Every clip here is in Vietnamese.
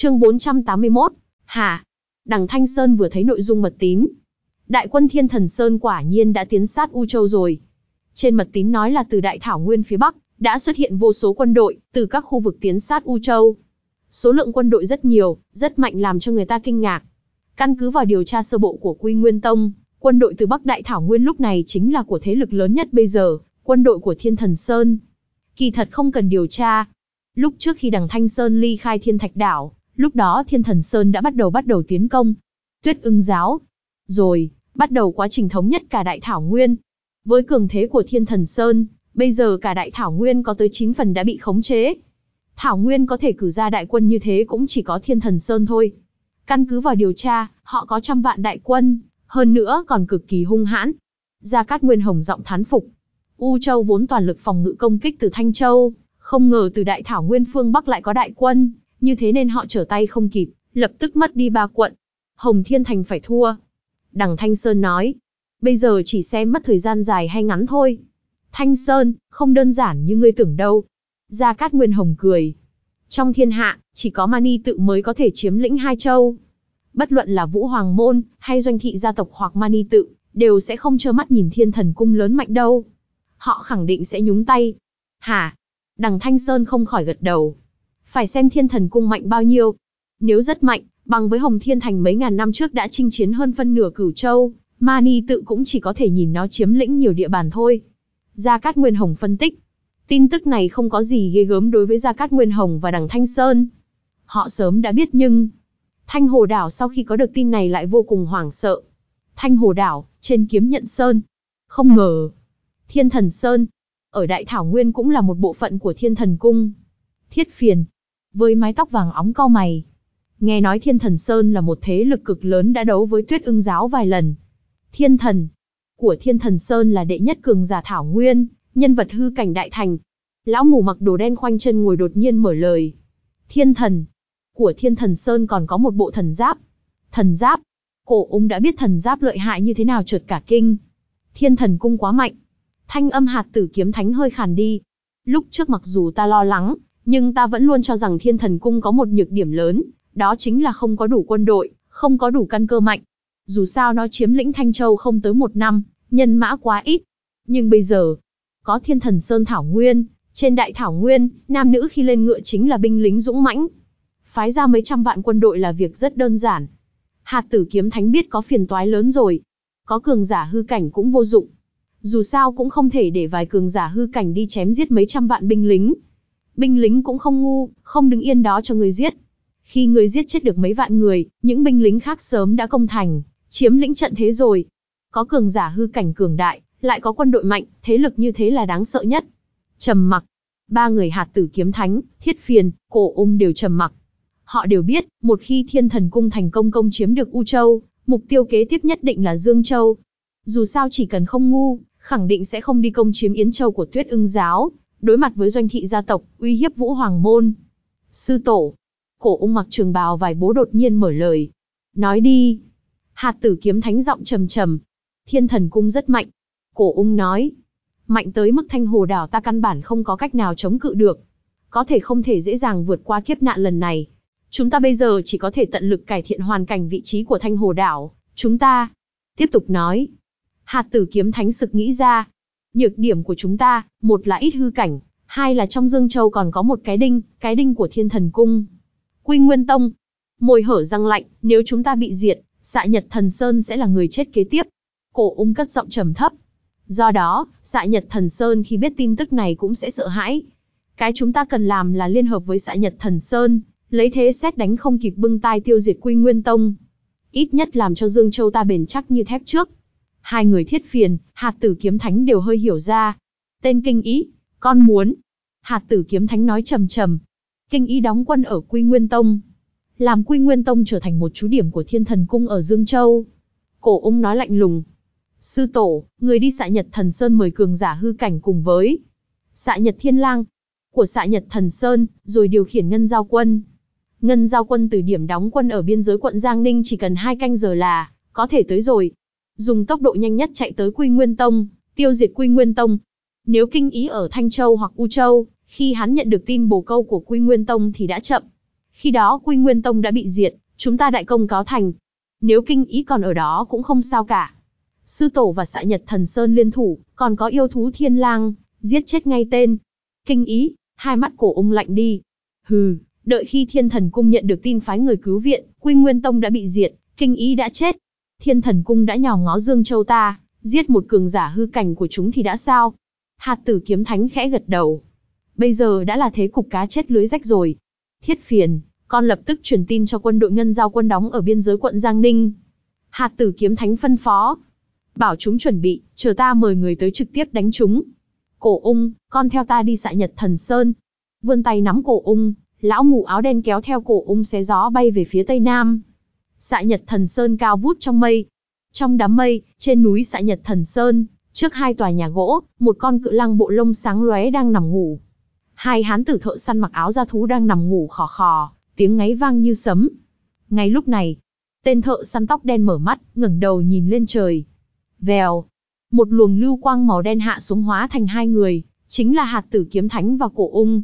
Chương 481. Hả? Đằng Thanh Sơn vừa thấy nội dung mật tín. Đại quân Thiên Thần Sơn quả nhiên đã tiến sát U Châu rồi. Trên mật tín nói là từ Đại Thảo Nguyên phía Bắc, đã xuất hiện vô số quân đội, từ các khu vực tiến sát U Châu. Số lượng quân đội rất nhiều, rất mạnh làm cho người ta kinh ngạc. Căn cứ vào điều tra sơ bộ của Quy Nguyên Tông, quân đội từ Bắc Đại Thảo Nguyên lúc này chính là của thế lực lớn nhất bây giờ, quân đội của Thiên Thần Sơn. Kỳ thật không cần điều tra. Lúc trước khi đằng Thanh Sơn ly khai Thiên Thạch Đảo, lúc đó Thiên Thần Sơn đã bắt đầu bắt đầu tiến công. Tuyết ưng giáo. Rồi, bắt đầu quá trình thống nhất cả Đại Thảo Nguyên. Với cường thế của Thiên Thần Sơn, bây giờ cả Đại Thảo Nguyên có tới 9 phần đã bị khống chế. Thảo Nguyên có thể cử ra đại quân như thế cũng chỉ có Thiên Thần Sơn thôi. Căn cứ vào điều tra, họ có trăm vạn đại quân, hơn nữa còn cực kỳ hung hãn. Gia Cát Nguyên Hồng giọng thán phục. U Châu vốn toàn lực phòng ngự công kích từ Thanh Châu, không ngờ từ Đại Thảo Nguyên phương Bắc lại có đại quân, như thế nên họ trở tay không kịp, lập tức mất đi ba quận. Hồng Thiên Thành phải thua. Đằng Thanh Sơn nói, bây giờ chỉ xem mất thời gian dài hay ngắn thôi. Thanh Sơn, không đơn giản như ngươi tưởng đâu. Gia Cát Nguyên Hồng cười. Trong thiên hạ, chỉ có Mani tự mới có thể chiếm lĩnh hai châu. Bất luận là Vũ Hoàng Môn, hay doanh thị gia tộc hoặc Mani tự, đều sẽ không trơ mắt nhìn thiên thần cung lớn mạnh đâu. Họ khẳng định sẽ nhúng tay. Hả? Đằng Thanh Sơn không khỏi gật đầu. Phải xem thiên thần cung mạnh bao nhiêu. Nếu rất mạnh, bằng với Hồng Thiên Thành mấy ngàn năm trước đã chinh chiến hơn phân nửa cửu châu, Mani tự cũng chỉ có thể nhìn nó chiếm lĩnh nhiều địa bàn thôi. Gia Cát Nguyên Hồng phân tích. Tin tức này không có gì ghê gớm đối với Gia Cát Nguyên Hồng và đằng Thanh Sơn. Họ sớm đã biết nhưng... Thanh Hồ Đảo sau khi có được tin này lại vô cùng hoảng sợ. Thanh Hồ Đảo, trên kiếm nhận Sơn. Không ngờ. Thiên Thần Sơn. Ở Đại Thảo Nguyên cũng là một bộ phận của Thiên Thần Cung. Thiết phiền. Với mái tóc vàng óng cau mày. Nghe nói Thiên Thần Sơn là một thế lực cực lớn đã đấu với tuyết ưng giáo vài lần. Thiên Thần. Của Thiên Thần Sơn là đệ nhất cường giả Thảo Nguyên, nhân vật hư cảnh đại thành. Lão mù mặc đồ đen khoanh chân ngồi đột nhiên mở lời. Thiên thần. Của thiên thần Sơn còn có một bộ thần giáp. Thần giáp. Cổ ung đã biết thần giáp lợi hại như thế nào chợt cả kinh. Thiên thần cung quá mạnh. Thanh âm hạt tử kiếm thánh hơi khàn đi. Lúc trước mặc dù ta lo lắng, nhưng ta vẫn luôn cho rằng thiên thần cung có một nhược điểm lớn, đó chính là không có đủ quân đội, không có đủ căn cơ mạnh. Dù sao nó chiếm lĩnh Thanh Châu không tới một năm, nhân mã quá ít. Nhưng bây giờ, có thiên thần Sơn Thảo Nguyên, trên đại Thảo Nguyên, nam nữ khi lên ngựa chính là binh lính dũng mãnh. Phái ra mấy trăm vạn quân đội là việc rất đơn giản. Hạt tử kiếm thánh biết có phiền toái lớn rồi. Có cường giả hư cảnh cũng vô dụng. Dù sao cũng không thể để vài cường giả hư cảnh đi chém giết mấy trăm vạn binh lính. Binh lính cũng không ngu, không đứng yên đó cho người giết. Khi người giết chết được mấy vạn người, những binh lính khác sớm đã công thành, chiếm lĩnh trận thế rồi. Có cường giả hư cảnh cường đại, lại có quân đội mạnh, thế lực như thế là đáng sợ nhất. Trầm mặc. Ba người hạt tử kiếm thánh, thiết phiền, cổ ung đều trầm mặc. Họ đều biết, một khi thiên thần cung thành công công chiếm được U Châu, mục tiêu kế tiếp nhất định là Dương Châu. Dù sao chỉ cần không ngu, khẳng định sẽ không đi công chiếm Yến Châu của tuyết ưng giáo, đối mặt với doanh thị gia tộc, uy hiếp vũ hoàng môn. Sư tổ. Cổ ung mặc trường bào vài bố đột nhiên mở lời. Nói đi. Hạt tử kiếm thánh giọng trầm trầm. Thiên thần cung rất mạnh, Cổ ung nói, mạnh tới mức thanh hồ đảo ta căn bản không có cách nào chống cự được. Có thể không thể dễ dàng vượt qua kiếp nạn lần này. Chúng ta bây giờ chỉ có thể tận lực cải thiện hoàn cảnh vị trí của thanh hồ đảo. Chúng ta, tiếp tục nói. Hạt tử kiếm thánh sực nghĩ ra. Nhược điểm của chúng ta, một là ít hư cảnh, hai là trong Dương Châu còn có một cái đinh, cái đinh của thiên thần cung. Quy Nguyên Tông. Môi hở răng lạnh, nếu chúng ta bị diệt, xạ nhật thần Sơn sẽ là người chết kế tiếp. Cổ ung cất giọng trầm thấp, Do đó, xạ nhật thần Sơn khi biết tin tức này cũng sẽ sợ hãi. Cái chúng ta cần làm là liên hợp với xạ nhật thần Sơn, lấy thế xét đánh không kịp bưng tai tiêu diệt quy nguyên tông. Ít nhất làm cho Dương Châu ta bền chắc như thép trước. Hai người thiết phiền, hạt tử kiếm thánh đều hơi hiểu ra. Tên kinh ý, con muốn. Hạt tử kiếm thánh nói trầm trầm. Kinh ý đóng quân ở Quy Nguyên Tông. Làm Quy Nguyên Tông trở thành một chú điểm của thiên thần cung ở Dương Châu. Cổ ung nói lạnh lùng, Sư tổ, người đi xạ nhật thần Sơn mời cường giả hư cảnh cùng với xạ nhật thiên lang của xạ nhật thần Sơn, rồi điều khiển ngân giao quân. Ngân giao quân từ điểm đóng quân ở biên giới quận Giang Ninh chỉ cần hai canh giờ là có thể tới rồi. Dùng tốc độ nhanh nhất chạy tới Quy Nguyên Tông, tiêu diệt Quy Nguyên Tông. Nếu kinh ý ở Thanh Châu hoặc U Châu, khi hắn nhận được tin bồ câu của Quy Nguyên Tông thì đã chậm. Khi đó Quy Nguyên Tông đã bị diệt, chúng ta đại công cáo thành. Nếu kinh ý còn ở đó cũng không sao cả. Sư tổ và xạ nhật thần Sơn liên thủ, còn có yêu thú thiên lang, giết chết ngay tên. Kinh ý, hai mắt cổ ung lạnh đi. Hừ, đợi khi thiên thần cung nhận được tin phái người cứu viện, Quy Nguyên Tông đã bị diệt, kinh ý đã chết. Thiên thần cung đã nhào ngó Dương Châu ta, giết một cường giả hư cảnh của chúng thì đã sao? Hạt tử kiếm thánh khẽ gật đầu. Bây giờ đã là thế cục cá chết lưới rách rồi. Thiết phiền, con lập tức truyền tin cho quân đội ngân giao quân đóng ở biên giới quận Giang Ninh. Hạt tử kiếm thánh phân phó. Bảo chúng chuẩn bị, chờ ta mời người tới trực tiếp đánh chúng. Cổ ung, con theo ta đi xạ nhật thần sơn. Vươn tay nắm cổ ung, lão mù áo đen kéo theo cổ ung xé gió bay về phía tây nam. Xạ nhật thần sơn cao vút trong mây. Trong đám mây, trên núi xạ nhật thần sơn, trước hai tòa nhà gỗ, một con cự lăng bộ lông sáng lóe đang nằm ngủ. Hai hán tử thợ săn mặc áo da thú đang nằm ngủ khò khò, tiếng ngáy vang như sấm. Ngay lúc này, tên thợ săn tóc đen mở mắt, ngẩng đầu nhìn lên trời. Vèo, một luồng lưu quang màu đen hạ xuống hóa thành hai người, chính là hạt tử kiếm thánh và cổ ung.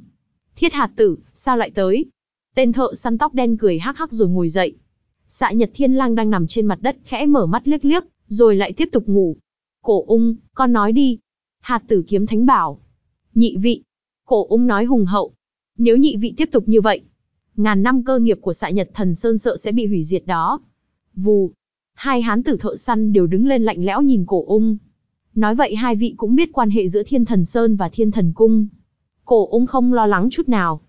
Thiết hạt tử, sao lại tới? Tên thợ săn tóc đen cười hắc hắc rồi ngồi dậy. Xạ Nhật Thiên Lang đang nằm trên mặt đất khẽ mở mắt liếc liếc, rồi lại tiếp tục ngủ. Cổ ung, con nói đi. Hạt tử kiếm thánh bảo. Nhị vị. Cổ ung nói hùng hậu. Nếu nhị vị tiếp tục như vậy, ngàn năm cơ nghiệp của xạ Nhật Thần Sơn sợ sẽ bị hủy diệt đó. Vù. Hai hán tử thợ săn đều đứng lên lạnh lẽo nhìn cổ ung. Nói vậy hai vị cũng biết quan hệ giữa Thiên Thần Sơn và Thiên Thần Cung. Cổ ung không lo lắng chút nào.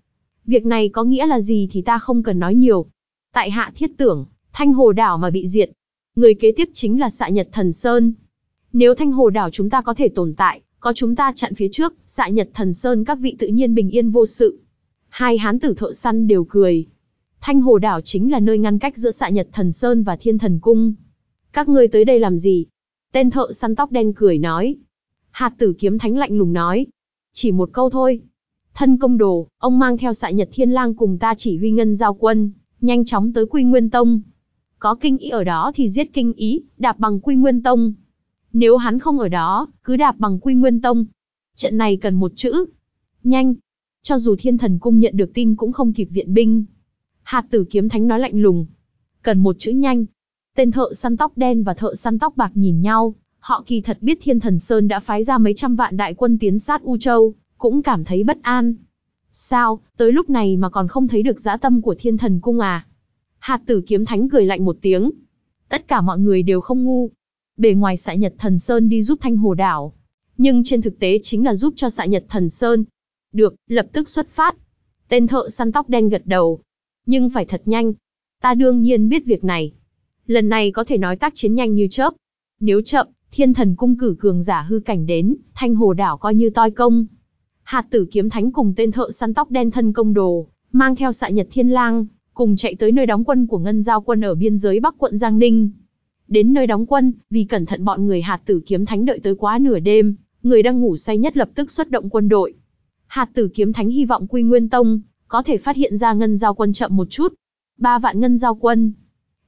Việc này có nghĩa là gì thì ta không cần nói nhiều. Tại hạ thiết tưởng, Thanh Hồ Đảo mà bị diệt. Người kế tiếp chính là xạ Nhật Thần Sơn. Nếu Thanh Hồ Đảo chúng ta có thể tồn tại, có chúng ta chặn phía trước, xạ Nhật Thần Sơn các vị tự nhiên bình yên vô sự. Hai hán tử thợ săn đều cười. Thanh Hồ Đảo chính là nơi ngăn cách giữa xạ Nhật Thần Sơn và Thiên Thần Cung. Các ngươi tới đây làm gì? Tên thợ săn tóc đen cười nói. Hạt tử kiếm thánh lạnh lùng nói. Chỉ một câu thôi. Thân công đồ, ông mang theo xạ Nhật Thiên Lang cùng ta chỉ huy ngân giao quân, nhanh chóng tới Quy Nguyên Tông. Có kinh ý ở đó thì giết kinh ý, đạp bằng Quy Nguyên Tông. Nếu hắn không ở đó, cứ đạp bằng Quy Nguyên Tông. Trận này cần một chữ. Nhanh. Cho dù thiên thần cung nhận được tin cũng không kịp viện binh. Hạt tử kiếm thánh nói lạnh lùng. Cần một chữ nhanh. Tên thợ săn tóc đen và thợ săn tóc bạc nhìn nhau. Họ kỳ thật biết thiên thần Sơn đã phái ra mấy trăm vạn đại quân tiến sát U Châu, cũng cảm thấy bất an. Sao, tới lúc này mà còn không thấy được dã tâm của thiên thần cung à? Hạt tử kiếm thánh cười lạnh một tiếng. Tất cả mọi người đều không ngu. Bề ngoài xạ nhật thần Sơn đi giúp thanh hồ đảo. Nhưng trên thực tế chính là giúp cho xạ nhật thần Sơn. Được, lập tức xuất phát. Tên thợ săn tóc đen gật đầu. Nhưng phải thật nhanh. Ta đương nhiên biết việc này. Lần này có thể nói tác chiến nhanh như chớp. Nếu chậm, thiên thần cung cử cường giả hư cảnh đến, thanh hồ đảo coi như toi công. Hạt tử kiếm thánh cùng tên thợ săn tóc đen thân công đồ, mang theo xạ nhật thiên lang, cùng chạy tới nơi đóng quân của ngân giao quân ở biên giới bắc quận Giang Ninh. Đến nơi đóng quân, vì cẩn thận bọn người hạt tử kiếm thánh đợi tới quá nửa đêm, người đang ngủ say nhất lập tức xuất động quân đội. Hạt tử kiếm thánh hy vọng Quy Nguyên Tông, có thể phát hiện ra ngân giao quân chậm một chút. Ba vạn ngân giao quân,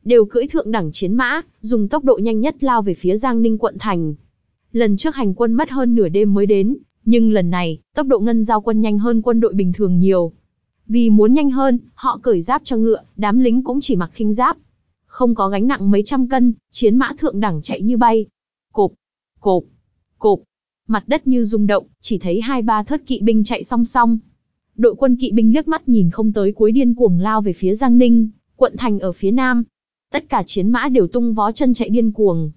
đều cưỡi thượng đẳng chiến mã, dùng tốc độ nhanh nhất lao về phía Giang Ninh quận thành. Lần trước hành quân mất hơn nửa đêm mới đến, nhưng lần này, tốc độ ngân giao quân nhanh hơn quân đội bình thường nhiều. Vì muốn nhanh hơn, họ cởi giáp cho ngựa, đám lính cũng chỉ mặc khinh giáp. Không có gánh nặng mấy trăm cân, chiến mã thượng đẳng chạy như bay. Cộp, cộp, cộp. Mặt đất như rung động, chỉ thấy hai ba thớt kỵ binh chạy song song. Đội quân kỵ binh liếc mắt nhìn không tới cuối điên cuồng lao về phía Giang Ninh, quận thành ở phía nam. Tất cả chiến mã đều tung vó chân chạy điên cuồng.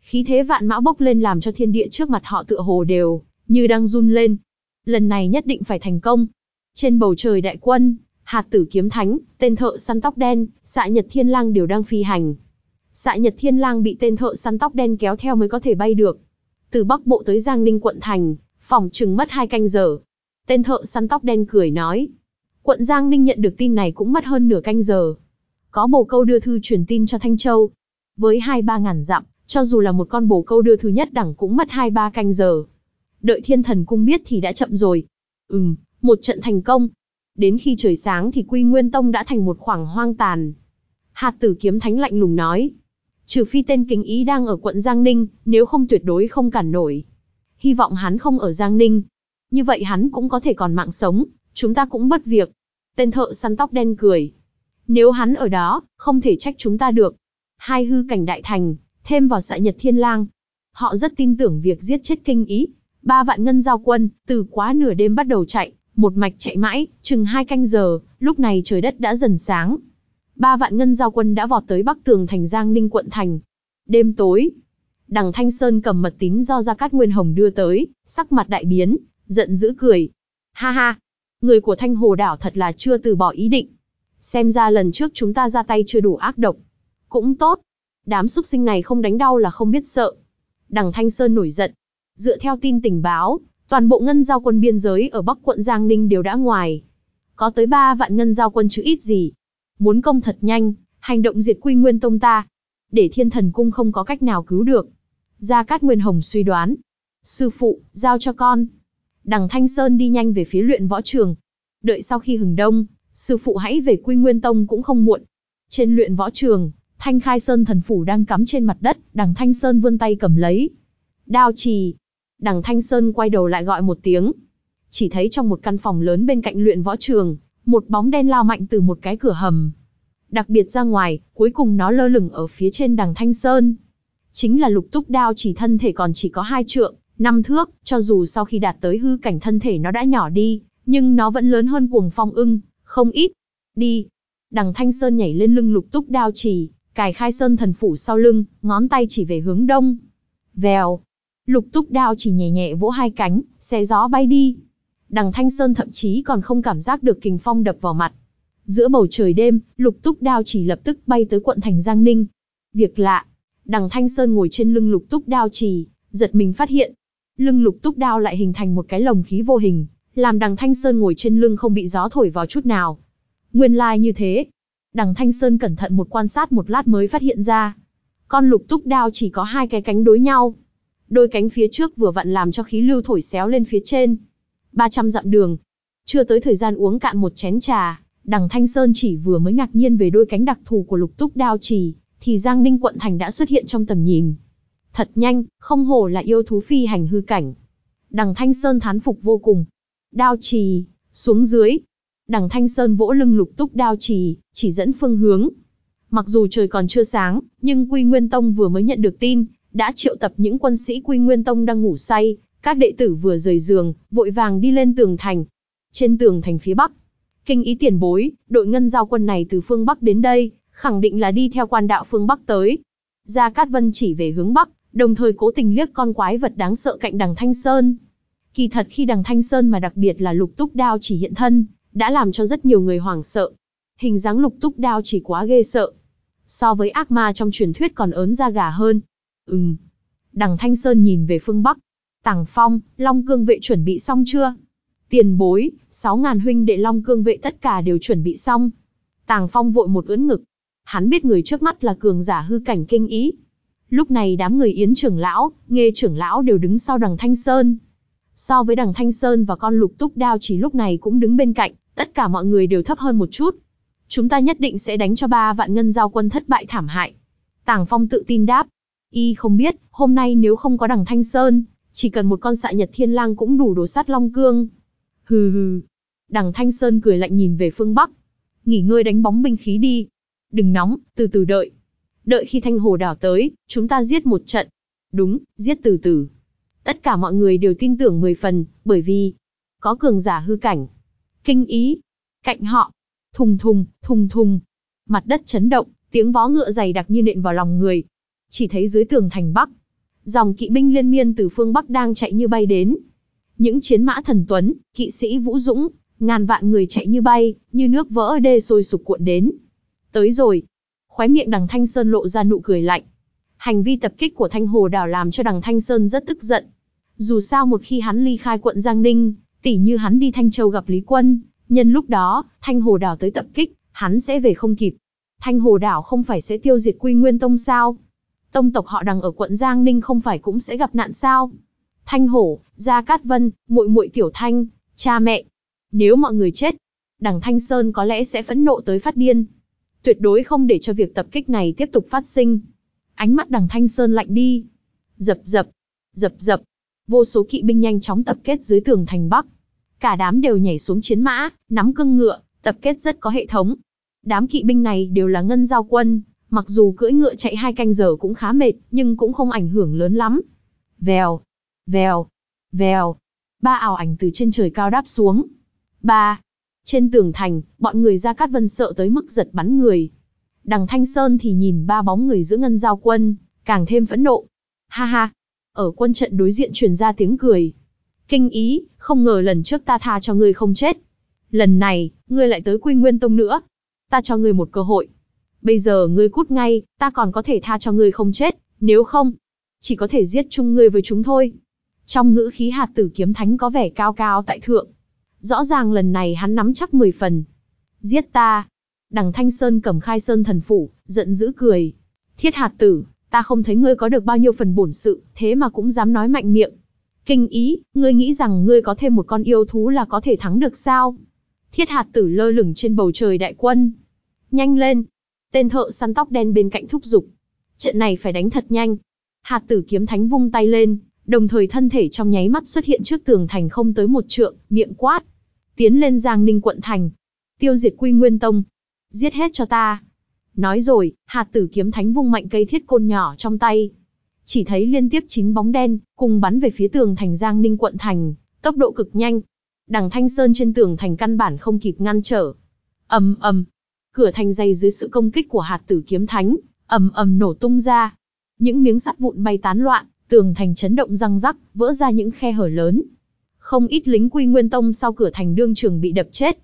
Khí thế vạn mã bốc lên làm cho thiên địa trước mặt họ tựa hồ đều, như đang run lên. Lần này nhất định phải thành công. Trên bầu trời đại quân, hạt tử kiếm thánh, tên thợ săn tóc đen, xạ nhật thiên lang đều đang phi hành. Xạ nhật thiên lang bị tên thợ săn tóc đen kéo theo mới có thể bay được. Từ Bắc Bộ tới Giang Ninh quận thành, phòng chừng mất hai canh giờ. Tên thợ săn tóc đen cười nói. Quận Giang Ninh nhận được tin này cũng mất hơn nửa canh giờ. Có bồ câu đưa thư truyền tin cho Thanh Châu. Với hai ba ngàn dặm, cho dù là một con bồ câu đưa thư nhất đẳng cũng mất hai ba canh giờ. Đợi thiên thần cung biết thì đã chậm rồi. Ừm, một trận thành công. Đến khi trời sáng thì Quy Nguyên Tông đã thành một khoảng hoang tàn. Hạt tử kiếm thánh lạnh lùng nói. Trừ phi tên kính ý đang ở quận Giang Ninh, nếu không tuyệt đối không cản nổi. Hy vọng hắn không ở Giang Ninh. Như vậy hắn cũng có thể còn mạng sống, chúng ta cũng bất việc. Tên thợ săn tóc đen cười. Nếu hắn ở đó, không thể trách chúng ta được. Hai hư cảnh đại thành, thêm vào xã nhật thiên lang. Họ rất tin tưởng việc giết chết kinh ý. Ba vạn ngân giao quân, từ quá nửa đêm bắt đầu chạy, một mạch chạy mãi, chừng hai canh giờ, lúc này trời đất đã dần sáng. Ba vạn ngân giao quân đã vọt tới bắc tường thành Giang Ninh quận thành. Đêm tối, đằng Thanh Sơn cầm mật tín do Gia Cát Nguyên Hồng đưa tới, sắc mặt đại biến, giận dữ cười. Ha ha, người của Thanh Hồ đảo thật là chưa từ bỏ ý định. Xem ra lần trước chúng ta ra tay chưa đủ ác độc. Cũng tốt, đám súc sinh này không đánh đau là không biết sợ. Đằng Thanh Sơn nổi giận. Dựa theo tin tình báo, toàn bộ ngân giao quân biên giới ở Bắc quận Giang Ninh đều đã ngoài. Có tới 3 vạn ngân giao quân chứ ít gì. Muốn công thật nhanh, hành động diệt quy nguyên tông ta. Để thiên thần cung không có cách nào cứu được. Gia Cát Nguyên Hồng suy đoán. Sư phụ, giao cho con. Đằng Thanh Sơn đi nhanh về phía luyện võ trường. Đợi sau khi hừng đông, sư phụ hãy về quy nguyên tông cũng không muộn. Trên luyện võ trường, Thanh Khai Sơn thần phủ đang cắm trên mặt đất, đằng Thanh Sơn vươn tay cầm lấy. Đao trì. Đằng Thanh Sơn quay đầu lại gọi một tiếng. Chỉ thấy trong một căn phòng lớn bên cạnh luyện võ trường, một bóng đen lao mạnh từ một cái cửa hầm. Đặc biệt ra ngoài, cuối cùng nó lơ lửng ở phía trên đằng Thanh Sơn. Chính là lục túc đao chỉ thân thể còn chỉ có hai trượng, năm thước, cho dù sau khi đạt tới hư cảnh thân thể nó đã nhỏ đi, nhưng nó vẫn lớn hơn cuồng phong ưng, không ít. Đi. Đằng Thanh Sơn nhảy lên lưng lục túc đao chỉ, cài khai sơn thần phủ sau lưng, ngón tay chỉ về hướng đông. Vèo. Lục túc đao chỉ nhẹ nhẹ vỗ hai cánh, xe gió bay đi. Đằng Thanh Sơn thậm chí còn không cảm giác được kình phong đập vào mặt. Giữa bầu trời đêm, lục túc đao chỉ lập tức bay tới quận thành Giang Ninh. Việc lạ, đằng Thanh Sơn ngồi trên lưng lục túc đao chỉ, giật mình phát hiện. Lưng lục túc đao lại hình thành một cái lồng khí vô hình, làm đằng Thanh Sơn ngồi trên lưng không bị gió thổi vào chút nào. Nguyên lai like như thế. Đằng Thanh Sơn cẩn thận một quan sát một lát mới phát hiện ra. Con lục túc đao chỉ có hai cái cánh đối nhau. Đôi cánh phía trước vừa vặn làm cho khí lưu thổi xéo lên phía trên. 300 dặm đường. Chưa tới thời gian uống cạn một chén trà, đằng Thanh Sơn chỉ vừa mới ngạc nhiên về đôi cánh đặc thù của lục túc đao trì, thì Giang Ninh quận thành đã xuất hiện trong tầm nhìn. Thật nhanh, không hổ là yêu thú phi hành hư cảnh. Đằng Thanh Sơn thán phục vô cùng. Đao trì, xuống dưới. Đằng Thanh Sơn vỗ lưng lục túc đao trì, chỉ dẫn phương hướng. Mặc dù trời còn chưa sáng, nhưng Quy Nguyên Tông vừa mới nhận được tin, đã triệu tập những quân sĩ Quy Nguyên Tông đang ngủ say, các đệ tử vừa rời giường, vội vàng đi lên tường thành. Trên tường thành phía bắc, kinh ý tiền bối, đội ngân giao quân này từ phương bắc đến đây, khẳng định là đi theo quan đạo phương bắc tới. Gia Cát Vân chỉ về hướng bắc, đồng thời cố tình liếc con quái vật đáng sợ cạnh đằng Thanh Sơn. Kỳ thật khi đằng Thanh Sơn mà đặc biệt là lục túc đao chỉ hiện thân, đã làm cho rất nhiều người hoảng sợ. Hình dáng lục túc đao chỉ quá ghê sợ. So với ác ma trong truyền thuyết còn ớn da gà hơn. Ừm. Đằng Thanh Sơn nhìn về phương Bắc. Tàng Phong, Long Cương vệ chuẩn bị xong chưa? Tiền bối, 6.000 huynh đệ Long Cương vệ tất cả đều chuẩn bị xong. Tàng Phong vội một ưỡn ngực. Hắn biết người trước mắt là cường giả hư cảnh kinh ý. Lúc này đám người Yến trưởng lão, nghe trưởng lão đều đứng sau đằng Thanh Sơn. So với đằng Thanh Sơn và con lục túc đao chỉ lúc này cũng đứng bên cạnh, tất cả mọi người đều thấp hơn một chút. Chúng ta nhất định sẽ đánh cho ba vạn ngân giao quân thất bại thảm hại. Tàng Phong tự tin đáp. Y không biết, hôm nay nếu không có đằng Thanh Sơn, chỉ cần một con xạ nhật thiên lang cũng đủ đổ sát Long Cương. Hừ hừ. Đằng Thanh Sơn cười lạnh nhìn về phương Bắc. Nghỉ ngơi đánh bóng binh khí đi. Đừng nóng, từ từ đợi. Đợi khi Thanh Hồ đảo tới, chúng ta giết một trận. Đúng, giết từ từ. Tất cả mọi người đều tin tưởng mười phần, bởi vì có cường giả hư cảnh. Kinh ý. Cạnh họ. Thùng thùng, thùng thùng. Mặt đất chấn động, tiếng vó ngựa dày đặc như nện vào lòng người. Chỉ thấy dưới tường thành Bắc, dòng kỵ binh liên miên từ phương Bắc đang chạy như bay đến. Những chiến mã thần tuấn, kỵ sĩ vũ dũng, ngàn vạn người chạy như bay, như nước vỡ đê sôi sục cuộn đến. Tới rồi. Khóe miệng đằng Thanh Sơn lộ ra nụ cười lạnh. Hành vi tập kích của Thanh Hồ Đảo làm cho đằng Thanh Sơn rất tức giận. Dù sao một khi hắn ly khai quận Giang Ninh, tỉ như hắn đi Thanh Châu gặp Lý Quân, nhân lúc đó, Thanh Hồ Đảo tới tập kích, hắn sẽ về không kịp. Thanh Hồ Đảo không phải sẽ tiêu diệt Quy Nguyên Tông sao? Tông tộc họ đằng ở quận Giang Ninh không phải cũng sẽ gặp nạn sao? Thanh Hổ, Gia Cát Vân, muội muội Tiểu Thanh, cha mẹ. Nếu mọi người chết, đằng Thanh Sơn có lẽ sẽ phẫn nộ tới phát điên. Tuyệt đối không để cho việc tập kích này tiếp tục phát sinh. Ánh mắt đằng Thanh Sơn lạnh đi. Dập dập, dập dập. Vô số kỵ binh nhanh chóng tập kết dưới tường thành Bắc. Cả đám đều nhảy xuống chiến mã, nắm cưng ngựa, tập kết rất có hệ thống. Đám kỵ binh này đều là ngân giao quân, mặc dù cưỡi ngựa chạy hai canh giờ cũng khá mệt, nhưng cũng không ảnh hưởng lớn lắm. Vèo, vèo, vèo, ba ảo ảnh từ trên trời cao đáp xuống. Ba, trên tường thành, bọn người ra cát vân sợ tới mức giật bắn người. Đằng Thanh Sơn thì nhìn ba bóng người giữa ngân giao quân, càng thêm phẫn nộ. Ha ha, ở quân trận đối diện truyền ra tiếng cười. Kinh ý, không ngờ lần trước ta tha cho ngươi không chết. Lần này, ngươi lại tới Quy Nguyên Tông nữa. Ta cho ngươi một cơ hội. Bây giờ ngươi cút ngay, ta còn có thể tha cho ngươi không chết, nếu không, chỉ có thể giết chung ngươi với chúng thôi. Trong ngữ khí hạt tử kiếm thánh có vẻ cao cao tại thượng. Rõ ràng lần này hắn nắm chắc 10 phần. Giết ta. Đằng Thanh Sơn cầm khai sơn thần phủ, giận dữ cười. Thiết hạt tử, ta không thấy ngươi có được bao nhiêu phần bổn sự, thế mà cũng dám nói mạnh miệng. Kinh ý, ngươi nghĩ rằng ngươi có thêm một con yêu thú là có thể thắng được sao? Thiết hạt tử lơ lửng trên bầu trời đại quân. Nhanh lên! Tên thợ săn tóc đen bên cạnh thúc giục. Trận này phải đánh thật nhanh. Hạt tử kiếm thánh vung tay lên, đồng thời thân thể trong nháy mắt xuất hiện trước tường thành không tới một trượng, miệng quát. Tiến lên Giang Ninh quận thành. Tiêu diệt Quy Nguyên Tông. Giết hết cho ta. Nói rồi, hạt tử kiếm thánh vung mạnh cây thiết côn nhỏ trong tay. Chỉ thấy liên tiếp chín bóng đen, cùng bắn về phía tường thành Giang Ninh quận thành, tốc độ cực nhanh. Đằng Thanh Sơn trên tường thành căn bản không kịp ngăn trở. ầm ầm, cửa thành dày dưới sự công kích của hạt tử kiếm thánh, ầm ầm nổ tung ra. Những miếng sắt vụn bay tán loạn, tường thành chấn động răng rắc, vỡ ra những khe hở lớn. Không ít lính Quy Nguyên Tông sau cửa thành đương trường bị đập chết.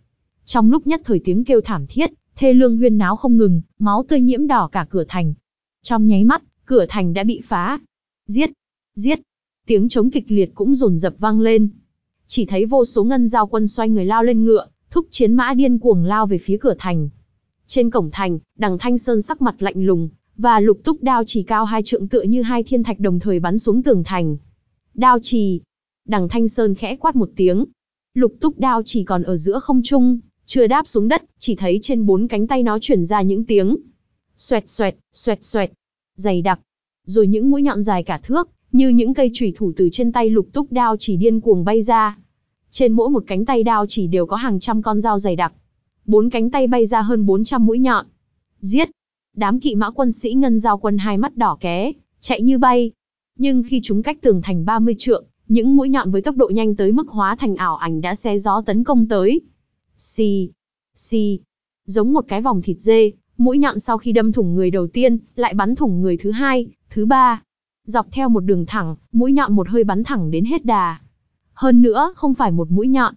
Trong lúc nhất thời tiếng kêu thảm thiết, thê lương huyên náo không ngừng, máu tươi nhiễm đỏ cả cửa thành. Trong nháy mắt, cửa thành đã bị phá. Giết! Giết! Tiếng chống kịch liệt cũng rồn rập vang lên. Chỉ thấy vô số ngân giao quân xoay người lao lên ngựa, thúc chiến mã điên cuồng lao về phía cửa thành. Trên cổng thành, đằng Thanh Sơn sắc mặt lạnh lùng, và lục túc đao chỉ cao hai trượng tựa như hai thiên thạch đồng thời bắn xuống tường thành. Đao trì. Đằng Thanh Sơn khẽ quát một tiếng. Lục túc đao chỉ còn ở giữa không trung, chưa đáp xuống đất, chỉ thấy trên bốn cánh tay nó chuyển ra những tiếng. Xoẹt xoẹt, xoẹt xoẹt. Dày đặc. Rồi những mũi nhọn dài cả thước, như những cây chủy thủ từ trên tay lục túc đao chỉ điên cuồng bay ra. Trên mỗi một cánh tay đao chỉ đều có hàng trăm con dao dày đặc. Bốn cánh tay bay ra hơn 400 mũi nhọn. Giết! Đám kỵ mã quân sĩ ngân giao quân hai mắt đỏ ké, chạy như bay. Nhưng khi chúng cách tường thành 30 trượng, những mũi nhọn với tốc độ nhanh tới mức hóa thành ảo ảnh đã xé gió tấn công tới. Xì, xì, giống một cái vòng thịt dê, mũi nhọn sau khi đâm thủng người đầu tiên, lại bắn thủng người thứ hai, thứ ba. Dọc theo một đường thẳng, mũi nhọn một hơi bắn thẳng đến hết đà. Hơn nữa, không phải một mũi nhọn.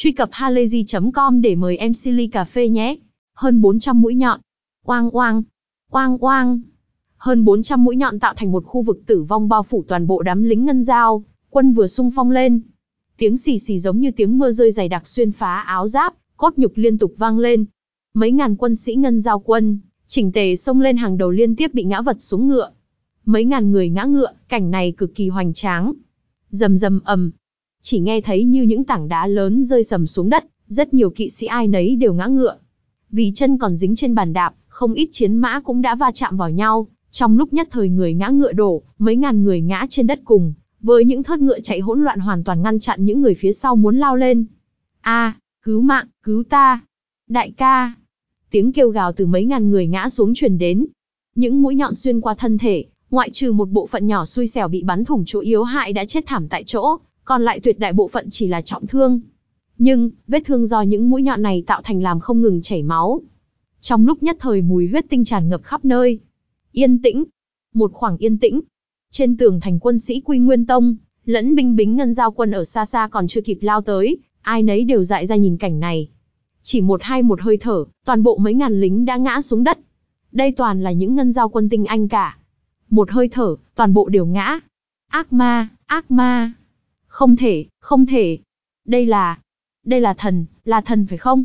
Truy cập halayzi.com để mời em Silly Cà Phê nhé. Hơn 400 mũi nhọn. Oang oang, oang oang. Hơn 400 mũi nhọn tạo thành một khu vực tử vong bao phủ toàn bộ đám lính ngân dao, quân vừa sung phong lên. Tiếng xì xì giống như tiếng mưa rơi dày đặc xuyên phá áo giáp, cốt nhục liên tục vang lên. Mấy ngàn quân sĩ ngân giao quân, chỉnh tề xông lên hàng đầu liên tiếp bị ngã vật xuống ngựa. Mấy ngàn người ngã ngựa, cảnh này cực kỳ hoành tráng. Rầm rầm ầm, chỉ nghe thấy như những tảng đá lớn rơi sầm xuống đất, rất nhiều kỵ sĩ ai nấy đều ngã ngựa. Vì chân còn dính trên bàn đạp, không ít chiến mã cũng đã va chạm vào nhau, trong lúc nhất thời người ngã ngựa đổ, mấy ngàn người ngã trên đất cùng, với những thớt ngựa chạy hỗn loạn hoàn toàn ngăn chặn những người phía sau muốn lao lên. A, cứu mạng, cứu ta. Đại ca. Tiếng kêu gào từ mấy ngàn người ngã xuống truyền đến. Những mũi nhọn xuyên qua thân thể, ngoại trừ một bộ phận nhỏ xui xẻo bị bắn thủng chỗ yếu hại đã chết thảm tại chỗ, còn lại tuyệt đại bộ phận chỉ là trọng thương. Nhưng, vết thương do những mũi nhọn này tạo thành làm không ngừng chảy máu. Trong lúc nhất thời mùi huyết tinh tràn ngập khắp nơi. Yên tĩnh. Một khoảng yên tĩnh. Trên tường thành quân sĩ Quy Nguyên Tông, lẫn binh bính ngân giao quân ở xa xa còn chưa kịp lao tới, ai nấy đều dại ra nhìn cảnh này. Chỉ một hai một hơi thở, toàn bộ mấy ngàn lính đã ngã xuống đất. Đây toàn là những ngân giao quân tinh anh cả. Một hơi thở, toàn bộ đều ngã. Ác ma, ác ma. Không thể, không thể. Đây là, đây là thần, là thần phải không?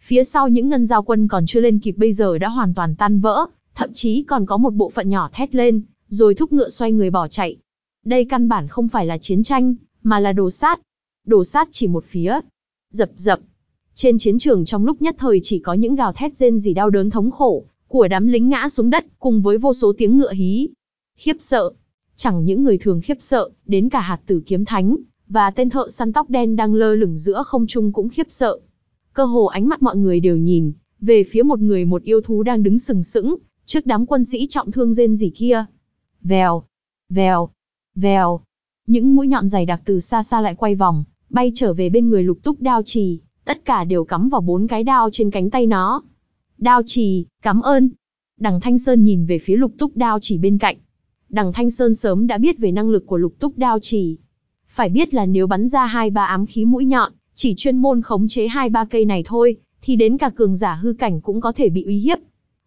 Phía sau những ngân giao quân còn chưa lên kịp bây giờ đã hoàn toàn tan vỡ, thậm chí còn có một bộ phận nhỏ thét lên, rồi thúc ngựa xoay người bỏ chạy. Đây căn bản không phải là chiến tranh, mà là đồ sát. Đồ sát chỉ một phía. Dập dập. Trên chiến trường trong lúc nhất thời chỉ có những gào thét rên rỉ đau đớn thống khổ, của đám lính ngã xuống đất, cùng với vô số tiếng ngựa hí. Khiếp sợ. Chẳng những người thường khiếp sợ, đến cả hạt tử kiếm thánh, và tên thợ săn tóc đen đang lơ lửng giữa không trung cũng khiếp sợ. Cơ hồ ánh mắt mọi người đều nhìn về phía một người một yêu thú đang đứng sừng sững, trước đám quân sĩ trọng thương rên rỉ kia. Vèo, vèo, vèo. Những mũi nhọn dày đặc từ xa xa lại quay vòng, bay trở về bên người lục túc đao trì, tất cả đều cắm vào bốn cái đao trên cánh tay nó. Đao trì, cảm ơn. Đằng Thanh Sơn nhìn về phía lục túc đao trì bên cạnh. Đằng Thanh Sơn sớm đã biết về năng lực của lục túc đao Chỉ. Phải biết là nếu bắn ra hai ba ám khí mũi nhọn, chỉ chuyên môn khống chế hai ba cây này thôi, thì đến cả cường giả hư cảnh cũng có thể bị uy hiếp.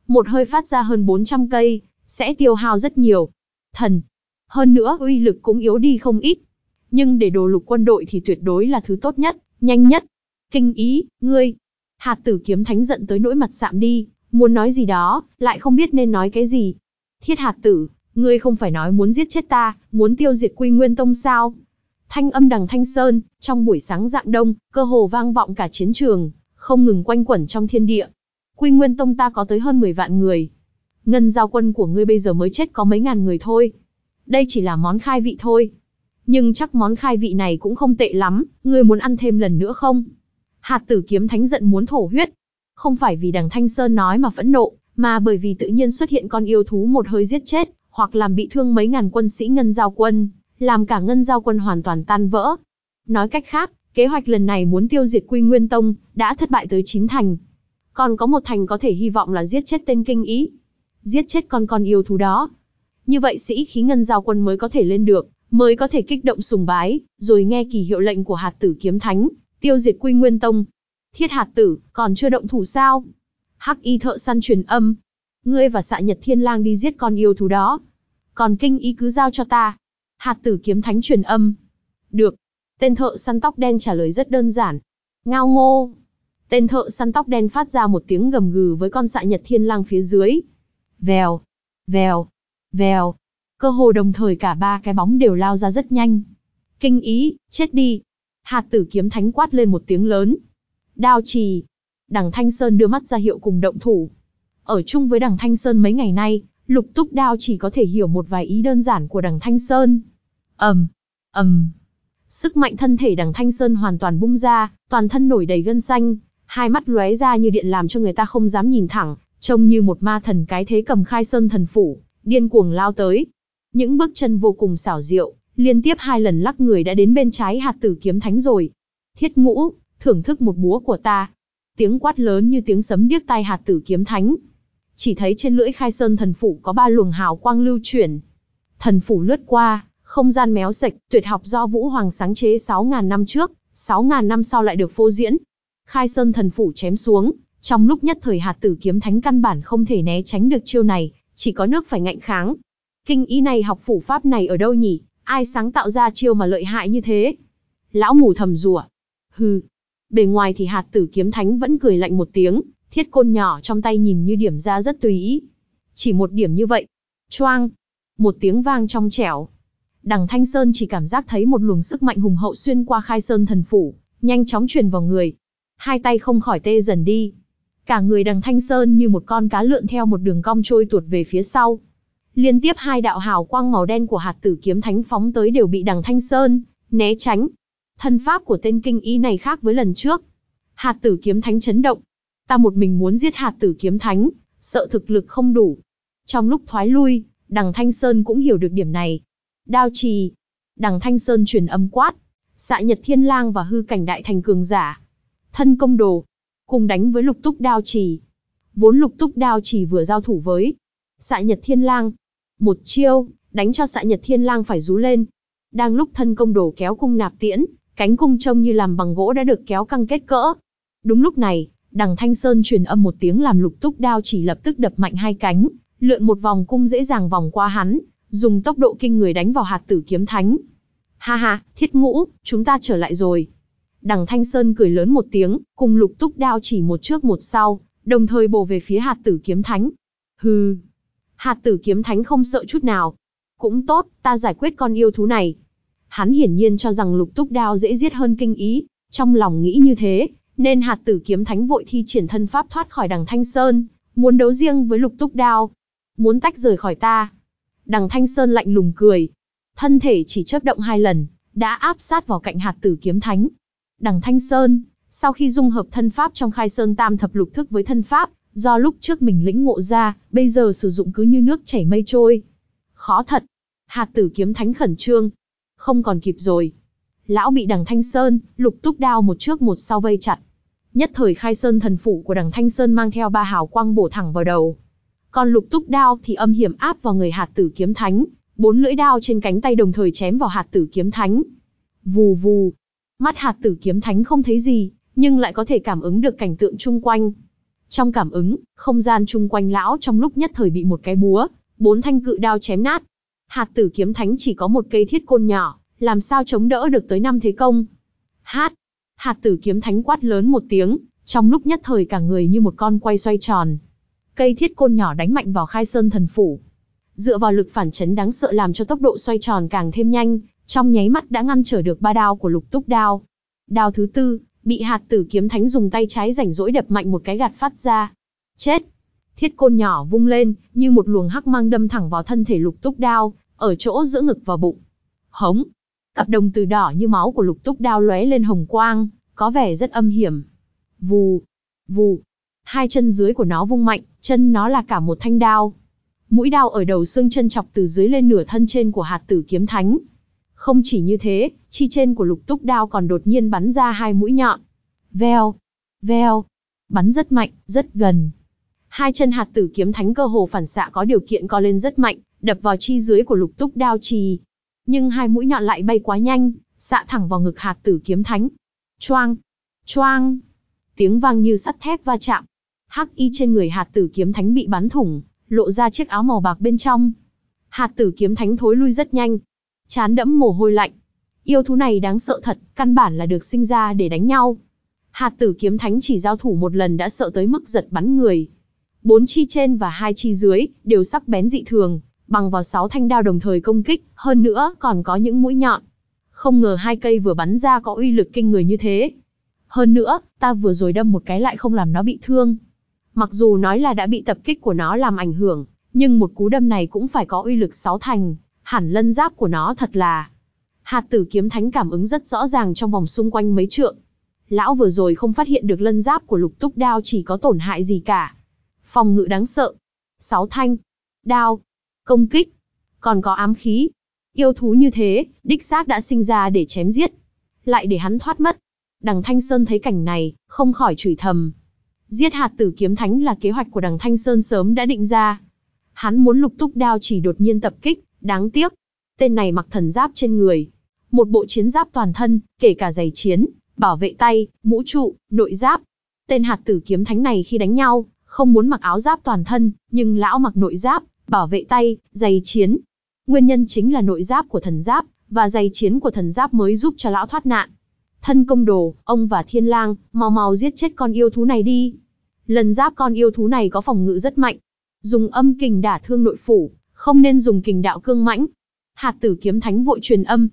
Một hơi phát ra hơn 400 cây, sẽ tiêu hao rất nhiều. Thần. Hơn nữa uy lực cũng yếu đi không ít. Nhưng để đồ lục quân đội thì tuyệt đối là thứ tốt nhất, nhanh nhất. Kinh ý, ngươi. Hạt tử kiếm thánh giận tới nỗi mặt sạm đi, muốn nói gì đó, lại không biết nên nói cái gì. Thiết hạt tử, ngươi không phải nói muốn giết chết ta, muốn tiêu diệt quy nguyên tông sao? Thanh âm đằng thanh sơn, trong buổi sáng dạng đông, cơ hồ vang vọng cả chiến trường, không ngừng quanh quẩn trong thiên địa. Quy Nguyên Tông ta có tới hơn 10 vạn người. Ngân giao quân của ngươi bây giờ mới chết có mấy ngàn người thôi. Đây chỉ là món khai vị thôi. Nhưng chắc món khai vị này cũng không tệ lắm, ngươi muốn ăn thêm lần nữa không? Hạt tử kiếm thánh giận muốn thổ huyết. Không phải vì đằng Thanh Sơn nói mà phẫn nộ, mà bởi vì tự nhiên xuất hiện con yêu thú một hơi giết chết, hoặc làm bị thương mấy ngàn quân sĩ ngân giao quân, làm cả ngân giao quân hoàn toàn tan vỡ. Nói cách khác, Kế hoạch lần này muốn tiêu diệt Quy Nguyên Tông, đã thất bại tới chín thành. Còn có một thành có thể hy vọng là giết chết tên kinh ý. Giết chết con con yêu thú đó. Như vậy sĩ khí ngân giao quân mới có thể lên được, mới có thể kích động sùng bái, rồi nghe kỳ hiệu lệnh của hạt tử kiếm thánh, tiêu diệt Quy Nguyên Tông. Thiết hạt tử, còn chưa động thủ sao? Hắc y thợ săn truyền âm. Ngươi và xạ nhật thiên lang đi giết con yêu thú đó. Còn kinh ý cứ giao cho ta. Hạt tử kiếm thánh truyền âm. Được, Tên thợ săn tóc đen trả lời rất đơn giản. Ngao ngô. Tên thợ săn tóc đen phát ra một tiếng gầm gừ với con xạ nhật thiên lang phía dưới. Vèo, vèo, vèo. Cơ hồ đồng thời cả ba cái bóng đều lao ra rất nhanh. Kinh ý, chết đi. Hạt tử kiếm thánh quát lên một tiếng lớn. Đao trì. Đằng Thanh Sơn đưa mắt ra hiệu cùng động thủ. Ở chung với đằng Thanh Sơn mấy ngày nay, lục túc đao chỉ có thể hiểu một vài ý đơn giản của đằng Thanh Sơn. ầm, ầm, Sức mạnh thân thể đằng Thanh Sơn hoàn toàn bung ra, toàn thân nổi đầy gân xanh, hai mắt lóe ra như điện làm cho người ta không dám nhìn thẳng, trông như một ma thần cái thế cầm khai sơn thần phủ, điên cuồng lao tới. Những bước chân vô cùng xảo diệu, liên tiếp hai lần lắc người đã đến bên trái hạt tử kiếm thánh rồi. Thiết ngũ, thưởng thức một búa của ta. Tiếng quát lớn như tiếng sấm điếc tai hạt tử kiếm thánh. Chỉ thấy trên lưỡi khai sơn thần phủ có ba luồng hào quang lưu chuyển. Thần phủ lướt qua, không gian méo sạch, tuyệt học do Vũ Hoàng sáng chế 6.000 năm trước, 6.000 năm sau lại được phô diễn. Khai Sơn thần phủ chém xuống, trong lúc nhất thời hạt tử kiếm thánh căn bản không thể né tránh được chiêu này, chỉ có nước phải ngạnh kháng. Kinh ý này học phủ pháp này ở đâu nhỉ? Ai sáng tạo ra chiêu mà lợi hại như thế? Lão mù thầm rủa. Hừ. Bề ngoài thì hạt tử kiếm thánh vẫn cười lạnh một tiếng, thiết côn nhỏ trong tay nhìn như điểm ra rất tùy ý. Chỉ một điểm như vậy. Choang. Một tiếng vang trong trẻo, Đằng Thanh Sơn chỉ cảm giác thấy một luồng sức mạnh hùng hậu xuyên qua khai sơn thần phủ, nhanh chóng truyền vào người. Hai tay không khỏi tê dần đi. Cả người đằng Thanh Sơn như một con cá lượn theo một đường cong trôi tuột về phía sau. Liên tiếp hai đạo hào quang màu đen của hạt tử kiếm thánh phóng tới đều bị đằng Thanh Sơn né tránh. Thân pháp của tên kinh y này khác với lần trước. Hạt tử kiếm thánh chấn động. Ta một mình muốn giết hạt tử kiếm thánh, sợ thực lực không đủ. Trong lúc thoái lui, đằng Thanh Sơn cũng hiểu được điểm này, Đao trì. Đằng Thanh Sơn truyền âm quát. Xạ Nhật Thiên Lang và hư cảnh đại thành cường giả. Thân công đồ. Cùng đánh với lục túc đao trì. Vốn lục túc đao trì vừa giao thủ với. Xạ Nhật Thiên Lang. Một chiêu, đánh cho xạ Nhật Thiên Lang phải rú lên. Đang lúc thân công đồ kéo cung nạp tiễn, cánh cung trông như làm bằng gỗ đã được kéo căng kết cỡ. Đúng lúc này, đằng Thanh Sơn truyền âm một tiếng làm lục túc đao chỉ lập tức đập mạnh hai cánh, lượn một vòng cung dễ dàng vòng qua hắn, dùng tốc độ kinh người đánh vào hạt tử kiếm thánh. Ha ha, thiết ngũ, chúng ta trở lại rồi. Đằng Thanh Sơn cười lớn một tiếng, cùng lục túc đao chỉ một trước một sau, đồng thời bổ về phía hạt tử kiếm thánh. Hừ, hạt tử kiếm thánh không sợ chút nào. Cũng tốt, ta giải quyết con yêu thú này. Hắn hiển nhiên cho rằng lục túc đao dễ giết hơn kinh ý, trong lòng nghĩ như thế, nên hạt tử kiếm thánh vội thi triển thân pháp thoát khỏi đằng Thanh Sơn, muốn đấu riêng với lục túc đao. Muốn tách rời khỏi ta, Đằng Thanh Sơn lạnh lùng cười. Thân thể chỉ chớp động hai lần, đã áp sát vào cạnh hạt tử kiếm thánh. Đằng Thanh Sơn, Sau khi dung hợp thân pháp trong khai sơn tam thập lục thức với thân pháp, do lúc trước mình lĩnh ngộ ra, bây giờ sử dụng cứ như nước chảy mây trôi. Khó thật. Hạt tử kiếm thánh khẩn trương. Không còn kịp rồi. Lão bị đằng Thanh Sơn, lục túc đao một trước một sau vây chặt. Nhất thời khai sơn thần phủ của đằng Thanh Sơn mang theo ba hào quang bổ thẳng vào đầu. Còn lục túc đao thì âm hiểm áp vào người hạt tử kiếm thánh, bốn lưỡi đao trên cánh tay đồng thời chém vào hạt tử kiếm thánh. Vù vù. Mắt hạt tử kiếm thánh không thấy gì, nhưng lại có thể cảm ứng được cảnh tượng chung quanh. Trong cảm ứng, không gian chung quanh lão trong lúc nhất thời bị một cái búa, bốn thanh cự đao chém nát. Hạt tử kiếm thánh chỉ có một cây thiết côn nhỏ, làm sao chống đỡ được tới năm thế công. Hát! Hạt tử kiếm thánh quát lớn một tiếng, trong lúc nhất thời cả người như một con quay xoay tròn. Cây thiết côn nhỏ đánh mạnh vào khai sơn thần phủ. Dựa vào lực phản chấn đáng sợ làm cho tốc độ xoay tròn càng thêm nhanh, trong nháy mắt đã ngăn trở được ba đao của lục túc đao. Đao thứ tư, bị hạt tử kiếm thánh dùng tay trái rảnh rỗi đập mạnh một cái gạt phát ra. Chết! Thiết côn nhỏ vung lên, như một luồng hắc mang đâm thẳng vào thân thể lục túc đao, ở chỗ giữa ngực và bụng. Hống! Cặp đồng từ đỏ như máu của lục túc đao lóe lên hồng quang, có vẻ rất âm hiểm. Vù! Vù! Hai chân dưới của nó vung mạnh, chân nó là cả một thanh đao. Mũi đao ở đầu xương chân chọc từ dưới lên nửa thân trên của hạt tử kiếm thánh, không chỉ như thế, chi trên của lục túc đao còn đột nhiên bắn ra hai mũi nhọn. Veo, veo, bắn rất mạnh, rất gần. Hai chân hạt tử kiếm thánh cơ hồ phản xạ có điều kiện co lên rất mạnh, đập vào chi dưới của lục túc đao trì. Nhưng hai mũi nhọn lại bay quá nhanh, xạ thẳng vào ngực hạt tử kiếm thánh. Choang, choang, tiếng vang như sắt thép va chạm. Hắc y trên người hạt tử kiếm thánh bị bắn thủng, lộ ra chiếc áo màu bạc bên trong. Hạt tử kiếm thánh thối lui rất nhanh, chán đẫm mồ hôi lạnh. Yêu thú này đáng sợ thật, căn bản là được sinh ra để đánh nhau. Hạt tử kiếm thánh chỉ giao thủ một lần đã sợ tới mức giật bắn người. Bốn chi trên và hai chi dưới, đều sắc bén dị thường, bằng vào sáu thanh đao đồng thời công kích, hơn nữa còn có những mũi nhọn. Không ngờ hai cây vừa bắn ra có uy lực kinh người như thế. Hơn nữa, ta vừa rồi đâm một cái lại không làm nó bị thương. Mặc dù nói là đã bị tập kích của nó làm ảnh hưởng, nhưng một cú đâm này cũng phải có uy lực sáu thành hẳn lân giáp của nó thật là. Hạt tử kiếm thánh cảm ứng rất rõ ràng trong vòng xung quanh mấy trượng. Lão vừa rồi không phát hiện được lân giáp của lục túc đao chỉ có tổn hại gì cả. Phòng ngự đáng sợ. Sáu thanh. Đao. Công kích. Còn có ám khí. Yêu thú như thế, đích xác đã sinh ra để chém giết. Lại để hắn thoát mất. Đằng Thanh Sơn thấy cảnh này, không khỏi chửi thầm. Giết hạt tử kiếm thánh là kế hoạch của đằng Thanh Sơn sớm đã định ra. Hắn muốn lục túc đao chỉ đột nhiên tập kích, Đáng tiếc, tên này mặc thần giáp trên người. Một bộ chiến giáp toàn thân, kể cả giày chiến, bảo vệ tay, mũ trụ, nội giáp. Tên hạt tử kiếm thánh này khi đánh nhau, không muốn mặc áo giáp toàn thân, nhưng lão mặc nội giáp, bảo vệ tay, giày chiến. Nguyên nhân chính là nội giáp của thần giáp, và giày chiến của thần giáp mới giúp cho lão thoát nạn. Thân công đồ, ông và thiên lang, mau mau giết chết con yêu thú này đi. Lần giáp con yêu thú này có phòng ngự rất mạnh. Dùng âm kình đả thương nội phủ, không nên dùng kình đạo cương mãnh. Hạt tử kiếm thánh vội truyền âm.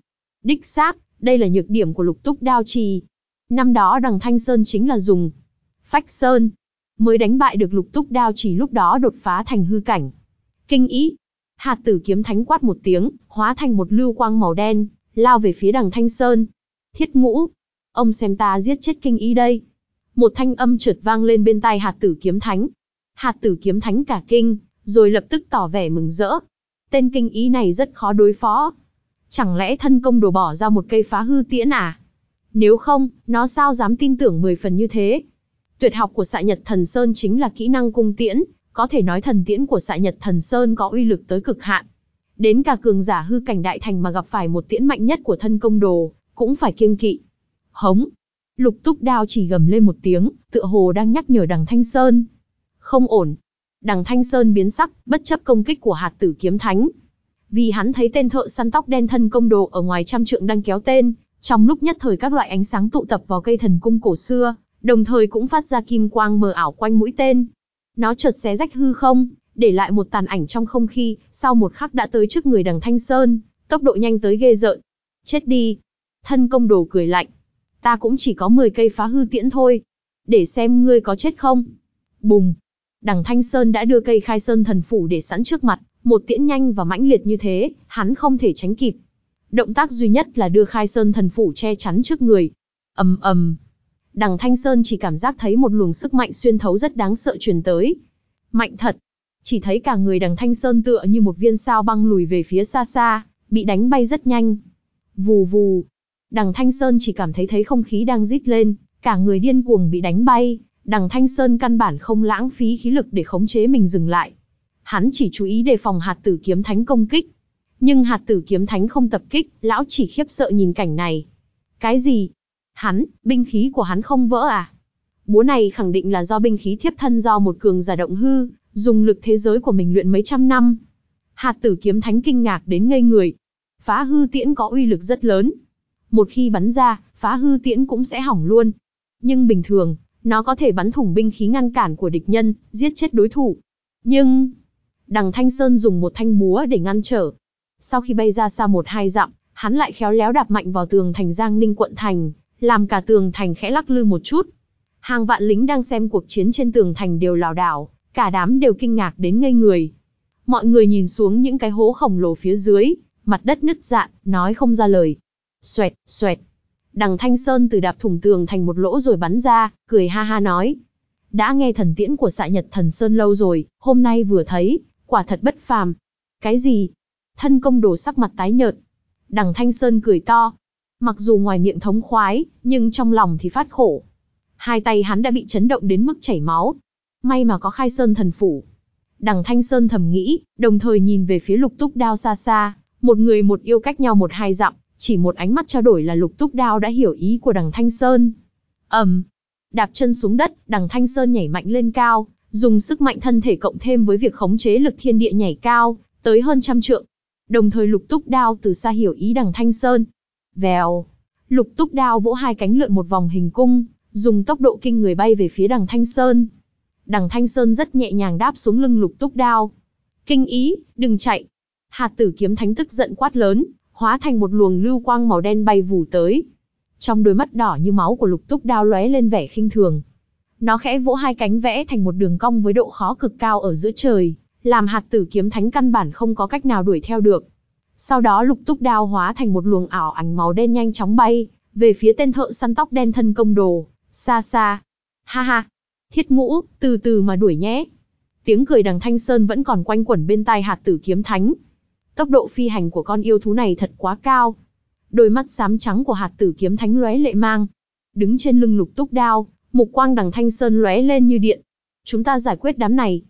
Đích xác, đây là nhược điểm của lục túc đao trì. Năm đó đằng Thanh Sơn chính là dùng phách sơn, mới đánh bại được lục túc đao trì lúc đó đột phá thành hư cảnh. Kinh ý. Hạt tử kiếm thánh quát một tiếng, hóa thành một lưu quang màu đen, lao về phía đằng Thanh Sơn. Thiết ngũ. Ông xem ta giết chết kinh ý đây. Một thanh âm trượt vang lên bên tai hạt tử kiếm thánh. Hạt tử kiếm thánh cả kinh, rồi lập tức tỏ vẻ mừng rỡ. Tên kinh ý này rất khó đối phó. Chẳng lẽ thân công đồ bỏ ra một cây phá hư tiễn à? Nếu không, nó sao dám tin tưởng 10 phần như thế? Tuyệt học của xạ nhật thần Sơn chính là kỹ năng cung tiễn, có thể nói thần tiễn của xạ nhật thần Sơn có uy lực tới cực hạn. Đến cả cường giả hư cảnh đại thành mà gặp phải một tiễn mạnh nhất của thân công đồ, cũng phải kiêng kỵ. Hống! Lục túc đao chỉ gầm lên một tiếng, tựa hồ đang nhắc nhở đằng Thanh Sơn. Không ổn, Đằng Thanh Sơn biến sắc, bất chấp công kích của hạt tử kiếm thánh. Vì hắn thấy tên thợ săn tóc đen thân công đồ ở ngoài trăm trượng đang kéo tên, trong lúc nhất thời các loại ánh sáng tụ tập vào cây thần cung cổ xưa, đồng thời cũng phát ra kim quang mờ ảo quanh mũi tên. Nó chợt xé rách hư không, để lại một tàn ảnh trong không khí, sau một khắc đã tới trước người đằng Thanh Sơn, tốc độ nhanh tới ghê rợn. Chết đi. Thân công đồ cười lạnh. Ta cũng chỉ có 10 cây phá hư tiễn thôi. Để xem ngươi có chết không. Bùng đằng Thanh Sơn đã đưa cây khai sơn thần phủ để sẵn trước mặt, một tiễn nhanh và mãnh liệt như thế, hắn không thể tránh kịp. Động tác duy nhất là đưa khai sơn thần phủ che chắn trước người. ầm ầm, Đằng Thanh Sơn chỉ cảm giác thấy một luồng sức mạnh xuyên thấu rất đáng sợ truyền tới. Mạnh thật. Chỉ thấy cả người đằng Thanh Sơn tựa như một viên sao băng lùi về phía xa xa, bị đánh bay rất nhanh. Vù vù. Đằng Thanh Sơn chỉ cảm thấy thấy không khí đang rít lên, cả người điên cuồng bị đánh bay, đằng Thanh Sơn căn bản không lãng phí khí lực để khống chế mình dừng lại. Hắn chỉ chú ý đề phòng hạt tử kiếm thánh công kích. Nhưng hạt tử kiếm thánh không tập kích, lão chỉ khiếp sợ nhìn cảnh này. Cái gì? Hắn, binh khí của hắn không vỡ à? Búa này khẳng định là do binh khí thiếp thân do một cường giả động hư, dùng lực thế giới của mình luyện mấy trăm năm. Hạt tử kiếm thánh kinh ngạc đến ngây người. Phá hư tiễn có uy lực rất lớn. Một khi bắn ra, phá hư tiễn cũng sẽ hỏng luôn. Nhưng bình thường, nó có thể bắn thủng binh khí ngăn cản của địch nhân, giết chết đối thủ. Nhưng, đằng Thanh Sơn dùng một thanh búa để ngăn trở. Sau khi bay ra xa một hai dặm, hắn lại khéo léo đạp mạnh vào tường thành Giang Ninh quận thành, làm cả tường thành khẽ lắc lư một chút. Hàng vạn lính đang xem cuộc chiến trên tường thành đều lảo đảo, cả đám đều kinh ngạc đến ngây người. Mọi người nhìn xuống những cái hố khổng lồ phía dưới, mặt đất nứt dạn, nói không ra lời. Xoẹt, xoẹt. Đằng Thanh Sơn từ đạp thủng tường thành một lỗ rồi bắn ra, cười ha ha nói. Đã nghe thần tiễn của xạ nhật thần Sơn lâu rồi, hôm nay vừa thấy, quả thật bất phàm. Cái gì? Thân công đồ sắc mặt tái nhợt. Đằng Thanh Sơn cười to. Mặc dù ngoài miệng thống khoái, nhưng trong lòng thì phát khổ. Hai tay hắn đã bị chấn động đến mức chảy máu. May mà có khai sơn thần phủ. Đằng Thanh Sơn thầm nghĩ, đồng thời nhìn về phía lục túc đao xa xa, một người một yêu cách nhau một hai dặm, chỉ một ánh mắt trao đổi là lục túc đao đã hiểu ý của đằng Thanh Sơn. ầm, um, đạp chân xuống đất, đằng Thanh Sơn nhảy mạnh lên cao, dùng sức mạnh thân thể cộng thêm với việc khống chế lực thiên địa nhảy cao, tới hơn trăm trượng. Đồng thời lục túc đao từ xa hiểu ý đằng Thanh Sơn. Vèo, lục túc đao vỗ hai cánh lượn một vòng hình cung, dùng tốc độ kinh người bay về phía đằng Thanh Sơn. Đằng Thanh Sơn rất nhẹ nhàng đáp xuống lưng lục túc đao. Kinh ý, đừng chạy. Hạt tử kiếm thánh tức giận quát lớn, hóa thành một luồng lưu quang màu đen bay vù tới. Trong đôi mắt đỏ như máu của lục túc đao lóe lên vẻ khinh thường. Nó khẽ vỗ hai cánh vẽ thành một đường cong với độ khó cực cao ở giữa trời, làm hạt tử kiếm thánh căn bản không có cách nào đuổi theo được. Sau đó lục túc đao hóa thành một luồng ảo ảnh màu đen nhanh chóng bay, về phía tên thợ săn tóc đen thân công đồ, xa xa. Ha ha, thiết ngũ, từ từ mà đuổi nhé. Tiếng cười đằng Thanh Sơn vẫn còn quanh quẩn bên tai hạt tử kiếm thánh, Tốc độ phi hành của con yêu thú này thật quá cao. Đôi mắt xám trắng của hạt tử kiếm thánh lóe lệ mang. Đứng trên lưng lục túc đao, mục quang đằng thanh sơn lóe lên như điện. Chúng ta giải quyết đám này.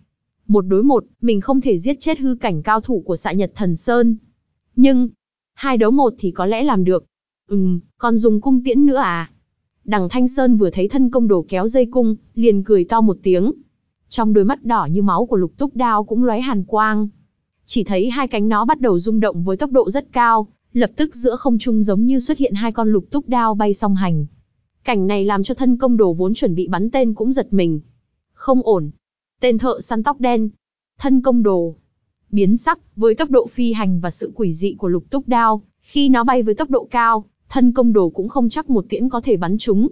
Một đối một, mình không thể giết chết hư cảnh cao thủ của xạ nhật thần sơn. Nhưng, hai đấu một thì có lẽ làm được. Ừm, còn dùng cung tiễn nữa à? Đằng Thanh Sơn vừa thấy thân công đồ kéo dây cung, liền cười to một tiếng. Trong đôi mắt đỏ như máu của lục túc đao cũng lóe hàn quang chỉ thấy hai cánh nó bắt đầu rung động với tốc độ rất cao, lập tức giữa không trung giống như xuất hiện hai con lục túc đao bay song hành. Cảnh này làm cho thân công đồ vốn chuẩn bị bắn tên cũng giật mình. Không ổn. Tên thợ săn tóc đen. Thân công đồ. Biến sắc, với tốc độ phi hành và sự quỷ dị của lục túc đao, khi nó bay với tốc độ cao, thân công đồ cũng không chắc một tiễn có thể bắn chúng.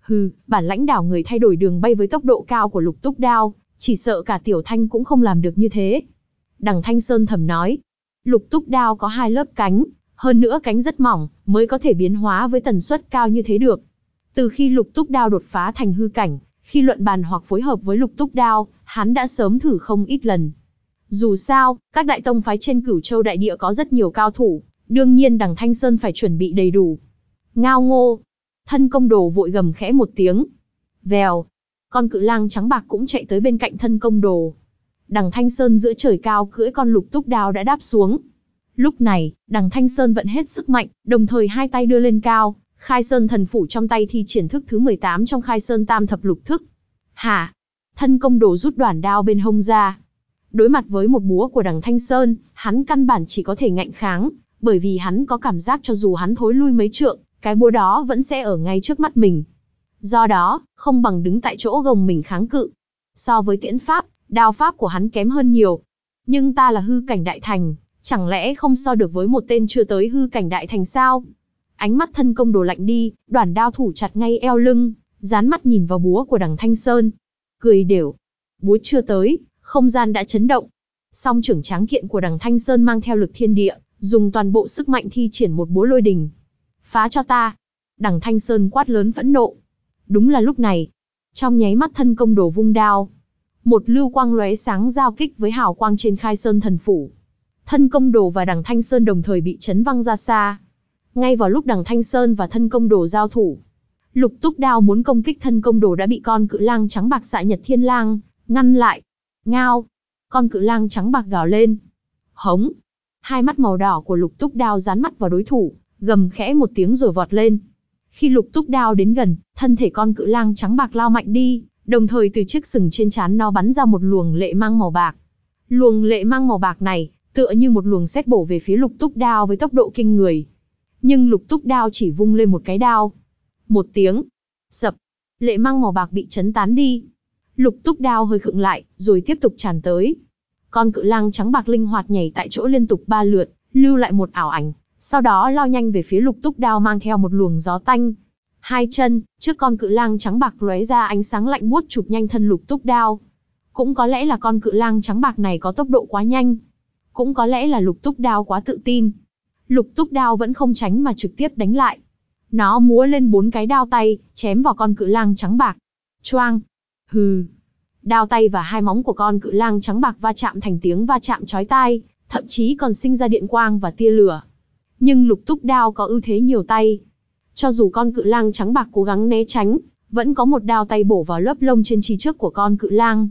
Hừ, bản lãnh đảo người thay đổi đường bay với tốc độ cao của lục túc đao, chỉ sợ cả tiểu thanh cũng không làm được như thế. Đằng Thanh Sơn thầm nói, lục túc đao có hai lớp cánh, hơn nữa cánh rất mỏng, mới có thể biến hóa với tần suất cao như thế được. Từ khi lục túc đao đột phá thành hư cảnh, khi luận bàn hoặc phối hợp với lục túc đao, hắn đã sớm thử không ít lần. Dù sao, các đại tông phái trên cửu châu đại địa có rất nhiều cao thủ, đương nhiên đằng Thanh Sơn phải chuẩn bị đầy đủ. Ngao ngô, thân công đồ vội gầm khẽ một tiếng. Vèo, con cự lang trắng bạc cũng chạy tới bên cạnh thân công đồ, đằng Thanh Sơn giữa trời cao cưỡi con lục túc đao đã đáp xuống. Lúc này, đằng Thanh Sơn vận hết sức mạnh, đồng thời hai tay đưa lên cao, khai sơn thần phủ trong tay thi triển thức thứ 18 trong khai sơn tam thập lục thức. Hả? Thân công đồ rút đoàn đao bên hông ra. Đối mặt với một búa của đằng Thanh Sơn, hắn căn bản chỉ có thể ngạnh kháng, bởi vì hắn có cảm giác cho dù hắn thối lui mấy trượng, cái búa đó vẫn sẽ ở ngay trước mắt mình. Do đó, không bằng đứng tại chỗ gồng mình kháng cự. So với tiễn pháp, Đao pháp của hắn kém hơn nhiều. Nhưng ta là hư cảnh đại thành, chẳng lẽ không so được với một tên chưa tới hư cảnh đại thành sao? Ánh mắt thân công đồ lạnh đi, đoàn đao thủ chặt ngay eo lưng, dán mắt nhìn vào búa của đằng Thanh Sơn. Cười đều. Búa chưa tới, không gian đã chấn động. Song trưởng tráng kiện của đằng Thanh Sơn mang theo lực thiên địa, dùng toàn bộ sức mạnh thi triển một búa lôi đình. Phá cho ta. Đằng Thanh Sơn quát lớn phẫn nộ. Đúng là lúc này, trong nháy mắt thân công đồ vung đao, một lưu quang lóe sáng giao kích với hào quang trên khai sơn thần phủ. Thân công đồ và đằng Thanh Sơn đồng thời bị chấn văng ra xa. Ngay vào lúc đằng Thanh Sơn và thân công đồ giao thủ, lục túc đao muốn công kích thân công đồ đã bị con cự lang trắng bạc xạ nhật thiên lang, ngăn lại. Ngao! Con cự lang trắng bạc gào lên. Hống! Hai mắt màu đỏ của lục túc đao dán mắt vào đối thủ, gầm khẽ một tiếng rồi vọt lên. Khi lục túc đao đến gần, thân thể con cự lang trắng bạc lao mạnh đi, đồng thời từ chiếc sừng trên trán nó bắn ra một luồng lệ mang màu bạc. Luồng lệ mang màu bạc này, tựa như một luồng xét bổ về phía lục túc đao với tốc độ kinh người. Nhưng lục túc đao chỉ vung lên một cái đao. Một tiếng. Sập. Lệ mang màu bạc bị chấn tán đi. Lục túc đao hơi khựng lại, rồi tiếp tục tràn tới. Con cự lang trắng bạc linh hoạt nhảy tại chỗ liên tục ba lượt, lưu lại một ảo ảnh, sau đó lao nhanh về phía lục túc đao mang theo một luồng gió tanh. Hai chân, trước con cự lang trắng bạc lóe ra ánh sáng lạnh buốt chụp nhanh thân lục túc đao. Cũng có lẽ là con cự lang trắng bạc này có tốc độ quá nhanh. Cũng có lẽ là lục túc đao quá tự tin. Lục túc đao vẫn không tránh mà trực tiếp đánh lại. Nó múa lên bốn cái đao tay, chém vào con cự lang trắng bạc. Choang! Hừ! Đao tay và hai móng của con cự lang trắng bạc va chạm thành tiếng va chạm chói tai, thậm chí còn sinh ra điện quang và tia lửa. Nhưng lục túc đao có ưu thế nhiều tay. Cho dù con cự lang trắng bạc cố gắng né tránh, vẫn có một đao tay bổ vào lớp lông trên chi trước của con cự lang.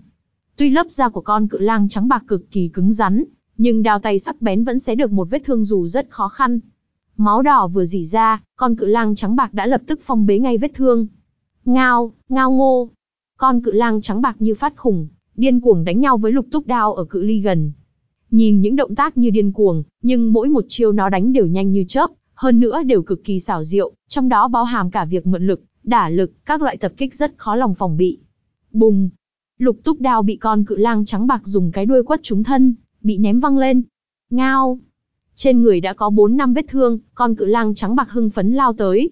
Tuy lớp da của con cự lang trắng bạc cực kỳ cứng rắn, nhưng đao tay sắc bén vẫn sẽ được một vết thương dù rất khó khăn. Máu đỏ vừa dỉ ra, con cự lang trắng bạc đã lập tức phong bế ngay vết thương. Ngao, ngao ngô. Con cự lang trắng bạc như phát khủng, điên cuồng đánh nhau với lục túc đao ở cự ly gần. Nhìn những động tác như điên cuồng, nhưng mỗi một chiêu nó đánh đều nhanh như chớp, hơn nữa đều cực kỳ xảo diệu, trong đó bao hàm cả việc mượn lực, đả lực, các loại tập kích rất khó lòng phòng bị. Bùng! Lục túc đao bị con cự lang trắng bạc dùng cái đuôi quất trúng thân, bị ném văng lên. Ngao! Trên người đã có 4 năm vết thương, con cự lang trắng bạc hưng phấn lao tới.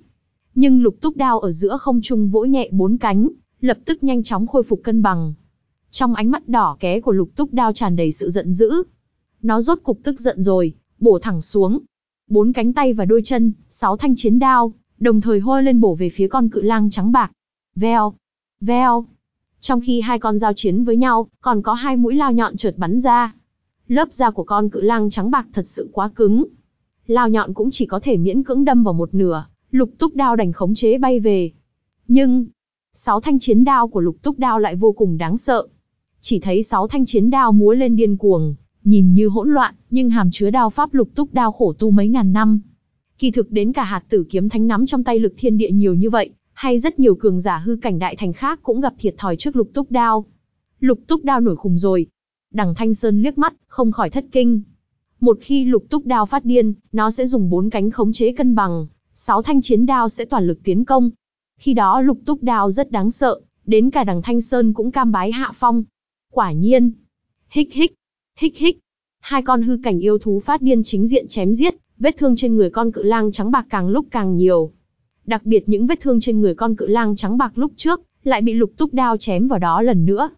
Nhưng lục túc đao ở giữa không trung vỗ nhẹ bốn cánh, lập tức nhanh chóng khôi phục cân bằng. Trong ánh mắt đỏ ké của lục túc đao tràn đầy sự giận dữ. Nó rốt cục tức giận rồi, bổ thẳng xuống. Bốn cánh tay và đôi chân, sáu thanh chiến đao, đồng thời hôi lên bổ về phía con cự lang trắng bạc. Veo, veo. Trong khi hai con giao chiến với nhau, còn có hai mũi lao nhọn trượt bắn ra. Lớp da của con cự lang trắng bạc thật sự quá cứng. Lao nhọn cũng chỉ có thể miễn cưỡng đâm vào một nửa, lục túc đao đành khống chế bay về. Nhưng, sáu thanh chiến đao của lục túc đao lại vô cùng đáng sợ. Chỉ thấy sáu thanh chiến đao múa lên điên cuồng, nhìn như hỗn loạn, nhưng hàm chứa đao pháp lục túc đao khổ tu mấy ngàn năm. Kỳ thực đến cả hạt tử kiếm thánh nắm trong tay lực thiên địa nhiều như vậy, hay rất nhiều cường giả hư cảnh đại thành khác cũng gặp thiệt thòi trước lục túc đao. Lục túc đao nổi khùng rồi. Đằng Thanh Sơn liếc mắt, không khỏi thất kinh. Một khi lục túc đao phát điên, nó sẽ dùng bốn cánh khống chế cân bằng, sáu thanh chiến đao sẽ toàn lực tiến công. Khi đó lục túc đao rất đáng sợ, đến cả đằng Thanh Sơn cũng cam bái hạ phong. Quả nhiên. Hích hích, hích hích. Hai con hư cảnh yêu thú phát điên chính diện chém giết, vết thương trên người con cự lang trắng bạc càng lúc càng nhiều. Đặc biệt những vết thương trên người con cự lang trắng bạc lúc trước, lại bị lục túc đao chém vào đó lần nữa.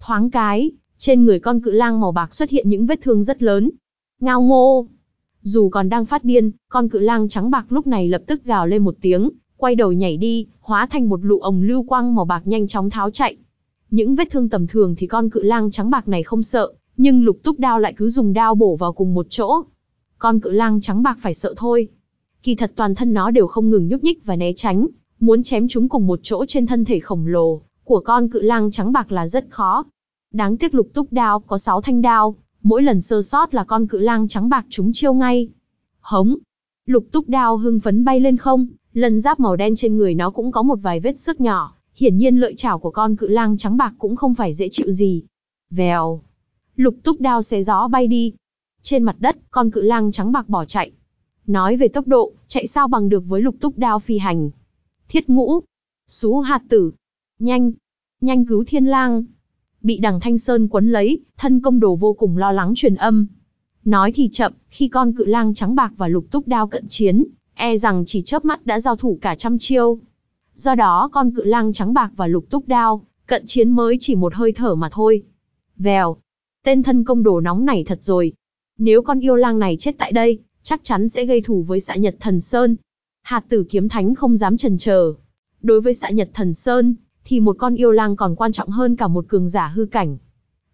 Thoáng cái, trên người con cự lang màu bạc xuất hiện những vết thương rất lớn. Ngao ngô! Dù còn đang phát điên, con cự lang trắng bạc lúc này lập tức gào lên một tiếng, quay đầu nhảy đi, hóa thành một lụ ồng lưu quang màu bạc nhanh chóng tháo chạy. Những vết thương tầm thường thì con cự lang trắng bạc này không sợ, nhưng lục túc đao lại cứ dùng đao bổ vào cùng một chỗ. Con cự lang trắng bạc phải sợ thôi. Kỳ thật toàn thân nó đều không ngừng nhúc nhích và né tránh, muốn chém chúng cùng một chỗ trên thân thể khổng lồ của con cự lang trắng bạc là rất khó. Đáng tiếc lục túc đao có 6 thanh đao, mỗi lần sơ sót là con cự lang trắng bạc chúng chiêu ngay. Hống! Lục túc đao hưng phấn bay lên không, lần giáp màu đen trên người nó cũng có một vài vết sức nhỏ, hiển nhiên lợi chảo của con cự lang trắng bạc cũng không phải dễ chịu gì. Vèo! Lục túc đao xé gió bay đi. Trên mặt đất, con cự lang trắng bạc bỏ chạy. Nói về tốc độ, chạy sao bằng được với lục túc đao phi hành. Thiết ngũ. Xú hạt tử. Nhanh. Nhanh cứu thiên lang. Bị đằng Thanh Sơn quấn lấy, thân công đồ vô cùng lo lắng truyền âm. Nói thì chậm, khi con cự lang trắng bạc và lục túc đao cận chiến, e rằng chỉ chớp mắt đã giao thủ cả trăm chiêu. Do đó con cự lang trắng bạc và lục túc đao, cận chiến mới chỉ một hơi thở mà thôi. Vèo, Tên thân công đồ nóng này thật rồi. Nếu con yêu lang này chết tại đây, chắc chắn sẽ gây thù với xạ nhật thần Sơn. Hạt tử kiếm thánh không dám chần chờ. Đối với xạ nhật thần sơn, thì một con yêu lang còn quan trọng hơn cả một cường giả hư cảnh.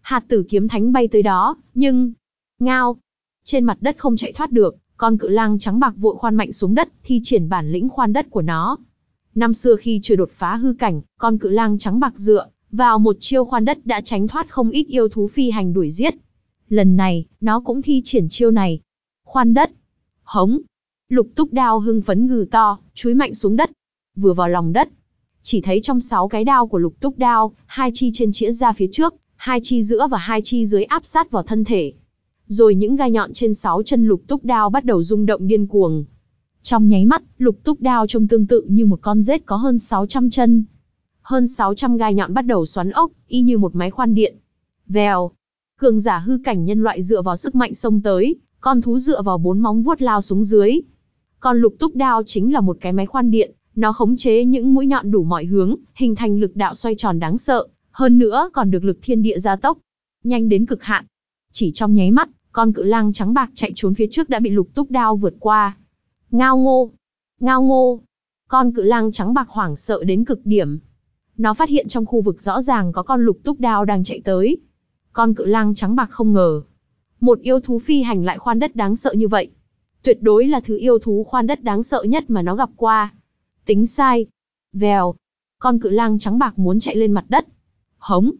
Hạt tử kiếm thánh bay tới đó, nhưng... Ngao! Trên mặt đất không chạy thoát được, con cự lang trắng bạc vội khoan mạnh xuống đất, thi triển bản lĩnh khoan đất của nó. Năm xưa khi chưa đột phá hư cảnh, con cự lang trắng bạc dựa vào một chiêu khoan đất đã tránh thoát không ít yêu thú phi hành đuổi giết. Lần này, nó cũng thi triển chiêu này. Khoan đất. Hống. Lục túc đao hưng phấn ngừ to, chúi mạnh xuống đất. Vừa vào lòng đất. Chỉ thấy trong sáu cái đao của lục túc đao, hai chi trên chĩa ra phía trước, hai chi giữa và hai chi dưới áp sát vào thân thể. Rồi những gai nhọn trên sáu chân lục túc đao bắt đầu rung động điên cuồng. Trong nháy mắt, lục túc đao trông tương tự như một con rết có hơn 600 chân. Hơn 600 gai nhọn bắt đầu xoắn ốc, y như một máy khoan điện. Vèo. Cường giả hư cảnh nhân loại dựa vào sức mạnh xông tới, con thú dựa vào bốn móng vuốt lao xuống dưới. Còn lục túc đao chính là một cái máy khoan điện, nó khống chế những mũi nhọn đủ mọi hướng, hình thành lực đạo xoay tròn đáng sợ, hơn nữa còn được lực thiên địa gia tốc. Nhanh đến cực hạn. Chỉ trong nháy mắt, con cự lang trắng bạc chạy trốn phía trước đã bị lục túc đao vượt qua. Ngao ngô! Ngao ngô! Con cự lang trắng bạc hoảng sợ đến cực điểm. Nó phát hiện trong khu vực rõ ràng có con lục túc đao đang chạy tới. Con cự lang trắng bạc không ngờ. Một yêu thú phi hành lại khoan đất đáng sợ như vậy. Tuyệt đối là thứ yêu thú khoan đất đáng sợ nhất mà nó gặp qua. Tính sai. Vèo. Con cự lang trắng bạc muốn chạy lên mặt đất. Hống.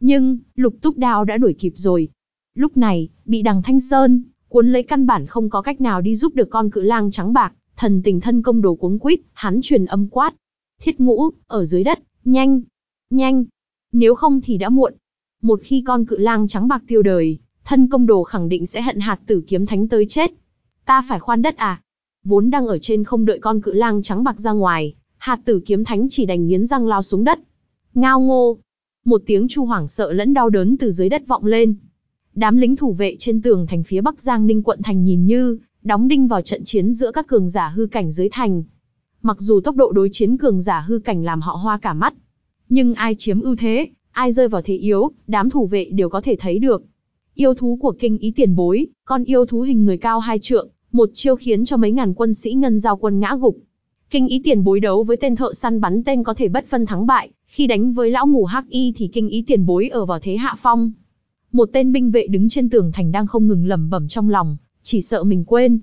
Nhưng, lục túc đao đã đuổi kịp rồi. Lúc này, bị đằng Thanh Sơn, cuốn lấy căn bản không có cách nào đi giúp được con cự lang trắng bạc, thần tình thân công đồ cuống quýt, hắn truyền âm quát. Thiết ngũ, ở dưới đất, nhanh, nhanh, nếu không thì đã muộn. Một khi con cự lang trắng bạc tiêu đời, thân công đồ khẳng định sẽ hận hạt tử kiếm thánh tới chết. Ta phải khoan đất à? Vốn đang ở trên không đợi con cự lang trắng bạc ra ngoài, hạt tử kiếm thánh chỉ đành nghiến răng lao xuống đất. Ngao ngô. Một tiếng chu hoảng sợ lẫn đau đớn từ dưới đất vọng lên. Đám lính thủ vệ trên tường thành phía Bắc Giang Ninh quận thành nhìn như, đóng đinh vào trận chiến giữa các cường giả hư cảnh dưới thành. Mặc dù tốc độ đối chiến cường giả hư cảnh làm họ hoa cả mắt, nhưng ai chiếm ưu thế, ai rơi vào thế yếu, đám thủ vệ đều có thể thấy được. Yêu thú của kinh ý tiền bối, con yêu thú hình người cao hai trượng, một chiêu khiến cho mấy ngàn quân sĩ ngân giao quân ngã gục. Kinh ý tiền bối đấu với tên thợ săn bắn tên có thể bất phân thắng bại, khi đánh với lão mù hắc y thì kinh ý tiền bối ở vào thế hạ phong. Một tên binh vệ đứng trên tường thành đang không ngừng lẩm bẩm trong lòng, chỉ sợ mình quên.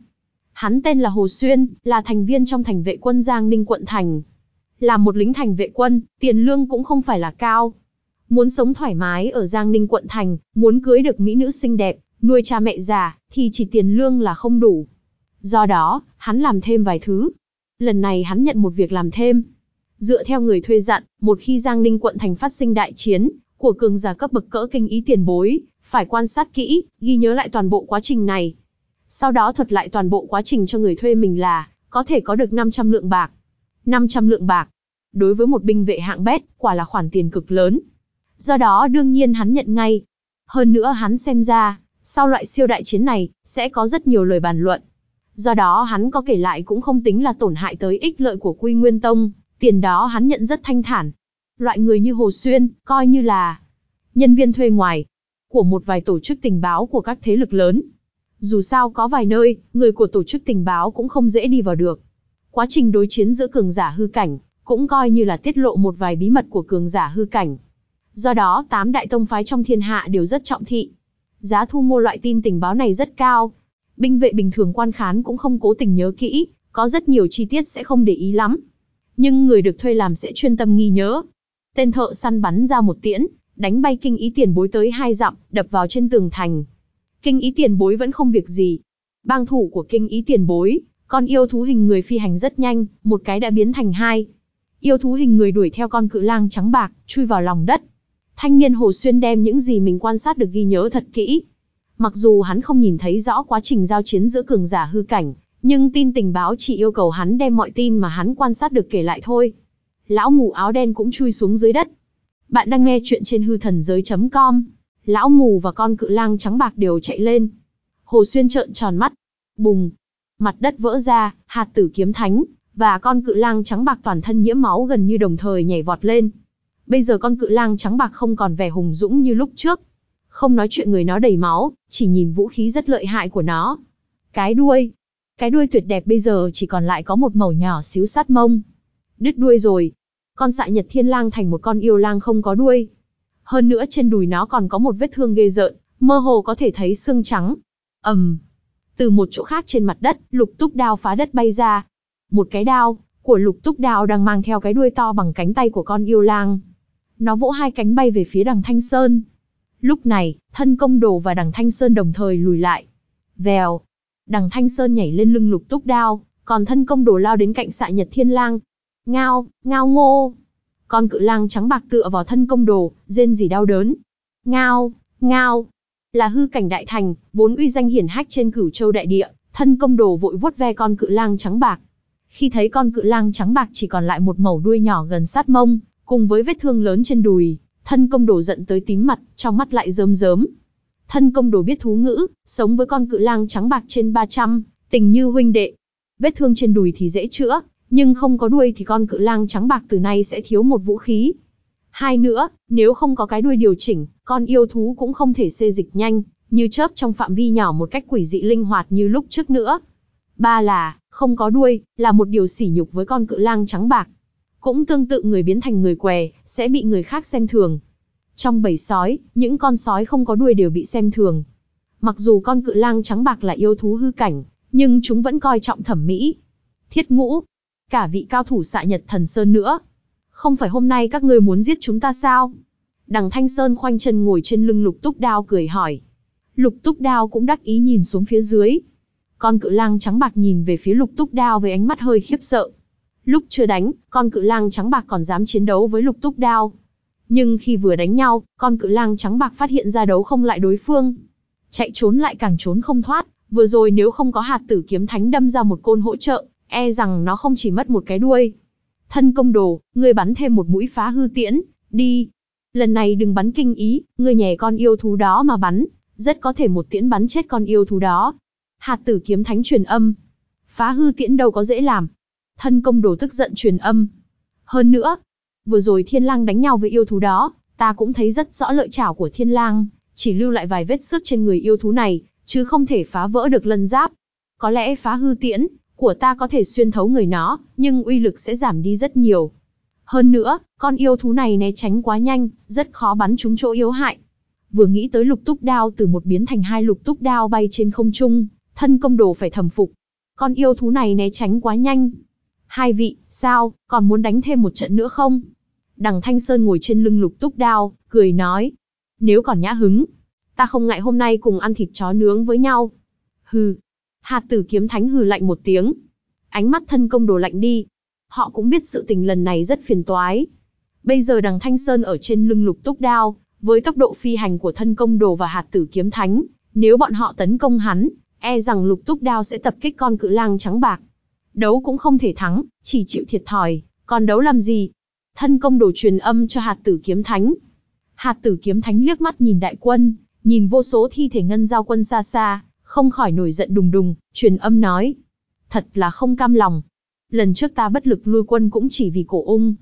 Hắn tên là Hồ Xuyên, là thành viên trong thành vệ quân Giang Ninh quận thành. Là một lính thành vệ quân, tiền lương cũng không phải là cao. Muốn sống thoải mái ở Giang Ninh quận thành, muốn cưới được mỹ nữ xinh đẹp, nuôi cha mẹ già, thì chỉ tiền lương là không đủ. Do đó, hắn làm thêm vài thứ. Lần này hắn nhận một việc làm thêm. Dựa theo người thuê dặn, một khi Giang Ninh quận thành phát sinh đại chiến, của cường giả cấp bậc cỡ kinh ý tiền bối, phải quan sát kỹ, ghi nhớ lại toàn bộ quá trình này. Sau đó thuật lại toàn bộ quá trình cho người thuê mình là, có thể có được 500 lượng bạc. 500 lượng bạc. Đối với một binh vệ hạng bét, quả là khoản tiền cực lớn. Do đó đương nhiên hắn nhận ngay. Hơn nữa hắn xem ra, sau loại siêu đại chiến này, sẽ có rất nhiều lời bàn luận. Do đó hắn có kể lại cũng không tính là tổn hại tới ích lợi của Quy Nguyên Tông, tiền đó hắn nhận rất thanh thản. Loại người như Hồ Xuyên, coi như là nhân viên thuê ngoài của một vài tổ chức tình báo của các thế lực lớn. Dù sao có vài nơi, người của tổ chức tình báo cũng không dễ đi vào được. Quá trình đối chiến giữa cường giả hư cảnh, cũng coi như là tiết lộ một vài bí mật của cường giả hư cảnh. Do đó, tám đại tông phái trong thiên hạ đều rất trọng thị. Giá thu mua loại tin tình báo này rất cao. Binh vệ bình thường quan khán cũng không cố tình nhớ kỹ, có rất nhiều chi tiết sẽ không để ý lắm. Nhưng người được thuê làm sẽ chuyên tâm nghi nhớ. Tên thợ săn bắn ra một tiễn, đánh bay kinh ý tiền bối tới hai dặm, đập vào trên tường thành. Kinh ý tiền bối vẫn không việc gì. Bang thủ của kinh ý tiền bối, con yêu thú hình người phi hành rất nhanh, một cái đã biến thành hai. Yêu thú hình người đuổi theo con cự lang trắng bạc, chui vào lòng đất. Thanh niên Hồ Xuyên đem những gì mình quan sát được ghi nhớ thật kỹ. Mặc dù hắn không nhìn thấy rõ quá trình giao chiến giữa cường giả hư cảnh, nhưng tin tình báo chỉ yêu cầu hắn đem mọi tin mà hắn quan sát được kể lại thôi. Lão mù áo đen cũng chui xuống dưới đất. Bạn đang nghe chuyện trên hư thần giới.com. Lão mù và con cự lang trắng bạc đều chạy lên. Hồ Xuyên trợn tròn mắt. Bùng. Mặt đất vỡ ra, hạt tử kiếm thánh, và con cự lang trắng bạc toàn thân nhiễm máu gần như đồng thời nhảy vọt lên. Bây giờ con cự lang trắng bạc không còn vẻ hùng dũng như lúc trước. Không nói chuyện người nó đầy máu, chỉ nhìn vũ khí rất lợi hại của nó. Cái đuôi. Cái đuôi tuyệt đẹp bây giờ chỉ còn lại có một màu nhỏ xíu sát mông. Đứt đuôi rồi. Con xạ nhật thiên lang thành một con yêu lang không có đuôi. Hơn nữa trên đùi nó còn có một vết thương ghê rợn, mơ hồ có thể thấy xương trắng. ầm, um. Từ một chỗ khác trên mặt đất, lục túc đao phá đất bay ra. Một cái đao, của lục túc đao đang mang theo cái đuôi to bằng cánh tay của con yêu lang. Nó vỗ hai cánh bay về phía đằng Thanh Sơn. Lúc này, thân công đồ và đằng Thanh Sơn đồng thời lùi lại. Vèo. Đằng Thanh Sơn nhảy lên lưng lục túc đao, còn thân công đồ lao đến cạnh xạ nhật thiên lang. Ngao, ngao ngô. Con cự lang trắng bạc tựa vào thân công đồ, rên rỉ đau đớn. Ngao, ngao. Là hư cảnh đại thành, vốn uy danh hiển hách trên cửu châu đại địa, thân công đồ vội vuốt ve con cự lang trắng bạc. Khi thấy con cự lang trắng bạc chỉ còn lại một mẩu đuôi nhỏ gần sát mông, cùng với vết thương lớn trên đùi, thân công đồ giận tới tím mặt, trong mắt lại rơm rớm. Thân công đồ biết thú ngữ, sống với con cự lang trắng bạc trên 300, tình như huynh đệ. Vết thương trên đùi thì dễ chữa, nhưng không có đuôi thì con cự lang trắng bạc từ nay sẽ thiếu một vũ khí. Hai nữa, nếu không có cái đuôi điều chỉnh, con yêu thú cũng không thể xê dịch nhanh, như chớp trong phạm vi nhỏ một cách quỷ dị linh hoạt như lúc trước nữa. Ba là, không có đuôi, là một điều sỉ nhục với con cự lang trắng bạc. Cũng tương tự người biến thành người què, sẽ bị người khác xem thường. Trong bầy sói, những con sói không có đuôi đều bị xem thường. Mặc dù con cự lang trắng bạc là yêu thú hư cảnh, nhưng chúng vẫn coi trọng thẩm mỹ. Thiết ngũ, cả vị cao thủ xạ nhật thần sơn nữa. Không phải hôm nay các ngươi muốn giết chúng ta sao? Đằng Thanh Sơn khoanh chân ngồi trên lưng lục túc đao cười hỏi. Lục túc đao cũng đắc ý nhìn xuống phía dưới. Con cự lang trắng bạc nhìn về phía lục túc đao với ánh mắt hơi khiếp sợ. Lúc chưa đánh, con cự lang trắng bạc còn dám chiến đấu với lục túc đao. Nhưng khi vừa đánh nhau, con cự lang trắng bạc phát hiện ra đấu không lại đối phương. Chạy trốn lại càng trốn không thoát, vừa rồi nếu không có hạt tử kiếm thánh đâm ra một côn hỗ trợ, e rằng nó không chỉ mất một cái đuôi. Thân công đồ, ngươi bắn thêm một mũi phá hư tiễn, đi. Lần này đừng bắn kinh ý, ngươi nhè con yêu thú đó mà bắn, rất có thể một tiễn bắn chết con yêu thú đó. Hạt tử kiếm thánh truyền âm. Phá hư tiễn đâu có dễ làm. Thân công đồ tức giận truyền âm. Hơn nữa, vừa rồi thiên lang đánh nhau với yêu thú đó, ta cũng thấy rất rõ lợi chảo của thiên lang, chỉ lưu lại vài vết sức trên người yêu thú này, chứ không thể phá vỡ được lân giáp. Có lẽ phá hư tiễn, của ta có thể xuyên thấu người nó, nhưng uy lực sẽ giảm đi rất nhiều. Hơn nữa, con yêu thú này né tránh quá nhanh, rất khó bắn trúng chỗ yếu hại. Vừa nghĩ tới lục túc đao từ một biến thành hai lục túc đao bay trên không trung, thân công đồ phải thầm phục. Con yêu thú này né tránh quá nhanh. Hai vị, sao, còn muốn đánh thêm một trận nữa không? Đằng Thanh Sơn ngồi trên lưng lục túc đao, cười nói. Nếu còn nhã hứng, ta không ngại hôm nay cùng ăn thịt chó nướng với nhau. Hừ, Hạt tử kiếm thánh hừ lạnh một tiếng. Ánh mắt thân công đồ lạnh đi. Họ cũng biết sự tình lần này rất phiền toái. Bây giờ đằng Thanh Sơn ở trên lưng lục túc đao, với tốc độ phi hành của thân công đồ và hạt tử kiếm thánh, nếu bọn họ tấn công hắn, e rằng lục túc đao sẽ tập kích con cự lang trắng bạc. Đấu cũng không thể thắng, chỉ chịu thiệt thòi, còn đấu làm gì? Thân công đồ truyền âm cho hạt tử kiếm thánh. Hạt tử kiếm thánh liếc mắt nhìn đại quân, nhìn vô số thi thể ngân giao quân xa xa, không khỏi nổi giận đùng đùng, truyền âm nói. Thật là không cam lòng. Lần trước ta bất lực lui quân cũng chỉ vì cổ ung.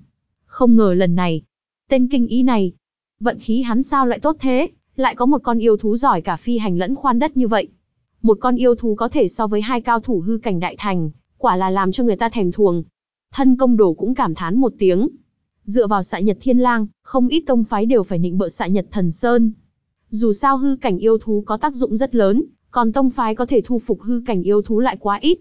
Không ngờ lần này, tên kinh ý này, vận khí hắn sao lại tốt thế, lại có một con yêu thú giỏi cả phi hành lẫn khoan đất như vậy. Một con yêu thú có thể so với hai cao thủ hư cảnh đại thành, quả là làm cho người ta thèm thuồng. Thân công đồ cũng cảm thán một tiếng. Dựa vào xạ nhật thiên lang, không ít tông phái đều phải nịnh bợ xạ nhật thần sơn. Dù sao hư cảnh yêu thú có tác dụng rất lớn, còn tông phái có thể thu phục hư cảnh yêu thú lại quá ít.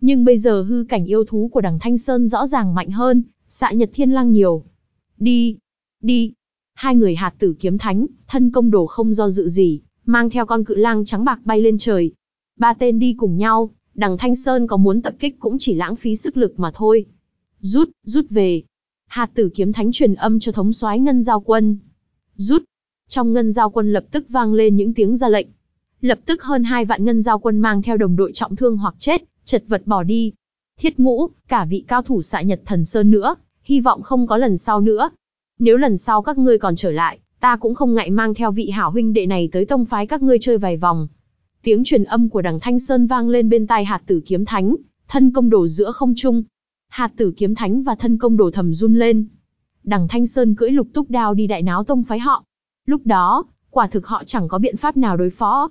Nhưng bây giờ hư cảnh yêu thú của đằng Thanh Sơn rõ ràng mạnh hơn, xạ nhật thiên lang nhiều. Đi, đi. Hai người hạt tử kiếm thánh, thân công đồ không do dự gì, mang theo con cự lang trắng bạc bay lên trời. Ba tên đi cùng nhau, đằng Thanh Sơn có muốn tập kích cũng chỉ lãng phí sức lực mà thôi. Rút, rút về. Hạt tử kiếm thánh truyền âm cho thống soái ngân giao quân. Rút. Trong ngân giao quân lập tức vang lên những tiếng ra lệnh. Lập tức hơn hai vạn ngân giao quân mang theo đồng đội trọng thương hoặc chết, chật vật bỏ đi. Thiết ngũ, cả vị cao thủ xạ nhật thần sơn nữa, hy vọng không có lần sau nữa. Nếu lần sau các ngươi còn trở lại, ta cũng không ngại mang theo vị hảo huynh đệ này tới tông phái các ngươi chơi vài vòng. Tiếng truyền âm của đằng Thanh Sơn vang lên bên tai hạt tử kiếm thánh, thân công đồ giữa không trung. Hạt tử kiếm thánh và thân công đồ thầm run lên. Đằng Thanh Sơn cưỡi lục túc đao đi đại náo tông phái họ. Lúc đó, quả thực họ chẳng có biện pháp nào đối phó.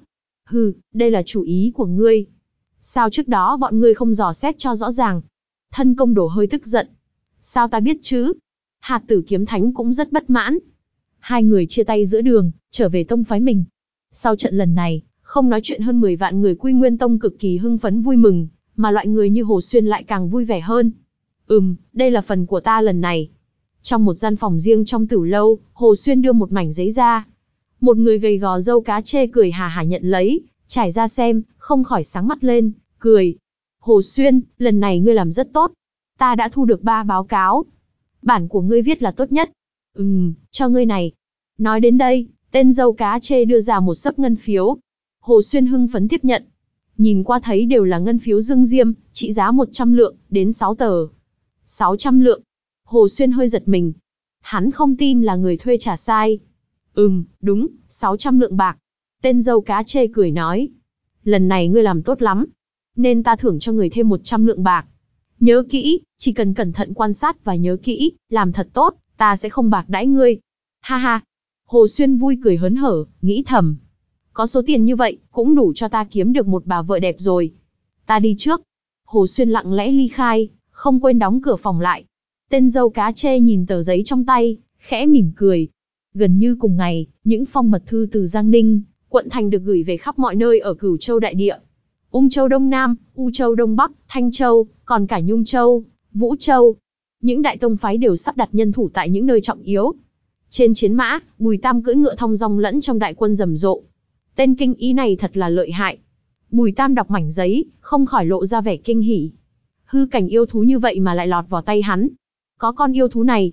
Hừ, đây là chủ ý của ngươi. Sao trước đó bọn ngươi không dò xét cho rõ ràng? Thân công đồ hơi tức giận. Sao ta biết chứ? Hạt tử kiếm thánh cũng rất bất mãn. Hai người chia tay giữa đường, trở về tông phái mình. Sau trận lần này, không nói chuyện hơn 10 vạn người quy nguyên tông cực kỳ hưng phấn vui mừng, mà loại người như Hồ Xuyên lại càng vui vẻ hơn. Ừm, đây là phần của ta lần này. Trong một gian phòng riêng trong tử lâu, Hồ Xuyên đưa một mảnh giấy ra. Một người gầy gò dâu cá chê cười hà hà nhận lấy, trải ra xem, không khỏi sáng mắt lên, cười. Hồ Xuyên, lần này ngươi làm rất tốt. Ta đã thu được ba báo cáo. Bản của ngươi viết là tốt nhất. Ừm, cho ngươi này. Nói đến đây, tên dâu cá chê đưa ra một sấp ngân phiếu. Hồ Xuyên hưng phấn tiếp nhận. Nhìn qua thấy đều là ngân phiếu dương diêm, trị giá 100 lượng, đến 6 tờ. 600 lượng. Hồ Xuyên hơi giật mình. Hắn không tin là người thuê trả sai. Ừm, đúng, 600 lượng bạc. Tên dâu cá chê cười nói. Lần này ngươi làm tốt lắm. Nên ta thưởng cho người thêm 100 lượng bạc. Nhớ kỹ, chỉ cần cẩn thận quan sát và nhớ kỹ, làm thật tốt, ta sẽ không bạc đãi ngươi. Ha ha. Hồ Xuyên vui cười hớn hở, nghĩ thầm. Có số tiền như vậy, cũng đủ cho ta kiếm được một bà vợ đẹp rồi. Ta đi trước. Hồ Xuyên lặng lẽ ly khai, không quên đóng cửa phòng lại. Tên dâu cá chê nhìn tờ giấy trong tay, khẽ mỉm cười. Gần như cùng ngày, những phong mật thư từ Giang Ninh, quận thành được gửi về khắp mọi nơi ở Cửu Châu đại địa. Ung Châu Đông Nam, U Châu Đông Bắc, Thanh Châu, còn cả Nhung Châu, Vũ Châu. Những đại tông phái đều sắp đặt nhân thủ tại những nơi trọng yếu. Trên chiến mã, Bùi Tam cưỡi ngựa thong dong lẫn trong đại quân rầm rộ. Tên kinh ý này thật là lợi hại. Bùi Tam đọc mảnh giấy, không khỏi lộ ra vẻ kinh hỉ. Hư cảnh yêu thú như vậy mà lại lọt vào tay hắn. Có con yêu thú này.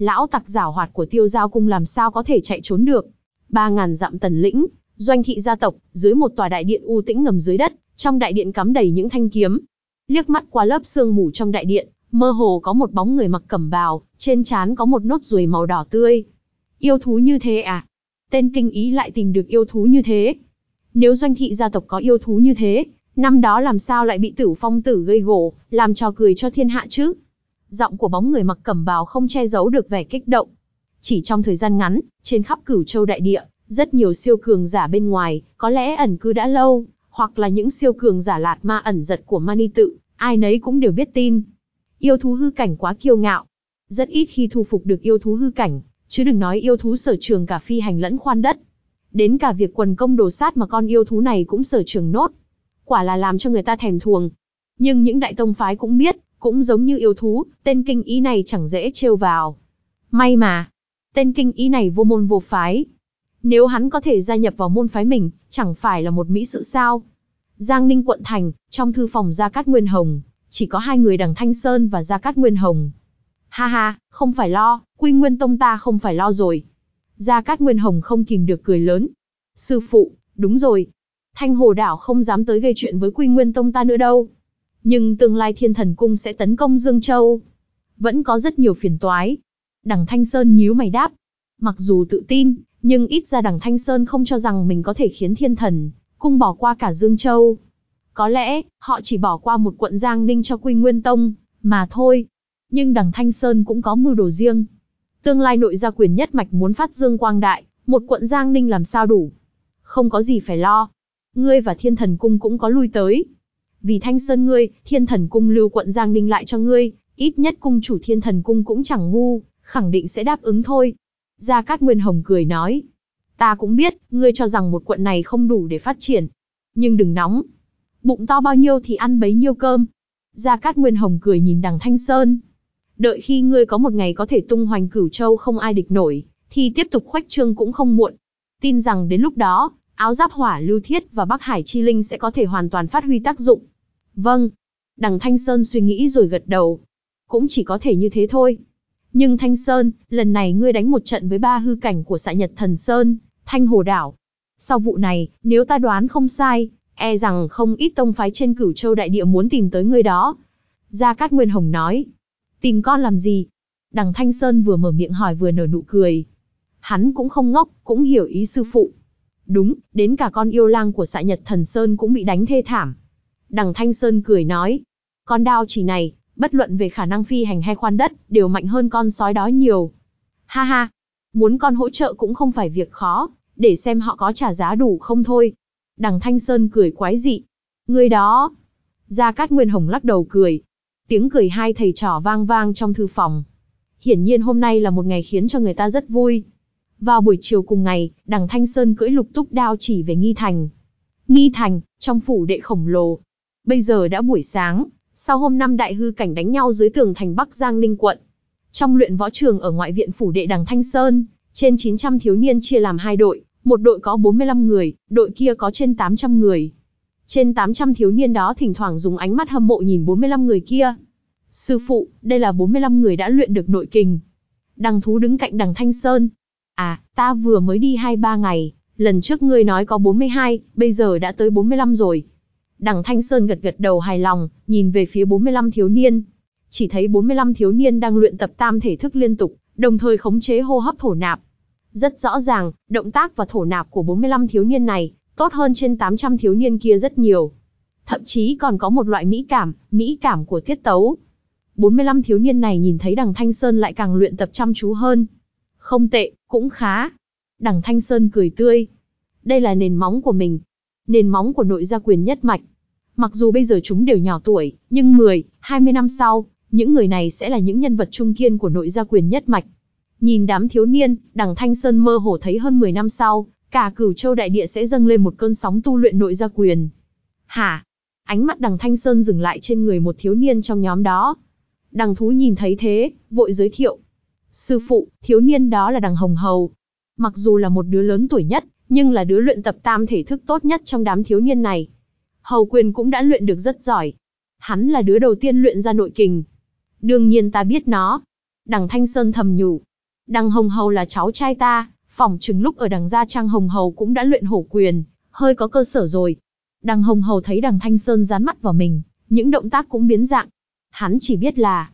Lão tặc giảo hoạt của tiêu giao cung làm sao có thể chạy trốn được. Ba ngàn dặm tần lĩnh, doanh thị gia tộc, dưới một tòa đại điện u tĩnh ngầm dưới đất, trong đại điện cắm đầy những thanh kiếm. Liếc mắt qua lớp sương mù trong đại điện, mơ hồ có một bóng người mặc cẩm bào, trên trán có một nốt ruồi màu đỏ tươi. Yêu thú như thế à? Tên kinh ý lại tìm được yêu thú như thế. Nếu doanh thị gia tộc có yêu thú như thế, năm đó làm sao lại bị tử phong tử gây gổ, làm trò cười cho thiên hạ chứ? Giọng của bóng người mặc cẩm bào không che giấu được vẻ kích động. Chỉ trong thời gian ngắn, trên khắp cửu châu đại địa, rất nhiều siêu cường giả bên ngoài, có lẽ ẩn cư đã lâu, hoặc là những siêu cường giả lạt ma ẩn giật của Mani tự, ai nấy cũng đều biết tin. Yêu thú hư cảnh quá kiêu ngạo. Rất ít khi thu phục được yêu thú hư cảnh, chứ đừng nói yêu thú sở trường cả phi hành lẫn khoan đất. Đến cả việc quần công đồ sát mà con yêu thú này cũng sở trường nốt. Quả là làm cho người ta thèm thuồng. Nhưng những đại tông phái cũng biết, cũng giống như yêu thú, tên kinh ý này chẳng dễ trêu vào. May mà, tên kinh ý này vô môn vô phái. Nếu hắn có thể gia nhập vào môn phái mình, chẳng phải là một mỹ sự sao. Giang Ninh quận thành, trong thư phòng Gia Cát Nguyên Hồng, chỉ có hai người đằng Thanh Sơn và Gia Cát Nguyên Hồng. Ha ha, không phải lo, Quy Nguyên Tông ta không phải lo rồi. Gia Cát Nguyên Hồng không kìm được cười lớn. Sư phụ, đúng rồi. Thanh Hồ Đảo không dám tới gây chuyện với Quy Nguyên Tông ta nữa đâu. Nhưng tương lai Thiên Thần Cung sẽ tấn công Dương Châu. Vẫn có rất nhiều phiền toái. Đằng Thanh Sơn nhíu mày đáp. Mặc dù tự tin, nhưng ít ra đằng Thanh Sơn không cho rằng mình có thể khiến Thiên Thần Cung bỏ qua cả Dương Châu. Có lẽ, họ chỉ bỏ qua một quận Giang Ninh cho Quy Nguyên Tông, mà thôi. Nhưng đằng Thanh Sơn cũng có mưu đồ riêng. Tương lai nội gia quyền nhất mạch muốn phát dương quang đại, một quận Giang Ninh làm sao đủ. Không có gì phải lo. Ngươi và Thiên Thần Cung cũng có lui tới. Vì Thanh Sơn ngươi, Thiên Thần Cung lưu quận Giang Ninh lại cho ngươi, ít nhất cung chủ Thiên Thần Cung cũng chẳng ngu, khẳng định sẽ đáp ứng thôi. Gia Cát Nguyên Hồng cười nói. Ta cũng biết, ngươi cho rằng một quận này không đủ để phát triển. Nhưng đừng nóng. Bụng to bao nhiêu thì ăn bấy nhiêu cơm. Gia Cát Nguyên Hồng cười nhìn đằng Thanh Sơn. Đợi khi ngươi có một ngày có thể tung hoành cửu châu không ai địch nổi, thì tiếp tục khoách trương cũng không muộn. Tin rằng đến lúc đó, áo giáp hỏa lưu thiết và Bắc Hải chi linh sẽ có thể hoàn toàn phát huy tác dụng. Vâng. Đằng Thanh Sơn suy nghĩ rồi gật đầu. Cũng chỉ có thể như thế thôi. Nhưng Thanh Sơn, lần này ngươi đánh một trận với ba hư cảnh của xã Nhật Thần Sơn, Thanh Hồ Đảo. Sau vụ này, nếu ta đoán không sai, e rằng không ít tông phái trên cửu châu đại địa muốn tìm tới ngươi đó. Gia Cát Nguyên Hồng nói. Tìm con làm gì? Đằng Thanh Sơn vừa mở miệng hỏi vừa nở nụ cười. Hắn cũng không ngốc, cũng hiểu ý sư phụ. Đúng, đến cả con yêu lang của xạ Nhật Thần Sơn cũng bị đánh thê thảm. Đằng Thanh Sơn cười nói. Con đao chỉ này, bất luận về khả năng phi hành hay khoan đất, đều mạnh hơn con sói đó nhiều. Ha ha, muốn con hỗ trợ cũng không phải việc khó, để xem họ có trả giá đủ không thôi. Đằng Thanh Sơn cười quái dị. Người đó. Gia Cát Nguyên Hồng lắc đầu cười. Tiếng cười hai thầy trò vang vang trong thư phòng. hiển nhiên hôm nay là một ngày khiến cho người ta rất vui. Vào buổi chiều cùng ngày, đằng Thanh Sơn cưỡi lục túc đao chỉ về Nghi Thành. Nghi Thành, trong phủ đệ khổng lồ. Bây giờ đã buổi sáng, sau hôm năm đại hư cảnh đánh nhau dưới tường thành Bắc Giang Ninh quận. Trong luyện võ trường ở ngoại viện phủ đệ đằng Thanh Sơn, trên 900 thiếu niên chia làm hai đội, một đội có 45 người, đội kia có trên 800 người. Trên 800 thiếu niên đó thỉnh thoảng dùng ánh mắt hâm mộ nhìn 45 người kia. Sư phụ, đây là 45 người đã luyện được nội kình. Đằng thú đứng cạnh đằng Thanh Sơn. À, ta vừa mới đi 2-3 ngày, lần trước ngươi nói có 42, bây giờ đã tới 45 rồi. Đằng Thanh Sơn gật gật đầu hài lòng, nhìn về phía 45 thiếu niên. Chỉ thấy 45 thiếu niên đang luyện tập tam thể thức liên tục, đồng thời khống chế hô hấp thổ nạp. Rất rõ ràng, động tác và thổ nạp của 45 thiếu niên này, tốt hơn trên 800 thiếu niên kia rất nhiều. Thậm chí còn có một loại mỹ cảm, mỹ cảm của tiết tấu. 45 thiếu niên này nhìn thấy đằng Thanh Sơn lại càng luyện tập chăm chú hơn. Không tệ, cũng khá. Đằng Thanh Sơn cười tươi. Đây là nền móng của mình. Nền móng của nội gia quyền nhất mạch. Mặc dù bây giờ chúng đều nhỏ tuổi, nhưng 10, 20 năm sau, những người này sẽ là những nhân vật trung kiên của nội gia quyền nhất mạch. Nhìn đám thiếu niên, đằng Thanh Sơn mơ hồ thấy hơn 10 năm sau, cả cửu châu đại địa sẽ dâng lên một cơn sóng tu luyện nội gia quyền. Hả? Ánh mắt đằng Thanh Sơn dừng lại trên người một thiếu niên trong nhóm đó. Đằng thú nhìn thấy thế, vội giới thiệu. Sư phụ, thiếu niên đó là đằng Hồng Hầu. Mặc dù là một đứa lớn tuổi nhất, nhưng là đứa luyện tập tam thể thức tốt nhất trong đám thiếu niên này. Hầu quyền cũng đã luyện được rất giỏi. Hắn là đứa đầu tiên luyện ra nội kình. Đương nhiên ta biết nó. Đằng Thanh Sơn thầm nhủ. Đằng Hồng Hầu là cháu trai ta, phỏng chừng lúc ở đằng Gia Trang Hồng Hầu cũng đã luyện hổ quyền, hơi có cơ sở rồi. Đằng Hồng Hầu thấy đằng Thanh Sơn dán mắt vào mình, những động tác cũng biến dạng. Hắn chỉ biết là,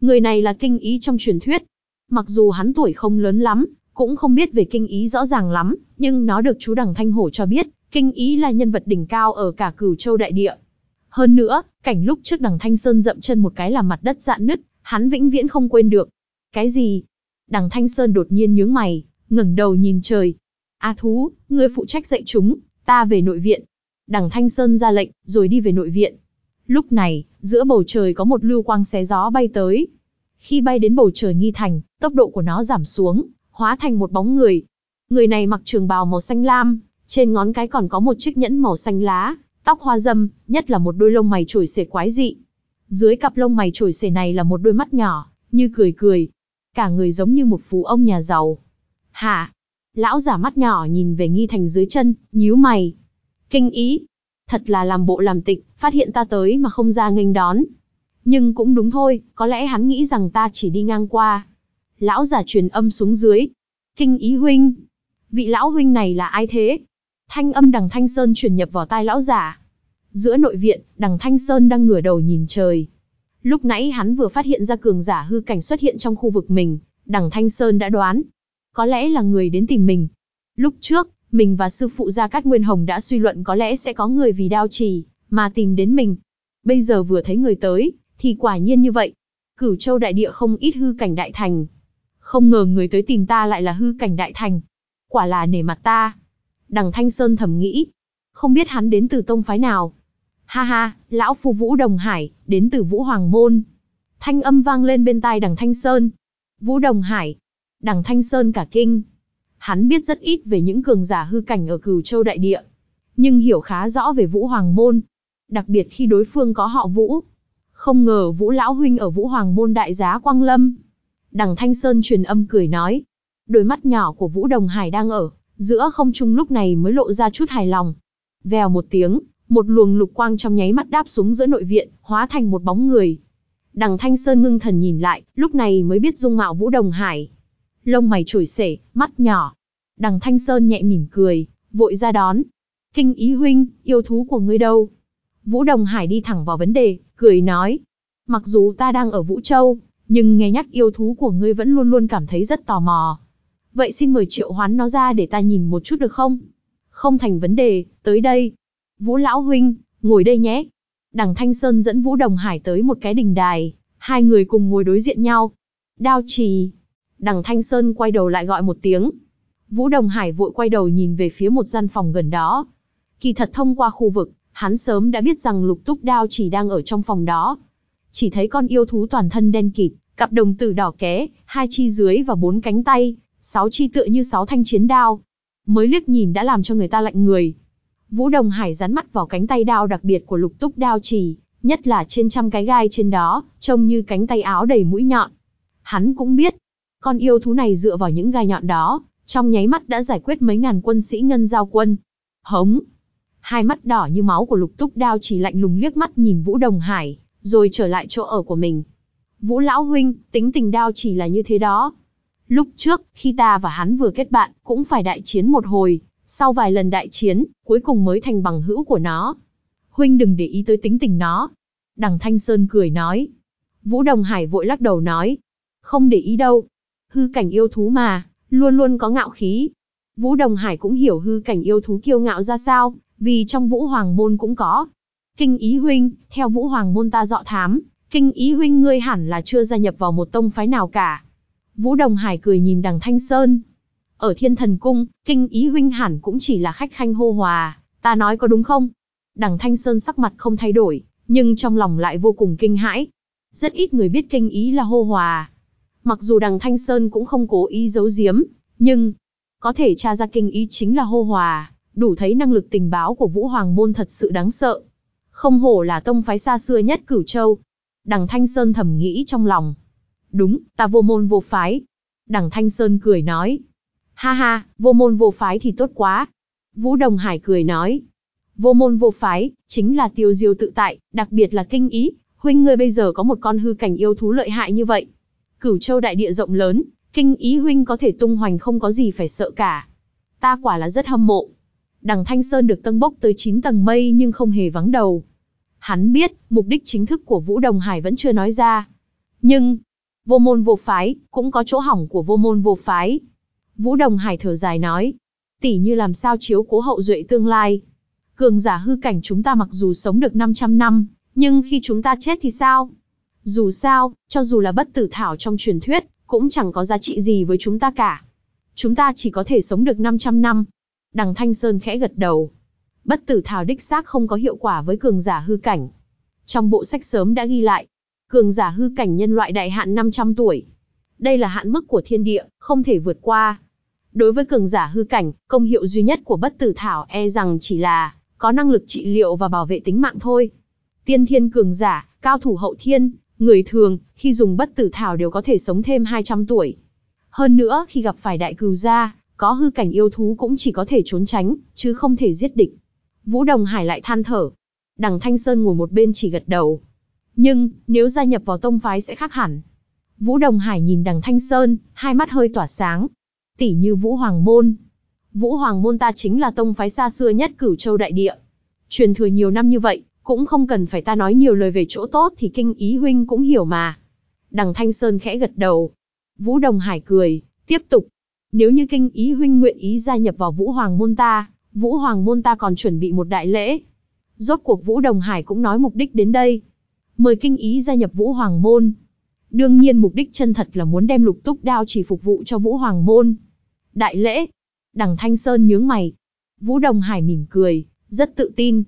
người này là kinh ý trong truyền thuyết. Mặc dù hắn tuổi không lớn lắm, cũng không biết về kinh ý rõ ràng lắm, nhưng nó được chú đằng Thanh Hổ cho biết, kinh ý là nhân vật đỉnh cao ở cả cửu châu đại địa. Hơn nữa, cảnh lúc trước đằng Thanh Sơn dậm chân một cái làm mặt đất dạn nứt, hắn vĩnh viễn không quên được. Cái gì? Đằng Thanh Sơn đột nhiên nhướng mày, ngẩng đầu nhìn trời. A thú, ngươi phụ trách dạy chúng, ta về nội viện. Đằng Thanh Sơn ra lệnh, rồi đi về nội viện. Lúc này, giữa bầu trời có một lưu quang xé gió bay tới. Khi bay đến bầu trời nghi thành, tốc độ của nó giảm xuống, hóa thành một bóng người. Người này mặc trường bào màu xanh lam, trên ngón cái còn có một chiếc nhẫn màu xanh lá, tóc hoa dâm, nhất là một đôi lông mày trổi xề quái dị. Dưới cặp lông mày trổi xề này là một đôi mắt nhỏ, như cười cười. Cả người giống như một phú ông nhà giàu. Hả? Lão giả mắt nhỏ nhìn về nghi thành dưới chân, nhíu mày. Kinh ý. Thật là làm bộ làm tịch, phát hiện ta tới mà không ra nghênh đón. Nhưng cũng đúng thôi, có lẽ hắn nghĩ rằng ta chỉ đi ngang qua. Lão giả truyền âm xuống dưới. Kinh ý huynh. Vị lão huynh này là ai thế? Thanh âm đằng Thanh Sơn truyền nhập vào tai lão giả. Giữa nội viện, đằng Thanh Sơn đang ngửa đầu nhìn trời. Lúc nãy hắn vừa phát hiện ra cường giả hư cảnh xuất hiện trong khu vực mình, đằng Thanh Sơn đã đoán. Có lẽ là người đến tìm mình. Lúc trước, mình và sư phụ Gia Cát Nguyên Hồng đã suy luận có lẽ sẽ có người vì đao trì, mà tìm đến mình. Bây giờ vừa thấy người tới, thì quả nhiên như vậy. Cửu châu đại địa không ít hư cảnh đại thành. Không ngờ người tới tìm ta lại là hư cảnh đại thành. Quả là nể mặt ta. Đằng Thanh Sơn thầm nghĩ. Không biết hắn đến từ tông phái nào. Ha ha, lão phu Vũ Đồng Hải, đến từ Vũ Hoàng Môn. Thanh âm vang lên bên tai đằng Thanh Sơn. Vũ Đồng Hải. Đằng Thanh Sơn cả kinh. Hắn biết rất ít về những cường giả hư cảnh ở cửu châu đại địa. Nhưng hiểu khá rõ về Vũ Hoàng Môn. Đặc biệt khi đối phương có họ Vũ. Không ngờ Vũ Lão Huynh ở Vũ Hoàng Môn đại giá Quang Lâm. Đằng Thanh Sơn truyền âm cười nói. Đôi mắt nhỏ của Vũ Đồng Hải đang ở, giữa không trung lúc này mới lộ ra chút hài lòng. Vèo một tiếng, một luồng lục quang trong nháy mắt đáp xuống giữa nội viện, hóa thành một bóng người. Đằng Thanh Sơn ngưng thần nhìn lại, lúc này mới biết dung mạo Vũ Đồng Hải. Lông mày trổi sể, mắt nhỏ. Đằng Thanh Sơn nhẹ mỉm cười, vội ra đón. Kinh ý huynh, yêu thú của ngươi đâu? Vũ Đồng Hải đi thẳng vào vấn đề, cười nói. Mặc dù ta đang ở Vũ Châu, nhưng nghe nhắc yêu thú của ngươi vẫn luôn luôn cảm thấy rất tò mò. Vậy xin mời triệu hoán nó ra để ta nhìn một chút được không? Không thành vấn đề, tới đây. Vũ Lão Huynh, ngồi đây nhé. Đằng Thanh Sơn dẫn Vũ Đồng Hải tới một cái đình đài, hai người cùng ngồi đối diện nhau. Đao trì. Đằng Thanh Sơn quay đầu lại gọi một tiếng. Vũ Đồng Hải vội quay đầu nhìn về phía một gian phòng gần đó. Kỳ thật thông qua khu vực, hắn sớm đã biết rằng lục túc đao chỉ đang ở trong phòng đó. Chỉ thấy con yêu thú toàn thân đen kịt, Cặp đồng tử đỏ ké, hai chi dưới và bốn cánh tay, sáu chi tựa như sáu thanh chiến đao. Mới liếc nhìn đã làm cho người ta lạnh người. Vũ Đồng Hải dán mắt vào cánh tay đao đặc biệt của lục túc đao chỉ, nhất là trên trăm cái gai trên đó, trông như cánh tay áo đầy mũi nhọn. Hắn cũng biết, con yêu thú này dựa vào những gai nhọn đó, trong nháy mắt đã giải quyết mấy ngàn quân sĩ ngân giao quân. Hống! Hai mắt đỏ như máu của lục túc đao chỉ lạnh lùng liếc mắt nhìn Vũ Đồng Hải, rồi trở lại chỗ ở của mình. Vũ Lão Huynh, tính tình đao chỉ là như thế đó. Lúc trước, khi ta và hắn vừa kết bạn, cũng phải đại chiến một hồi, sau vài lần đại chiến, cuối cùng mới thành bằng hữu của nó. Huynh đừng để ý tới tính tình nó. Đằng Thanh Sơn cười nói. Vũ Đồng Hải vội lắc đầu nói. Không để ý đâu. Hư cảnh yêu thú mà, luôn luôn có ngạo khí. Vũ Đồng Hải cũng hiểu hư cảnh yêu thú kiêu ngạo ra sao, vì trong Vũ Hoàng Môn cũng có. Kinh ý huynh, theo Vũ Hoàng Môn ta dọ thám, kinh ý huynh ngươi hẳn là chưa gia nhập vào một tông phái nào cả. Vũ Đồng Hải cười nhìn đằng Thanh Sơn. Ở thiên thần cung, kinh ý huynh hẳn cũng chỉ là khách khanh hô hòa, ta nói có đúng không? Đằng Thanh Sơn sắc mặt không thay đổi, nhưng trong lòng lại vô cùng kinh hãi. Rất ít người biết kinh ý là hô hòa. Mặc dù đằng Thanh Sơn cũng không cố ý giấu giếm, nhưng có thể tra ra kinh ý chính là hô hòa, đủ thấy năng lực tình báo của Vũ Hoàng Môn thật sự đáng sợ. Không hổ là tông phái xa xưa nhất cửu châu. Đằng Thanh Sơn thầm nghĩ trong lòng. Đúng, ta vô môn vô phái. Đằng Thanh Sơn cười nói. Ha ha, vô môn vô phái thì tốt quá. Vũ Đồng Hải cười nói. Vô môn vô phái, chính là tiêu diêu tự tại, đặc biệt là kinh ý. Huynh ngươi bây giờ có một con hư cảnh yêu thú lợi hại như vậy. Cửu châu đại địa rộng lớn, kinh ý huynh có thể tung hoành không có gì phải sợ cả. Ta quả là rất hâm mộ. Đằng Thanh Sơn được tân bốc tới 9 tầng mây nhưng không hề vắng đầu. Hắn biết, mục đích chính thức của Vũ Đồng Hải vẫn chưa nói ra. Nhưng, vô môn vô phái, cũng có chỗ hỏng của vô môn vô phái. Vũ Đồng Hải thở dài nói, tỷ như làm sao chiếu cố hậu duệ tương lai. Cường giả hư cảnh chúng ta mặc dù sống được 500 năm, nhưng khi chúng ta chết thì sao? Dù sao, cho dù là bất tử thảo trong truyền thuyết, cũng chẳng có giá trị gì với chúng ta cả. Chúng ta chỉ có thể sống được 500 năm. Đằng Thanh Sơn khẽ gật đầu. Bất tử thảo đích xác không có hiệu quả với cường giả hư cảnh. Trong bộ sách sớm đã ghi lại, cường giả hư cảnh nhân loại đại hạn 500 tuổi. Đây là hạn mức của thiên địa, không thể vượt qua. Đối với cường giả hư cảnh, công hiệu duy nhất của bất tử thảo e rằng chỉ là có năng lực trị liệu và bảo vệ tính mạng thôi. Tiên thiên cường giả, cao thủ hậu thiên, người thường, khi dùng bất tử thảo đều có thể sống thêm 200 tuổi. Hơn nữa, khi gặp phải đại cừu gia, có hư cảnh yêu thú cũng chỉ có thể trốn tránh, chứ không thể giết địch. Vũ Đồng Hải lại than thở. Đằng Thanh Sơn ngồi một bên chỉ gật đầu. Nhưng, nếu gia nhập vào tông phái sẽ khác hẳn. Vũ Đồng Hải nhìn đằng Thanh Sơn, hai mắt hơi tỏa sáng. Tỷ như Vũ Hoàng Môn. Vũ Hoàng Môn ta chính là tông phái xa xưa nhất cửu châu đại địa. Truyền thừa nhiều năm như vậy, cũng không cần phải ta nói nhiều lời về chỗ tốt thì kinh ý huynh cũng hiểu mà. Đằng Thanh Sơn khẽ gật đầu. Vũ Đồng Hải cười, tiếp tục. Nếu như kinh ý huynh nguyện ý gia nhập vào Vũ Hoàng Môn ta, Vũ Hoàng Môn ta còn chuẩn bị một đại lễ. Rốt cuộc Vũ Đồng Hải cũng nói mục đích đến đây. Mời kinh ý gia nhập Vũ Hoàng Môn. Đương nhiên mục đích chân thật là muốn đem lục túc đao chỉ phục vụ cho Vũ Hoàng Môn. Đại lễ. Đằng Thanh Sơn nhướng mày. Vũ Đồng Hải mỉm cười, rất tự tin.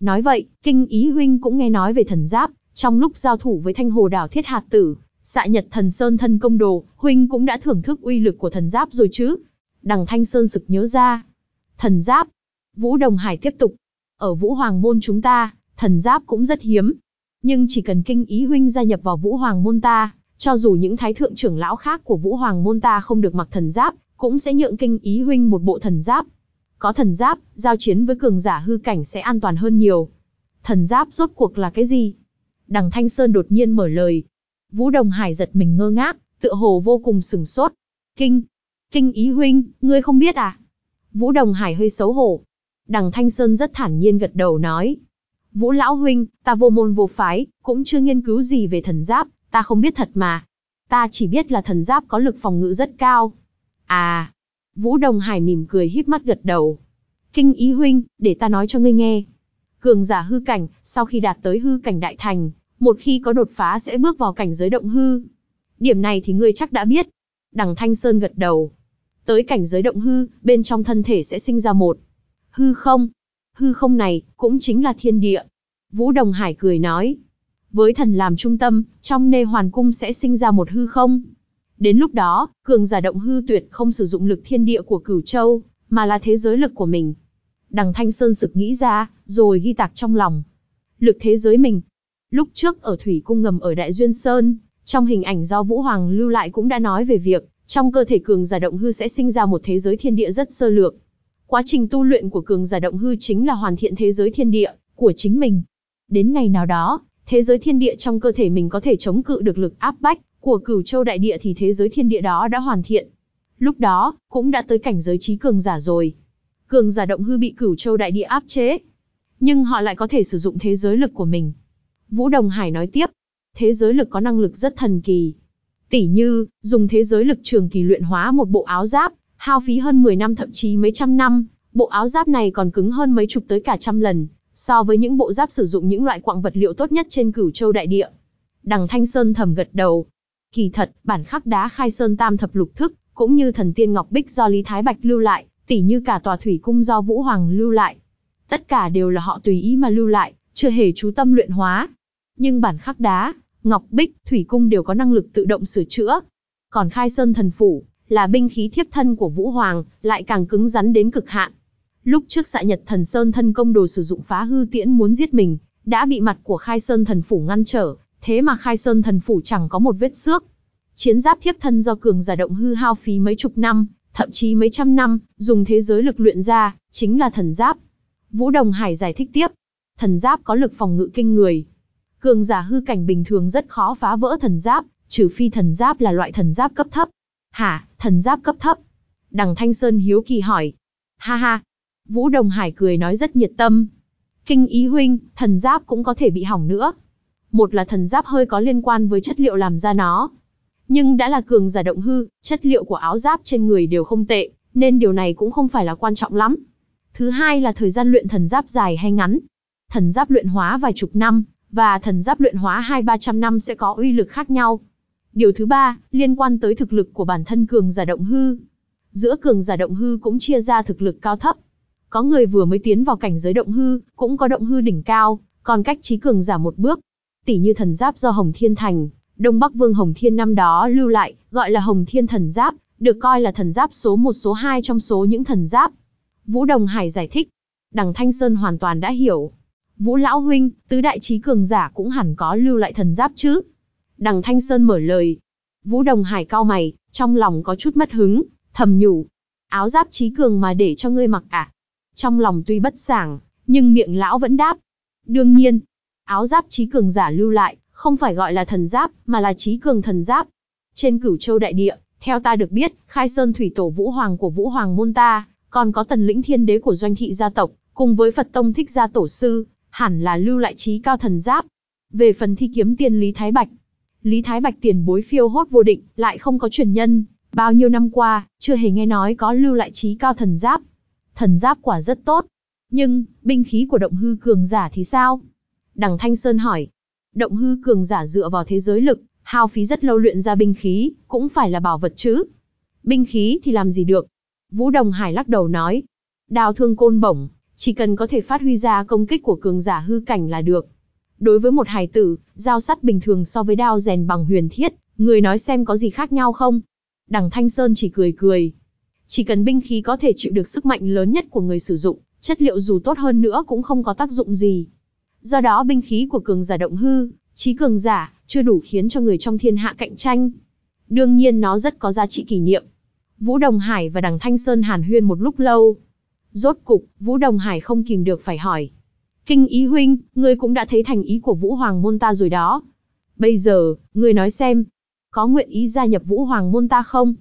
Nói vậy, kinh ý huynh cũng nghe nói về thần giáp, trong lúc giao thủ với thanh hồ đảo thiết hạt tử, xạ nhật thần sơn thân công đồ, huynh cũng đã thưởng thức uy lực của thần giáp rồi chứ. Đằng Thanh Sơn sực nhớ ra. Thần giáp. Vũ Đồng Hải tiếp tục. Ở Vũ Hoàng Môn chúng ta, thần giáp cũng rất hiếm. Nhưng chỉ cần kinh ý huynh gia nhập vào Vũ Hoàng Môn ta, cho dù những thái thượng trưởng lão khác của Vũ Hoàng Môn ta không được mặc thần giáp, cũng sẽ nhượng kinh ý huynh một bộ thần giáp. Có thần giáp, giao chiến với cường giả hư cảnh sẽ an toàn hơn nhiều. Thần giáp rốt cuộc là cái gì? Đằng Thanh Sơn đột nhiên mở lời. Vũ Đồng Hải giật mình ngơ ngác, tựa hồ vô cùng sừng sốt. Kinh, kinh ý huynh, ngươi không biết à? Vũ Đồng Hải hơi xấu hổ. Đằng Thanh Sơn rất thản nhiên gật đầu nói. Vũ Lão Huynh, ta vô môn vô phái, cũng chưa nghiên cứu gì về thần giáp, ta không biết thật mà. Ta chỉ biết là thần giáp có lực phòng ngự rất cao. À, Vũ Đồng Hải mỉm cười híp mắt gật đầu. Kinh ý huynh, để ta nói cho ngươi nghe. Cường giả hư cảnh, sau khi đạt tới hư cảnh đại thành, một khi có đột phá sẽ bước vào cảnh giới động hư. Điểm này thì ngươi chắc đã biết. Đằng Thanh Sơn gật đầu. Tới cảnh giới động hư, bên trong thân thể sẽ sinh ra một hư không. Hư không này, cũng chính là thiên địa. Vũ Đồng Hải cười nói. với thần làm trung tâm, trong nê hoàn cung sẽ sinh ra một hư không. Đến lúc đó, cường giả động hư tuyệt không sử dụng lực thiên địa của cửu châu, mà là thế giới lực của mình. Đằng Thanh Sơn sực nghĩ ra, rồi ghi tạc trong lòng. Lực thế giới mình. Lúc trước ở Thủy Cung ngầm ở Đại Duyên Sơn, trong hình ảnh do Vũ Hoàng lưu lại cũng đã nói về việc, trong cơ thể cường giả động hư sẽ sinh ra một thế giới thiên địa rất sơ lược. Quá trình tu luyện của cường giả động hư chính là hoàn thiện thế giới thiên địa của chính mình. Đến ngày nào đó, thế giới thiên địa trong cơ thể mình có thể chống cự được lực áp bách của cửu châu đại địa thì thế giới thiên địa đó đã hoàn thiện. Lúc đó, cũng đã tới cảnh giới trí cường giả rồi. Cường giả động hư bị cửu châu đại địa áp chế. Nhưng họ lại có thể sử dụng thế giới lực của mình. Vũ Đồng Hải nói tiếp, thế giới lực có năng lực rất thần kỳ. Tỷ như, dùng thế giới lực trường kỳ luyện hóa một bộ áo giáp, hao phí hơn 10 năm thậm chí mấy trăm năm, bộ áo giáp này còn cứng hơn mấy chục tới cả trăm lần, so với những bộ giáp sử dụng những loại quặng vật liệu tốt nhất trên cửu châu đại địa. Đằng Thanh Sơn thầm gật đầu. Kỳ thật, bản khắc đá khai sơn tam thập lục thức, cũng như thần tiên ngọc bích do Lý Thái Bạch lưu lại, tỉ như cả tòa thủy cung do Vũ Hoàng lưu lại. Tất cả đều là họ tùy ý mà lưu lại, chưa hề chú tâm luyện hóa. Nhưng bản khắc đá, ngọc bích, thủy cung đều có năng lực tự động sửa chữa. Còn khai sơn thần phủ, là binh khí thiếp thân của Vũ Hoàng, lại càng cứng rắn đến cực hạn. Lúc trước xạ nhật thần sơn thân công đồ sử dụng phá hư tiễn muốn giết mình, đã bị mặt của khai sơn thần phủ ngăn trở, thế mà khai sơn thần phủ chẳng có một vết xước. Chiến giáp thiếp thân do cường giả động hư hao phí mấy chục năm, thậm chí mấy trăm năm, dùng thế giới lực luyện ra, chính là thần giáp. Vũ Đồng Hải giải thích tiếp, thần giáp có lực phòng ngự kinh người. Cường giả hư cảnh bình thường rất khó phá vỡ thần giáp, trừ phi thần giáp là loại thần giáp cấp thấp. Hả, thần giáp cấp thấp? Đằng Thanh Sơn hiếu kỳ hỏi. Ha ha. Vũ Đồng Hải cười nói rất nhiệt tâm. Kinh ý huynh, thần giáp cũng có thể bị hỏng nữa. Một là thần giáp hơi có liên quan với chất liệu làm ra nó. Nhưng đã là cường giả động hư, chất liệu của áo giáp trên người đều không tệ, nên điều này cũng không phải là quan trọng lắm. Thứ hai là thời gian luyện thần giáp dài hay ngắn. Thần giáp luyện hóa vài chục năm, và thần giáp luyện hóa hai ba trăm năm sẽ có uy lực khác nhau. Điều thứ ba, liên quan tới thực lực của bản thân cường giả động hư. Giữa cường giả động hư cũng chia ra thực lực cao thấp. Có người vừa mới tiến vào cảnh giới động hư, cũng có động hư đỉnh cao, còn cách trí cường giả một bước. Tỷ như thần giáp do Hồng Thiên Thành, Đông Bắc Vương Hồng Thiên năm đó lưu lại, gọi là Hồng Thiên thần giáp, được coi là thần giáp số một số hai trong số những thần giáp. Vũ Đồng Hải giải thích. Đằng Thanh Sơn hoàn toàn đã hiểu. Vũ Lão Huynh, tứ đại trí cường giả cũng hẳn có lưu lại thần giáp chứ. Đằng Thanh Sơn mở lời. Vũ Đồng Hải cao mày, trong lòng có chút mất hứng, thầm nhủ. Áo giáp trí cường mà để cho ngươi mặc à? Trong lòng tuy bất sảng, nhưng miệng lão vẫn đáp. Đương nhiên, áo giáp trí cường giả lưu lại, không phải gọi là thần giáp, mà là trí cường thần giáp. Trên cửu châu đại địa, theo ta được biết, khai sơn thủy tổ Vũ Hoàng của Vũ Hoàng môn ta, còn có tần lĩnh thiên đế của doanh thị gia tộc, cùng với Phật tông thích gia tổ sư, hẳn là lưu lại trí cao thần giáp. Về phần thi kiếm tiên Lý Thái Bạch, Lý Thái Bạch tiền bối phiêu hốt vô định, lại không có truyền nhân, bao nhiêu năm qua, chưa hề nghe nói có lưu lại trí cao thần giáp. Thần giáp quả rất tốt. Nhưng, binh khí của động hư cường giả thì sao? Đằng Thanh Sơn hỏi. Động hư cường giả dựa vào thế giới lực, hao phí rất lâu luyện ra binh khí, cũng phải là bảo vật chứ. Binh khí thì làm gì được? Vũ Đồng Hải lắc đầu nói. Đào thương côn bổng, chỉ cần có thể phát huy ra công kích của cường giả hư cảnh là được. Đối với một hài tử, dao sắt bình thường so với đao rèn bằng huyền thiết, người nói xem có gì khác nhau không? Đằng Thanh Sơn chỉ cười cười. Chỉ cần binh khí có thể chịu được sức mạnh lớn nhất của người sử dụng, chất liệu dù tốt hơn nữa cũng không có tác dụng gì. Do đó binh khí của cường giả động hư, trí cường giả, chưa đủ khiến cho người trong thiên hạ cạnh tranh. Đương nhiên nó rất có giá trị kỷ niệm. Vũ Đồng Hải và Đằng Thanh Sơn hàn huyên một lúc lâu. Rốt cục, Vũ Đồng Hải không kìm được phải hỏi. Kinh ý huynh, ngươi cũng đã thấy thành ý của Vũ Hoàng môn ta rồi đó. Bây giờ, ngươi nói xem, có nguyện ý gia nhập Vũ Hoàng môn ta không?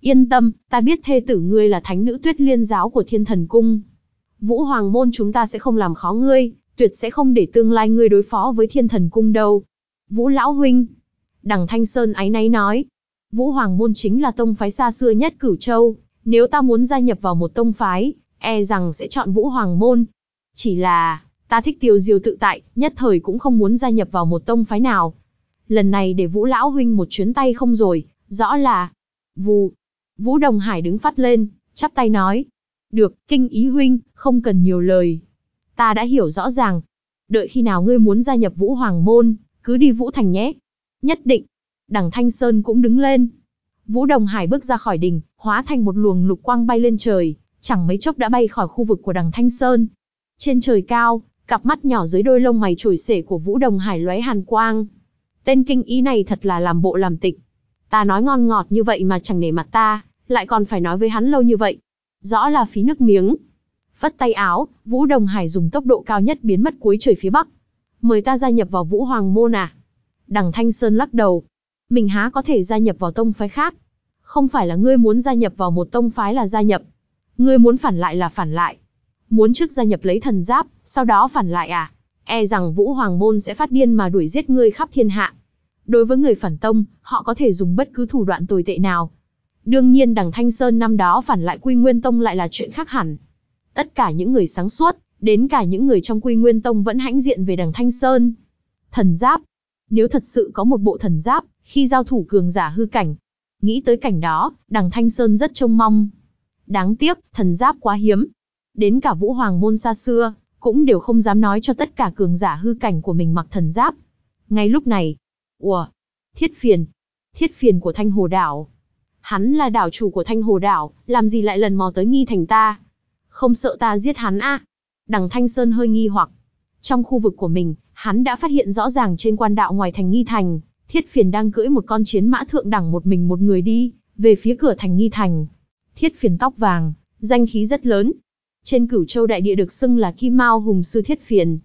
Yên tâm, ta biết thê tử ngươi là thánh nữ tuyết liên giáo của thiên thần cung. Vũ Hoàng môn chúng ta sẽ không làm khó ngươi, tuyệt sẽ không để tương lai ngươi đối phó với thiên thần cung đâu. Vũ Lão Huynh. Đằng Thanh Sơn ái náy nói. Vũ Hoàng môn chính là tông phái xa xưa nhất cửu châu. Nếu ta muốn gia nhập vào một tông phái, e rằng sẽ chọn Vũ Hoàng môn. Chỉ là, ta thích tiêu diêu tự tại, nhất thời cũng không muốn gia nhập vào một tông phái nào. Lần này để Vũ Lão Huynh một chuyến tay không rồi, rõ là... Vù. Vũ Đồng Hải đứng phát lên, chắp tay nói. Được, kinh ý huynh, không cần nhiều lời. Ta đã hiểu rõ ràng. Đợi khi nào ngươi muốn gia nhập Vũ Hoàng Môn, cứ đi Vũ Thành nhé. Nhất định. Đằng Thanh Sơn cũng đứng lên. Vũ Đồng Hải bước ra khỏi đỉnh hóa thành một luồng lục quang bay lên trời, chẳng mấy chốc đã bay khỏi khu vực của đằng Thanh Sơn. Trên trời cao, cặp mắt nhỏ dưới đôi lông mày trồi xể của Vũ Đồng Hải lóe hàn quang. Tên kinh ý này thật là làm bộ làm tịch. Ta nói ngon ngọt như vậy mà chẳng nể mặt ta, lại còn phải nói với hắn lâu như vậy. Rõ là phí nước miếng. Vất tay áo, Vũ Đồng Hải dùng tốc độ cao nhất biến mất cuối trời phía bắc. Mời ta gia nhập vào Vũ Hoàng Môn à? Đằng Thanh Sơn lắc đầu. Mình há có thể gia nhập vào tông phái khác. Không phải là ngươi muốn gia nhập vào một tông phái là gia nhập. Ngươi muốn phản lại là phản lại. Muốn trước gia nhập lấy thần giáp, sau đó phản lại à? E rằng Vũ Hoàng Môn sẽ phát điên mà đuổi giết ngươi khắp thiên hạ. Đối với người phản tông, họ có thể dùng bất cứ thủ đoạn tồi tệ nào. Đương nhiên đằng Thanh Sơn năm đó phản lại Quy Nguyên Tông lại là chuyện khác hẳn. Tất cả những người sáng suốt, đến cả những người trong Quy Nguyên Tông vẫn hãnh diện về đằng Thanh Sơn. Thần giáp. Nếu thật sự có một bộ thần giáp, khi giao thủ cường giả hư cảnh. Nghĩ tới cảnh đó, đằng Thanh Sơn rất trông mong. Đáng tiếc, thần giáp quá hiếm. Đến cả Vũ Hoàng môn xa xưa, cũng đều không dám nói cho tất cả cường giả hư cảnh của mình mặc thần giáp. Ngay lúc này, ủa, thiết phiền, thiết phiền của Thanh Hồ Đảo. Hắn là đảo chủ của Thanh Hồ Đảo, làm gì lại lần mò tới nghi thành ta? Không sợ ta giết hắn à? Đằng Thanh Sơn hơi nghi hoặc. Trong khu vực của mình, hắn đã phát hiện rõ ràng trên quan đạo ngoài thành nghi thành, thiết phiền đang cưỡi một con chiến mã thượng đẳng một mình một người đi, về phía cửa thành nghi thành. Thiết phiền tóc vàng, danh khí rất lớn. Trên cửu châu đại địa được xưng là Kim Mao Hùng Sư Thiết Phiền.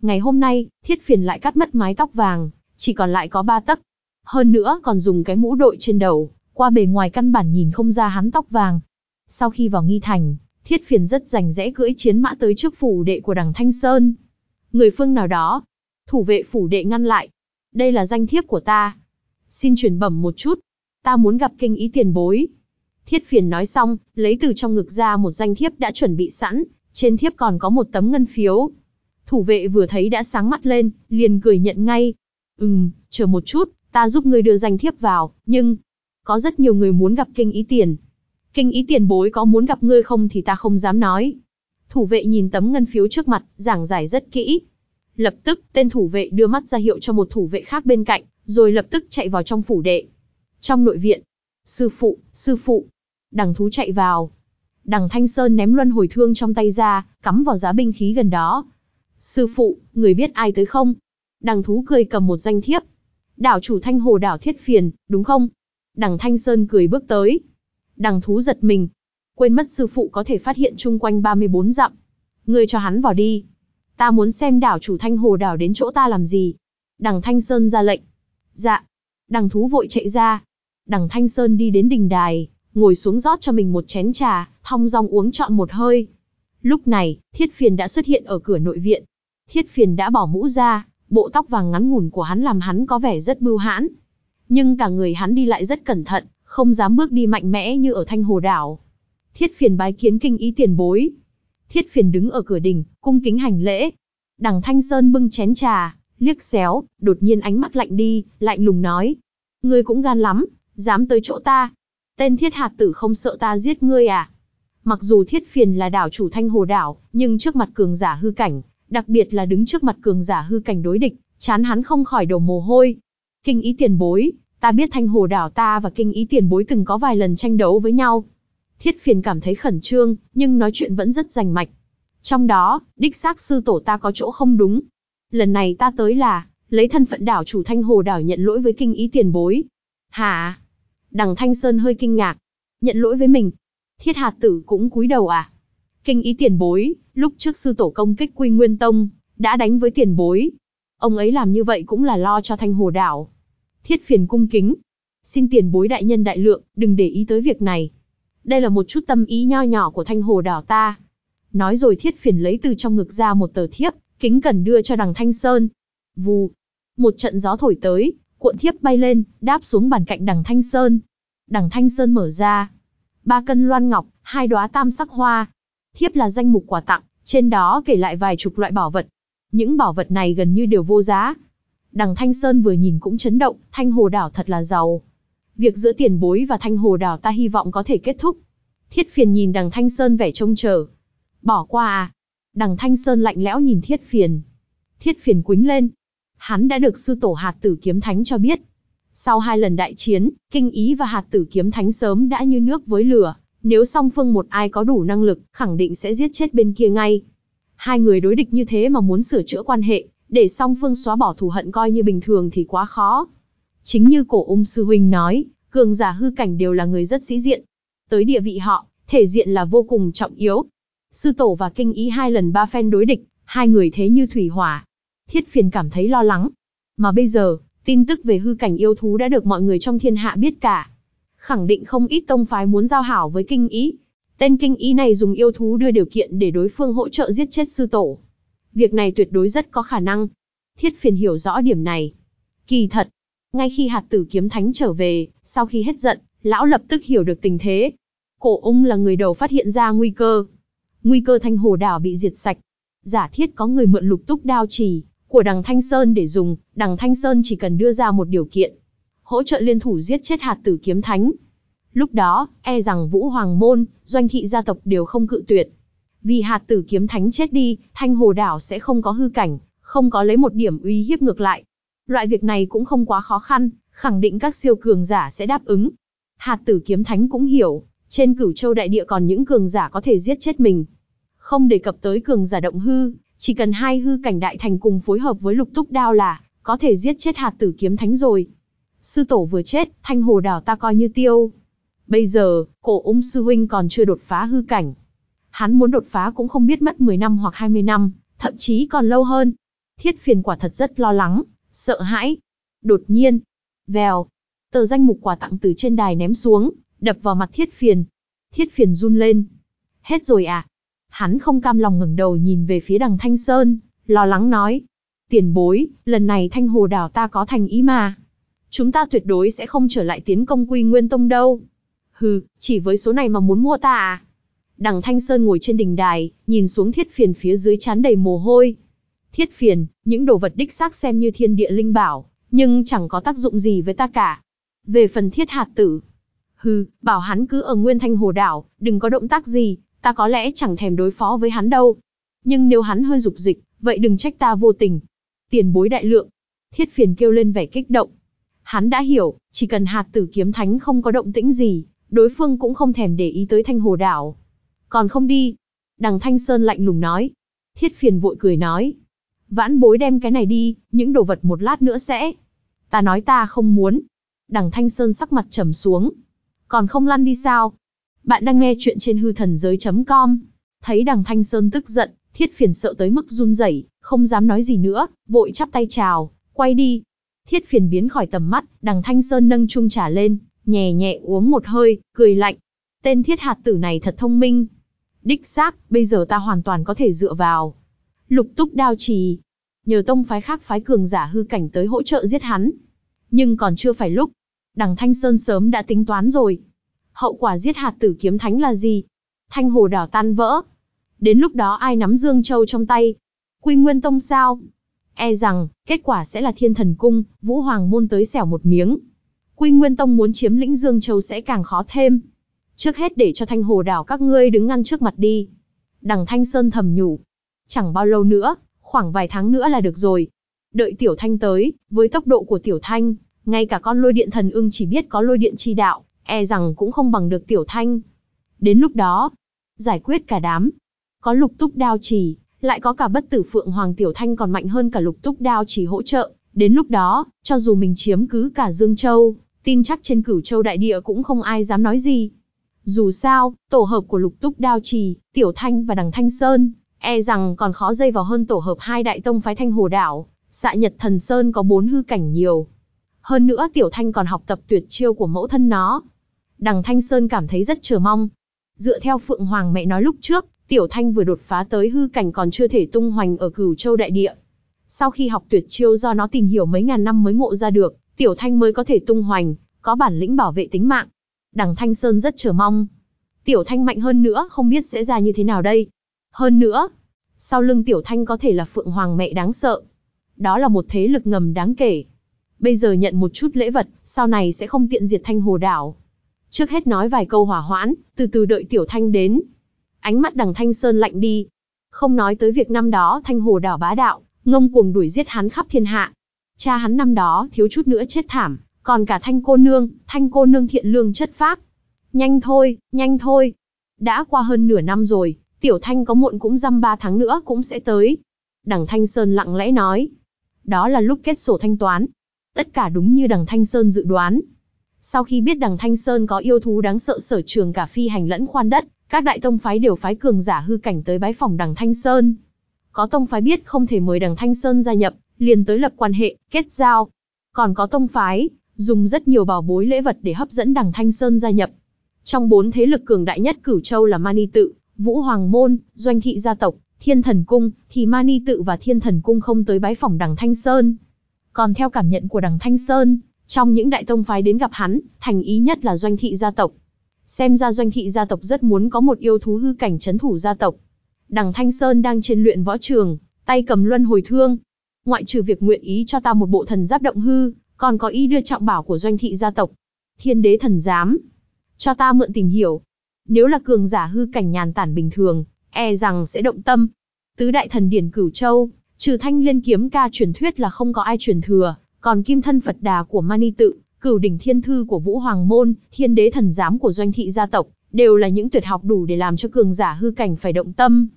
Ngày hôm nay, Thiết Phiền lại cắt mất mái tóc vàng, chỉ còn lại có ba tấc. Hơn nữa còn dùng cái mũ đội trên đầu, qua bề ngoài căn bản nhìn không ra hắn tóc vàng. Sau khi vào nghi thành, Thiết Phiền rất rành rẽ cưỡi chiến mã tới trước phủ đệ của đằng Thanh Sơn. Người phương nào đó, thủ vệ phủ đệ ngăn lại. Đây là danh thiếp của ta. Xin truyền bẩm một chút. Ta muốn gặp kinh ý tiền bối. Thiết phiền nói xong, lấy từ trong ngực ra một danh thiếp đã chuẩn bị sẵn, trên thiếp còn có một tấm ngân phiếu. Thủ vệ vừa thấy đã sáng mắt lên, liền cười nhận ngay. Ừm, chờ một chút, ta giúp ngươi đưa danh thiếp vào, nhưng... Có rất nhiều người muốn gặp kinh ý tiền. Kinh ý tiền bối có muốn gặp ngươi không thì ta không dám nói. Thủ vệ nhìn tấm ngân phiếu trước mặt, giảng giải rất kỹ. Lập tức, tên thủ vệ đưa mắt ra hiệu cho một thủ vệ khác bên cạnh, rồi lập tức chạy vào trong phủ đệ. Trong nội viện, sư phụ, sư phụ, đằng thú chạy vào. Đằng Thanh Sơn ném luân hồi thương trong tay ra, cắm vào giá binh khí gần đó. Sư phụ, người biết ai tới không? Đằng thú cười cầm một danh thiếp. Đảo chủ Thanh Hồ đảo Thiết Phiền, đúng không? Đằng Thanh Sơn cười bước tới. Đằng thú giật mình. Quên mất sư phụ có thể phát hiện chung quanh 34 dặm. Người cho hắn vào đi. Ta muốn xem đảo chủ Thanh Hồ đảo đến chỗ ta làm gì. Đằng Thanh Sơn ra lệnh. Dạ. Đằng thú vội chạy ra. Đằng Thanh Sơn đi đến đình đài, ngồi xuống rót cho mình một chén trà, thong dong uống trọn một hơi. Lúc này, Thiết Phiền đã xuất hiện ở cửa nội viện. Thiết Phiền đã bỏ mũ ra, bộ tóc vàng ngắn ngủn của hắn làm hắn có vẻ rất bưu hãn. Nhưng cả người hắn đi lại rất cẩn thận, không dám bước đi mạnh mẽ như ở Thanh Hồ Đảo. Thiết Phiền bái kiến kinh ý tiền bối. Thiết Phiền đứng ở cửa đình, cung kính hành lễ. Đằng Thanh Sơn bưng chén trà, liếc xéo, đột nhiên ánh mắt lạnh đi, lạnh lùng nói. Ngươi cũng gan lắm, dám tới chỗ ta, Tên thiết hạt tử không sợ ta giết ngươi à? Mặc dù thiết phiền là đảo chủ thanh hồ đảo, nhưng trước mặt cường giả hư cảnh, đặc biệt là đứng trước mặt cường giả hư cảnh đối địch, chán hắn không khỏi đổ mồ hôi. Kinh ý tiền bối, ta biết thanh hồ đảo ta và kinh ý tiền bối từng có vài lần tranh đấu với nhau. Thiết phiền cảm thấy khẩn trương, nhưng nói chuyện vẫn rất rành mạch. Trong đó, đích xác sư tổ ta có chỗ không đúng. Lần này ta tới là, lấy thân phận đảo chủ thanh hồ đảo nhận lỗi với kinh ý tiền bối. Hả? Đằng Thanh Sơn hơi kinh ngạc. Nhận lỗi với mình. Thiết hạt tử cũng cúi đầu à? Kinh ý tiền bối, lúc trước sư tổ công kích Quy Nguyên Tông, đã đánh với tiền bối. Ông ấy làm như vậy cũng là lo cho thanh hồ đảo. Thiết phiền cung kính. Xin tiền bối đại nhân đại lượng, đừng để ý tới việc này. Đây là một chút tâm ý nho nhỏ của thanh hồ đảo ta. Nói rồi thiết phiền lấy từ trong ngực ra một tờ thiếp, kính cần đưa cho đằng Thanh Sơn. Vù. Một trận gió thổi tới, Cuộn thiếp bay lên, đáp xuống bàn cạnh đằng Thanh Sơn. Đằng Thanh Sơn mở ra. Ba cân loan ngọc, hai đóa tam sắc hoa. Thiếp là danh mục quà tặng, trên đó kể lại vài chục loại bảo vật. Những bảo vật này gần như đều vô giá. Đằng Thanh Sơn vừa nhìn cũng chấn động, Thanh Hồ Đảo thật là giàu. Việc giữa tiền bối và Thanh Hồ Đảo ta hy vọng có thể kết thúc. Thiết phiền nhìn đằng Thanh Sơn vẻ trông chờ. Bỏ qua à? Đằng Thanh Sơn lạnh lẽo nhìn thiết phiền. Thiết phiền quính lên hắn đã được sư tổ hạt tử kiếm thánh cho biết. Sau hai lần đại chiến, kinh ý và hạt tử kiếm thánh sớm đã như nước với lửa, nếu song phương một ai có đủ năng lực, khẳng định sẽ giết chết bên kia ngay. Hai người đối địch như thế mà muốn sửa chữa quan hệ, để song phương xóa bỏ thù hận coi như bình thường thì quá khó. Chính như cổ ung sư huynh nói, cường giả hư cảnh đều là người rất sĩ diện. Tới địa vị họ, thể diện là vô cùng trọng yếu. Sư tổ và kinh ý hai lần ba phen đối địch, hai người thế như thủy hỏa. Thiết phiền cảm thấy lo lắng. Mà bây giờ, tin tức về hư cảnh yêu thú đã được mọi người trong thiên hạ biết cả. Khẳng định không ít tông phái muốn giao hảo với kinh ý. Tên kinh ý này dùng yêu thú đưa điều kiện để đối phương hỗ trợ giết chết sư tổ. Việc này tuyệt đối rất có khả năng. Thiết phiền hiểu rõ điểm này. Kỳ thật, ngay khi hạt tử kiếm thánh trở về, sau khi hết giận, lão lập tức hiểu được tình thế. Cổ ung là người đầu phát hiện ra nguy cơ. Nguy cơ thanh hồ đảo bị diệt sạch. Giả thiết có người mượn lục túc đao trì của đằng Thanh Sơn để dùng, đằng Thanh Sơn chỉ cần đưa ra một điều kiện. Hỗ trợ liên thủ giết chết hạt tử kiếm thánh. Lúc đó, e rằng Vũ Hoàng Môn, doanh thị gia tộc đều không cự tuyệt. Vì hạt tử kiếm thánh chết đi, thanh hồ đảo sẽ không có hư cảnh, không có lấy một điểm uy hiếp ngược lại. Loại việc này cũng không quá khó khăn, khẳng định các siêu cường giả sẽ đáp ứng. Hạt tử kiếm thánh cũng hiểu, trên cửu châu đại địa còn những cường giả có thể giết chết mình. Không đề cập tới cường giả động hư, chỉ cần hai hư cảnh đại thành cùng phối hợp với lục túc đao là, có thể giết chết hạt tử kiếm thánh rồi. Sư tổ vừa chết, thanh hồ đảo ta coi như tiêu. Bây giờ, cổ ung sư huynh còn chưa đột phá hư cảnh. Hắn muốn đột phá cũng không biết mất 10 năm hoặc 20 năm, thậm chí còn lâu hơn. Thiết phiền quả thật rất lo lắng, sợ hãi. Đột nhiên, vèo, tờ danh mục quà tặng từ trên đài ném xuống, đập vào mặt thiết phiền. Thiết phiền run lên. Hết rồi à? Hắn không cam lòng ngẩng đầu nhìn về phía đằng Thanh Sơn, lo lắng nói. Tiền bối, lần này Thanh Hồ Đảo ta có thành ý mà. Chúng ta tuyệt đối sẽ không trở lại tiến công quy nguyên tông đâu. Hừ, chỉ với số này mà muốn mua ta à? Đằng Thanh Sơn ngồi trên đỉnh đài, nhìn xuống thiết phiền phía dưới chán đầy mồ hôi. Thiết phiền, những đồ vật đích xác xem như thiên địa linh bảo, nhưng chẳng có tác dụng gì với ta cả. Về phần thiết hạt tử, hừ, bảo hắn cứ ở nguyên thanh hồ đảo, đừng có động tác gì, ta có lẽ chẳng thèm đối phó với hắn đâu. Nhưng nếu hắn hơi dục dịch, vậy đừng trách ta vô tình. Tiền bối đại lượng. Thiết phiền kêu lên vẻ kích động. Hắn đã hiểu, chỉ cần hạt tử kiếm thánh không có động tĩnh gì, đối phương cũng không thèm để ý tới thanh hồ đảo. Còn không đi. Đằng Thanh Sơn lạnh lùng nói. Thiết phiền vội cười nói. Vãn bối đem cái này đi, những đồ vật một lát nữa sẽ. Ta nói ta không muốn. Đằng Thanh Sơn sắc mặt trầm xuống. Còn không lăn đi sao? Bạn đang nghe chuyện trên hư thần giới.com. Thấy đằng Thanh Sơn tức giận, thiết phiền sợ tới mức run rẩy, không dám nói gì nữa, vội chắp tay chào, quay đi. Thiết phiền biến khỏi tầm mắt, đằng Thanh Sơn nâng chung trà lên, nhẹ nhẹ uống một hơi, cười lạnh. Tên thiết hạt tử này thật thông minh. Đích xác, bây giờ ta hoàn toàn có thể dựa vào. Lục túc đao trì. Nhờ tông phái khác phái cường giả hư cảnh tới hỗ trợ giết hắn. Nhưng còn chưa phải lúc. Đằng Thanh Sơn sớm đã tính toán rồi. Hậu quả giết hạt tử kiếm thánh là gì? Thanh hồ đảo tan vỡ. Đến lúc đó ai nắm Dương Châu trong tay? Quy Nguyên Tông sao? E rằng, kết quả sẽ là thiên thần cung, Vũ Hoàng môn tới xẻo một miếng. Quy Nguyên Tông muốn chiếm lĩnh Dương Châu sẽ càng khó thêm. Trước hết để cho thanh hồ đảo các ngươi đứng ngăn trước mặt đi. Đằng Thanh Sơn thầm nhủ. Chẳng bao lâu nữa, khoảng vài tháng nữa là được rồi. Đợi Tiểu Thanh tới, với tốc độ của Tiểu Thanh, ngay cả con lôi điện thần ưng chỉ biết có lôi điện chi đạo, e rằng cũng không bằng được Tiểu Thanh. Đến lúc đó, giải quyết cả đám. Có lục túc đao chỉ, lại có cả bất tử phượng hoàng Tiểu Thanh còn mạnh hơn cả lục túc đao chỉ hỗ trợ. Đến lúc đó, cho dù mình chiếm cứ cả Dương Châu, tin chắc trên cửu châu đại địa cũng không ai dám nói gì. Dù sao, tổ hợp của lục túc đao trì, Tiểu Thanh và đằng Thanh Sơn, e rằng còn khó dây vào hơn tổ hợp hai đại tông phái Thanh Hồ Đảo, xạ Nhật Thần Sơn có bốn hư cảnh nhiều. Hơn nữa Tiểu Thanh còn học tập tuyệt chiêu của mẫu thân nó. Đằng Thanh Sơn cảm thấy rất chờ mong. Dựa theo Phượng Hoàng mẹ nói lúc trước, Tiểu Thanh vừa đột phá tới hư cảnh còn chưa thể tung hoành ở cửu châu đại địa. Sau khi học tuyệt chiêu do nó tìm hiểu mấy ngàn năm mới ngộ ra được, Tiểu Thanh mới có thể tung hoành, có bản lĩnh bảo vệ tính mạng. Đằng Thanh Sơn rất chờ mong. Tiểu Thanh mạnh hơn nữa không biết sẽ ra như thế nào đây. Hơn nữa, sau lưng Tiểu Thanh có thể là Phượng Hoàng mẹ đáng sợ. Đó là một thế lực ngầm đáng kể. Bây giờ nhận một chút lễ vật, sau này sẽ không tiện diệt Thanh Hồ Đảo. Trước hết nói vài câu hỏa hoãn, từ từ đợi Tiểu Thanh đến. Ánh mắt đằng Thanh Sơn lạnh đi. Không nói tới việc năm đó Thanh Hồ Đảo bá đạo, ngông cuồng đuổi giết hắn khắp thiên hạ. Cha hắn năm đó thiếu chút nữa chết thảm, còn cả thanh cô nương, thanh cô nương thiện lương chất phác. Nhanh thôi, nhanh thôi. Đã qua hơn nửa năm rồi, tiểu thanh có muộn cũng dăm ba tháng nữa cũng sẽ tới. Đằng Thanh Sơn lặng lẽ nói. Đó là lúc kết sổ thanh toán. Tất cả đúng như đằng Thanh Sơn dự đoán. Sau khi biết đằng Thanh Sơn có yêu thú đáng sợ sở trường cả phi hành lẫn khoan đất, các đại tông phái đều phái cường giả hư cảnh tới bái phòng đằng Thanh Sơn. Có tông phái biết không thể mời đằng Thanh Sơn gia nhập, liền tới lập quan hệ, kết giao. Còn có tông phái, dùng rất nhiều bảo bối lễ vật để hấp dẫn đằng Thanh Sơn gia nhập. Trong bốn thế lực cường đại nhất Cửu Châu là Mani Tự, Vũ Hoàng Môn, Doanh Thị Gia Tộc, Thiên Thần Cung, thì Mani Tự và Thiên Thần Cung không tới bái phòng đằng Thanh Sơn. Còn theo cảm nhận của đằng Thanh Sơn, trong những đại tông phái đến gặp hắn, thành ý nhất là Doanh Thị Gia Tộc. Xem ra Doanh Thị Gia Tộc rất muốn có một yêu thú hư cảnh chấn thủ gia tộc. Đằng Thanh Sơn đang trên luyện võ trường, tay cầm luân hồi thương. Ngoại trừ việc nguyện ý cho ta một bộ thần giáp động hư, còn có ý đưa trọng bảo của Doanh Thị Gia Tộc. Thiên đế thần giám. Cho ta mượn tìm hiểu. Nếu là cường giả hư cảnh nhàn tản bình thường, e rằng sẽ động tâm. Tứ đại thần điển cửu châu, trừ thanh liên kiếm ca truyền thuyết là không có ai truyền thừa, còn kim thân Phật đà của Mani tự, cửu đỉnh thiên thư của Vũ Hoàng Môn, thiên đế thần giám của doanh thị gia tộc, đều là những tuyệt học đủ để làm cho cường giả hư cảnh phải động tâm.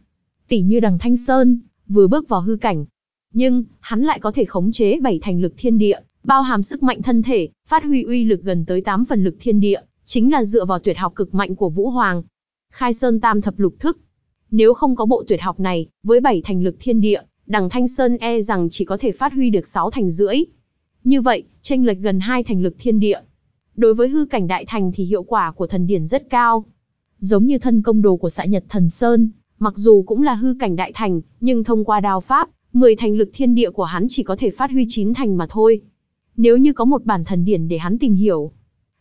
Tỷ như đằng Thanh Sơn, vừa bước vào hư cảnh. Nhưng, hắn lại có thể khống chế bảy thành lực thiên địa, bao hàm sức mạnh thân thể, phát huy uy lực gần tới 8 phần lực thiên địa, chính là dựa vào tuyệt học cực mạnh của Vũ Hoàng. Khai Sơn Tam thập lục thức, nếu không có bộ tuyệt học này, với bảy thành lực thiên địa, đằng Thanh Sơn e rằng chỉ có thể phát huy được 6 thành rưỡi. Như vậy, tranh lệch gần hai thành lực thiên địa. Đối với hư cảnh đại thành thì hiệu quả của thần điển rất cao. Giống như thân công đồ của xạ nhật thần Sơn, mặc dù cũng là hư cảnh đại thành, nhưng thông qua đao pháp, 10 thành lực thiên địa của hắn chỉ có thể phát huy 9 thành mà thôi. Nếu như có một bản thần điển để hắn tìm hiểu,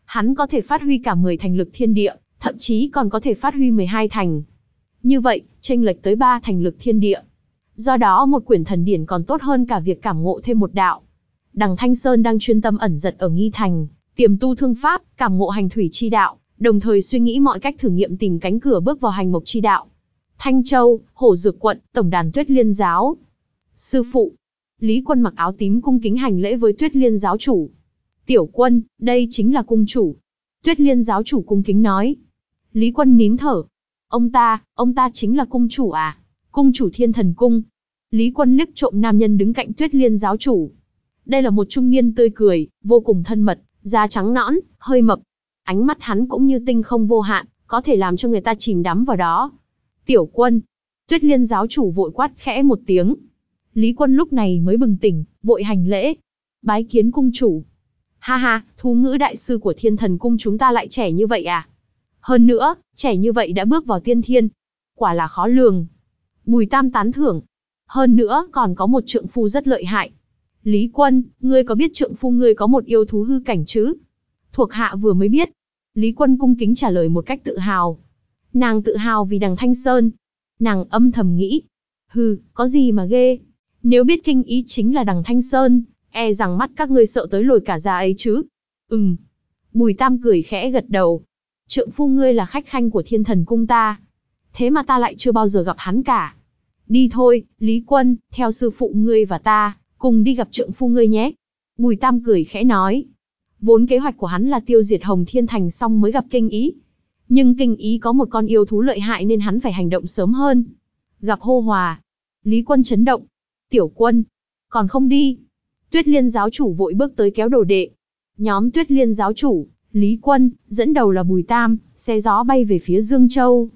hắn có thể phát huy cả 10 thành lực thiên địa, thậm chí còn có thể phát huy 12 thành. Như vậy, tranh lệch tới ba thành lực thiên địa. Do đó một quyển thần điển còn tốt hơn cả việc cảm ngộ thêm một đạo. Đằng Thanh Sơn đang chuyên tâm ẩn giật ở nghi thành, tiềm tu thương pháp, cảm ngộ hành thủy chi đạo, đồng thời suy nghĩ mọi cách thử nghiệm tìm cánh cửa bước vào hành mộc chi đạo. Thanh Châu, Hổ Dược Quận, Tổng đàn Tuyết Liên Giáo. Sư phụ. Lý Quân mặc áo tím cung kính hành lễ với Tuyết Liên Giáo chủ. Tiểu quân, đây chính là cung chủ. Tuyết Liên Giáo chủ cung kính nói. Lý Quân nín thở, Ông ta, ông ta chính là cung chủ à? Cung chủ thiên thần cung. Lý quân liếc trộm nam nhân đứng cạnh tuyết liên giáo chủ. Đây là một trung niên tươi cười, vô cùng thân mật, da trắng nõn, hơi mập. Ánh mắt hắn cũng như tinh không vô hạn, có thể làm cho người ta chìm đắm vào đó. Tiểu quân. Tuyết liên giáo chủ vội quát khẽ một tiếng. Lý quân lúc này mới bừng tỉnh, vội hành lễ. Bái kiến cung chủ. Ha ha, thú ngữ đại sư của thiên thần cung chúng ta lại trẻ như vậy à? Hơn nữa, trẻ như vậy đã bước vào tiên thiên. Quả là khó lường. Bùi Tam tán thưởng. Hơn nữa, còn có một trượng phu rất lợi hại. Lý Quân, ngươi có biết trượng phu ngươi có một yêu thú hư cảnh chứ? Thuộc hạ vừa mới biết. Lý Quân cung kính trả lời một cách tự hào. Nàng tự hào vì đằng Thanh Sơn. Nàng âm thầm nghĩ. Hừ, có gì mà ghê. Nếu biết kinh ý chính là đằng Thanh Sơn, e rằng mắt các ngươi sợ tới lồi cả da ấy chứ. Ừm. Bùi Tam cười khẽ gật đầu trượng phu ngươi là khách khanh của thiên thần cung ta. Thế mà ta lại chưa bao giờ gặp hắn cả. Đi thôi, Lý Quân, theo sư phụ ngươi và ta, cùng đi gặp trượng phu ngươi nhé. Bùi Tam cười khẽ nói. Vốn kế hoạch của hắn là tiêu diệt Hồng Thiên Thành xong mới gặp kinh ý. Nhưng kinh ý có một con yêu thú lợi hại nên hắn phải hành động sớm hơn. Gặp hô hòa. Lý Quân chấn động. Tiểu quân. Còn không đi. Tuyết Liên giáo chủ vội bước tới kéo đồ đệ. Nhóm Tuyết Liên giáo chủ, Lý Quân, dẫn đầu là Bùi Tam, xe gió bay về phía Dương Châu.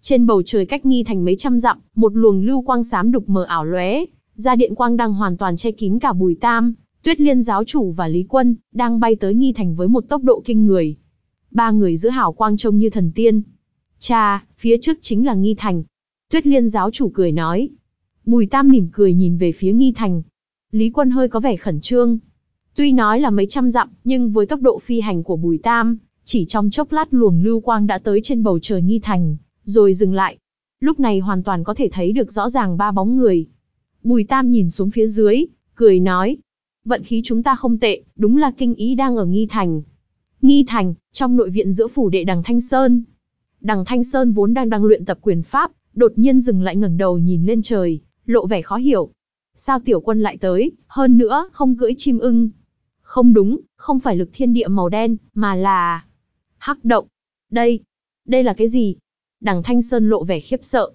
Trên bầu trời cách nghi thành mấy trăm dặm, một luồng lưu quang xám đục mờ ảo lóe, ra điện quang đang hoàn toàn che kín cả Bùi Tam, Tuyết Liên giáo chủ và Lý Quân, đang bay tới nghi thành với một tốc độ kinh người. Ba người giữa hảo quang trông như thần tiên. Cha, phía trước chính là nghi thành. Tuyết Liên giáo chủ cười nói. Bùi Tam mỉm cười nhìn về phía nghi thành. Lý Quân hơi có vẻ khẩn trương, Tuy nói là mấy trăm dặm, nhưng với tốc độ phi hành của Bùi Tam, chỉ trong chốc lát luồng lưu quang đã tới trên bầu trời nghi thành, rồi dừng lại. Lúc này hoàn toàn có thể thấy được rõ ràng ba bóng người. Bùi Tam nhìn xuống phía dưới, cười nói. Vận khí chúng ta không tệ, đúng là kinh ý đang ở nghi thành. Nghi thành, trong nội viện giữa phủ đệ đằng Thanh Sơn. Đằng Thanh Sơn vốn đang đang luyện tập quyền pháp, đột nhiên dừng lại ngẩng đầu nhìn lên trời, lộ vẻ khó hiểu. Sao tiểu quân lại tới, hơn nữa, không cưỡi chim ưng. Không đúng, không phải lực thiên địa màu đen, mà là... Hắc động. Đây, đây là cái gì? Đằng Thanh Sơn lộ vẻ khiếp sợ.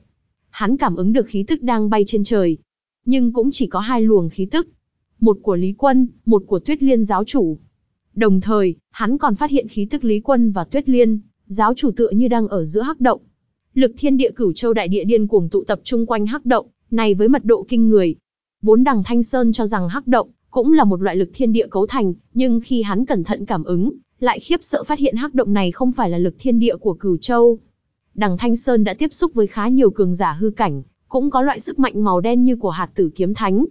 Hắn cảm ứng được khí tức đang bay trên trời. Nhưng cũng chỉ có hai luồng khí tức. Một của Lý Quân, một của Tuyết Liên giáo chủ. Đồng thời, hắn còn phát hiện khí tức Lý Quân và Tuyết Liên, giáo chủ tựa như đang ở giữa hắc động. Lực thiên địa cửu châu đại địa điên cuồng tụ tập chung quanh hắc động, này với mật độ kinh người. Vốn đằng Thanh Sơn cho rằng hắc động cũng là một loại lực thiên địa cấu thành, nhưng khi hắn cẩn thận cảm ứng, lại khiếp sợ phát hiện hắc động này không phải là lực thiên địa của cửu châu. Đằng Thanh Sơn đã tiếp xúc với khá nhiều cường giả hư cảnh, cũng có loại sức mạnh màu đen như của hạt tử kiếm thánh.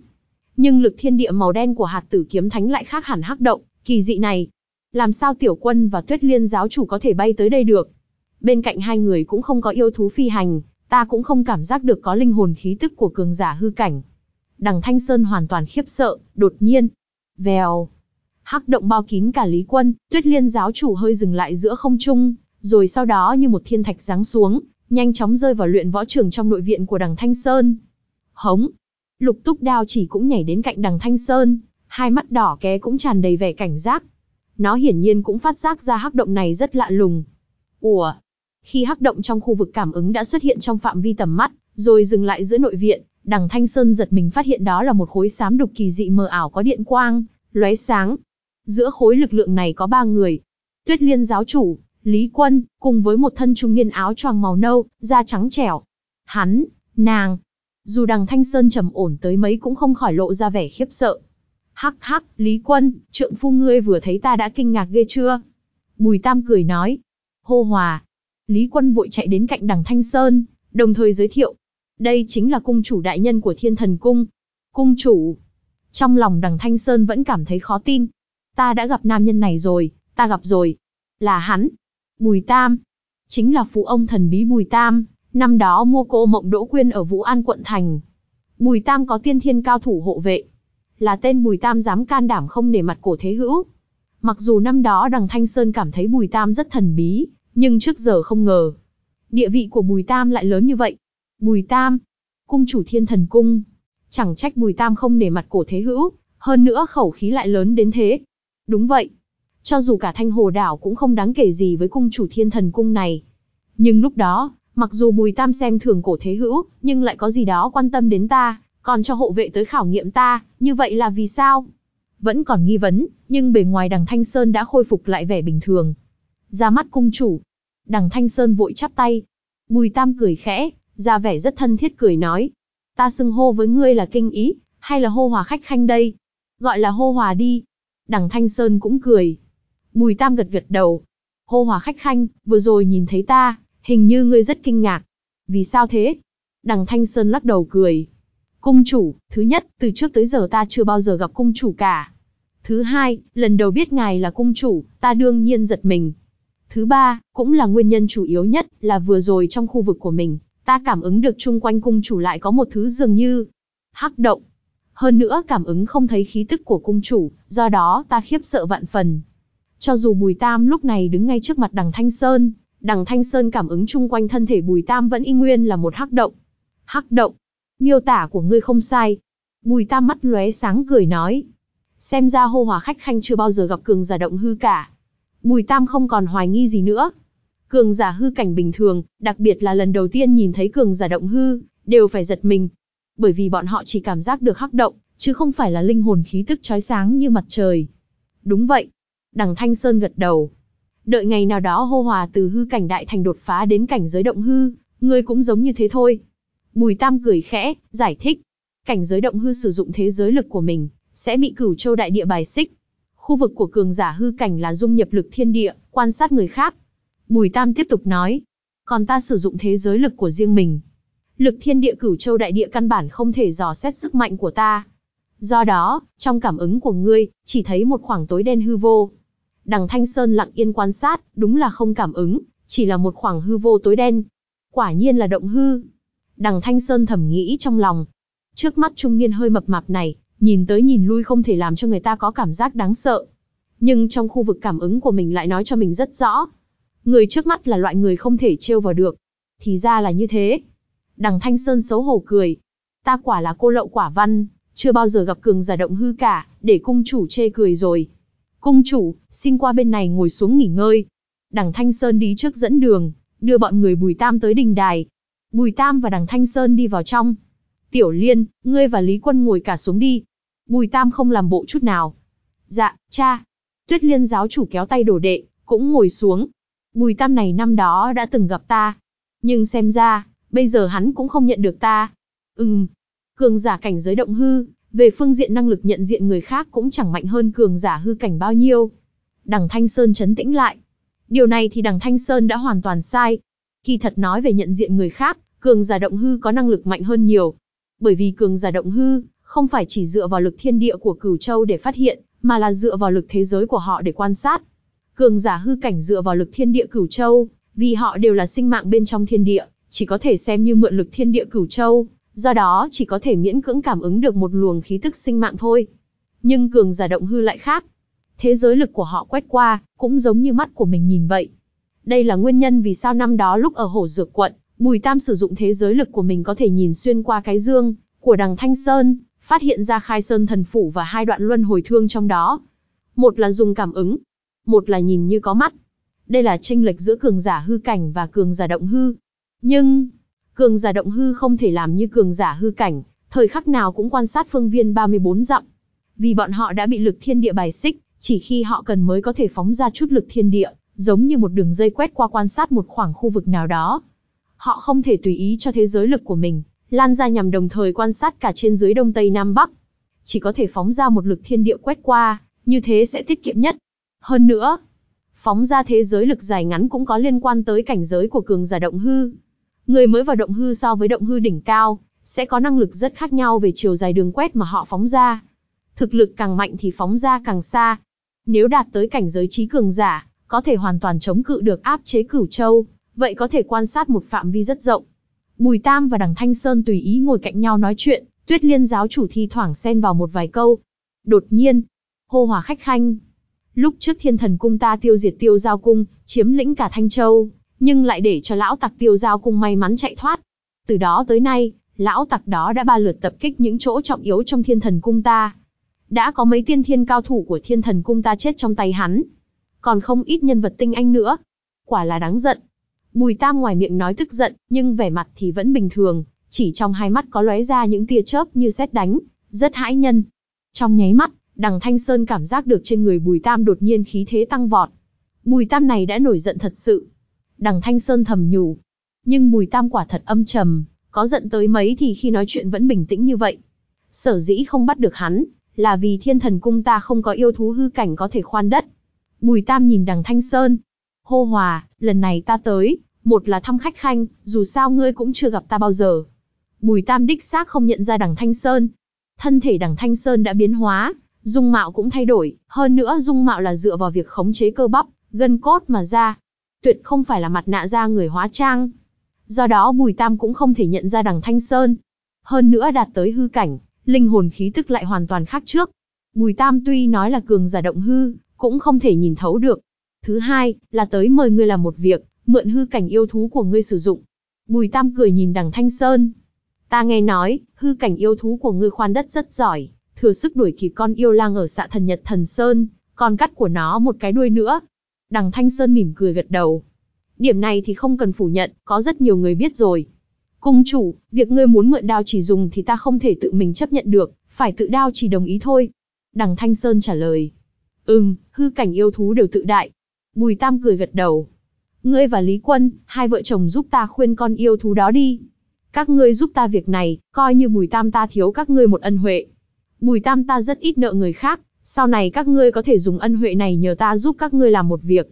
Nhưng lực thiên địa màu đen của hạt tử kiếm thánh lại khác hẳn hắc động, kỳ dị này. Làm sao tiểu quân và tuyết liên giáo chủ có thể bay tới đây được? Bên cạnh hai người cũng không có yêu thú phi hành, ta cũng không cảm giác được có linh hồn khí tức của cường giả hư cảnh. Đằng Thanh Sơn hoàn toàn khiếp sợ, đột nhiên. Vèo. Hắc động bao kín cả Lý Quân, tuyết liên giáo chủ hơi dừng lại giữa không trung, rồi sau đó như một thiên thạch giáng xuống, nhanh chóng rơi vào luyện võ trường trong nội viện của đằng Thanh Sơn. Hống! Lục túc đao chỉ cũng nhảy đến cạnh đằng Thanh Sơn, hai mắt đỏ ké cũng tràn đầy vẻ cảnh giác. Nó hiển nhiên cũng phát giác ra hắc động này rất lạ lùng. Ủa? Khi hắc động trong khu vực cảm ứng đã xuất hiện trong phạm vi tầm mắt, rồi dừng lại giữa nội viện, đằng Thanh Sơn giật mình phát hiện đó là một khối xám đục kỳ dị mờ ảo có điện quang, lóe sáng. Giữa khối lực lượng này có ba người. Tuyết Liên giáo chủ, Lý Quân, cùng với một thân trung niên áo choàng màu nâu, da trắng trẻo. Hắn, nàng. Dù đằng Thanh Sơn trầm ổn tới mấy cũng không khỏi lộ ra vẻ khiếp sợ. Hắc hắc, Lý Quân, trượng phu ngươi vừa thấy ta đã kinh ngạc ghê chưa? Bùi Tam cười nói. Hô hòa. Lý Quân vội chạy đến cạnh đằng Thanh Sơn, đồng thời giới thiệu. Đây chính là cung chủ đại nhân của thiên thần cung. Cung chủ. Trong lòng đằng Thanh Sơn vẫn cảm thấy khó tin. Ta đã gặp nam nhân này rồi, ta gặp rồi. Là hắn, Bùi Tam. Chính là phụ ông thần bí Bùi Tam, năm đó mua cô mộng đỗ quyên ở Vũ An quận thành. Bùi Tam có tiên thiên cao thủ hộ vệ. Là tên Bùi Tam dám can đảm không nể mặt cổ thế hữu. Mặc dù năm đó đằng Thanh Sơn cảm thấy Bùi Tam rất thần bí, nhưng trước giờ không ngờ. Địa vị của Bùi Tam lại lớn như vậy. Bùi Tam, cung chủ thiên thần cung. Chẳng trách Bùi Tam không nể mặt cổ thế hữu, hơn nữa khẩu khí lại lớn đến thế. Đúng vậy, cho dù cả thanh hồ đảo cũng không đáng kể gì với cung chủ thiên thần cung này. Nhưng lúc đó, mặc dù Bùi Tam xem thường cổ thế hữu, nhưng lại có gì đó quan tâm đến ta, còn cho hộ vệ tới khảo nghiệm ta, như vậy là vì sao? Vẫn còn nghi vấn, nhưng bề ngoài đằng Thanh Sơn đã khôi phục lại vẻ bình thường. Ra mắt cung chủ. Đằng Thanh Sơn vội chắp tay. Bùi Tam cười khẽ, ra vẻ rất thân thiết cười nói. Ta xưng hô với ngươi là kinh ý, hay là hô hòa khách khanh đây? Gọi là hô hòa đi. Đằng Thanh Sơn cũng cười, Bùi Tam gật gật đầu. Hô hòa khách khanh, vừa rồi nhìn thấy ta, hình như ngươi rất kinh ngạc. Vì sao thế? Đằng Thanh Sơn lắc đầu cười. Cung chủ, thứ nhất, từ trước tới giờ ta chưa bao giờ gặp cung chủ cả. Thứ hai, lần đầu biết ngài là cung chủ, ta đương nhiên giật mình. Thứ ba, cũng là nguyên nhân chủ yếu nhất, là vừa rồi trong khu vực của mình, ta cảm ứng được chung quanh cung chủ lại có một thứ dường như hắc động. Hơn nữa cảm ứng không thấy khí tức của cung chủ, do đó ta khiếp sợ vạn phần. Cho dù Bùi Tam lúc này đứng ngay trước mặt đằng Thanh Sơn, đằng Thanh Sơn cảm ứng chung quanh thân thể Bùi Tam vẫn y nguyên là một hắc động. Hắc động, miêu tả của ngươi không sai. Bùi Tam mắt lóe sáng cười nói. Xem ra hô hòa khách khanh chưa bao giờ gặp cường giả động hư cả. Bùi Tam không còn hoài nghi gì nữa. Cường giả hư cảnh bình thường, đặc biệt là lần đầu tiên nhìn thấy cường giả động hư, đều phải giật mình. Bởi vì bọn họ chỉ cảm giác được hắc động, chứ không phải là linh hồn khí tức chói sáng như mặt trời. Đúng vậy, Đằng Thanh Sơn gật đầu. Đợi ngày nào đó hô hòa từ hư cảnh đại thành đột phá đến cảnh giới động hư, ngươi cũng giống như thế thôi. Bùi Tam cười khẽ, giải thích. Cảnh giới động hư sử dụng thế giới lực của mình, sẽ bị cửu châu đại địa bài xích. Khu vực của cường giả hư cảnh là dung nhập lực thiên địa, quan sát người khác. Bùi Tam tiếp tục nói. Còn ta sử dụng thế giới lực của riêng mình. Lực thiên địa cửu châu đại địa căn bản không thể dò xét sức mạnh của ta. Do đó, trong cảm ứng của ngươi, chỉ thấy một khoảng tối đen hư vô, Đằng Thanh Sơn lặng yên quan sát, đúng là không cảm ứng, chỉ là một khoảng hư vô tối đen. Quả nhiên là động hư. Đằng Thanh Sơn thầm nghĩ trong lòng. Trước mắt trung niên hơi mập mạp này, nhìn tới nhìn lui không thể làm cho người ta có cảm giác đáng sợ. Nhưng trong khu vực cảm ứng của mình lại nói cho mình rất rõ. Người trước mắt là loại người không thể trêu vào được. Thì ra là như thế. Đằng Thanh Sơn xấu hổ cười. Ta quả là cô lậu quả văn, Chưa bao giờ gặp cường giả động hư cả, để cung chủ chê cười rồi. Cung chủ, xin qua bên này ngồi xuống nghỉ ngơi. Đằng Thanh Sơn đi trước dẫn đường, đưa bọn người Bùi Tam tới đình đài. Bùi Tam và đằng Thanh Sơn đi vào trong. Tiểu Liên, ngươi và Lý Quân ngồi cả xuống đi. Bùi Tam không làm bộ chút nào. Dạ, cha. Tuyết Liên giáo chủ kéo tay đổ đệ, cũng ngồi xuống. Bùi Tam này năm đó đã từng gặp ta. Nhưng xem ra, bây giờ hắn cũng không nhận được ta. Ừm. Cường giả cảnh giới động hư, về phương diện năng lực nhận diện người khác cũng chẳng mạnh hơn cường giả hư cảnh bao nhiêu. Đằng Thanh Sơn chấn tĩnh lại. Điều này thì đằng Thanh Sơn đã hoàn toàn sai. Kỳ thật nói về nhận diện người khác, cường giả động hư có năng lực mạnh hơn nhiều. Bởi vì cường giả động hư, không phải chỉ dựa vào lực thiên địa của cửu châu để phát hiện, mà là dựa vào lực thế giới của họ để quan sát. Cường giả hư cảnh dựa vào lực thiên địa cửu châu, vì họ đều là sinh mạng bên trong thiên địa, chỉ có thể xem như mượn lực thiên địa cửu châu, do đó chỉ có thể miễn cưỡng cảm ứng được một luồng khí tức sinh mạng thôi. Nhưng cường giả động hư lại khác. Thế giới lực của họ quét qua, cũng giống như mắt của mình nhìn vậy. Đây là nguyên nhân vì sao năm đó lúc ở hổ dược quận, Bùi Tam sử dụng thế giới lực của mình có thể nhìn xuyên qua cái dương của đằng Thanh Sơn, phát hiện ra khai sơn thần phủ và hai đoạn luân hồi thương trong đó. Một là dùng cảm ứng, một là nhìn như có mắt. Đây là tranh lệch giữa cường giả hư cảnh và cường giả động hư. Nhưng, cường giả động hư không thể làm như cường giả hư cảnh, thời khắc nào cũng quan sát phương viên 34 dặm. Vì bọn họ đã bị lực thiên địa bài xích, chỉ khi họ cần mới có thể phóng ra chút lực thiên địa, giống như một đường dây quét qua quan sát một khoảng khu vực nào đó. Họ không thể tùy ý cho thế giới lực của mình, lan ra nhằm đồng thời quan sát cả trên dưới đông tây nam bắc. Chỉ có thể phóng ra một lực thiên địa quét qua, như thế sẽ tiết kiệm nhất. Hơn nữa, phóng ra thế giới lực dài ngắn cũng có liên quan tới cảnh giới của cường giả động hư. Người mới vào động hư so với động hư đỉnh cao, sẽ có năng lực rất khác nhau về chiều dài đường quét mà họ phóng ra. Thực lực càng mạnh thì phóng ra càng xa. Nếu đạt tới cảnh giới trí cường giả, có thể hoàn toàn chống cự được áp chế cửu châu, vậy có thể quan sát một phạm vi rất rộng. Bùi Tam và Đằng Thanh Sơn tùy ý ngồi cạnh nhau nói chuyện, Tuyết Liên giáo chủ thi thoảng xen vào một vài câu. Đột nhiên, hô hòa khách khanh. Lúc trước thiên thần cung ta tiêu diệt tiêu giao cung, chiếm lĩnh cả Thanh Châu, nhưng lại để cho lão tặc tiêu giao cung may mắn chạy thoát. Từ đó tới nay, lão tặc đó đã ba lượt tập kích những chỗ trọng yếu trong thiên thần cung ta. Đã có mấy tiên thiên cao thủ của thiên thần cung ta chết trong tay hắn. Còn không ít nhân vật tinh anh nữa. Quả là đáng giận. Bùi Tam ngoài miệng nói tức giận, nhưng vẻ mặt thì vẫn bình thường, chỉ trong hai mắt có lóe ra những tia chớp như sét đánh, rất hãi nhân. Trong nháy mắt, đằng Thanh Sơn cảm giác được trên người Bùi Tam đột nhiên khí thế tăng vọt. Bùi Tam này đã nổi giận thật sự. Đằng Thanh Sơn thầm nhủ. Nhưng Bùi Tam quả thật âm trầm, có giận tới mấy thì khi nói chuyện vẫn bình tĩnh như vậy. Sở dĩ không bắt được hắn, là vì thiên thần cung ta không có yêu thú hư cảnh có thể khoan đất. Bùi Tam nhìn đằng Thanh Sơn, Hô hòa, lần này ta tới, một là thăm khách khanh, dù sao ngươi cũng chưa gặp ta bao giờ. Bùi Tam đích xác không nhận ra đằng Thanh Sơn. Thân thể đằng Thanh Sơn đã biến hóa, dung mạo cũng thay đổi, hơn nữa dung mạo là dựa vào việc khống chế cơ bắp, gân cốt mà ra. Tuyệt không phải là mặt nạ da người hóa trang. Do đó Bùi Tam cũng không thể nhận ra đằng Thanh Sơn. Hơn nữa đạt tới hư cảnh, linh hồn khí tức lại hoàn toàn khác trước. Bùi Tam tuy nói là cường giả động hư, cũng không thể nhìn thấu được, Thứ hai, là tới mời ngươi làm một việc, mượn hư cảnh yêu thú của ngươi sử dụng. Bùi Tam cười nhìn đằng Thanh Sơn. Ta nghe nói, hư cảnh yêu thú của ngươi khoan đất rất giỏi, thừa sức đuổi kịp con yêu lang ở xạ thần Nhật Thần Sơn, còn cắt của nó một cái đuôi nữa. Đằng Thanh Sơn mỉm cười gật đầu. Điểm này thì không cần phủ nhận, có rất nhiều người biết rồi. Cung chủ, việc ngươi muốn mượn đao chỉ dùng thì ta không thể tự mình chấp nhận được, phải tự đao chỉ đồng ý thôi. Đằng Thanh Sơn trả lời. Ừm, hư cảnh yêu thú đều tự đại, Bùi Tam cười gật đầu. Ngươi và Lý Quân, hai vợ chồng giúp ta khuyên con yêu thú đó đi. Các ngươi giúp ta việc này, coi như Bùi Tam ta thiếu các ngươi một ân huệ. Bùi Tam ta rất ít nợ người khác, sau này các ngươi có thể dùng ân huệ này nhờ ta giúp các ngươi làm một việc.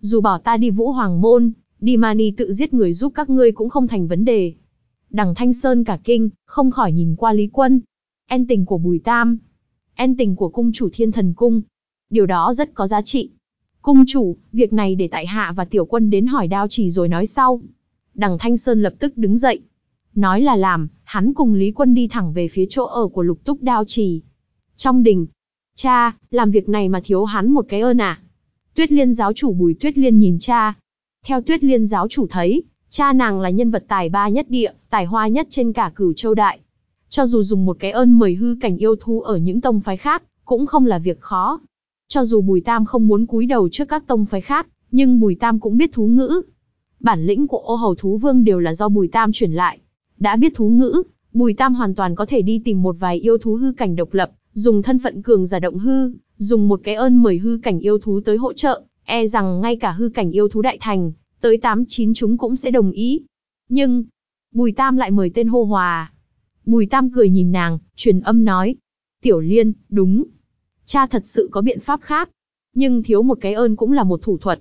Dù bảo ta đi Vũ Hoàng Môn, đi Mani tự giết người giúp các ngươi cũng không thành vấn đề. Đằng Thanh Sơn cả kinh, không khỏi nhìn qua Lý Quân. En tình của Bùi Tam. En tình của cung chủ thiên thần cung. Điều đó rất có giá trị. Cung chủ, việc này để tại hạ và tiểu quân đến hỏi đao chỉ rồi nói sau. Đằng Thanh Sơn lập tức đứng dậy. Nói là làm, hắn cùng Lý Quân đi thẳng về phía chỗ ở của lục túc đao trì. Trong đình, cha, làm việc này mà thiếu hắn một cái ơn à? Tuyết liên giáo chủ bùi tuyết liên nhìn cha. Theo tuyết liên giáo chủ thấy, cha nàng là nhân vật tài ba nhất địa, tài hoa nhất trên cả cửu châu đại. Cho dù dùng một cái ơn mời hư cảnh yêu thú ở những tông phái khác, cũng không là việc khó. Cho dù Bùi Tam không muốn cúi đầu trước các tông phái khác, nhưng Bùi Tam cũng biết thú ngữ. Bản lĩnh của ô hầu thú vương đều là do Bùi Tam chuyển lại. Đã biết thú ngữ, Bùi Tam hoàn toàn có thể đi tìm một vài yêu thú hư cảnh độc lập, dùng thân phận cường giả động hư, dùng một cái ơn mời hư cảnh yêu thú tới hỗ trợ, e rằng ngay cả hư cảnh yêu thú đại thành, tới 8-9 chúng cũng sẽ đồng ý. Nhưng, Bùi Tam lại mời tên hô hòa. Bùi Tam cười nhìn nàng, truyền âm nói. Tiểu Liên, đúng. Cha thật sự có biện pháp khác. Nhưng thiếu một cái ơn cũng là một thủ thuật.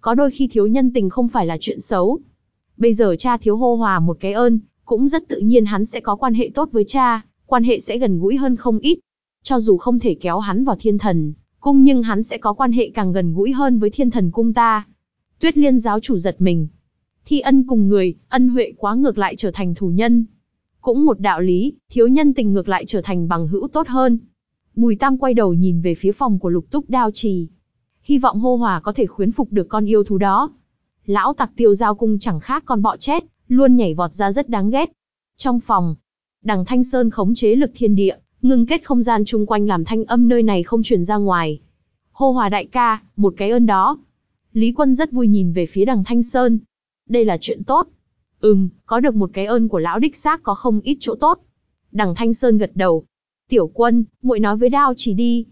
Có đôi khi thiếu nhân tình không phải là chuyện xấu. Bây giờ cha thiếu hô hòa một cái ơn, cũng rất tự nhiên hắn sẽ có quan hệ tốt với cha, quan hệ sẽ gần gũi hơn không ít. Cho dù không thể kéo hắn vào thiên thần, cung nhưng hắn sẽ có quan hệ càng gần gũi hơn với thiên thần cung ta. Tuyết liên giáo chủ giật mình. Thi ân cùng người, ân huệ quá ngược lại trở thành thù nhân. Cũng một đạo lý, thiếu nhân tình ngược lại trở thành bằng hữu tốt hơn. Bùi Tam quay đầu nhìn về phía phòng của lục túc đao trì. Hy vọng hô hòa có thể khuyến phục được con yêu thú đó. Lão tặc tiêu giao cung chẳng khác con bọ chết, luôn nhảy vọt ra rất đáng ghét. Trong phòng, đằng Thanh Sơn khống chế lực thiên địa, ngưng kết không gian chung quanh làm thanh âm nơi này không truyền ra ngoài. Hô hòa đại ca, một cái ơn đó. Lý quân rất vui nhìn về phía đằng Thanh Sơn. Đây là chuyện tốt. Ừm, có được một cái ơn của lão đích xác có không ít chỗ tốt. Đằng Thanh Sơn gật đầu. Tiểu quân, muội nói với đao chỉ đi.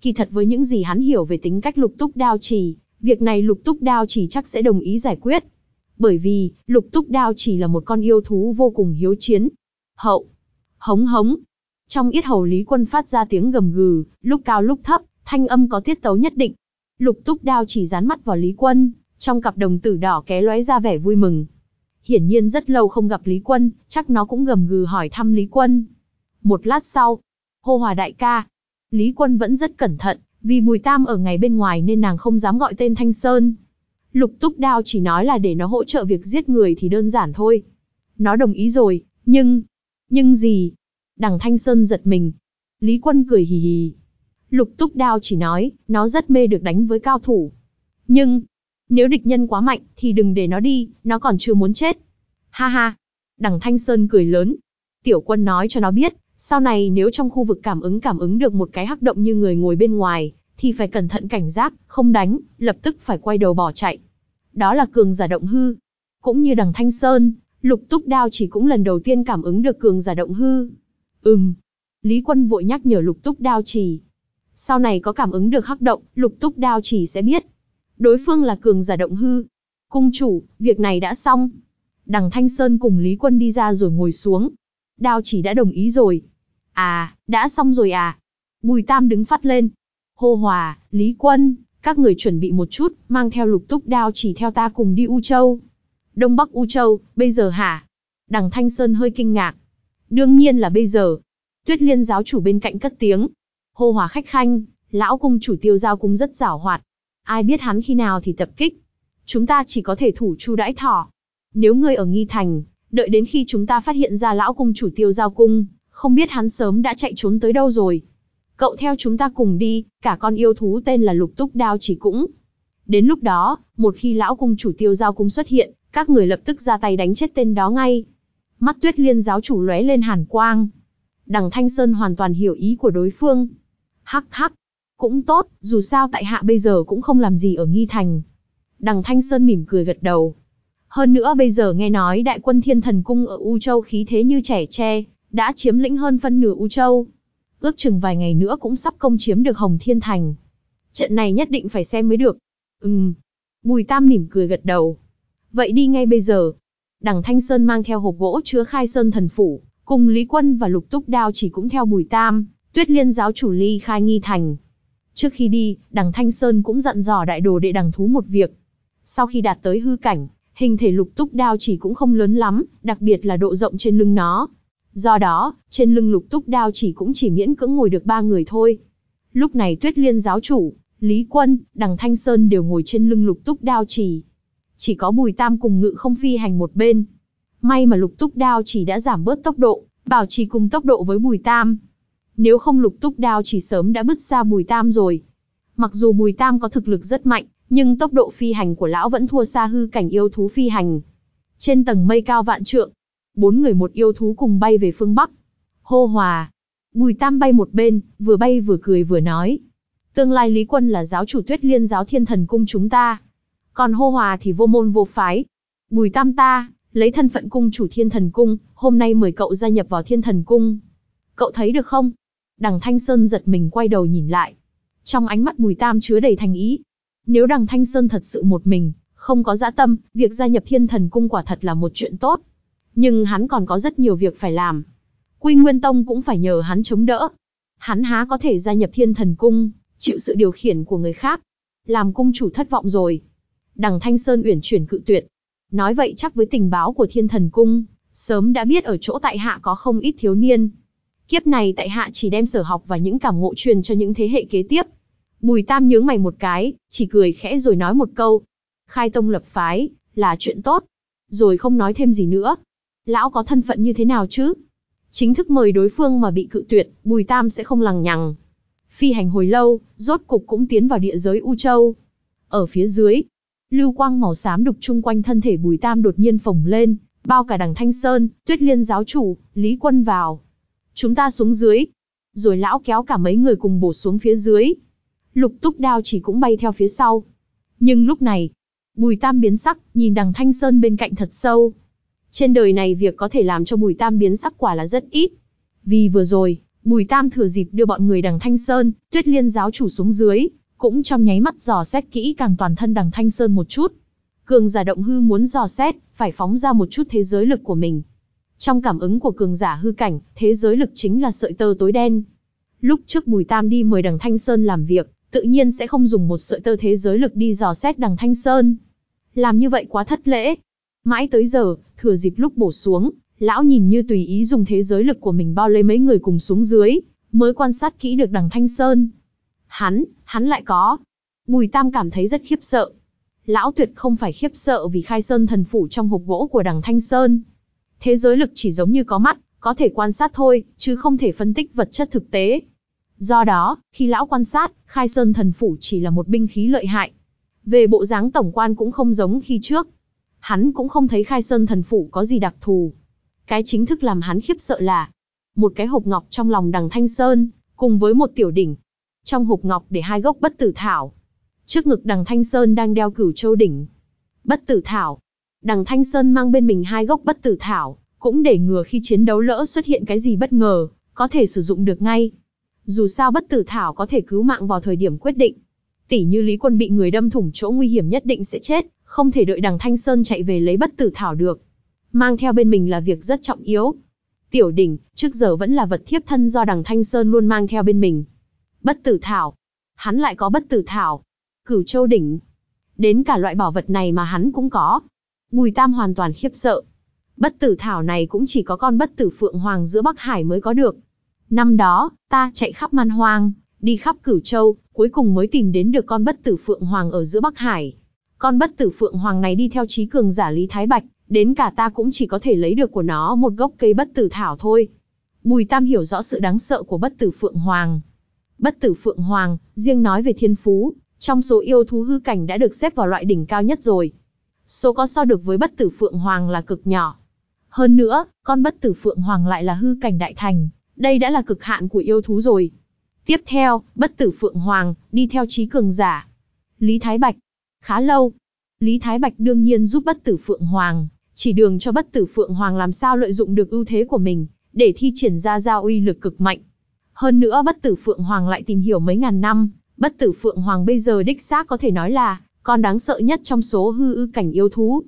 Kỳ thật với những gì hắn hiểu về tính cách lục túc đao chỉ, việc này lục túc đao chỉ chắc sẽ đồng ý giải quyết. Bởi vì, lục túc đao chỉ là một con yêu thú vô cùng hiếu chiến. Hậu, hống hống. Trong yết hầu Lý Quân phát ra tiếng gầm gừ, lúc cao lúc thấp, thanh âm có tiết tấu nhất định. Lục túc đao chỉ dán mắt vào Lý Quân, trong cặp đồng tử đỏ ké lóe ra vẻ vui mừng. Hiển nhiên rất lâu không gặp Lý Quân, chắc nó cũng gầm gừ hỏi thăm Lý Quân. Một lát sau, hô hòa đại ca. Lý Quân vẫn rất cẩn thận, vì Bùi Tam ở ngày bên ngoài nên nàng không dám gọi tên Thanh Sơn. Lục túc đao chỉ nói là để nó hỗ trợ việc giết người thì đơn giản thôi. Nó đồng ý rồi, nhưng... Nhưng gì? Đằng Thanh Sơn giật mình. Lý Quân cười hì hì. Lục túc đao chỉ nói, nó rất mê được đánh với cao thủ. Nhưng, nếu địch nhân quá mạnh, thì đừng để nó đi, nó còn chưa muốn chết. Ha ha. Đằng Thanh Sơn cười lớn. Tiểu quân nói cho nó biết, sau này nếu trong khu vực cảm ứng cảm ứng được một cái hắc động như người ngồi bên ngoài, thì phải cẩn thận cảnh giác, không đánh, lập tức phải quay đầu bỏ chạy. Đó là cường giả động hư. Cũng như đằng Thanh Sơn, lục túc đao chỉ cũng lần đầu tiên cảm ứng được cường giả động hư. Ừm. Lý quân vội nhắc nhở lục túc đao chỉ. Sau này có cảm ứng được hắc động, lục túc đao chỉ sẽ biết. Đối phương là cường giả động hư. Cung chủ, việc này đã xong. Đằng Thanh Sơn cùng Lý Quân đi ra rồi ngồi xuống. Đao chỉ đã đồng ý rồi. À, đã xong rồi à. Bùi Tam đứng phát lên. Hô Hòa, Lý Quân, các người chuẩn bị một chút, mang theo lục túc đao chỉ theo ta cùng đi U Châu. Đông Bắc U Châu, bây giờ hả? Đằng Thanh Sơn hơi kinh ngạc. Đương nhiên là bây giờ. Tuyết liên giáo chủ bên cạnh cất tiếng. Hô Hòa khách khanh, lão cung chủ tiêu giao cung rất giảo hoạt. Ai biết hắn khi nào thì tập kích. Chúng ta chỉ có thể thủ chu đãi thỏ. Nếu ngươi ở nghi thành, đợi đến khi chúng ta phát hiện ra lão cung chủ tiêu giao cung, không biết hắn sớm đã chạy trốn tới đâu rồi. Cậu theo chúng ta cùng đi, cả con yêu thú tên là lục túc đao chỉ cũng. Đến lúc đó, một khi lão cung chủ tiêu giao cung xuất hiện, các người lập tức ra tay đánh chết tên đó ngay. Mắt tuyết liên giáo chủ lóe lên hàn quang. Đằng Thanh Sơn hoàn toàn hiểu ý của đối phương. Hắc hắc, cũng tốt, dù sao tại hạ bây giờ cũng không làm gì ở Nghi Thành. Đằng Thanh Sơn mỉm cười gật đầu. Hơn nữa bây giờ nghe nói đại quân thiên thần cung ở U Châu khí thế như trẻ tre, đã chiếm lĩnh hơn phân nửa U Châu. Ước chừng vài ngày nữa cũng sắp công chiếm được Hồng Thiên Thành. Trận này nhất định phải xem mới được. Ừm. Bùi Tam mỉm cười gật đầu. Vậy đi ngay bây giờ. Đằng Thanh Sơn mang theo hộp gỗ chứa khai sơn thần phủ, cùng Lý Quân và Lục Túc Đao chỉ cũng theo Bùi Tam, Tuyết Liên giáo chủ ly khai nghi thành. Trước khi đi, đằng Thanh Sơn cũng dặn dò đại đồ đệ đằng thú một việc. Sau khi đạt tới hư cảnh, hình thể lục túc đao chỉ cũng không lớn lắm, đặc biệt là độ rộng trên lưng nó. Do đó, trên lưng lục túc đao chỉ cũng chỉ miễn cưỡng ngồi được ba người thôi. Lúc này Tuyết Liên giáo chủ, Lý Quân, đằng Thanh Sơn đều ngồi trên lưng lục túc đao chỉ. Chỉ có Bùi Tam cùng ngự không phi hành một bên. May mà lục túc đao chỉ đã giảm bớt tốc độ, bảo trì cùng tốc độ với Bùi Tam. Nếu không lục túc đao chỉ sớm đã bứt xa Bùi Tam rồi. Mặc dù Bùi Tam có thực lực rất mạnh, nhưng tốc độ phi hành của lão vẫn thua xa hư cảnh yêu thú phi hành. Trên tầng mây cao vạn trượng, bốn người một yêu thú cùng bay về phương Bắc. Hô hòa. Bùi Tam bay một bên, vừa bay vừa cười vừa nói. Tương lai Lý Quân là giáo chủ tuyết liên giáo thiên thần cung chúng ta. Còn hô hòa thì vô môn vô phái. Bùi Tam ta, lấy thân phận cung chủ thiên thần cung, hôm nay mời cậu gia nhập vào thiên thần cung. Cậu thấy được không? Đằng Thanh Sơn giật mình quay đầu nhìn lại. Trong ánh mắt Bùi Tam chứa đầy thành ý. Nếu đằng Thanh Sơn thật sự một mình, không có dã tâm, việc gia nhập thiên thần cung quả thật là một chuyện tốt. Nhưng hắn còn có rất nhiều việc phải làm. Quy Nguyên Tông cũng phải nhờ hắn chống đỡ. Hắn há có thể gia nhập thiên thần cung, chịu sự điều khiển của người khác. Làm cung chủ thất vọng rồi. Đằng Thanh Sơn uyển chuyển cự tuyệt. Nói vậy chắc với tình báo của thiên thần cung, sớm đã biết ở chỗ tại hạ có không ít thiếu niên. Kiếp này tại hạ chỉ đem sở học và những cảm ngộ truyền cho những thế hệ kế tiếp. Bùi Tam nhướng mày một cái, chỉ cười khẽ rồi nói một câu. Khai tông lập phái, là chuyện tốt. Rồi không nói thêm gì nữa. Lão có thân phận như thế nào chứ? Chính thức mời đối phương mà bị cự tuyệt, Bùi Tam sẽ không lằng nhằng. Phi hành hồi lâu, rốt cục cũng tiến vào địa giới U Châu. Ở phía dưới, lưu quang màu xám đục chung quanh thân thể Bùi Tam đột nhiên phồng lên, bao cả đằng Thanh Sơn, Tuyết Liên giáo chủ, Lý Quân vào. Chúng ta xuống dưới. Rồi lão kéo cả mấy người cùng bổ xuống phía dưới. Lục túc đao chỉ cũng bay theo phía sau. Nhưng lúc này, Bùi Tam biến sắc, nhìn đằng Thanh Sơn bên cạnh thật sâu. Trên đời này việc có thể làm cho Bùi Tam biến sắc quả là rất ít. Vì vừa rồi, Bùi Tam thừa dịp đưa bọn người đằng Thanh Sơn, Tuyết Liên giáo chủ xuống dưới, cũng trong nháy mắt dò xét kỹ càng toàn thân đằng Thanh Sơn một chút. Cường giả động hư muốn dò xét, phải phóng ra một chút thế giới lực của mình. Trong cảm ứng của cường giả hư cảnh, thế giới lực chính là sợi tơ tối đen. Lúc trước Bùi Tam đi mời đằng Thanh Sơn làm việc, tự nhiên sẽ không dùng một sợi tơ thế giới lực đi dò xét đằng Thanh Sơn. Làm như vậy quá thất lễ. Mãi tới giờ, thừa dịp lúc bổ xuống, lão nhìn như tùy ý dùng thế giới lực của mình bao lấy mấy người cùng xuống dưới, mới quan sát kỹ được đằng Thanh Sơn. Hắn, hắn lại có. Bùi Tam cảm thấy rất khiếp sợ. Lão tuyệt không phải khiếp sợ vì khai sơn thần phủ trong hộp gỗ của đằng Thanh Sơn. Thế giới lực chỉ giống như có mắt, có thể quan sát thôi, chứ không thể phân tích vật chất thực tế. Do đó, khi lão quan sát, khai sơn thần phủ chỉ là một binh khí lợi hại. Về bộ dáng tổng quan cũng không giống khi trước. Hắn cũng không thấy khai sơn thần phủ có gì đặc thù. Cái chính thức làm hắn khiếp sợ là một cái hộp ngọc trong lòng đằng Thanh Sơn, cùng với một tiểu đỉnh. Trong hộp ngọc để hai gốc bất tử thảo. Trước ngực đằng Thanh Sơn đang đeo cửu châu đỉnh. Bất tử thảo. Đằng Thanh Sơn mang bên mình hai gốc bất tử thảo, cũng để ngừa khi chiến đấu lỡ xuất hiện cái gì bất ngờ, có thể sử dụng được ngay. Dù sao bất tử thảo có thể cứu mạng vào thời điểm quyết định. Tỷ như Lý Quân bị người đâm thủng chỗ nguy hiểm nhất định sẽ chết, không thể đợi đằng Thanh Sơn chạy về lấy bất tử thảo được. Mang theo bên mình là việc rất trọng yếu. Tiểu đỉnh, trước giờ vẫn là vật thiếp thân do đằng Thanh Sơn luôn mang theo bên mình. Bất tử thảo. Hắn lại có bất tử thảo. Cửu châu đỉnh. Đến cả loại bảo vật này mà hắn cũng có. Bùi Tam hoàn toàn khiếp sợ. Bất tử thảo này cũng chỉ có con bất tử phượng hoàng giữa Bắc Hải mới có được. Năm đó, ta chạy khắp man hoang, đi khắp cửu châu, cuối cùng mới tìm đến được con bất tử phượng hoàng ở giữa Bắc Hải. Con bất tử phượng hoàng này đi theo trí cường giả Lý Thái Bạch, đến cả ta cũng chỉ có thể lấy được của nó một gốc cây bất tử thảo thôi. Bùi Tam hiểu rõ sự đáng sợ của bất tử phượng hoàng. Bất tử phượng hoàng, riêng nói về thiên phú, trong số yêu thú hư cảnh đã được xếp vào loại đỉnh cao nhất rồi. Số có so được với bất tử phượng hoàng là cực nhỏ. Hơn nữa, con bất tử phượng hoàng lại là hư cảnh đại thành, đây đã là cực hạn của yêu thú rồi. Tiếp theo, bất tử phượng hoàng, đi theo trí cường giả. Lý Thái Bạch. Khá lâu. Lý Thái Bạch đương nhiên giúp bất tử phượng hoàng, chỉ đường cho bất tử phượng hoàng làm sao lợi dụng được ưu thế của mình, để thi triển ra giao uy lực cực mạnh. Hơn nữa bất tử phượng hoàng lại tìm hiểu mấy ngàn năm, bất tử phượng hoàng bây giờ đích xác có thể nói là, con đáng sợ nhất trong số hư ư cảnh yêu thú.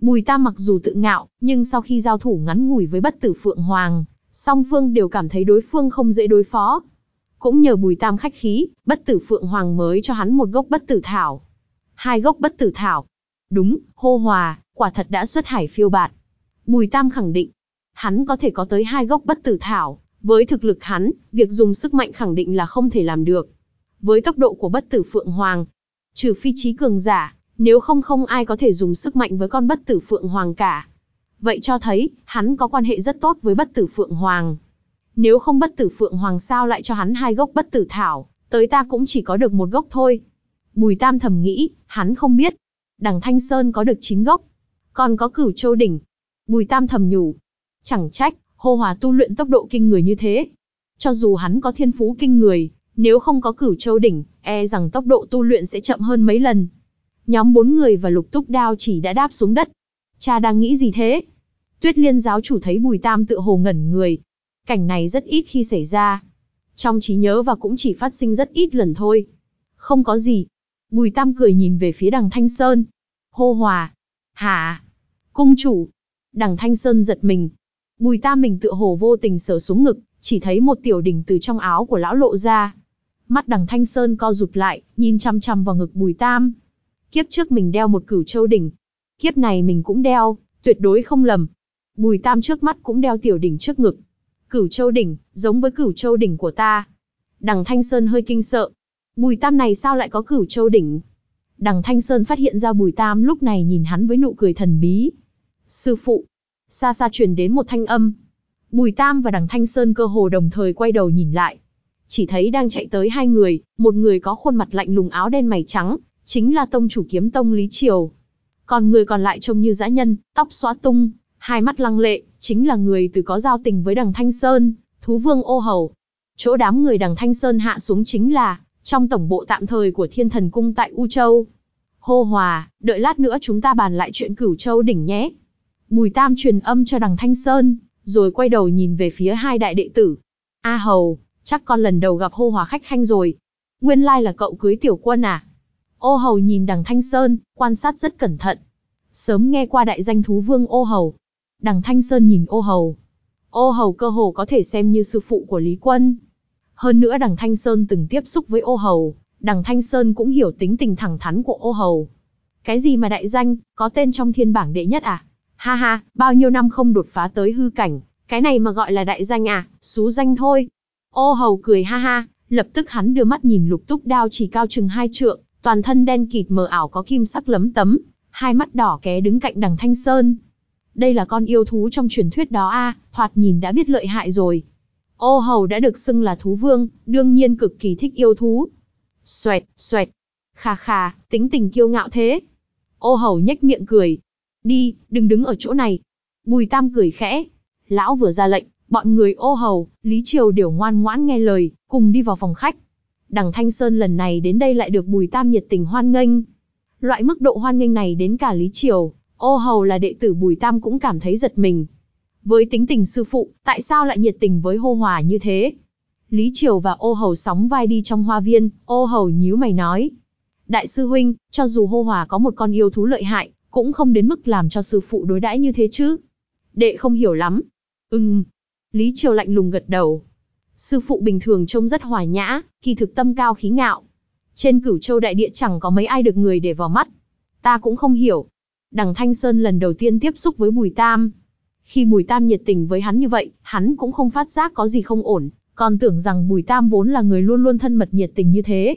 Bùi Tam mặc dù tự ngạo, nhưng sau khi giao thủ ngắn ngủi với bất tử Phượng Hoàng, song phương đều cảm thấy đối phương không dễ đối phó. Cũng nhờ Bùi Tam khách khí, bất tử Phượng Hoàng mới cho hắn một gốc bất tử thảo. Hai gốc bất tử thảo. Đúng, hô hòa, quả thật đã xuất hải phiêu bạt. Bùi Tam khẳng định, hắn có thể có tới hai gốc bất tử thảo, với thực lực hắn, việc dùng sức mạnh khẳng định là không thể làm được. Với tốc độ của bất tử Phượng Hoàng, trừ phi trí cường giả, nếu không không ai có thể dùng sức mạnh với con bất tử Phượng Hoàng cả. Vậy cho thấy, hắn có quan hệ rất tốt với bất tử Phượng Hoàng. Nếu không bất tử Phượng Hoàng sao lại cho hắn hai gốc bất tử thảo, tới ta cũng chỉ có được một gốc thôi. Bùi Tam thầm nghĩ, hắn không biết. Đằng Thanh Sơn có được 9 gốc, còn có cửu châu đỉnh. Bùi Tam thầm nhủ. Chẳng trách, Hô hòa tu luyện tốc độ kinh người như thế. Cho dù hắn có thiên phú kinh người, nếu không có cửu châu đỉnh, e rằng tốc độ tu luyện sẽ chậm hơn mấy lần. Nhóm bốn người và lục túc đao chỉ đã đáp xuống đất. Cha đang nghĩ gì thế? Tuyết liên giáo chủ thấy bùi tam tự hồ ngẩn người. Cảnh này rất ít khi xảy ra. Trong trí nhớ và cũng chỉ phát sinh rất ít lần thôi. Không có gì. Bùi tam cười nhìn về phía đằng Thanh Sơn. Hô hòa. Hả? Cung chủ. Đằng Thanh Sơn giật mình. Bùi tam mình tựa hồ vô tình sờ xuống ngực, chỉ thấy một tiểu đỉnh từ trong áo của lão lộ ra. Mắt đằng Thanh Sơn co rụt lại, nhìn chăm chăm vào ngực bùi tam. Kiếp trước mình đeo một cửu châu đỉnh. Kiếp này mình cũng đeo, tuyệt đối không lầm. Bùi tam trước mắt cũng đeo tiểu đỉnh trước ngực. Cửu châu đỉnh, giống với cửu châu đỉnh của ta. Đằng Thanh Sơn hơi kinh sợ. Bùi tam này sao lại có cửu châu đỉnh? Đằng Thanh Sơn phát hiện ra bùi tam lúc này nhìn hắn với nụ cười thần bí. Sư phụ. Xa xa truyền đến một thanh âm. Bùi tam và đằng Thanh Sơn cơ hồ đồng thời quay đầu nhìn lại. Chỉ thấy đang chạy tới hai người, một người có khuôn mặt lạnh lùng áo đen mày trắng, chính là tông chủ kiếm tông Lý Triều. Còn người còn lại trông như dã nhân, tóc xóa tung, hai mắt lăng lệ, chính là người từ có giao tình với đằng Thanh Sơn, thú vương ô hầu. Chỗ đám người đằng Thanh Sơn hạ xuống chính là, trong tổng bộ tạm thời của thiên thần cung tại U Châu. Hô hòa, đợi lát nữa chúng ta bàn lại chuyện cửu châu đỉnh nhé. Bùi Tam truyền âm cho đằng Thanh Sơn, rồi quay đầu nhìn về phía hai đại đệ tử. A à Hầu, chắc con lần đầu gặp hô hòa khách khanh rồi. Nguyên lai là cậu cưới tiểu quân à? Ô Hầu nhìn đằng Thanh Sơn, quan sát rất cẩn thận. Sớm nghe qua đại danh thú vương Ô Hầu. Đằng Thanh Sơn nhìn Ô Hầu. Ô Hầu cơ hồ có thể xem như sư phụ của Lý Quân. Hơn nữa đằng Thanh Sơn từng tiếp xúc với Ô Hầu, đằng Thanh Sơn cũng hiểu tính tình thẳng thắn của Ô Hầu. Cái gì mà đại danh, có tên trong thiên bảng đệ nhất à? Ha ha, bao nhiêu năm không đột phá tới hư cảnh, cái này mà gọi là đại danh à, xú danh thôi. Ô Hầu cười ha ha, lập tức hắn đưa mắt nhìn lục túc đao chỉ cao chừng hai trượng, toàn thân đen kịt mờ ảo có kim sắc lấm tấm, hai mắt đỏ ké đứng cạnh đằng Thanh Sơn. Đây là con yêu thú trong truyền thuyết đó a, thoạt nhìn đã biết lợi hại rồi. Ô hầu đã được xưng là thú vương, đương nhiên cực kỳ thích yêu thú. Xoẹt, xoẹt. Khà khà, tính tình kiêu ngạo thế. Ô hầu nhếch miệng cười. Đi, đừng đứng ở chỗ này. Bùi tam cười khẽ. Lão vừa ra lệnh, bọn người ô hầu, Lý Triều đều ngoan ngoãn nghe lời, cùng đi vào phòng khách. Đằng Thanh Sơn lần này đến đây lại được Bùi Tam nhiệt tình hoan nghênh. Loại mức độ hoan nghênh này đến cả Lý Triều, ô hầu là đệ tử Bùi Tam cũng cảm thấy giật mình. Với tính tình sư phụ, tại sao lại nhiệt tình với hô hòa như thế? Lý Triều và ô hầu sóng vai đi trong hoa viên, ô hầu nhíu mày nói. Đại sư huynh, cho dù hô hòa có một con yêu thú lợi hại, cũng không đến mức làm cho sư phụ đối đãi như thế chứ. Đệ không hiểu lắm. Ừm. Lý Triều lạnh lùng gật đầu. Sư phụ bình thường trông rất hòa nhã, kỳ thực tâm cao khí ngạo. Trên cửu châu đại địa chẳng có mấy ai được người để vào mắt. Ta cũng không hiểu. Đằng Thanh Sơn lần đầu tiên tiếp xúc với Bùi Tam. Khi Bùi Tam nhiệt tình với hắn như vậy, hắn cũng không phát giác có gì không ổn, còn tưởng rằng Bùi Tam vốn là người luôn luôn thân mật nhiệt tình như thế.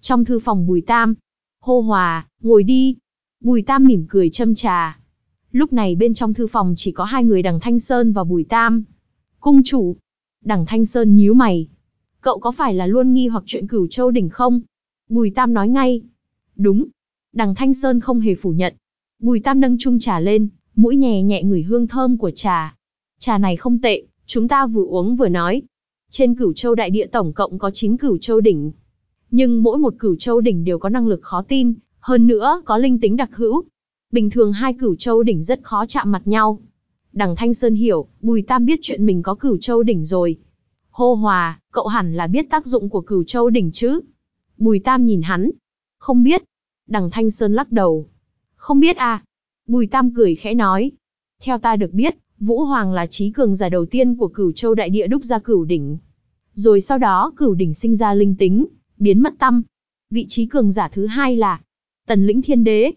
Trong thư phòng Bùi Tam, hô hòa, ngồi đi. Bùi Tam mỉm cười châm trà. Lúc này bên trong thư phòng chỉ có hai người đằng Thanh Sơn và Bùi Tam. Cung chủ, Đằng Thanh Sơn nhíu mày. Cậu có phải là luôn nghi hoặc chuyện cửu châu đỉnh không? Bùi Tam nói ngay. Đúng. Đằng Thanh Sơn không hề phủ nhận. Bùi Tam nâng chung trà lên, mũi nhẹ nhẹ ngửi hương thơm của trà. Trà này không tệ, chúng ta vừa uống vừa nói. Trên cửu châu đại địa tổng cộng có 9 cửu châu đỉnh. Nhưng mỗi một cửu châu đỉnh đều có năng lực khó tin, hơn nữa có linh tính đặc hữu. Bình thường hai cửu châu đỉnh rất khó chạm mặt nhau. Đằng Thanh Sơn hiểu, Bùi Tam biết chuyện mình có cửu châu đỉnh rồi. Hô hòa, cậu hẳn là biết tác dụng của cửu châu đỉnh chứ. Bùi Tam nhìn hắn. Không biết. Đằng Thanh Sơn lắc đầu. Không biết à. Bùi Tam cười khẽ nói. Theo ta được biết, Vũ Hoàng là trí cường giả đầu tiên của cửu châu đại địa đúc ra cửu đỉnh. Rồi sau đó cửu đỉnh sinh ra linh tính, biến mất tâm. Vị trí cường giả thứ hai là Tần lĩnh thiên đế.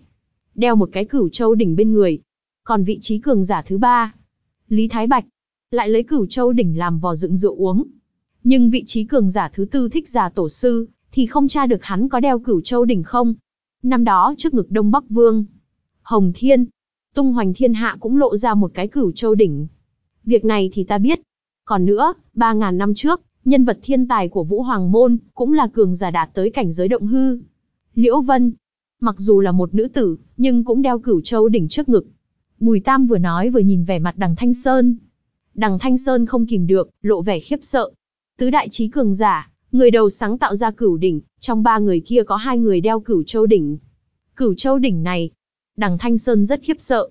Đeo một cái cửu châu đỉnh bên người, còn vị trí cường giả thứ ba, Lý Thái Bạch, lại lấy cửu châu đỉnh làm vò dựng rượu uống. Nhưng vị trí cường giả thứ tư thích giả tổ sư, thì không tra được hắn có đeo cửu châu đỉnh không. Năm đó trước ngực Đông Bắc Vương, Hồng Thiên, tung hoành thiên hạ cũng lộ ra một cái cửu châu đỉnh. Việc này thì ta biết. Còn nữa, 3.000 năm trước, nhân vật thiên tài của Vũ Hoàng Môn, cũng là cường giả đạt tới cảnh giới động hư. Liễu Vân, mặc dù là một nữ tử, nhưng cũng đeo cửu châu đỉnh trước ngực. Bùi Tam vừa nói vừa nhìn vẻ mặt đằng Thanh Sơn. Đằng Thanh Sơn không kìm được, lộ vẻ khiếp sợ. Tứ đại trí cường giả, người đầu sáng tạo ra cửu đỉnh, trong ba người kia có hai người đeo cửu châu đỉnh. Cửu châu đỉnh này, đằng Thanh Sơn rất khiếp sợ.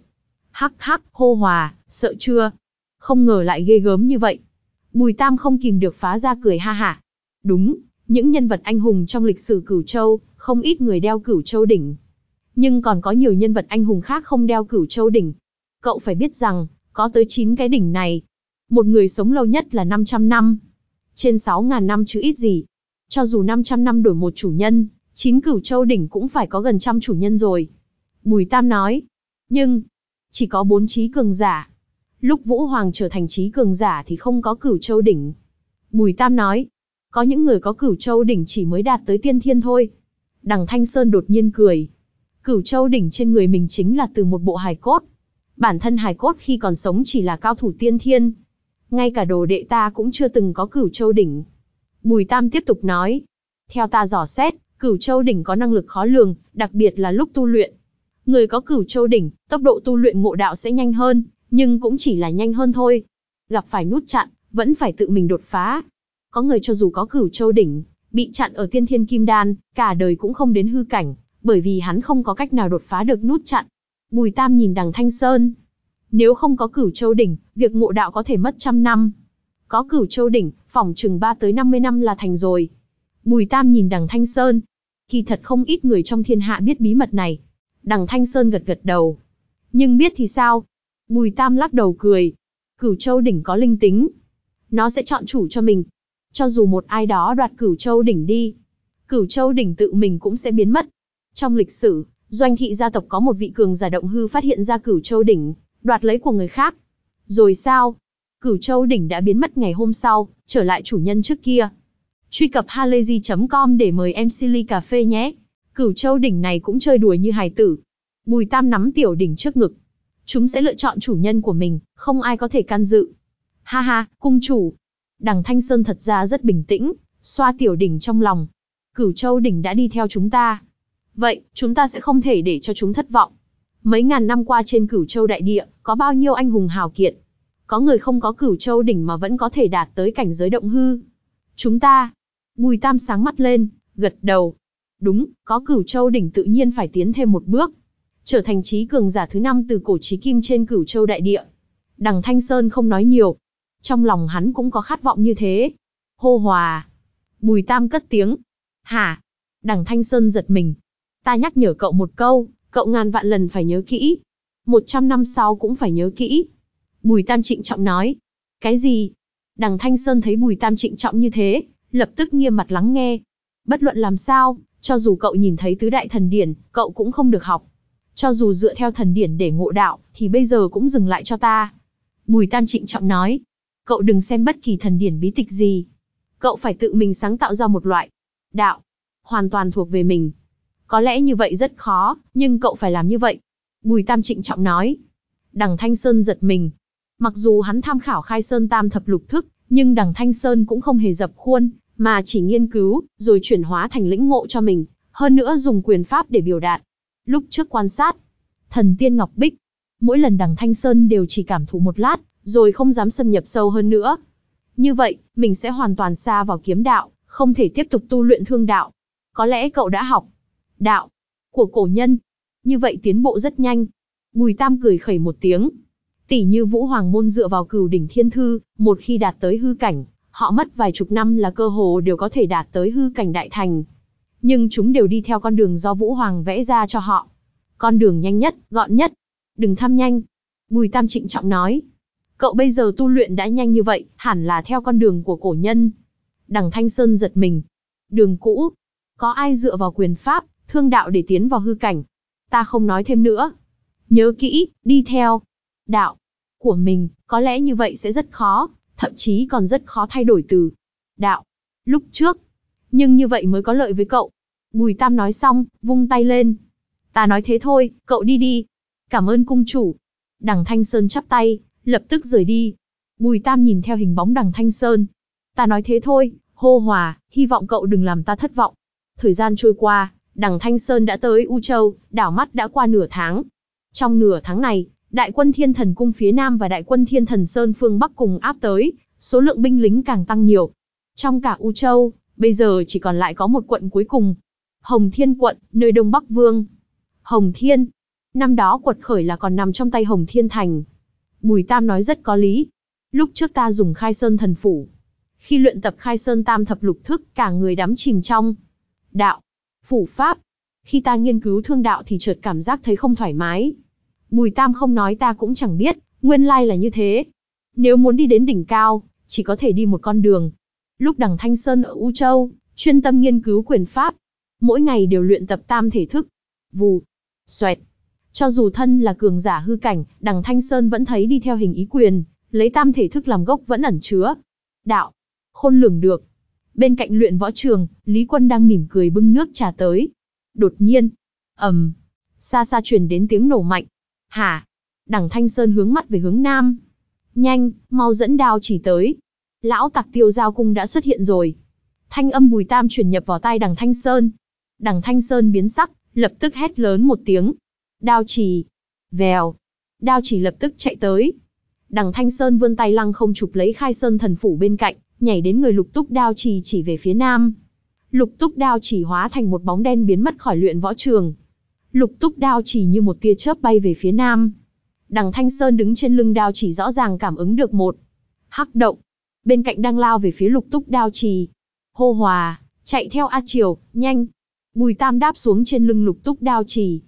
Hắc hắc, hô hòa, sợ chưa? Không ngờ lại ghê gớm như vậy. Bùi Tam không kìm được phá ra cười ha hả. Đúng, những nhân vật anh hùng trong lịch sử cửu châu, không ít người đeo cửu châu đỉnh. Nhưng còn có nhiều nhân vật anh hùng khác không đeo cửu châu đỉnh. Cậu phải biết rằng, có tới 9 cái đỉnh này. Một người sống lâu nhất là 500 năm. Trên 6.000 năm chứ ít gì. Cho dù 500 năm đổi một chủ nhân, 9 cửu châu đỉnh cũng phải có gần trăm chủ nhân rồi. Bùi Tam nói. Nhưng, chỉ có bốn trí cường giả. Lúc Vũ Hoàng trở thành trí cường giả thì không có cửu châu đỉnh. Bùi Tam nói. Có những người có cửu châu đỉnh chỉ mới đạt tới tiên thiên thôi. Đằng Thanh Sơn đột nhiên cười. Cửu châu đỉnh trên người mình chính là từ một bộ hài cốt. Bản thân hài cốt khi còn sống chỉ là cao thủ tiên thiên. Ngay cả đồ đệ ta cũng chưa từng có cửu châu đỉnh. Bùi Tam tiếp tục nói. Theo ta dò xét, cửu châu đỉnh có năng lực khó lường, đặc biệt là lúc tu luyện. Người có cửu châu đỉnh, tốc độ tu luyện ngộ đạo sẽ nhanh hơn, nhưng cũng chỉ là nhanh hơn thôi. Gặp phải nút chặn, vẫn phải tự mình đột phá. Có người cho dù có cửu châu đỉnh, bị chặn ở tiên thiên kim đan, cả đời cũng không đến hư cảnh, bởi vì hắn không có cách nào đột phá được nút chặn. Bùi Tam nhìn đằng Thanh Sơn. Nếu không có cửu châu đỉnh, việc ngộ đạo có thể mất trăm năm. Có cửu châu đỉnh, phòng chừng 3 tới 50 năm là thành rồi. Bùi Tam nhìn đằng Thanh Sơn. Kỳ thật không ít người trong thiên hạ biết bí mật này. Đằng Thanh Sơn gật gật đầu. Nhưng biết thì sao? Bùi Tam lắc đầu cười. Cửu châu đỉnh có linh tính. Nó sẽ chọn chủ cho mình. Cho dù một ai đó đoạt cửu châu đỉnh đi. Cửu châu đỉnh tự mình cũng sẽ biến mất. Trong lịch sử, doanh thị gia tộc có một vị cường giả động hư phát hiện ra cửu châu đỉnh, đoạt lấy của người khác. Rồi sao? Cửu châu đỉnh đã biến mất ngày hôm sau, trở lại chủ nhân trước kia. Truy cập halayzi.com để mời em Silly Cà Phê nhé. Cửu châu đỉnh này cũng chơi đùa như hài tử. Bùi Tam nắm tiểu đỉnh trước ngực. Chúng sẽ lựa chọn chủ nhân của mình, không ai có thể can dự. Ha ha, cung chủ. Đằng Thanh Sơn thật ra rất bình tĩnh, xoa tiểu đỉnh trong lòng. Cửu châu đỉnh đã đi theo chúng ta. Vậy, chúng ta sẽ không thể để cho chúng thất vọng. Mấy ngàn năm qua trên cửu châu đại địa, có bao nhiêu anh hùng hào kiệt. Có người không có cửu châu đỉnh mà vẫn có thể đạt tới cảnh giới động hư. Chúng ta. Bùi Tam sáng mắt lên, gật đầu. Đúng, có cửu châu đỉnh tự nhiên phải tiến thêm một bước. Trở thành trí cường giả thứ năm từ cổ trí kim trên cửu châu đại địa. Đằng Thanh Sơn không nói nhiều. Trong lòng hắn cũng có khát vọng như thế. Hô hòa. Bùi Tam cất tiếng. Hả? Đằng Thanh Sơn giật mình. Ta nhắc nhở cậu một câu, cậu ngàn vạn lần phải nhớ kỹ. Một trăm năm sau cũng phải nhớ kỹ. Bùi Tam trịnh trọng nói. Cái gì? Đằng Thanh Sơn thấy Bùi Tam trịnh trọng như thế, lập tức nghiêm mặt lắng nghe. Bất luận làm sao, cho dù cậu nhìn thấy tứ đại thần điển, cậu cũng không được học. Cho dù dựa theo thần điển để ngộ đạo, thì bây giờ cũng dừng lại cho ta. Bùi Tam trịnh trọng nói. Cậu đừng xem bất kỳ thần điển bí tịch gì. Cậu phải tự mình sáng tạo ra một loại đạo, hoàn toàn thuộc về mình. Có lẽ như vậy rất khó, nhưng cậu phải làm như vậy. Bùi Tam trịnh trọng nói. Đằng Thanh Sơn giật mình. Mặc dù hắn tham khảo khai sơn tam thập lục thức, nhưng đằng Thanh Sơn cũng không hề dập khuôn, mà chỉ nghiên cứu, rồi chuyển hóa thành lĩnh ngộ cho mình, hơn nữa dùng quyền pháp để biểu đạt. Lúc trước quan sát, thần tiên Ngọc Bích, mỗi lần đằng Thanh Sơn đều chỉ cảm thụ một lát, rồi không dám xâm nhập sâu hơn nữa. Như vậy, mình sẽ hoàn toàn xa vào kiếm đạo, không thể tiếp tục tu luyện thương đạo. Có lẽ cậu đã học đạo của cổ nhân. Như vậy tiến bộ rất nhanh. Bùi Tam cười khẩy một tiếng. Tỷ như Vũ Hoàng môn dựa vào cửu đỉnh thiên thư, một khi đạt tới hư cảnh, họ mất vài chục năm là cơ hồ đều có thể đạt tới hư cảnh đại thành. Nhưng chúng đều đi theo con đường do Vũ Hoàng vẽ ra cho họ. Con đường nhanh nhất, gọn nhất. Đừng tham nhanh. Bùi Tam trịnh trọng nói. Cậu bây giờ tu luyện đã nhanh như vậy, hẳn là theo con đường của cổ nhân. Đằng Thanh Sơn giật mình. Đường cũ. Có ai dựa vào quyền pháp, thương đạo để tiến vào hư cảnh. Ta không nói thêm nữa. Nhớ kỹ, đi theo. Đạo. Của mình, có lẽ như vậy sẽ rất khó, thậm chí còn rất khó thay đổi từ. Đạo. Lúc trước. Nhưng như vậy mới có lợi với cậu. Bùi Tam nói xong, vung tay lên. Ta nói thế thôi, cậu đi đi. Cảm ơn cung chủ. Đằng Thanh Sơn chắp tay, lập tức rời đi. Bùi Tam nhìn theo hình bóng đằng Thanh Sơn. Ta nói thế thôi, hô hòa, hy vọng cậu đừng làm ta thất vọng. Thời gian trôi qua, đằng Thanh Sơn đã tới U Châu, đảo mắt đã qua nửa tháng. Trong nửa tháng này, Đại quân Thiên Thần Cung phía Nam và Đại quân Thiên Thần Sơn phương Bắc cùng áp tới, số lượng binh lính càng tăng nhiều. Trong cả U Châu, bây giờ chỉ còn lại có một quận cuối cùng. Hồng Thiên quận, nơi Đông Bắc Vương. Hồng Thiên. Năm đó quật khởi là còn nằm trong tay Hồng Thiên Thành. Bùi Tam nói rất có lý. Lúc trước ta dùng khai sơn thần phủ. Khi luyện tập khai sơn tam thập lục thức, cả người đắm chìm trong đạo, phủ pháp. Khi ta nghiên cứu thương đạo thì chợt cảm giác thấy không thoải mái. Bùi Tam không nói ta cũng chẳng biết, nguyên lai là như thế. Nếu muốn đi đến đỉnh cao, chỉ có thể đi một con đường. Lúc đằng Thanh Sơn ở U Châu, chuyên tâm nghiên cứu quyền pháp. Mỗi ngày đều luyện tập tam thể thức. Vù, xoẹt. Cho dù thân là cường giả hư cảnh, đằng Thanh Sơn vẫn thấy đi theo hình ý quyền, lấy tam thể thức làm gốc vẫn ẩn chứa. Đạo, khôn lường được. Bên cạnh luyện võ trường, Lý Quân đang mỉm cười bưng nước trà tới. Đột nhiên, ầm, um, xa xa truyền đến tiếng nổ mạnh. Hả? Đằng Thanh Sơn hướng mắt về hướng nam. Nhanh, mau dẫn đao chỉ tới. Lão tặc tiêu giao cung đã xuất hiện rồi. Thanh âm bùi tam truyền nhập vào tai đằng Thanh Sơn. Đằng Thanh Sơn biến sắc, lập tức hét lớn một tiếng. Đao chỉ. Vèo. Đao chỉ lập tức chạy tới. Đằng Thanh Sơn vươn tay lăng không chụp lấy khai sơn thần phủ bên cạnh, nhảy đến người lục túc đao chỉ chỉ về phía nam. Lục túc đao chỉ hóa thành một bóng đen biến mất khỏi luyện võ trường. Lục túc đao chỉ như một tia chớp bay về phía nam. Đằng Thanh Sơn đứng trên lưng đao chỉ rõ ràng cảm ứng được một hắc động. Bên cạnh đang lao về phía lục túc đao chỉ. Hô hòa, chạy theo A Triều, nhanh. Bùi Tam đáp xuống trên lưng lục túc đao chỉ.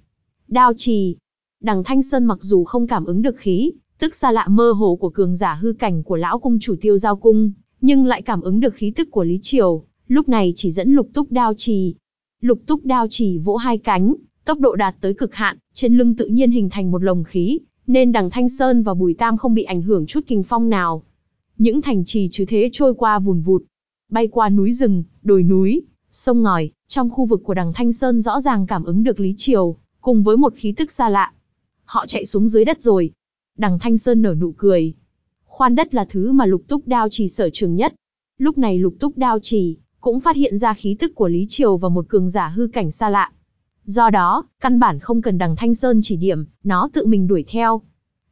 Đao trì. Đằng Thanh Sơn mặc dù không cảm ứng được khí, tức xa lạ mơ hồ của cường giả hư cảnh của lão cung chủ tiêu giao cung, nhưng lại cảm ứng được khí tức của Lý Triều, lúc này chỉ dẫn lục túc đao trì. Lục túc đao trì vỗ hai cánh, tốc độ đạt tới cực hạn, trên lưng tự nhiên hình thành một lồng khí, nên đằng Thanh Sơn và Bùi Tam không bị ảnh hưởng chút kinh phong nào. Những thành trì chứ thế trôi qua vùn vụt, bay qua núi rừng, đồi núi, sông ngòi, trong khu vực của đằng Thanh Sơn rõ ràng cảm ứng được Lý Triều, cùng với một khí tức xa lạ. Họ chạy xuống dưới đất rồi. Đằng Thanh Sơn nở nụ cười. Khoan đất là thứ mà lục túc đao trì sở trường nhất. Lúc này lục túc đao trì, cũng phát hiện ra khí tức của Lý Triều và một cường giả hư cảnh xa lạ. Do đó, căn bản không cần đằng Thanh Sơn chỉ điểm, nó tự mình đuổi theo.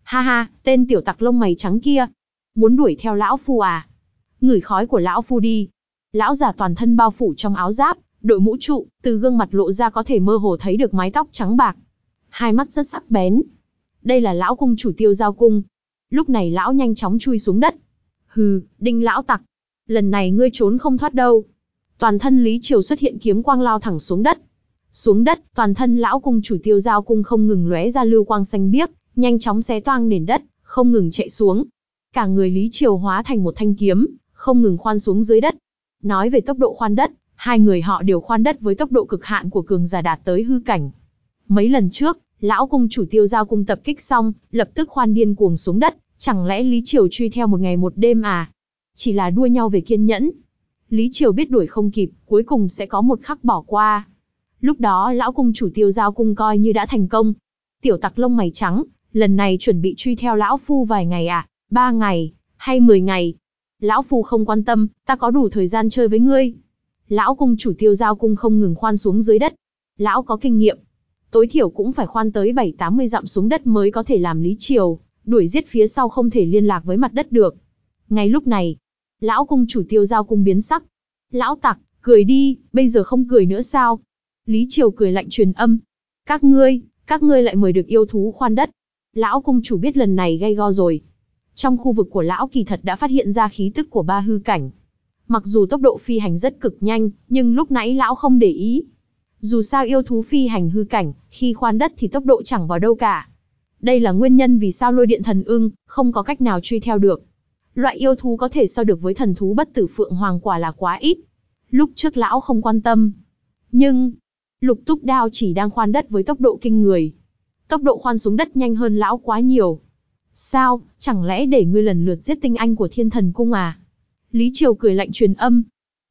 Ha ha, tên tiểu tặc lông mày trắng kia. Muốn đuổi theo lão phu à? Ngửi khói của lão phu đi. Lão giả toàn thân bao phủ trong áo giáp, đội mũ trụ, từ gương mặt lộ ra có thể mơ hồ thấy được mái tóc trắng bạc. Hai mắt rất sắc bén. Đây là lão cung chủ tiêu giao cung. Lúc này lão nhanh chóng chui xuống đất. Hừ, đinh lão tặc. Lần này ngươi trốn không thoát đâu. Toàn thân Lý Triều xuất hiện kiếm quang lao thẳng xuống đất. Xuống đất, toàn thân lão cung chủ tiêu giao cung không ngừng lóe ra lưu quang xanh biếc, nhanh chóng xé toang nền đất, không ngừng chạy xuống. Cả người Lý Triều hóa thành một thanh kiếm, không ngừng khoan xuống dưới đất. Nói về tốc độ khoan đất, hai người họ đều khoan đất với tốc độ cực hạn của cường giả đạt tới hư cảnh. Mấy lần trước, lão cung chủ tiêu giao cung tập kích xong, lập tức khoan điên cuồng xuống đất, chẳng lẽ Lý Triều truy theo một ngày một đêm à? Chỉ là đua nhau về kiên nhẫn. Lý Triều biết đuổi không kịp, cuối cùng sẽ có một khắc bỏ qua. Lúc đó lão cung chủ tiêu giao cung coi như đã thành công. Tiểu tặc lông mày trắng, lần này chuẩn bị truy theo lão phu vài ngày à, ba ngày, hay mười ngày. Lão phu không quan tâm, ta có đủ thời gian chơi với ngươi. Lão cung chủ tiêu giao cung không ngừng khoan xuống dưới đất. Lão có kinh nghiệm. Tối thiểu cũng phải khoan tới 7-80 dặm xuống đất mới có thể làm lý triều, đuổi giết phía sau không thể liên lạc với mặt đất được. Ngay lúc này, lão cung chủ tiêu giao cung biến sắc. Lão tặc, cười đi, bây giờ không cười nữa sao? Lý Triều cười lạnh truyền âm. Các ngươi, các ngươi lại mời được yêu thú khoan đất. Lão cung chủ biết lần này gây go rồi. Trong khu vực của lão kỳ thật đã phát hiện ra khí tức của ba hư cảnh. Mặc dù tốc độ phi hành rất cực nhanh, nhưng lúc nãy lão không để ý. Dù sao yêu thú phi hành hư cảnh, khi khoan đất thì tốc độ chẳng vào đâu cả. Đây là nguyên nhân vì sao lôi điện thần ưng, không có cách nào truy theo được. Loại yêu thú có thể so được với thần thú bất tử phượng hoàng quả là quá ít. Lúc trước lão không quan tâm. Nhưng, lục túc đao chỉ đang khoan đất với tốc độ kinh người. Tốc độ khoan xuống đất nhanh hơn lão quá nhiều. Sao, chẳng lẽ để ngươi lần lượt giết tinh anh của thiên thần cung à? Lý Triều cười lạnh truyền âm.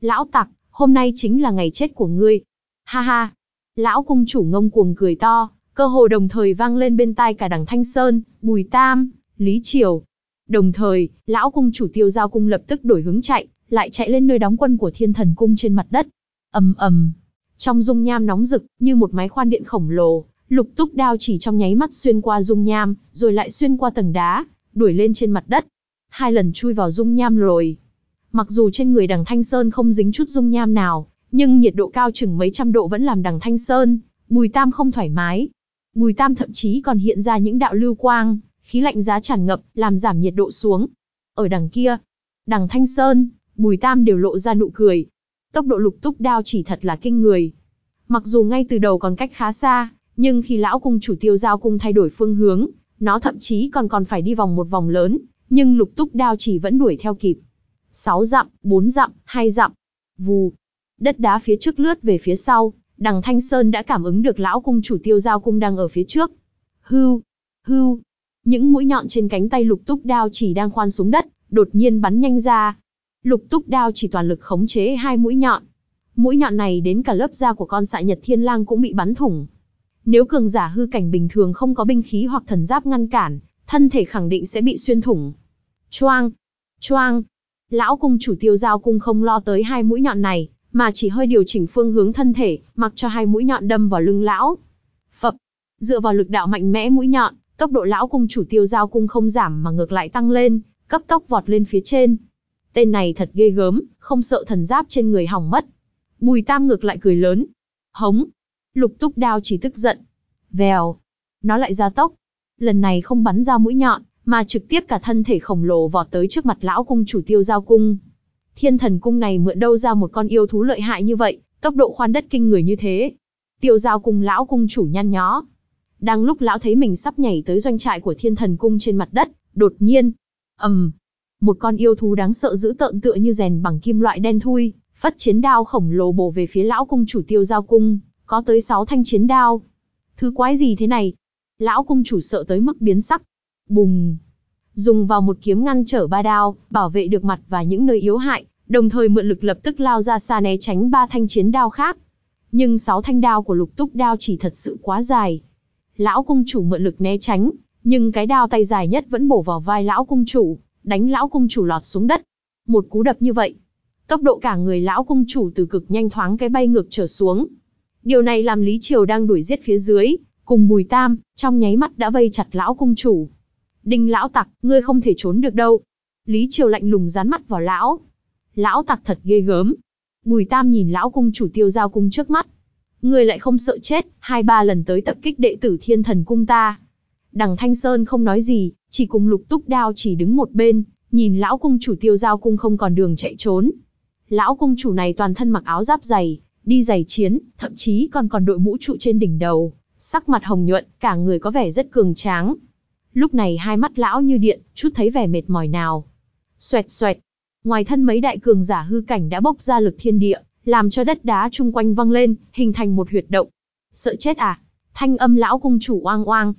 Lão tặc, hôm nay chính là ngày chết của ngươi. Ha ha. Lão cung chủ ngông cuồng cười to, cơ hồ đồng thời vang lên bên tai cả đằng Thanh Sơn, Bùi Tam, Lý Triều. Đồng thời, lão cung chủ tiêu giao cung lập tức đổi hướng chạy, lại chạy lên nơi đóng quân của thiên thần cung trên mặt đất. ầm ầm, trong dung nham nóng rực, như một máy khoan điện khổng lồ, Lục túc đao chỉ trong nháy mắt xuyên qua dung nham, rồi lại xuyên qua tầng đá, đuổi lên trên mặt đất. Hai lần chui vào dung nham rồi. Mặc dù trên người đằng Thanh Sơn không dính chút dung nham nào, nhưng nhiệt độ cao chừng mấy trăm độ vẫn làm đằng Thanh Sơn, Bùi Tam không thoải mái. Bùi Tam thậm chí còn hiện ra những đạo lưu quang, khí lạnh giá tràn ngập, làm giảm nhiệt độ xuống. Ở đằng kia, đằng Thanh Sơn, Bùi Tam đều lộ ra nụ cười. Tốc độ lục túc đao chỉ thật là kinh người. Mặc dù ngay từ đầu còn cách khá xa, nhưng khi lão cung chủ tiêu giao cung thay đổi phương hướng, nó thậm chí còn còn phải đi vòng một vòng lớn, nhưng lục túc đao chỉ vẫn đuổi theo kịp. Sáu dặm, bốn dặm, hai dặm. Vù. Đất đá phía trước lướt về phía sau, đằng Thanh Sơn đã cảm ứng được lão cung chủ tiêu giao cung đang ở phía trước. Hưu. Hưu. Những mũi nhọn trên cánh tay lục túc đao chỉ đang khoan xuống đất, đột nhiên bắn nhanh ra. Lục túc đao chỉ toàn lực khống chế hai mũi nhọn. Mũi nhọn này đến cả lớp da của con xạ nhật thiên lang cũng bị bắn thủng. Nếu cường giả hư cảnh bình thường không có binh khí hoặc thần giáp ngăn cản, thân thể khẳng định sẽ bị xuyên thủng. Choang, choang. Lão cung chủ tiêu giao cung không lo tới hai mũi nhọn này, mà chỉ hơi điều chỉnh phương hướng thân thể, mặc cho hai mũi nhọn đâm vào lưng lão. Phập, dựa vào lực đạo mạnh mẽ mũi nhọn, tốc độ lão cung chủ tiêu giao cung không giảm mà ngược lại tăng lên, cấp tốc vọt lên phía trên. Tên này thật ghê gớm, không sợ thần giáp trên người hỏng mất. Bùi tam ngược lại cười lớn. Hống. Lục túc đao chỉ tức giận. Vèo. Nó lại ra tốc. Lần này không bắn ra mũi nhọn, mà trực tiếp cả thân thể khổng lồ vọt tới trước mặt lão cung chủ tiêu giao cung. Thiên thần cung này mượn đâu ra một con yêu thú lợi hại như vậy, tốc độ khoan đất kinh người như thế. Tiêu giao cung lão cung chủ nhăn nhó. Đang lúc lão thấy mình sắp nhảy tới doanh trại của thiên thần cung trên mặt đất, đột nhiên, ầm, um, một con yêu thú đáng sợ dữ tợn tựa như rèn bằng kim loại đen thui, phất chiến đao khổng lồ bổ về phía lão cung chủ tiêu giao cung, có tới sáu thanh chiến đao. Thứ quái gì thế này? Lão cung chủ sợ tới mức biến sắc. Bùng! Dùng vào một kiếm ngăn trở ba đao, bảo vệ được mặt và những nơi yếu hại, đồng thời mượn lực lập tức lao ra xa né tránh ba thanh chiến đao khác. Nhưng sáu thanh đao của lục túc đao chỉ thật sự quá dài. Lão cung chủ mượn lực né tránh, nhưng cái đao tay dài nhất vẫn bổ vào vai lão cung chủ, đánh lão cung chủ lọt xuống đất. Một cú đập như vậy, tốc độ cả người lão cung chủ từ cực nhanh thoáng cái bay ngược trở xuống. Điều này làm Lý Triều đang đuổi giết phía dưới, cùng Bùi Tam, trong nháy mắt đã vây chặt lão cung chủ. Đinh lão tặc, ngươi không thể trốn được đâu. Lý Triều lạnh lùng dán mắt vào lão. Lão tặc thật ghê gớm. Bùi Tam nhìn lão cung chủ tiêu giao cung trước mắt. Ngươi lại không sợ chết, hai ba lần tới tập kích đệ tử thiên thần cung ta. Đằng Thanh Sơn không nói gì, chỉ cùng lục túc đao chỉ đứng một bên, nhìn lão cung chủ tiêu giao cung không còn đường chạy trốn. Lão cung chủ này toàn thân mặc áo giáp dày, đi giày chiến, thậm chí còn còn đội mũ trụ trên đỉnh đầu, sắc mặt hồng nhuận, cả người có vẻ rất cường tráng. Lúc này hai mắt lão như điện, chút thấy vẻ mệt mỏi nào. Xoẹt xoẹt, ngoài thân mấy đại cường giả hư cảnh đã bốc ra lực thiên địa, làm cho đất đá chung quanh văng lên, hình thành một huyệt động. Sợ chết à? Thanh âm lão cung chủ oang oang.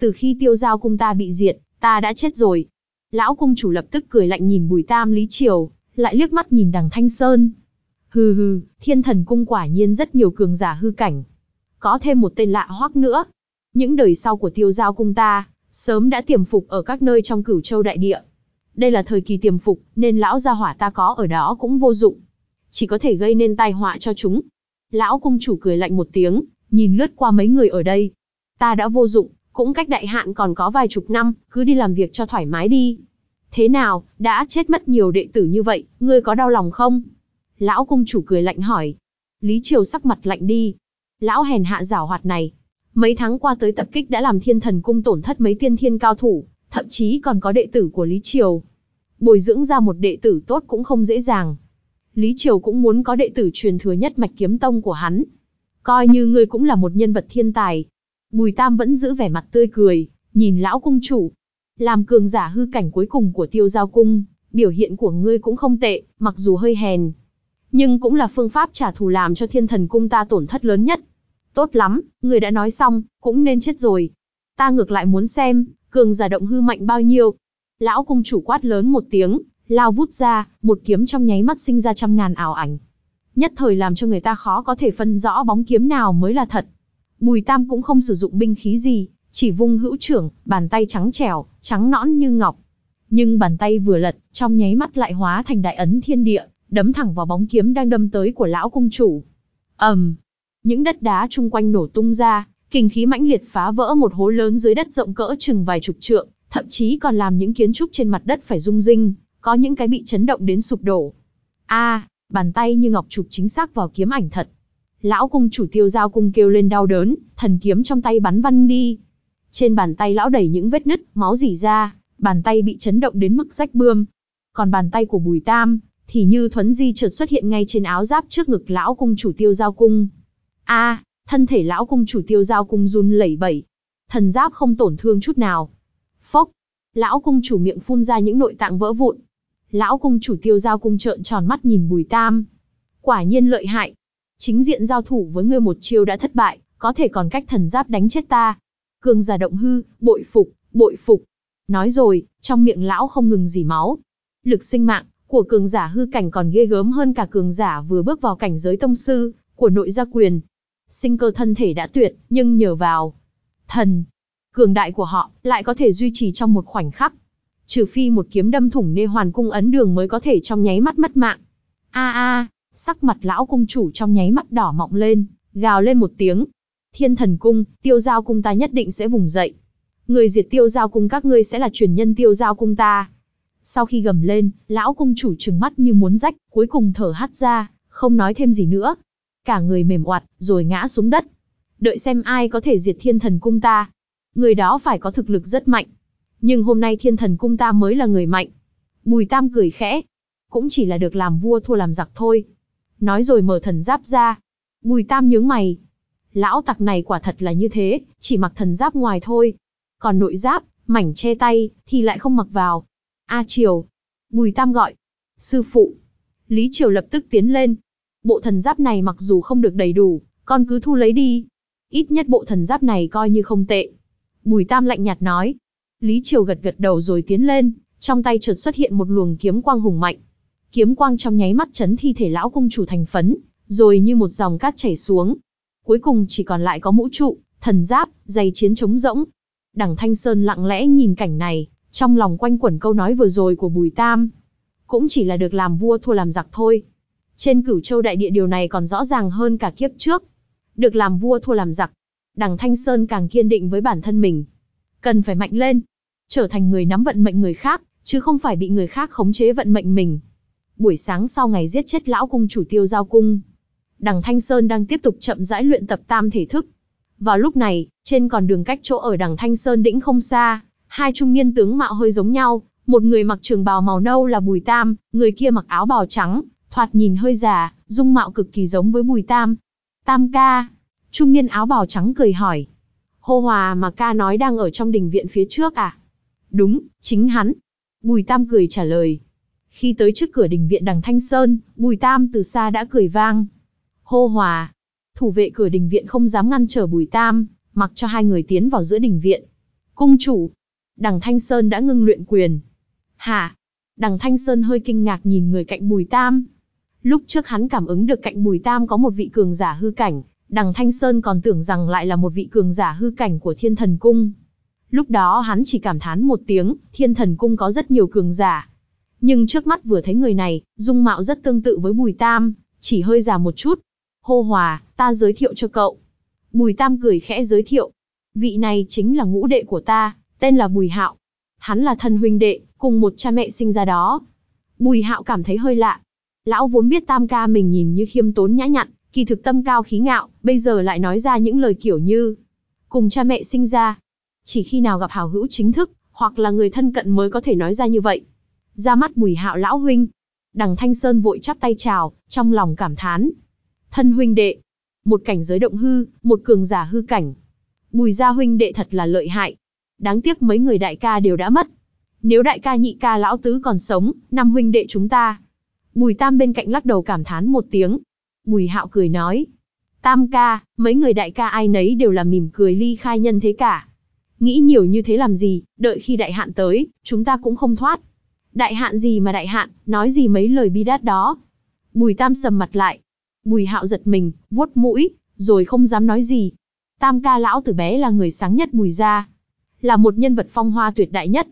Từ khi tiêu giao cung ta bị diệt, ta đã chết rồi. Lão cung chủ lập tức cười lạnh nhìn bùi tam lý triều, lại liếc mắt nhìn đằng thanh sơn. Hừ hừ, thiên thần cung quả nhiên rất nhiều cường giả hư cảnh. Có thêm một tên lạ hoắc nữa. Những đời sau của tiêu giao cung ta, sớm đã tiềm phục ở các nơi trong cửu châu đại địa. Đây là thời kỳ tiềm phục, nên lão gia hỏa ta có ở đó cũng vô dụng. Chỉ có thể gây nên tai họa cho chúng. Lão cung chủ cười lạnh một tiếng, nhìn lướt qua mấy người ở đây. Ta đã vô dụng, cũng cách đại hạn còn có vài chục năm, cứ đi làm việc cho thoải mái đi. Thế nào, đã chết mất nhiều đệ tử như vậy, ngươi có đau lòng không? Lão cung chủ cười lạnh hỏi. Lý Triều sắc mặt lạnh đi. Lão hèn hạ giảo hoạt này. Mấy tháng qua tới tập kích đã làm thiên thần cung tổn thất mấy tiên thiên cao thủ, thậm chí còn có đệ tử của Lý Triều. Bồi dưỡng ra một đệ tử tốt cũng không dễ dàng. Lý Triều cũng muốn có đệ tử truyền thừa nhất mạch kiếm tông của hắn. Coi như ngươi cũng là một nhân vật thiên tài. Bùi Tam vẫn giữ vẻ mặt tươi cười, nhìn lão cung chủ. Làm cường giả hư cảnh cuối cùng của tiêu giao cung, biểu hiện của ngươi cũng không tệ, mặc dù hơi hèn, nhưng cũng là phương pháp trả thù làm cho thiên thần cung ta tổn thất lớn nhất. Tốt lắm, người đã nói xong, cũng nên chết rồi. Ta ngược lại muốn xem, cường giả động hư mạnh bao nhiêu. Lão cung chủ quát lớn một tiếng, lao vút ra, một kiếm trong nháy mắt sinh ra trăm ngàn ảo ảnh. Nhất thời làm cho người ta khó có thể phân rõ bóng kiếm nào mới là thật. Bùi Tam cũng không sử dụng binh khí gì, chỉ vung hữu trưởng, bàn tay trắng trẻo, trắng nõn như ngọc. Nhưng bàn tay vừa lật, trong nháy mắt lại hóa thành đại ấn thiên địa, đấm thẳng vào bóng kiếm đang đâm tới của lão cung chủ. ầm, um, những đất đá chung quanh nổ tung ra, kinh khí mãnh liệt phá vỡ một hố lớn dưới đất rộng cỡ chừng vài chục trượng, thậm chí còn làm những kiến trúc trên mặt đất phải rung rinh, có những cái bị chấn động đến sụp đổ. A, bàn tay như ngọc chụp chính xác vào kiếm ảnh thật. Lão cung chủ tiêu giao cung kêu lên đau đớn, thần kiếm trong tay bắn văng đi. Trên bàn tay lão đầy những vết nứt, máu rỉ ra, bàn tay bị chấn động đến mức rách bươm. Còn bàn tay của Bùi Tam, thì như thuấn di chợt xuất hiện ngay trên áo giáp trước ngực lão cung chủ tiêu giao cung. A, thân thể lão cung chủ tiêu giao cung run lẩy bẩy. Thần giáp không tổn thương chút nào. Phốc, lão cung chủ miệng phun ra những nội tạng vỡ vụn. Lão cung chủ tiêu giao cung trợn tròn mắt nhìn Bùi Tam. Quả nhiên lợi hại. Chính diện giao thủ với ngươi một chiêu đã thất bại, có thể còn cách thần giáp đánh chết ta. Cường giả động hư, bội phục, bội phục. Nói rồi, trong miệng lão không ngừng dỉ máu. Lực sinh mạng của cường giả hư cảnh còn ghê gớm hơn cả cường giả vừa bước vào cảnh giới tông sư của nội gia quyền. Sinh cơ thân thể đã tuyệt, nhưng nhờ vào thần cường đại của họ lại có thể duy trì trong một khoảnh khắc. Trừ phi một kiếm đâm thủng nê hoàn cung ấn đường mới có thể trong nháy mắt mất mạng. A a, sắc mặt lão cung chủ trong nháy mắt đỏ mọng lên, gào lên một tiếng. Thiên thần cung, tiêu giao cung ta nhất định sẽ vùng dậy. Người diệt tiêu giao cung các ngươi sẽ là truyền nhân tiêu giao cung ta. Sau khi gầm lên, lão cung chủ trừng mắt như muốn rách, cuối cùng thở hắt ra, không nói thêm gì nữa. Cả người mềm oặt, rồi ngã xuống đất. Đợi xem ai có thể diệt thiên thần cung ta. Người đó phải có thực lực rất mạnh. Nhưng hôm nay thiên thần cung ta mới là người mạnh. Bùi Tam cười khẽ. Cũng chỉ là được làm vua thua làm giặc thôi. Nói rồi mở thần giáp ra. Bùi Tam nhướng mày. Lão tặc này quả thật là như thế, chỉ mặc thần giáp ngoài thôi. Còn nội giáp, mảnh che tay, thì lại không mặc vào. A Triều. Bùi Tam gọi. Sư phụ. Lý Triều lập tức tiến lên. Bộ thần giáp này mặc dù không được đầy đủ, con cứ thu lấy đi. Ít nhất bộ thần giáp này coi như không tệ. Bùi Tam lạnh nhạt nói. Lý Triều gật gật đầu rồi tiến lên, trong tay chợt xuất hiện một luồng kiếm quang hùng mạnh. Kiếm quang trong nháy mắt chấn thi thể lão cung chủ thành phấn, rồi như một dòng cát chảy xuống. Cuối cùng chỉ còn lại có mũ trụ, thần giáp, giày chiến chống rỗng. Đằng Thanh Sơn lặng lẽ nhìn cảnh này, trong lòng quanh quẩn câu nói vừa rồi của Bùi Tam. Cũng chỉ là được làm vua thua làm giặc thôi. Trên cửu châu đại địa điều này còn rõ ràng hơn cả kiếp trước. Được làm vua thua làm giặc. Đằng Thanh Sơn càng kiên định với bản thân mình. Cần phải mạnh lên. Trở thành người nắm vận mệnh người khác, chứ không phải bị người khác khống chế vận mệnh mình. Buổi sáng sau ngày giết chết lão cung chủ tiêu giao cung. Đằng Thanh Sơn đang tiếp tục chậm rãi luyện tập tam thể thức. Vào lúc này, trên con đường cách chỗ ở đằng Thanh Sơn đĩnh không xa, hai trung niên tướng mạo hơi giống nhau, một người mặc trường bào màu nâu là Bùi Tam, người kia mặc áo bào trắng, thoạt nhìn hơi già, dung mạo cực kỳ giống với Bùi Tam. Tam ca, trung niên áo bào trắng cười hỏi. Hô hòa mà ca nói đang ở trong đình viện phía trước à? Đúng, chính hắn. Bùi Tam cười trả lời. Khi tới trước cửa đình viện đằng Thanh Sơn, Bùi Tam từ xa đã cười vang. Hô hòa. Thủ vệ cửa đình viện không dám ngăn trở Bùi Tam, mặc cho hai người tiến vào giữa đình viện. Cung chủ, Đằng Thanh Sơn đã ngưng luyện quyền. Hả? Đằng Thanh Sơn hơi kinh ngạc nhìn người cạnh Bùi Tam. Lúc trước hắn cảm ứng được cạnh Bùi Tam có một vị cường giả hư cảnh, đằng Thanh Sơn còn tưởng rằng lại là một vị cường giả hư cảnh của Thiên Thần Cung. Lúc đó hắn chỉ cảm thán một tiếng, Thiên Thần Cung có rất nhiều cường giả. Nhưng trước mắt vừa thấy người này, dung mạo rất tương tự với Bùi Tam, chỉ hơi già một chút. Hô Hòa, ta giới thiệu cho cậu. Bùi Tam cười khẽ giới thiệu. Vị này chính là ngũ đệ của ta, tên là Bùi Hạo. Hắn là thân huynh đệ, cùng một cha mẹ sinh ra đó. Bùi Hạo cảm thấy hơi lạ. Lão vốn biết tam ca mình nhìn như khiêm tốn nhã nhặn, kỳ thực tâm cao khí ngạo, bây giờ lại nói ra những lời kiểu như cùng cha mẹ sinh ra. Chỉ khi nào gặp hào hữu chính thức, hoặc là người thân cận mới có thể nói ra như vậy. Ra mắt Bùi Hạo lão huynh, Đằng Thanh Sơn vội chắp tay chào, trong lòng cảm thán. Thân huynh đệ, một cảnh giới động hư, một cường giả hư cảnh. Bùi gia huynh đệ thật là lợi hại, đáng tiếc mấy người đại ca đều đã mất. Nếu đại ca nhị ca lão tứ còn sống, năm huynh đệ chúng ta. Bùi Tam bên cạnh lắc đầu cảm thán một tiếng. Bùi Hạo cười nói. Tam ca, mấy người đại ca ai nấy đều là mỉm cười ly khai nhân thế cả. Nghĩ nhiều như thế làm gì, đợi khi đại hạn tới, chúng ta cũng không thoát. Đại hạn gì mà đại hạn, nói gì mấy lời bi đát đó. Bùi Tam sầm mặt lại. Bùi Hạo giật mình, vuốt mũi, rồi không dám nói gì. Tam ca lão từ bé là người sáng nhất bùi gia là một nhân vật phong hoa tuyệt đại nhất.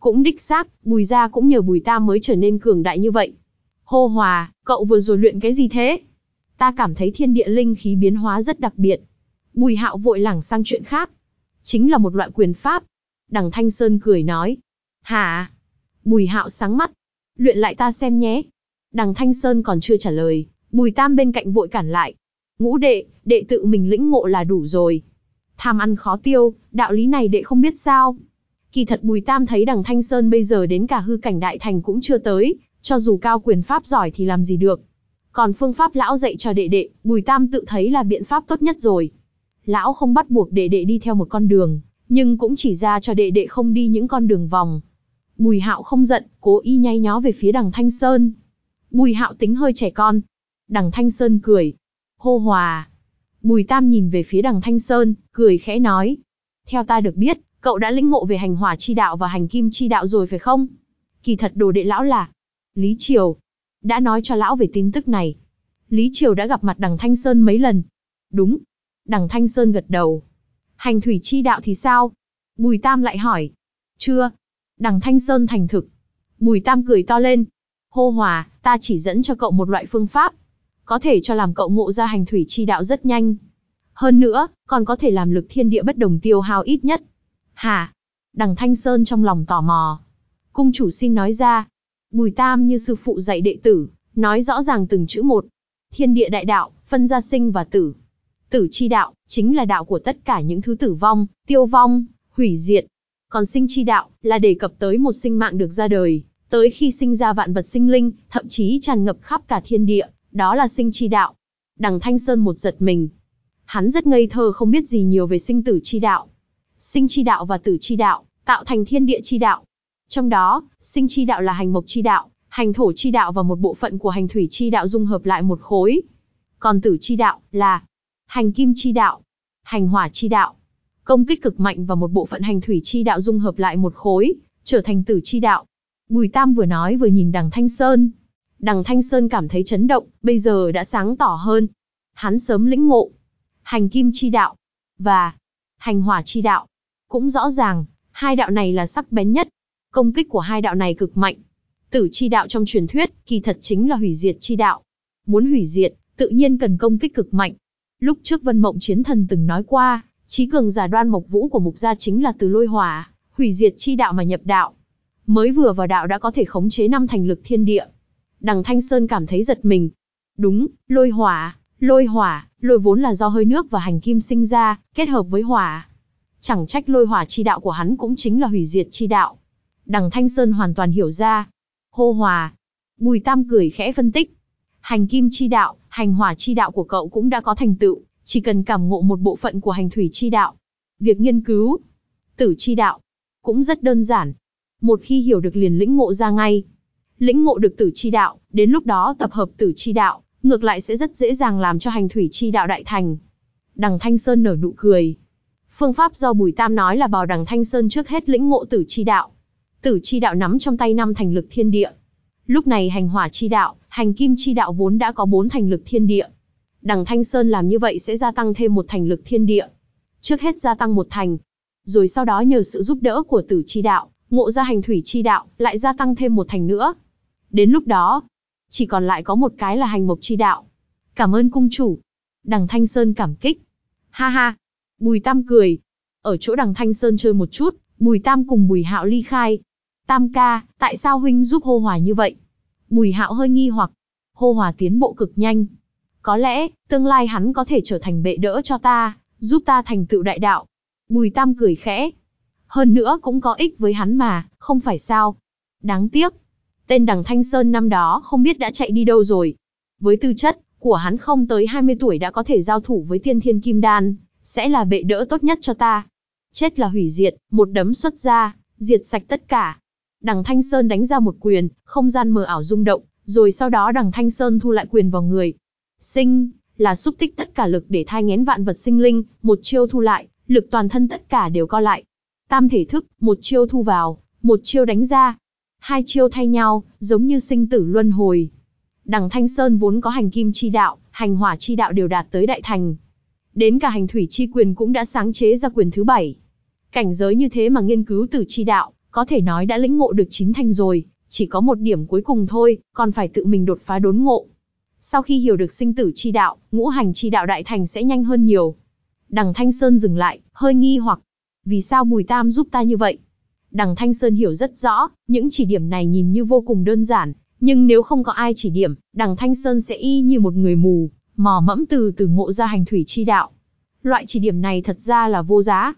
Cũng đích xác, Bùi gia cũng nhờ Bùi Tam mới trở nên cường đại như vậy. Hô Hòa, cậu vừa rồi luyện cái gì thế? Ta cảm thấy thiên địa linh khí biến hóa rất đặc biệt. Bùi hạo vội lảng sang chuyện khác. Chính là một loại quyền pháp. Đằng Thanh Sơn cười nói. Hả? Bùi hạo sáng mắt. Luyện lại ta xem nhé. Đằng Thanh Sơn còn chưa trả lời. Bùi Tam bên cạnh vội cản lại. Ngũ đệ, đệ tự mình lĩnh ngộ là đủ rồi. Tham ăn khó tiêu, đạo lý này đệ không biết sao. Kỳ thật Bùi Tam thấy đằng Thanh Sơn bây giờ đến cả hư cảnh đại thành cũng chưa tới, cho dù cao quyền pháp giỏi thì làm gì được. Còn phương pháp lão dạy cho đệ đệ, Bùi Tam tự thấy là biện pháp tốt nhất rồi. Lão không bắt buộc đệ đệ đi theo một con đường, nhưng cũng chỉ ra cho đệ đệ không đi những con đường vòng. Bùi Hạo không giận, cố ý nhay nhó về phía đằng Thanh Sơn. Bùi Hạo tính hơi trẻ con. Đằng Thanh Sơn cười. Hô hòa. Bùi Tam nhìn về phía đằng Thanh Sơn, cười khẽ nói. Theo ta được biết, cậu đã lĩnh ngộ về hành hỏa chi đạo và hành kim chi đạo rồi phải không? Kỳ thật đồ đệ lão là Lý Triều. Đã nói cho lão về tin tức này. Lý Triều đã gặp mặt đằng Thanh Sơn mấy lần. Đúng. Đằng Thanh Sơn gật đầu. Hành thủy chi đạo thì sao? Bùi Tam lại hỏi. Chưa. Đằng Thanh Sơn thành thực. Bùi Tam cười to lên. Hô hòa, ta chỉ dẫn cho cậu một loại phương pháp. Có thể cho làm cậu ngộ ra hành thủy chi đạo rất nhanh. Hơn nữa, còn có thể làm lực thiên địa bất đồng tiêu hao ít nhất. Hả? Đằng Thanh Sơn trong lòng tò mò. Cung chủ xin nói ra. Bùi Tam như sư phụ dạy đệ tử, nói rõ ràng từng chữ một. Thiên địa đại đạo, phân ra sinh và tử. Tử chi đạo, chính là đạo của tất cả những thứ tử vong, tiêu vong, hủy diệt. Còn sinh chi đạo, là đề cập tới một sinh mạng được ra đời, tới khi sinh ra vạn vật sinh linh, thậm chí tràn ngập khắp cả thiên địa, đó là sinh chi đạo. Đằng Thanh Sơn một giật mình. Hắn rất ngây thơ không biết gì nhiều về sinh tử chi đạo. Sinh chi đạo và tử chi đạo, tạo thành thiên địa chi đạo. Trong đó, sinh chi đạo là hành mộc chi đạo, hành thổ chi đạo và một bộ phận của hành thủy chi đạo dung hợp lại một khối. Còn tử chi đạo là hành kim chi đạo, hành hỏa chi đạo, công kích cực mạnh và một bộ phận hành thủy chi đạo dung hợp lại một khối, trở thành tử chi đạo. Bùi Tam vừa nói vừa nhìn đằng Thanh Sơn. Đằng Thanh Sơn cảm thấy chấn động, bây giờ đã sáng tỏ hơn. Hắn sớm lĩnh ngộ. Hành kim chi đạo và hành hỏa chi đạo. Cũng rõ ràng, hai đạo này là sắc bén nhất. Công kích của hai đạo này cực mạnh. Tử chi đạo trong truyền thuyết, kỳ thật chính là hủy diệt chi đạo. Muốn hủy diệt, tự nhiên cần công kích cực mạnh. Lúc trước Vân Mộng Chiến Thần từng nói qua, trí cường giả đoan mộc vũ của mục gia chính là từ lôi hỏa, hủy diệt chi đạo mà nhập đạo. Mới vừa vào đạo đã có thể khống chế năm thành lực thiên địa. Đằng Thanh Sơn cảm thấy giật mình. Đúng, lôi hỏa, lôi hỏa, lôi vốn là do hơi nước và hành kim sinh ra, kết hợp với hỏa. Chẳng trách lôi hỏa chi đạo của hắn cũng chính là hủy diệt chi đạo. Đằng Thanh Sơn hoàn toàn hiểu ra. Hô hòa. Bùi Tam cười khẽ phân tích. Hành kim chi đạo, hành hỏa chi đạo của cậu cũng đã có thành tựu, chỉ cần cảm ngộ một bộ phận của hành thủy chi đạo. Việc nghiên cứu, tử chi đạo, cũng rất đơn giản. Một khi hiểu được liền lĩnh ngộ ra ngay. Lĩnh ngộ được tử chi đạo, đến lúc đó tập hợp tử chi đạo, ngược lại sẽ rất dễ dàng làm cho hành thủy chi đạo đại thành. Đằng Thanh Sơn nở nụ cười. Phương pháp do Bùi Tam nói là bảo đằng Thanh Sơn trước hết lĩnh ngộ tử chi đạo. Tử chi đạo nắm trong tay năm thành lực thiên địa. Lúc này hành hỏa chi đạo, hành kim chi đạo vốn đã có bốn thành lực thiên địa. Đằng Thanh Sơn làm như vậy sẽ gia tăng thêm một thành lực thiên địa. Trước hết gia tăng một thành, rồi sau đó nhờ sự giúp đỡ của tử chi đạo, ngộ ra hành thủy chi đạo, lại gia tăng thêm một thành nữa. Đến lúc đó, chỉ còn lại có một cái là hành mộc chi đạo. Cảm ơn cung chủ. Đằng Thanh Sơn cảm kích. Ha ha. Bùi Tam cười. Ở chỗ đằng Thanh Sơn chơi một chút, Bùi Tam cùng Bùi Hạo ly khai. Tam ca, tại sao huynh giúp hô hòa như vậy? Bùi Hạo hơi nghi hoặc. Hô hòa tiến bộ cực nhanh. Có lẽ, tương lai hắn có thể trở thành bệ đỡ cho ta, giúp ta thành tựu đại đạo. Bùi Tam cười khẽ. Hơn nữa cũng có ích với hắn mà, không phải sao? Đáng tiếc, Tên đằng Thanh Sơn năm đó không biết đã chạy đi đâu rồi. Với tư chất của hắn không tới 20 tuổi đã có thể giao thủ với tiên thiên kim đan, sẽ là bệ đỡ tốt nhất cho ta. Chết là hủy diệt, một đấm xuất ra, diệt sạch tất cả. Đằng Thanh Sơn đánh ra một quyền, không gian mờ ảo rung động, rồi sau đó đằng Thanh Sơn thu lại quyền vào người. Sinh, là xúc tích tất cả lực để thai ngén vạn vật sinh linh, một chiêu thu lại, lực toàn thân tất cả đều co lại. Tam thể thức, một chiêu thu vào, một chiêu đánh ra, Hai chiêu thay nhau, giống như sinh tử luân hồi. Đằng Thanh Sơn vốn có hành kim chi đạo, hành hỏa chi đạo đều đạt tới đại thành. Đến cả hành thủy chi quyền cũng đã sáng chế ra quyền thứ bảy. Cảnh giới như thế mà nghiên cứu tử chi đạo, có thể nói đã lĩnh ngộ được chín thành rồi, chỉ có một điểm cuối cùng thôi, còn phải tự mình đột phá đốn ngộ. Sau khi hiểu được sinh tử chi đạo, ngũ hành chi đạo đại thành sẽ nhanh hơn nhiều. Đằng Thanh Sơn dừng lại, hơi nghi hoặc. Vì sao Bùi Tam giúp ta như vậy? Đằng Thanh Sơn hiểu rất rõ, những chỉ điểm này nhìn như vô cùng đơn giản, nhưng nếu không có ai chỉ điểm, đằng Thanh Sơn sẽ y như một người mù, mò mẫm từ từ ngộ ra hành thủy chi đạo. Loại chỉ điểm này thật ra là vô giá.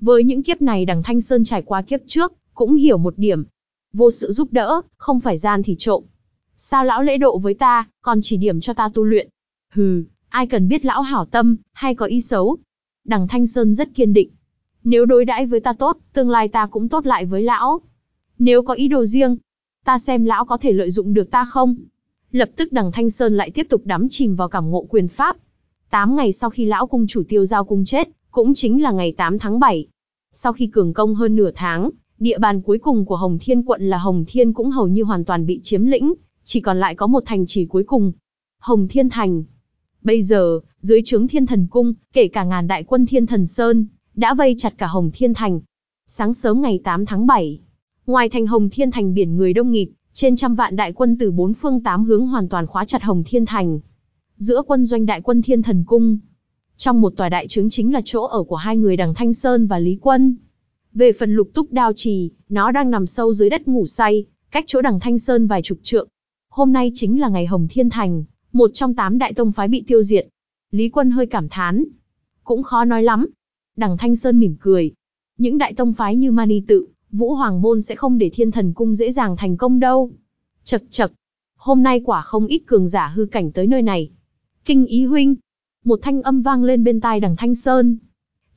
Với những kiếp này đằng Thanh Sơn trải qua kiếp trước, cũng hiểu một điểm. Vô sự giúp đỡ, không phải gian thì trộm. Sao lão lễ độ với ta, còn chỉ điểm cho ta tu luyện? Hừ, ai cần biết lão hảo tâm, hay có ý xấu. Đằng Thanh Sơn rất kiên định. Nếu đối đãi với ta tốt, tương lai ta cũng tốt lại với lão. Nếu có ý đồ riêng, ta xem lão có thể lợi dụng được ta không? Lập tức đằng Thanh Sơn lại tiếp tục đắm chìm vào cảm ngộ quyền pháp. Tám ngày sau khi lão cung chủ tiêu giao cung chết, cũng chính là ngày 8 tháng 7. Sau khi cường công hơn nửa tháng, địa bàn cuối cùng của Hồng Thiên quận là Hồng Thiên cũng hầu như hoàn toàn bị chiếm lĩnh, chỉ còn lại có một thành trì cuối cùng. Hồng Thiên Thành. Bây giờ, dưới trướng Thiên Thần Cung, kể cả ngàn đại quân Thiên Thần Sơn, đã vây chặt cả Hồng Thiên Thành. Sáng sớm ngày 8 tháng 7, ngoài thành Hồng Thiên Thành biển người đông nghịt, trên trăm vạn đại quân từ bốn phương tám hướng hoàn toàn khóa chặt Hồng Thiên Thành. Giữa quân doanh đại quân Thiên Thần Cung, trong một tòa đại trướng chính là chỗ ở của hai người đằng Thanh Sơn và Lý Quân. Về phần lục túc đao trì, nó đang nằm sâu dưới đất ngủ say, cách chỗ đằng Thanh Sơn vài chục trượng. Hôm nay chính là ngày Hồng Thiên Thành, một trong tám đại tông phái bị tiêu diệt. Lý Quân hơi cảm thán. Cũng khó nói lắm. Đằng Thanh Sơn mỉm cười. Những đại tông phái như Mani Tự, Vũ Hoàng Môn sẽ không để thiên thần cung dễ dàng thành công đâu. Chật chật. Hôm nay quả không ít cường giả hư cảnh tới nơi này. Kinh ý huynh. Một thanh âm vang lên bên tai đằng Thanh Sơn.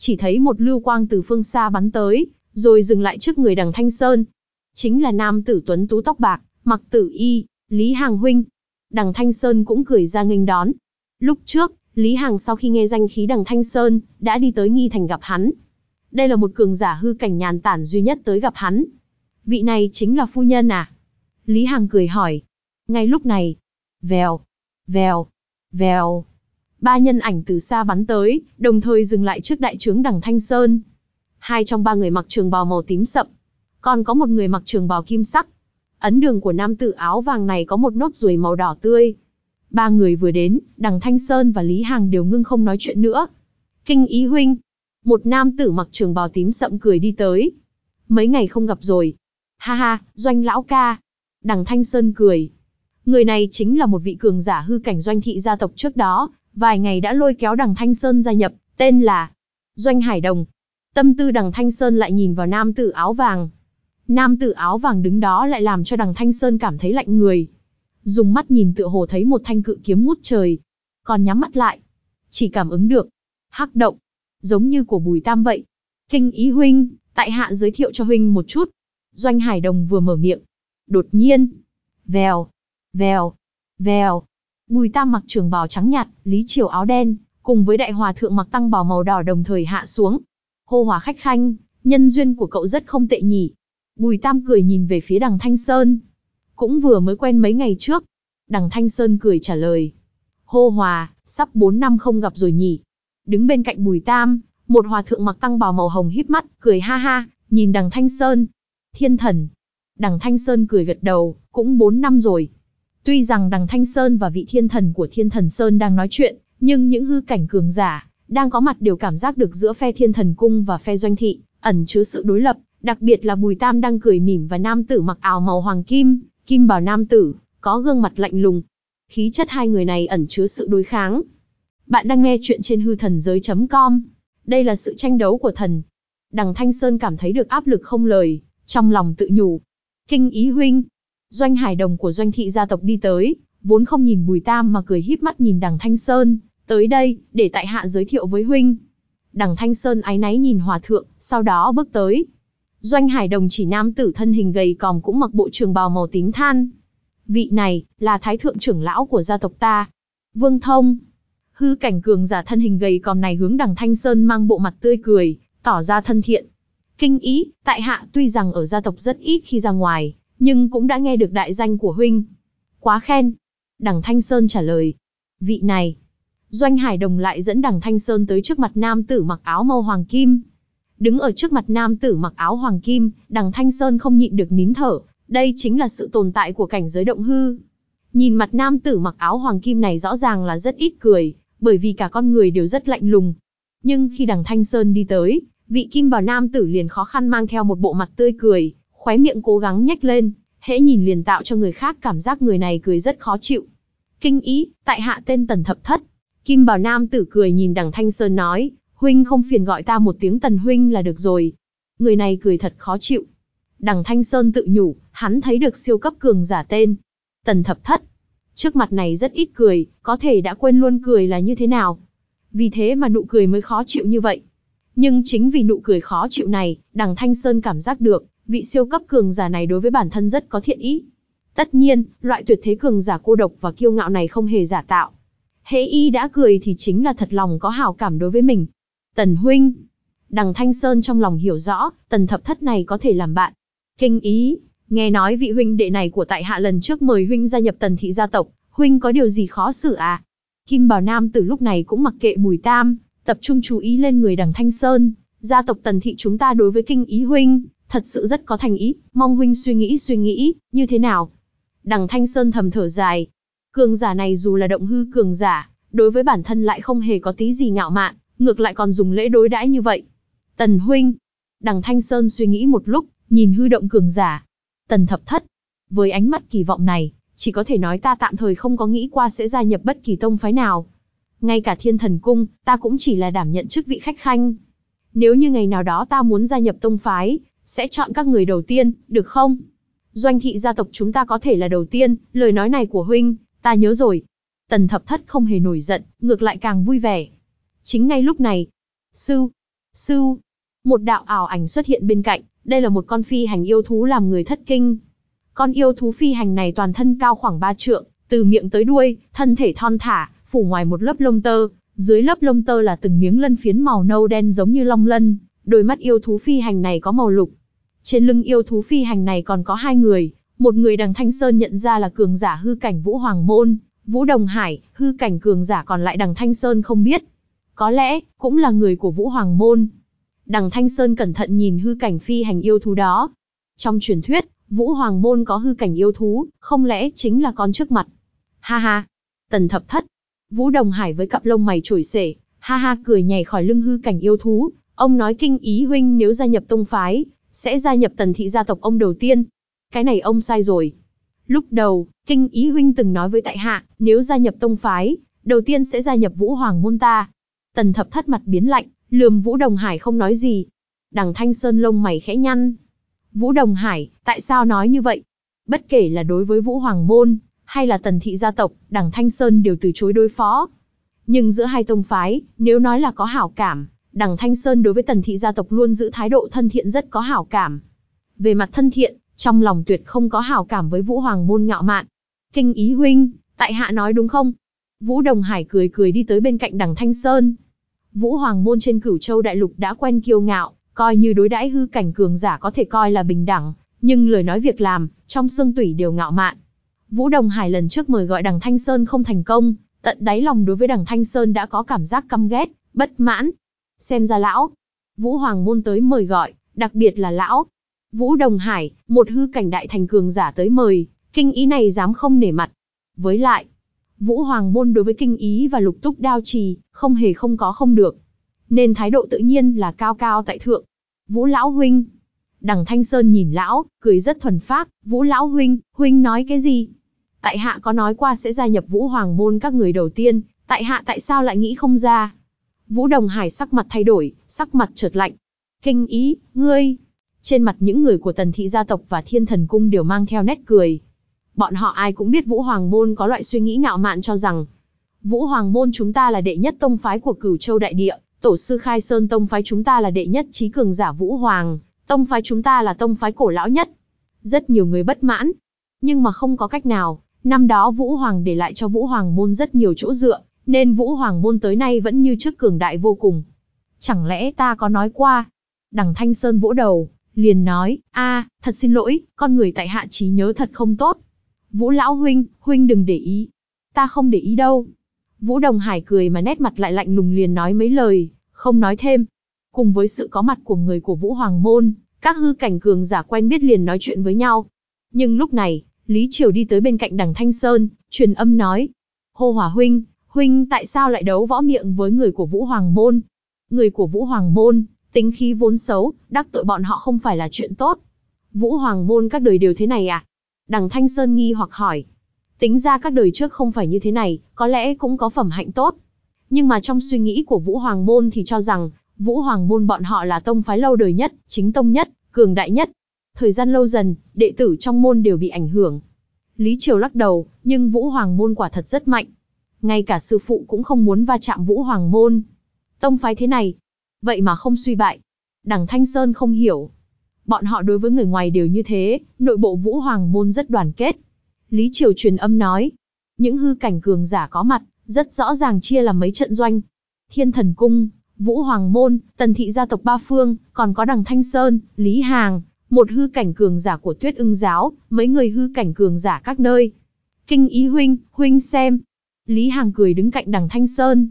Chỉ thấy một lưu quang từ phương xa bắn tới, rồi dừng lại trước người đằng Thanh Sơn. Chính là nam tử tuấn tú tóc bạc, mặc tử y, Lý Hàng huynh. Đằng Thanh Sơn cũng cười ra nghênh đón. Lúc trước, Lý Hàng sau khi nghe danh khí đằng Thanh Sơn, đã đi tới nghi thành gặp hắn. Đây là một cường giả hư cảnh nhàn tản duy nhất tới gặp hắn. Vị này chính là phu nhân à? Lý Hàng cười hỏi. Ngay lúc này, vèo, vèo, vèo. Ba nhân ảnh từ xa bắn tới, đồng thời dừng lại trước đại trướng đằng Thanh Sơn. Hai trong ba người mặc trường bào màu tím sậm. Còn có một người mặc trường bào kim sắc. Ấn đường của nam tử áo vàng này có một nốt ruồi màu đỏ tươi. Ba người vừa đến, đằng Thanh Sơn và Lý Hàng đều ngưng không nói chuyện nữa. Kinh ý huynh. Một nam tử mặc trường bào tím sậm cười đi tới. Mấy ngày không gặp rồi. Ha ha, doanh lão ca. Đằng Thanh Sơn cười. Người này chính là một vị cường giả hư cảnh doanh thị gia tộc trước đó, vài ngày đã lôi kéo đằng Thanh Sơn gia nhập, tên là Doanh Hải Đồng. Tâm tư đằng Thanh Sơn lại nhìn vào nam tử áo vàng. Nam tử áo vàng đứng đó lại làm cho đằng Thanh Sơn cảm thấy lạnh người. Dùng mắt nhìn tựa hồ thấy một thanh cự kiếm ngút trời. Còn nhắm mắt lại. Chỉ cảm ứng được. hắc động. Giống như của bùi tam vậy. Kinh ý huynh, tại hạ giới thiệu cho huynh một chút. Doanh Hải Đồng vừa mở miệng. Đột nhiên. Vèo. Vèo. Vèo. Bùi Tam mặc trường bào trắng nhạt, Lý Triều áo đen, cùng với đại hòa thượng mặc tăng bào màu đỏ đồng thời hạ xuống. Hô hòa khách khanh, nhân duyên của cậu rất không tệ nhỉ. Bùi Tam cười nhìn về phía đằng Thanh Sơn. Cũng vừa mới quen mấy ngày trước. Đằng Thanh Sơn cười trả lời. Hô hòa, sắp 4 năm không gặp rồi nhỉ. Đứng bên cạnh Bùi Tam, một hòa thượng mặc tăng bào màu hồng híp mắt, cười ha ha, nhìn đằng Thanh Sơn. Thiên thần. Đằng Thanh Sơn cười gật đầu, cũng 4 năm rồi. Tuy rằng đằng Thanh Sơn và vị thiên thần của thiên thần Sơn đang nói chuyện, nhưng những hư cảnh cường giả, đang có mặt đều cảm giác được giữa phe thiên thần cung và phe doanh thị, ẩn chứa sự đối lập, đặc biệt là Bùi Tam đang cười mỉm và nam tử mặc áo màu hoàng kim, kim bảo nam tử, có gương mặt lạnh lùng. Khí chất hai người này ẩn chứa sự đối kháng. Bạn đang nghe chuyện trên hư thần giới.com. Đây là sự tranh đấu của thần. Đằng Thanh Sơn cảm thấy được áp lực không lời, trong lòng tự nhủ. Kinh ý huynh, Doanh Hải Đồng của Doanh thị gia tộc đi tới, vốn không nhìn Bùi Tam mà cười híp mắt nhìn Đằng Thanh Sơn, tới đây, để tại hạ giới thiệu với huynh. Đằng Thanh Sơn áy náy nhìn hòa thượng, sau đó bước tới. Doanh Hải Đồng chỉ nam tử thân hình gầy còm cũng mặc bộ trường bào màu tím than. Vị này, là thái thượng trưởng lão của gia tộc ta. Vương Thông. Hư cảnh cường giả thân hình gầy còm này hướng đằng Thanh Sơn mang bộ mặt tươi cười, tỏ ra thân thiện. Kinh ý, tại hạ tuy rằng ở gia tộc rất ít khi ra ngoài, nhưng cũng đã nghe được đại danh của huynh. Quá khen. Đằng Thanh Sơn trả lời. Vị này. Doanh Hải Đồng lại dẫn đằng Thanh Sơn tới trước mặt nam tử mặc áo màu hoàng kim. Đứng ở trước mặt nam tử mặc áo hoàng kim, đằng Thanh Sơn không nhịn được nín thở. Đây chính là sự tồn tại của cảnh giới động hư. Nhìn mặt nam tử mặc áo hoàng kim này rõ ràng là rất ít cười, bởi vì cả con người đều rất lạnh lùng. Nhưng khi đằng Thanh Sơn đi tới, vị kim bào nam tử liền khó khăn mang theo một bộ mặt tươi cười, khóe miệng cố gắng nhếch lên, hễ nhìn liền tạo cho người khác cảm giác người này cười rất khó chịu. Kinh ý, tại hạ tên Tần Thập Thất. Kim Bảo nam tử cười nhìn đằng Thanh Sơn nói, huynh không phiền gọi ta một tiếng Tần huynh là được rồi. Người này cười thật khó chịu. Đằng Thanh Sơn tự nhủ, hắn thấy được siêu cấp cường giả tên. Tần Thập Thất. Trước mặt này rất ít cười, có thể đã quên luôn cười là như thế nào. Vì thế mà nụ cười mới khó chịu như vậy. Nhưng chính vì nụ cười khó chịu này, đằng Thanh Sơn cảm giác được, vị siêu cấp cường giả này đối với bản thân rất có thiện ý. Tất nhiên, loại tuyệt thế cường giả cô độc và kiêu ngạo này không hề giả tạo. Hễ y đã cười thì chính là thật lòng có hảo cảm đối với mình. Tần huynh. Đằng Thanh Sơn trong lòng hiểu rõ, tần thập thất này có thể làm bạn. Kinh ý, nghe nói vị huynh đệ này của tại hạ lần trước mời huynh gia nhập tần thị gia tộc, huynh có điều gì khó xử à? Kim Bảo Nam từ lúc này cũng mặc kệ Bùi Tam, tập trung chú ý lên người đằng Thanh Sơn, gia tộc tần thị chúng ta đối với kinh ý huynh, thật sự rất có thành ý, mong huynh suy nghĩ suy nghĩ, như thế nào? Đằng Thanh Sơn thầm thở dài. Cường giả này dù là động hư cường giả, đối với bản thân lại không hề có tí gì ngạo mạn, ngược lại còn dùng lễ đối đãi như vậy. Tần huynh. Đằng Thanh Sơn suy nghĩ một lúc, nhìn hư động cường giả. Tần thập thất. Với ánh mắt kỳ vọng này, chỉ có thể nói ta tạm thời không có nghĩ qua sẽ gia nhập bất kỳ tông phái nào. Ngay cả thiên thần cung, ta cũng chỉ là đảm nhận chức vị khách khanh. Nếu như ngày nào đó ta muốn gia nhập tông phái, sẽ chọn các người đầu tiên, được không? Doanh thị gia tộc chúng ta có thể là đầu tiên, lời nói này của huynh, ta nhớ rồi. Tần thập thất không hề nổi giận, ngược lại càng vui vẻ. Chính ngay lúc này, sư, sư, một đạo ảo ảnh xuất hiện bên cạnh, đây là một con phi hành yêu thú làm người thất kinh. Con yêu thú phi hành này toàn thân cao khoảng 3 trượng, từ miệng tới đuôi, thân thể thon thả, phủ ngoài một lớp lông tơ, dưới lớp lông tơ là từng miếng lân phiến màu nâu đen giống như long lân, đôi mắt yêu thú phi hành này có màu lục, trên lưng yêu thú phi hành này còn có hai người, một người đằng Thanh Sơn nhận ra là cường giả hư cảnh Vũ Hoàng Môn, Vũ Đồng Hải, hư cảnh cường giả còn lại đằng Thanh Sơn không biết. Có lẽ, cũng là người của Vũ Hoàng Môn. Đằng Thanh Sơn cẩn thận nhìn hư cảnh phi hành yêu thú đó. Trong truyền thuyết, Vũ Hoàng Môn có hư cảnh yêu thú, không lẽ chính là con trước mặt. Ha ha. Tần thập thất. Vũ Đồng Hải với cặp lông mày trổi sể, ha ha cười nhảy khỏi lưng hư cảnh yêu thú. Ông nói kinh ý huynh nếu gia nhập tông phái, sẽ gia nhập tần thị gia tộc ông đầu tiên. Cái này ông sai rồi. Lúc đầu, kinh ý huynh từng nói với tại hạ, nếu gia nhập tông phái, đầu tiên sẽ gia nhập vũ hoàng môn ta. Tần thập thất mặt biến lạnh, lườm vũ đồng hải không nói gì. Đằng thanh sơn lông mày khẽ nhăn. Vũ đồng hải, tại sao nói như vậy? Bất kể là đối với vũ hoàng môn, hay là tần thị gia tộc, đằng thanh sơn đều từ chối đối phó. Nhưng giữa hai tông phái, nếu nói là có hảo cảm, Đằng Thanh Sơn đối với tần thị gia tộc luôn giữ thái độ thân thiện rất có hảo cảm. Về mặt thân thiện, trong lòng tuyệt không có hảo cảm với Vũ Hoàng môn ngạo mạn. Kinh ý huynh, tại hạ nói đúng không? Vũ Đồng Hải cười cười đi tới bên cạnh đằng Thanh Sơn. Vũ Hoàng môn trên cửu châu đại lục đã quen kiêu ngạo, coi như đối đãi hư cảnh cường giả có thể coi là bình đẳng, nhưng lời nói việc làm, trong xương tủy đều ngạo mạn. Vũ Đồng Hải lần trước mời gọi đằng Thanh Sơn không thành công, tận đáy lòng đối với đằng Thanh Sơn đã có cảm giác căm ghét, bất mãn, xem ra lão. Vũ Hoàng môn tới mời gọi, đặc biệt là lão. Vũ Đồng Hải, một hư cảnh đại thành cường giả tới mời, kinh ý này dám không nể mặt. Với lại, Vũ Hoàng môn đối với kinh ý và lục túc đao trì, không hề không có không được. Nên thái độ tự nhiên là cao cao tại thượng. Vũ Lão Huynh. Đằng Thanh Sơn nhìn Lão, cười rất thuần phác. Vũ Lão Huynh, Huynh nói cái gì? Tại hạ có nói qua sẽ gia nhập Vũ Hoàng môn các người đầu tiên, tại hạ tại sao lại nghĩ không ra? Vũ Đồng Hải sắc mặt thay đổi, sắc mặt chợt lạnh. Kinh ý, ngươi. Trên mặt những người của tần thị gia tộc và thiên thần cung đều mang theo nét cười. Bọn họ ai cũng biết Vũ Hoàng Môn có loại suy nghĩ ngạo mạn cho rằng Vũ Hoàng Môn chúng ta là đệ nhất tông phái của cửu châu đại địa, tổ sư Khai Sơn tông phái chúng ta là đệ nhất trí cường giả Vũ Hoàng, tông phái chúng ta là tông phái cổ lão nhất. Rất nhiều người bất mãn, nhưng mà không có cách nào, năm đó Vũ Hoàng để lại cho Vũ Hoàng Môn rất nhiều chỗ dựa, nên Vũ Hoàng môn tới nay vẫn như trước cường đại vô cùng. Chẳng lẽ ta có nói qua? Đằng Thanh Sơn vỗ đầu, liền nói, a, thật xin lỗi, con người tại hạ trí nhớ thật không tốt. Vũ lão huynh, huynh đừng để ý. Ta không để ý đâu. Vũ Đồng Hải cười mà nét mặt lại lạnh lùng liền nói mấy lời, không nói thêm. Cùng với sự có mặt của người của Vũ Hoàng Môn, các hư cảnh cường giả quen biết liền nói chuyện với nhau. Nhưng lúc này, Lý Triều đi tới bên cạnh đằng Thanh Sơn, truyền âm nói. Hô Hòa Huynh, huynh tại sao lại đấu võ miệng với người của Vũ Hoàng Môn? Người của Vũ Hoàng Môn, tính khí vốn xấu, đắc tội bọn họ không phải là chuyện tốt. Vũ Hoàng Môn các đời đều thế này à? Đằng Thanh Sơn nghi hoặc hỏi. Tính ra các đời trước không phải như thế này, có lẽ cũng có phẩm hạnh tốt. Nhưng mà trong suy nghĩ của Vũ Hoàng Môn thì cho rằng, Vũ Hoàng Môn bọn họ là tông phái lâu đời nhất, chính tông nhất, cường đại nhất. Thời gian lâu dần, đệ tử trong môn đều bị ảnh hưởng. Lý Triều lắc đầu, nhưng Vũ Hoàng Môn quả thật rất mạnh. Ngay cả sư phụ cũng không muốn va chạm Vũ Hoàng Môn. Tông phái thế này, vậy mà không suy bại. Đằng Thanh Sơn không hiểu. Bọn họ đối với người ngoài đều như thế, nội bộ Vũ Hoàng Môn rất đoàn kết. Lý Triều truyền âm nói, những hư cảnh cường giả có mặt, rất rõ ràng chia làm mấy trận doanh. Thiên Thần Cung, Vũ Hoàng Môn, Tần Thị gia tộc Ba Phương, còn có đằng Thanh Sơn, Lý Hàng, một hư cảnh cường giả của Tuyết ưng giáo, mấy người hư cảnh cường giả các nơi. Kinh ý huynh, huynh xem. Lý Hàng cười đứng cạnh đằng Thanh Sơn.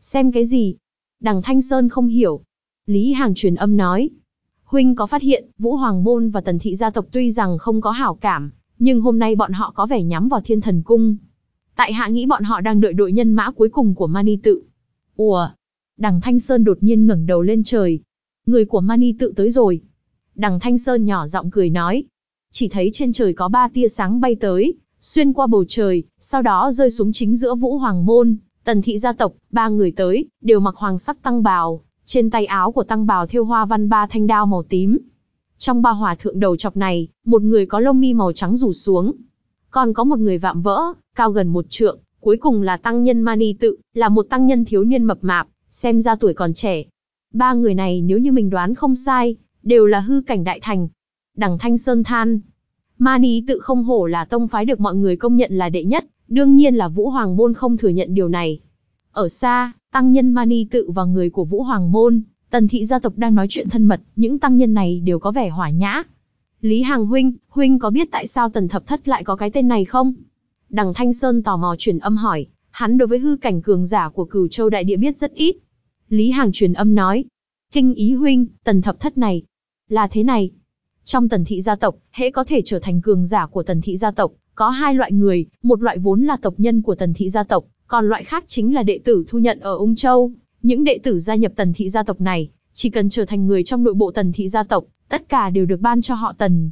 Xem cái gì? Đằng Thanh Sơn không hiểu. Lý Hàng truyền âm nói. Huynh có phát hiện, Vũ Hoàng Môn và Tần Thị gia tộc tuy rằng không có hảo cảm, nhưng hôm nay bọn họ có vẻ nhắm vào thiên thần cung. Tại hạ nghĩ bọn họ đang đợi đội nhân mã cuối cùng của Mani tự. Ủa? Đằng Thanh Sơn đột nhiên ngẩng đầu lên trời. Người của Mani tự tới rồi. Đằng Thanh Sơn nhỏ giọng cười nói. Chỉ thấy trên trời có ba tia sáng bay tới, xuyên qua bầu trời, sau đó rơi xuống chính giữa Vũ Hoàng Môn, Tần Thị gia tộc, ba người tới, đều mặc hoàng sắc tăng bào, trên tay áo của tăng bào thêu hoa văn ba thanh đao màu tím. Trong ba hòa thượng đầu chọc này, một người có lông mi màu trắng rủ xuống. Còn có một người vạm vỡ, cao gần một trượng, cuối cùng là tăng nhân Mani tự, là một tăng nhân thiếu niên mập mạp, xem ra tuổi còn trẻ. Ba người này nếu như mình đoán không sai, đều là hư cảnh đại thành. Đằng Thanh Sơn than. Mani tự không hổ là tông phái được mọi người công nhận là đệ nhất, đương nhiên là Vũ Hoàng Môn không thừa nhận điều này. Ở xa, tăng nhân Mani tự và người của Vũ Hoàng Môn, tần thị gia tộc đang nói chuyện thân mật, những tăng nhân này đều có vẻ hỏa nhã. Lý Hàng Huynh, Huynh có biết tại sao tần thập thất lại có cái tên này không? Đằng Thanh Sơn tò mò truyền âm hỏi, hắn đối với hư cảnh cường giả của cửu châu đại địa biết rất ít. Lý Hàng truyền âm nói, kinh ý Huynh, tần thập thất này, là thế này. Trong tần thị gia tộc, hễ có thể trở thành cường giả của tần thị gia tộc, có hai loại người, một loại vốn là tộc nhân của tần thị gia tộc, còn loại khác chính là đệ tử thu nhận ở Ung Châu. Những đệ tử gia nhập tần thị gia tộc này, chỉ cần trở thành người trong nội bộ tần thị gia tộc, tất cả đều được ban cho họ tần.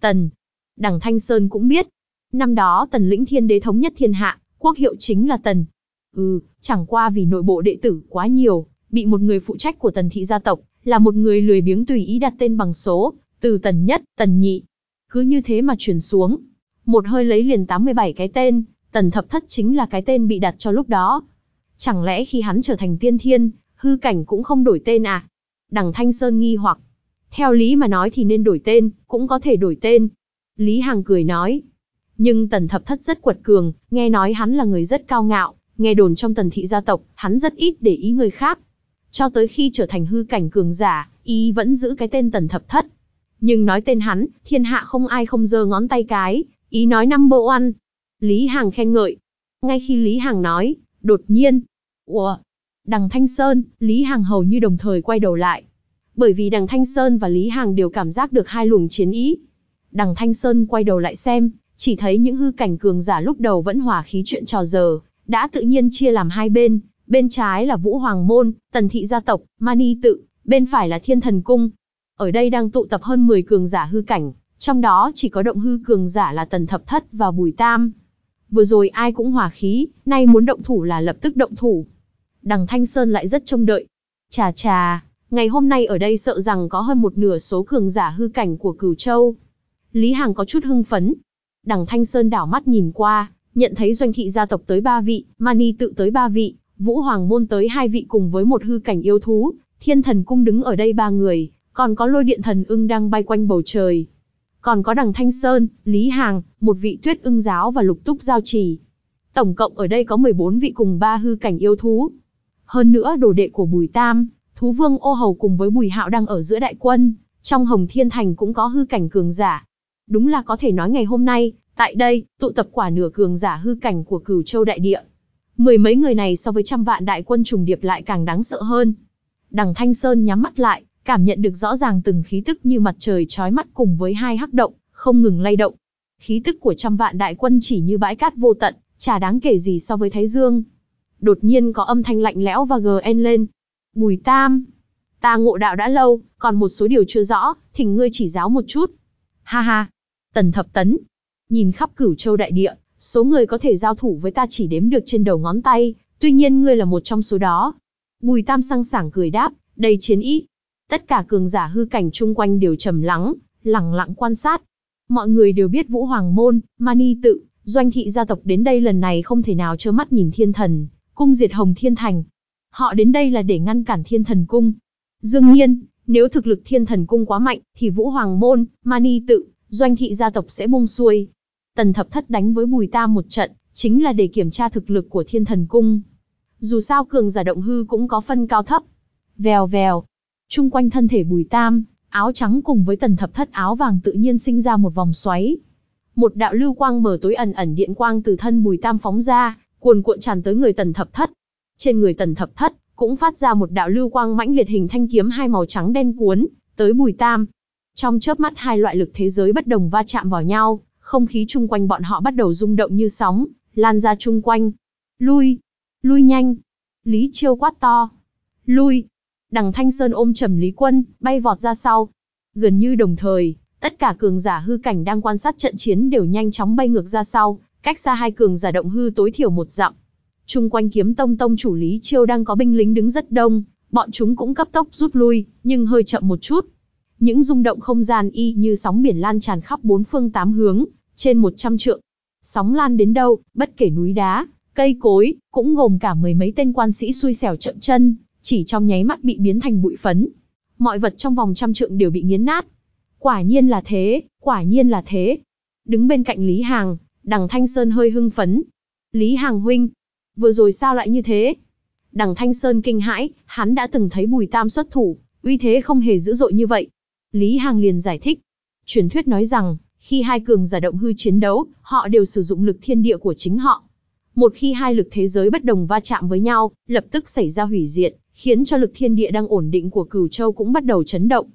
Tần. Đằng Thanh Sơn cũng biết. Năm đó tần lĩnh thiên đế thống nhất thiên hạ, quốc hiệu chính là tần. Ừ, chẳng qua vì nội bộ đệ tử quá nhiều, bị một người phụ trách của tần thị gia tộc, là một người lười biếng tùy ý đặt tên bằng số, từ tần nhất, tần nhị. Cứ như thế mà chuyển xuống. Một hơi lấy liền 87 cái tên, tần thập thất chính là cái tên bị đặt cho lúc đó. Chẳng lẽ khi hắn trở thành tiên thiên, hư cảnh cũng không đổi tên à? Đằng Thanh Sơn nghi hoặc. Theo lý mà nói thì nên đổi tên, cũng có thể đổi tên. Lý Hằng cười nói. Nhưng tần thập thất rất quật cường, nghe nói hắn là người rất cao ngạo, nghe đồn trong tần thị gia tộc, hắn rất ít để ý người khác. Cho tới khi trở thành hư cảnh cường giả, y vẫn giữ cái tên tần thập thất. Nhưng nói tên hắn, thiên hạ không ai không giơ ngón tay cái, ý nói năm bộ ăn. Lý Hằng khen ngợi. Ngay khi Lý Hằng nói, đột nhiên, Ủa? Đằng Thanh Sơn, Lý Hằng hầu như đồng thời quay đầu lại. Bởi vì đằng Thanh Sơn và Lý Hằng đều cảm giác được hai luồng chiến ý. Đằng Thanh Sơn quay đầu lại xem, chỉ thấy những hư cảnh cường giả lúc đầu vẫn hòa khí chuyện trò giờ, đã tự nhiên chia làm hai bên, bên trái là Vũ Hoàng Môn, Tần Thị gia tộc, Mani Tự, bên phải là Thiên Thần Cung. Ở đây đang tụ tập hơn 10 cường giả hư cảnh, trong đó chỉ có động hư cường giả là Tần Thập Thất và Bùi Tam. Vừa rồi ai cũng hòa khí, nay muốn động thủ là lập tức động thủ. Đằng Thanh Sơn lại rất trông đợi. Chà chà, ngày hôm nay ở đây sợ rằng có hơn một nửa số cường giả hư cảnh của Cửu Châu. Lý Hằng có chút hưng phấn. Đằng Thanh Sơn đảo mắt nhìn qua, nhận thấy doanh thị gia tộc tới ba vị, Mani tự tới ba vị, Vũ Hoàng môn tới hai vị cùng với một hư cảnh yêu thú, Thiên Thần cung đứng ở đây ba người, còn có Lôi Điện Thần ưng đang bay quanh bầu trời. Còn có Đằng Thanh Sơn, Lý Hàng, một vị Tuyết ưng giáo và Lục Túc giao trì. Tổng cộng ở đây có 14 vị cùng ba hư cảnh yêu thú. Hơn nữa đồ đệ của Bùi Tam, Thú Vương Ô Hầu cùng với Bùi Hạo đang ở giữa đại quân, trong Hồng Thiên Thành cũng có hư cảnh cường giả. Đúng là có thể nói ngày hôm nay, tại đây, tụ tập quả nửa cường giả hư cảnh của Cửu Châu đại địa. Mười mấy người này so với trăm vạn đại quân trùng điệp lại càng đáng sợ hơn. Đằng Thanh Sơn nhắm mắt lại, cảm nhận được rõ ràng từng khí tức như mặt trời chói mắt cùng với hai hắc động, không ngừng lay động. Khí tức của trăm vạn đại quân chỉ như bãi cát vô tận, chả đáng kể gì so với Thái Dương. Đột nhiên có âm thanh lạnh lẽo và gn lên. Bùi Tam, ta ngộ đạo đã lâu, còn một số điều chưa rõ, thỉnh ngươi chỉ giáo một chút. Ha ha, tần thập tấn, nhìn khắp cửu châu đại địa, số người có thể giao thủ với ta chỉ đếm được trên đầu ngón tay, tuy nhiên ngươi là một trong số đó. Bùi Tam sang sảng cười đáp, đầy chiến ý. Tất cả cường giả hư cảnh chung quanh đều trầm lắng, lặng lặng quan sát. Mọi người đều biết Vũ Hoàng Môn, Mani Tự, doanh thị gia tộc đến đây lần này không thể nào trơ mắt nhìn thiên thần, cung diệt hồng thiên thành. Họ đến đây là để ngăn cản thiên thần cung. Dương nhiên, nếu thực lực thiên thần cung quá mạnh, thì Vũ Hoàng Môn, Mani Tự, doanh thị gia tộc sẽ buông xuôi. Tần thập thất đánh với Bùi Tam một trận, chính là để kiểm tra thực lực của thiên thần cung. Dù sao cường giả động hư cũng có phân cao thấp. Vèo vèo. chung quanh thân thể Bùi Tam, áo trắng cùng với tần thập thất áo vàng tự nhiên sinh ra một vòng xoáy. Một đạo lưu quang mở tối ẩn ẩn điện quang từ thân Bùi Tam phóng ra, cuồn cuộn tràn tới người tần thập thất. Trên người tần thập thất, cũng phát ra một đạo lưu quang mãnh liệt hình thanh kiếm hai màu trắng đen cuốn, tới Bùi Tam. Trong chớp mắt hai loại lực thế giới bất đồng va chạm vào nhau, không khí chung quanh bọn họ bắt đầu rung động như sóng, lan ra chung quanh. Lui, lui nhanh. Lý Chiêu quát to. Lui. Đằng Thanh Sơn ôm trầm Lý Quân, bay vọt ra sau. Gần như đồng thời, tất cả cường giả hư cảnh đang quan sát trận chiến đều nhanh chóng bay ngược ra sau, cách xa hai cường giả động hư tối thiểu một dặm. Trung quanh kiếm tông tông chủ Lý Chiêu đang có binh lính đứng rất đông, bọn chúng cũng cấp tốc rút lui, nhưng hơi chậm một chút. Những rung động không gian y như sóng biển lan tràn khắp bốn phương tám hướng, trên 100 trượng. Sóng lan đến đâu, bất kể núi đá, cây cối, cũng gồm cả mười mấy tên quan sĩ xui xẻo chậm chân, chỉ trong nháy mắt bị biến thành bụi phấn. Mọi vật trong vòng trăm trượng đều bị nghiến nát. Quả nhiên là thế, quả nhiên là thế. Đứng bên cạnh Lý Hàng, đằng Thanh Sơn hơi hưng phấn. Lý Hàng huynh, vừa rồi sao lại như thế? Đằng Thanh Sơn kinh hãi, hắn đã từng thấy Bùi Tam xuất thủ, uy thế không hề dữ dội như vậy. Lý Hàng liền giải thích. Truyền thuyết nói rằng, khi hai cường giả động hư chiến đấu, họ đều sử dụng lực thiên địa của chính họ. Một khi hai lực thế giới bất đồng va chạm với nhau, lập tức xảy ra hủy diệt, khiến cho lực thiên địa đang ổn định của cửu châu cũng bắt đầu chấn động.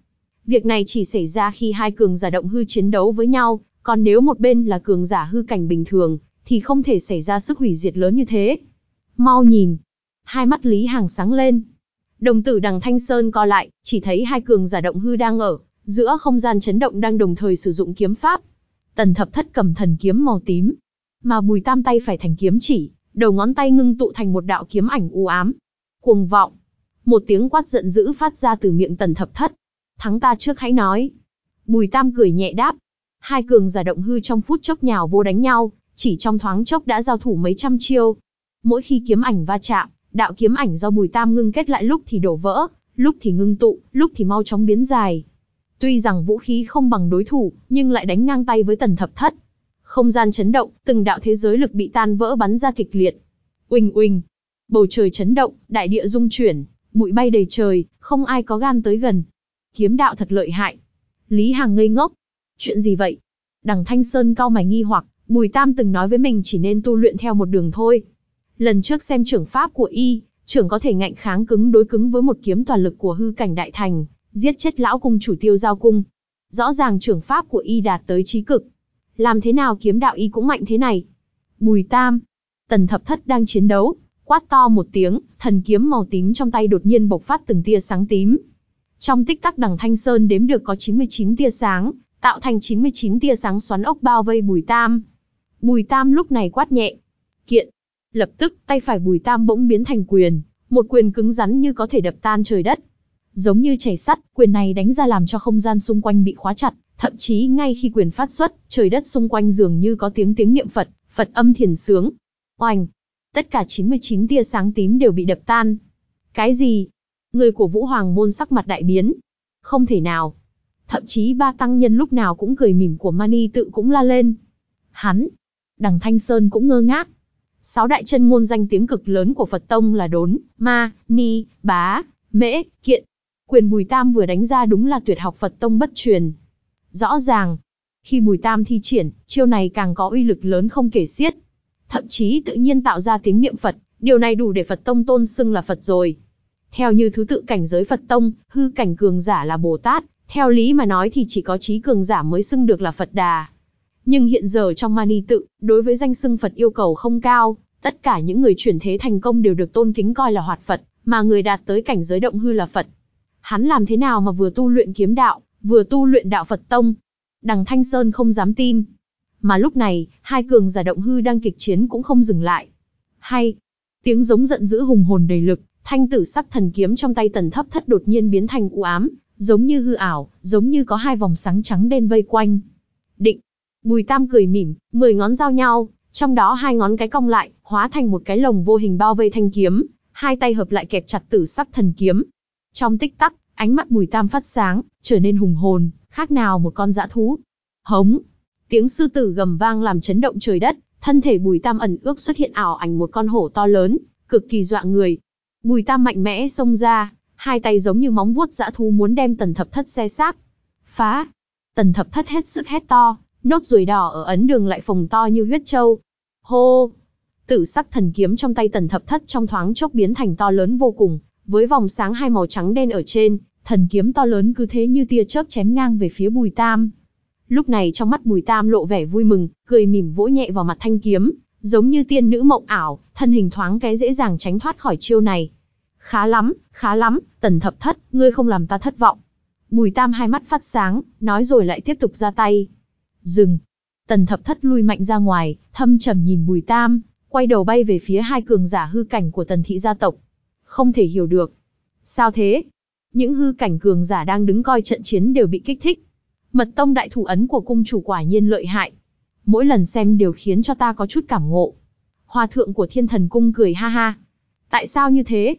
Việc này chỉ xảy ra khi hai cường giả động hư chiến đấu với nhau, còn nếu một bên là cường giả hư cảnh bình thường, thì không thể xảy ra sức hủy diệt lớn như thế. Mau nhìn. Hai mắt Lý Hàng sáng lên. Đồng tử đằng Thanh Sơn co lại, chỉ thấy hai cường giả động hư đang ở, giữa không gian chấn động đang đồng thời sử dụng kiếm pháp. Tần thập thất cầm thần kiếm màu tím, mà bùi tam tay phải thành kiếm chỉ, đầu ngón tay ngưng tụ thành một đạo kiếm ảnh u ám. Cuồng vọng. Một tiếng quát giận dữ phát ra từ miệng tần thập thất. Thắng ta trước hãy nói. Bùi tam cười nhẹ đáp. Hai cường giả động hư trong phút chốc nhào vô đánh nhau, chỉ trong thoáng chốc đã giao thủ mấy trăm chiêu. Mỗi khi kiếm ảnh va chạm, đạo kiếm ảnh do bùi tam ngưng kết lại lúc thì đổ vỡ, lúc thì ngưng tụ, lúc thì mau chóng biến dài. Tuy rằng vũ khí không bằng đối thủ, nhưng lại đánh ngang tay với tần thập thất. Không gian chấn động, từng đạo thế giới lực bị tan vỡ bắn ra kịch liệt. Uỳnh uỳnh, bầu trời chấn động, đại địa rung chuyển, bụi bay đầy trời, không ai có gan tới gần. Kiếm đạo thật lợi hại. Lý Hàng ngây ngốc. Chuyện gì vậy? Đằng Thanh Sơn cao mày nghi hoặc, Bùi Tam từng nói với mình chỉ nên tu luyện theo một đường thôi. Lần trước xem trưởng pháp của y, trưởng có thể ngạnh kháng cứng đối cứng với một kiếm toàn lực của hư cảnh đại thành, giết chết lão cung chủ tiêu giao cung. Rõ ràng trưởng pháp của y đạt tới trí cực. Làm thế nào kiếm đạo y cũng mạnh thế này? Bùi Tam, Tần Thập Thất đang chiến đấu, quát to một tiếng, thần kiếm màu tím trong tay đột nhiên bộc phát từng tia sáng tím. Trong tích tắc đằng Thanh Sơn đếm được có 99 tia sáng, tạo thành 99 tia sáng xoắn ốc bao vây Bùi Tam. Bùi Tam lúc này quát nhẹ. Kiện. Lập tức, tay phải Bùi Tam bỗng biến thành quyền, một quyền cứng rắn như có thể đập tan trời đất. Giống như chảy sắt, quyền này đánh ra làm cho không gian xung quanh bị khóa chặt, thậm chí ngay khi quyền phát xuất, trời đất xung quanh dường như có tiếng tiếng niệm Phật, Phật âm thiền sướng. Oanh! Tất cả 99 tia sáng tím đều bị đập tan. Cái gì? Người của Vũ Hoàng môn sắc mặt đại biến. Không thể nào. Thậm chí ba tăng nhân lúc nào cũng cười mỉm của Mani tự cũng la lên. Hắn! Đằng Thanh Sơn cũng ngơ ngác. Sáu đại chân ngôn danh tiếng cực lớn của Phật Tông là đốn, ma, ni, bá, mễ, kiện, Quyền Bùi Tam vừa đánh ra đúng là tuyệt học Phật Tông bất truyền. Rõ ràng, khi Bùi Tam thi triển, chiêu này càng có uy lực lớn không kể xiết. Thậm chí tự nhiên tạo ra tiếng niệm Phật, điều này đủ để Phật Tông tôn xưng là Phật rồi. Theo như thứ tự cảnh giới Phật Tông, hư cảnh cường giả là Bồ Tát, theo lý mà nói thì chỉ có trí cường giả mới xưng được là Phật Đà. Nhưng hiện giờ trong Mani tự, đối với danh xưng Phật yêu cầu không cao, tất cả những người chuyển thế thành công đều được tôn kính coi là hoạt Phật, mà người đạt tới cảnh giới động hư là Phật. Hắn làm thế nào mà vừa tu luyện kiếm đạo, vừa tu luyện đạo Phật tông? Đằng Thanh Sơn không dám tin. Mà lúc này, hai cường giả động hư đang kịch chiến cũng không dừng lại. Hay, tiếng giống giận dữ hùng hồn đầy lực, thanh tử sắc thần kiếm trong tay tần thấp thất đột nhiên biến thành u ám, giống như hư ảo, giống như có hai vòng sáng trắng đen vây quanh. Định, Bùi Tam cười mỉm, mười ngón giao nhau, trong đó hai ngón cái cong lại, hóa thành một cái lồng vô hình bao vây thanh kiếm, hai tay hợp lại kẹp chặt tử sắc thần kiếm. Trong tích tắc, ánh mắt Bùi Tam phát sáng, trở nên hùng hồn, khác nào một con dã thú. Hống! Tiếng sư tử gầm vang làm chấn động trời đất, thân thể Bùi Tam ẩn ước xuất hiện ảo ảnh một con hổ to lớn, cực kỳ dọa người. Bùi Tam mạnh mẽ xông ra, hai tay giống như móng vuốt dã thú muốn đem tần thập thất xe xác. Phá! Tần thập thất hết sức hét to, nốt ruồi đỏ ở ấn đường lại phồng to như huyết châu. Hô! Tử sắc thần kiếm trong tay tần thập thất trong thoáng chốc biến thành to lớn vô cùng, với vòng sáng hai màu trắng đen ở trên, thần kiếm to lớn cứ thế như tia chớp chém ngang về phía Bùi Tam. Lúc này trong mắt Bùi Tam lộ vẻ vui mừng, cười mỉm vỗ nhẹ vào mặt thanh kiếm, giống như tiên nữ mộng ảo, thân hình thoáng cái dễ dàng tránh thoát khỏi chiêu này. Khá lắm, khá lắm, tần thập thất, ngươi không làm ta thất vọng. Bùi Tam hai mắt phát sáng, nói rồi lại tiếp tục ra tay. Dừng. Tần thập thất lui mạnh ra ngoài, thâm trầm nhìn Bùi Tam, quay đầu bay về phía hai cường giả hư cảnh của tần thị gia tộc. Không thể hiểu được. Sao thế? Những hư cảnh cường giả đang đứng coi trận chiến đều bị kích thích. Mật tông đại thủ ấn của cung chủ quả nhiên lợi hại. Mỗi lần xem đều khiến cho ta có chút cảm ngộ. Hòa thượng của thiên thần cung cười ha ha. Tại sao như thế?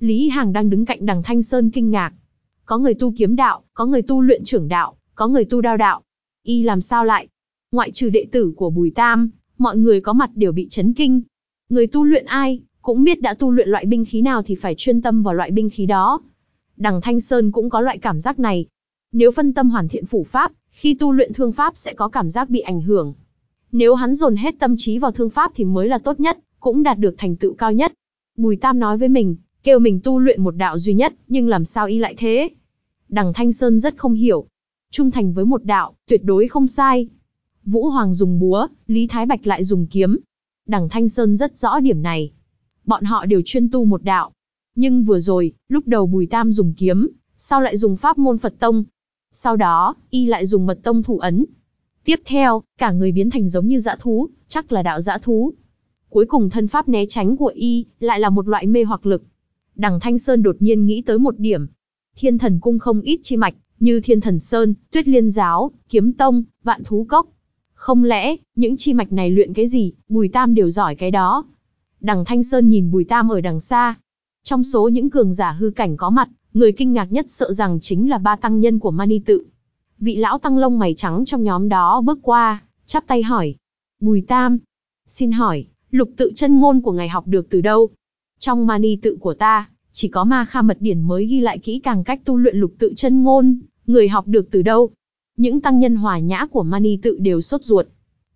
Lý Hàng đang đứng cạnh đằng Thanh Sơn kinh ngạc. Có người tu kiếm đạo, có người tu luyện trưởng đạo, có người tu đao đạo. Y làm sao lại? Ngoại trừ đệ tử của Bùi Tam, mọi người có mặt đều bị chấn kinh. Người tu luyện ai, cũng biết đã tu luyện loại binh khí nào thì phải chuyên tâm vào loại binh khí đó. Đằng Thanh Sơn cũng có loại cảm giác này. Nếu phân tâm hoàn thiện phủ pháp, khi tu luyện thương pháp sẽ có cảm giác bị ảnh hưởng. Nếu hắn dồn hết tâm trí vào thương pháp thì mới là tốt nhất, cũng đạt được thành tựu cao nhất. Bùi Tam nói với mình, kêu mình tu luyện một đạo duy nhất, nhưng làm sao y lại thế? Đằng Thanh Sơn rất không hiểu. Trung thành với một đạo, tuyệt đối không sai. Vũ Hoàng dùng búa, Lý Thái Bạch lại dùng kiếm. Đằng Thanh Sơn rất rõ điểm này. Bọn họ đều chuyên tu một đạo. Nhưng vừa rồi, lúc đầu Bùi Tam dùng kiếm, sau lại dùng pháp môn Phật Tông. Sau đó, y lại dùng mật tông thủ ấn. Tiếp theo, cả người biến thành giống như dã thú, chắc là đạo dã thú. Cuối cùng thân pháp né tránh của y, lại là một loại mê hoặc lực. Đằng Thanh Sơn đột nhiên nghĩ tới một điểm. Thiên thần cung không ít chi mạch, như Thiên Thần Sơn, Tuyết Liên Giáo, Kiếm Tông, Vạn Thú Cốc. Không lẽ, những chi mạch này luyện cái gì, Bùi Tam đều giỏi cái đó. Đằng Thanh Sơn nhìn Bùi Tam ở đằng xa. Trong số những cường giả hư cảnh có mặt, người kinh ngạc nhất sợ rằng chính là ba tăng nhân của Mani Tự. Vị lão tăng lông mày trắng trong nhóm đó bước qua, chắp tay hỏi. Bùi Tam, xin hỏi, lục tự chân ngôn của ngài học được từ đâu? Trong Mani Tự của ta, chỉ có ma kha mật điển mới ghi lại kỹ càng cách tu luyện lục tự chân ngôn, người học được từ đâu? Những tăng nhân hòa nhã của Mani tự đều sốt ruột.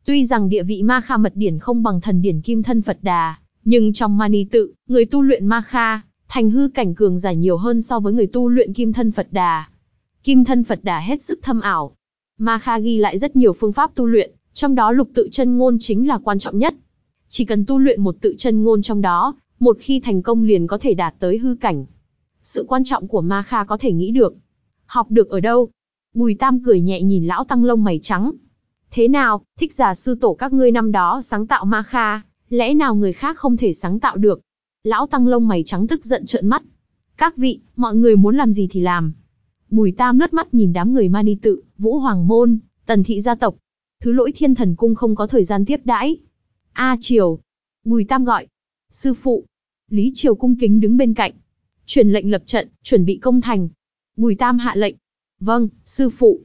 Tuy rằng địa vị ma kha mật điển không bằng thần điển kim thân Phật đà, nhưng trong Mani tự, người tu luyện ma kha, thành hư cảnh cường giả nhiều hơn so với người tu luyện kim thân Phật đà. Kim thân Phật đà hết sức thâm ảo. Ma kha ghi lại rất nhiều phương pháp tu luyện, trong đó lục tự chân ngôn chính là quan trọng nhất. Chỉ cần tu luyện một tự chân ngôn trong đó, một khi thành công liền có thể đạt tới hư cảnh. Sự quan trọng của ma kha có thể nghĩ được. Học được ở đâu? Bùi Tam cười nhẹ nhìn lão tăng lông mày trắng. Thế nào, thích giả sư tổ các ngươi năm đó sáng tạo ma kha, lẽ nào người khác không thể sáng tạo được? Lão tăng lông mày trắng tức giận trợn mắt. Các vị, mọi người muốn làm gì thì làm. Bùi Tam lướt mắt nhìn đám người mani tự, vũ hoàng môn, tần thị gia tộc. Thứ lỗi thiên thần cung không có thời gian tiếp đãi. A Triều. Bùi Tam gọi. Sư phụ. Lý Triều cung kính đứng bên cạnh. Truyền lệnh lập trận, chuẩn bị công thành. Bùi Tam hạ lệnh. Vâng, sư phụ.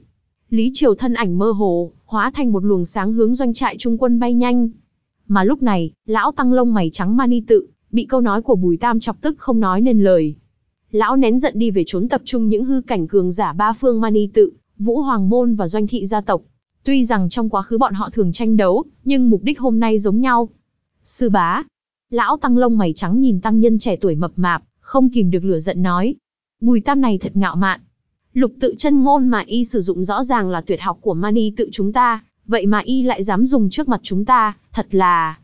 Lý Triều thân ảnh mơ hồ, hóa thành một luồng sáng hướng doanh trại trung quân bay nhanh. Mà lúc này, lão tăng lông mày trắng mani tự, bị câu nói của Bùi Tam chọc tức không nói nên lời. Lão nén giận đi về trốn tập trung những hư cảnh cường giả ba phương mani tự, Vũ Hoàng Môn và doanh thị gia tộc. Tuy rằng trong quá khứ bọn họ thường tranh đấu, nhưng mục đích hôm nay giống nhau. Sư bá. Lão tăng lông mày trắng nhìn tăng nhân trẻ tuổi mập mạp, không kìm được lửa giận nói. Bùi Tam này thật ngạo mạn. Lục tự chân ngôn mà y sử dụng rõ ràng là tuyệt học của Mani tự chúng ta, vậy mà y lại dám dùng trước mặt chúng ta, thật là...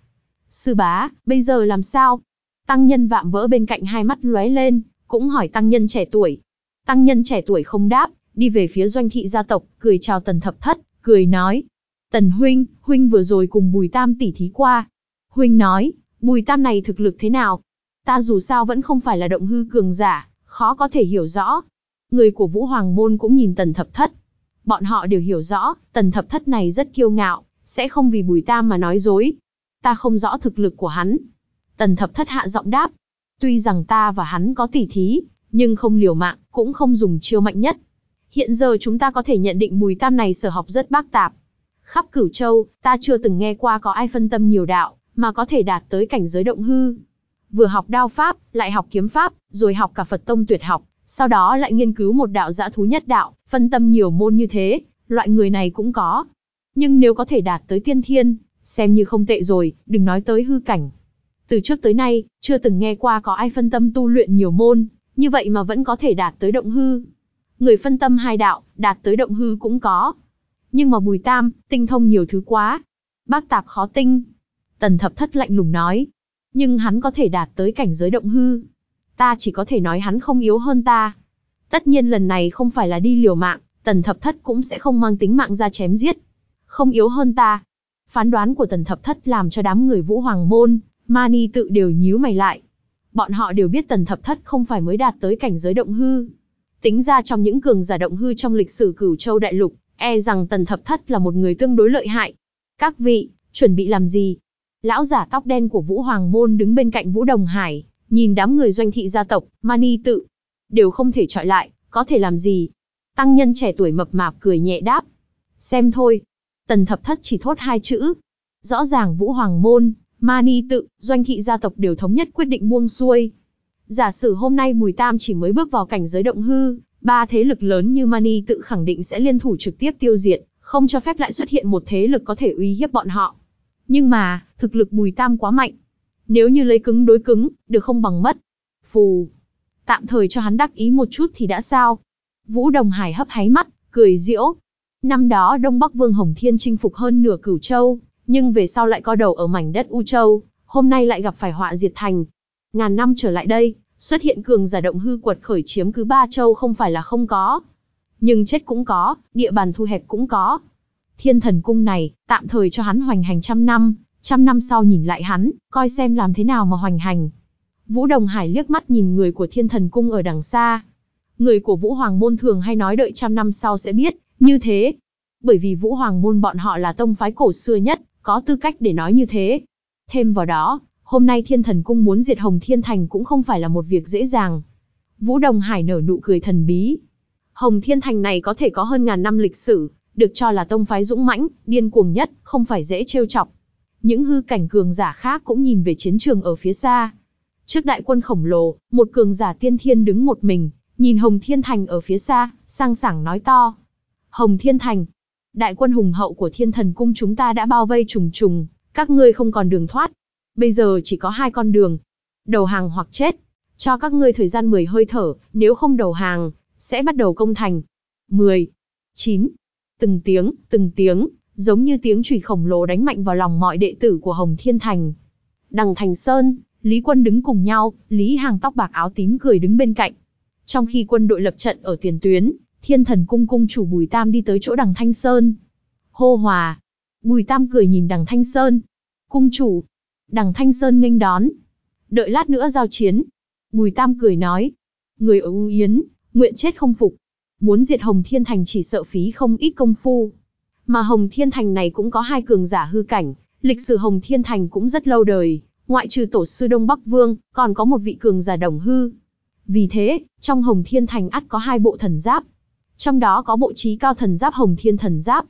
Sư bá, bây giờ làm sao? Tăng nhân vạm vỡ bên cạnh hai mắt lóe lên, cũng hỏi tăng nhân trẻ tuổi. Tăng nhân trẻ tuổi không đáp, đi về phía doanh thị gia tộc, cười chào tần thập thất, cười nói. Tần huynh, huynh vừa rồi cùng bùi tam tỉ thí qua. Huynh nói, bùi tam này thực lực thế nào? Ta dù sao vẫn không phải là động hư cường giả, khó có thể hiểu rõ. Người của Vũ Hoàng Môn cũng nhìn tần thập thất. Bọn họ đều hiểu rõ, tần thập thất này rất kiêu ngạo, sẽ không vì bùi tam mà nói dối. Ta không rõ thực lực của hắn. Tần thập thất hạ giọng đáp. Tuy rằng ta và hắn có tỉ thí, nhưng không liều mạng, cũng không dùng chiêu mạnh nhất. Hiện giờ chúng ta có thể nhận định Bùi Tam này sở học rất bác tạp. Khắp Cửu Châu, ta chưa từng nghe qua có ai phân tâm nhiều đạo, mà có thể đạt tới cảnh giới động hư. Vừa học đao pháp, lại học kiếm pháp, rồi học cả Phật tông tuyệt học, sau đó lại nghiên cứu một đạo dã thú nhất đạo, phân tâm nhiều môn như thế, loại người này cũng có. Nhưng nếu có thể đạt tới tiên thiên, xem như không tệ rồi, đừng nói tới hư cảnh. Từ trước tới nay, chưa từng nghe qua có ai phân tâm tu luyện nhiều môn, như vậy mà vẫn có thể đạt tới động hư. Người phân tâm hai đạo, đạt tới động hư cũng có. Nhưng mà Bùi Tam, tinh thông nhiều thứ quá. Bác tạp khó tinh. Tần thập thất lạnh lùng nói. Nhưng hắn có thể đạt tới cảnh giới động hư. Ta chỉ có thể nói hắn không yếu hơn ta. Tất nhiên lần này không phải là đi liều mạng, tần thập thất cũng sẽ không mang tính mạng ra chém giết. Không yếu hơn ta. Phán đoán của tần thập thất làm cho đám người vũ hoàng môn, mani tự đều nhíu mày lại. Bọn họ đều biết tần thập thất không phải mới đạt tới cảnh giới động hư. Tính ra trong những cường giả động hư trong lịch sử cửu châu đại lục, e rằng tần thập thất là một người tương đối lợi hại. Các vị, chuẩn bị làm gì? Lão giả tóc đen của Vũ Hoàng Môn đứng bên cạnh Vũ Đồng Hải, nhìn đám người doanh thị gia tộc, mani tự. Đều không thể trọi lại, có thể làm gì? Tăng nhân trẻ tuổi mập mạp cười nhẹ đáp. Xem thôi. Tần thập thất chỉ thốt hai chữ. Rõ ràng Vũ Hoàng Môn, Mani tự, doanh thị gia tộc đều thống nhất quyết định buông xuôi. Giả sử hôm nay Bùi Tam chỉ mới bước vào cảnh giới động hư, ba thế lực lớn như Mani tự khẳng định sẽ liên thủ trực tiếp tiêu diệt, không cho phép lại xuất hiện một thế lực có thể uy hiếp bọn họ. Nhưng mà, thực lực Bùi Tam quá mạnh. Nếu như lấy cứng đối cứng, được không bằng mất. Phù. Tạm thời cho hắn đắc ý một chút thì đã sao. Vũ Đồng Hải hấp háy mắt, cười diễu. Năm đó Đông Bắc Vương Hồng Thiên chinh phục hơn nửa cửu châu, nhưng về sau lại co đầu ở mảnh đất U Châu, hôm nay lại gặp phải họa diệt thành. Ngàn năm trở lại đây, xuất hiện cường giả động hư quật khởi chiếm cứ ba châu không phải là không có. Nhưng chết cũng có, địa bàn thu hẹp cũng có. Thiên thần cung này, tạm thời cho hắn hoành hành trăm năm, trăm năm sau nhìn lại hắn, coi xem làm thế nào mà hoành hành. Vũ Đồng Hải liếc mắt nhìn người của thiên thần cung ở đằng xa. Người của Vũ Hoàng Môn thường hay nói đợi trăm năm sau sẽ biết, như thế. Bởi vì Vũ Hoàng Môn bọn họ là tông phái cổ xưa nhất, có tư cách để nói như thế. Thêm vào đó, hôm nay Thiên Thần Cung muốn diệt Hồng Thiên Thành cũng không phải là một việc dễ dàng. Vũ Đồng Hải nở nụ cười thần bí. Hồng Thiên Thành này có thể có hơn ngàn năm lịch sử, được cho là tông phái dũng mãnh, điên cuồng nhất, không phải dễ trêu chọc. Những hư cảnh cường giả khác cũng nhìn về chiến trường ở phía xa. Trước đại quân khổng lồ, một cường giả tiên thiên đứng một mình, nhìn Hồng Thiên Thành ở phía xa, sang sảng nói to. Hồng Thiên Thành, đại quân hùng hậu của thiên thần cung chúng ta đã bao vây trùng trùng, các ngươi không còn đường thoát. Bây giờ chỉ có hai con đường. Đầu hàng hoặc chết. Cho các ngươi thời gian 10 hơi thở, nếu không đầu hàng, sẽ bắt đầu công thành. 10, 9, từng tiếng, từng tiếng, giống như tiếng chùy khổng lồ đánh mạnh vào lòng mọi đệ tử của Hồng Thiên Thành. Đằng Thành Sơn, Lý Quân đứng cùng nhau, Lý Hàng tóc bạc áo tím cười đứng bên cạnh. Trong khi quân đội lập trận ở tiền tuyến, Thiên thần cung cung chủ Bùi Tam đi tới chỗ đằng Thanh Sơn. Hô hòa. Bùi Tam cười nhìn đằng Thanh Sơn. Cung chủ. Đằng Thanh Sơn nghênh đón. Đợi lát nữa giao chiến. Bùi Tam cười nói. Người ở U Yến, nguyện chết không phục. Muốn diệt Hồng Thiên Thành chỉ sợ phí không ít công phu. Mà Hồng Thiên Thành này cũng có hai cường giả hư cảnh. Lịch sử Hồng Thiên Thành cũng rất lâu đời. Ngoại trừ tổ sư Đông Bắc Vương, còn có một vị cường giả đồng hư. Vì thế, trong Hồng Thiên Thành ắt có hai bộ thần giáp, trong đó có bộ trí cao thần giáp hồng thiên thần giáp.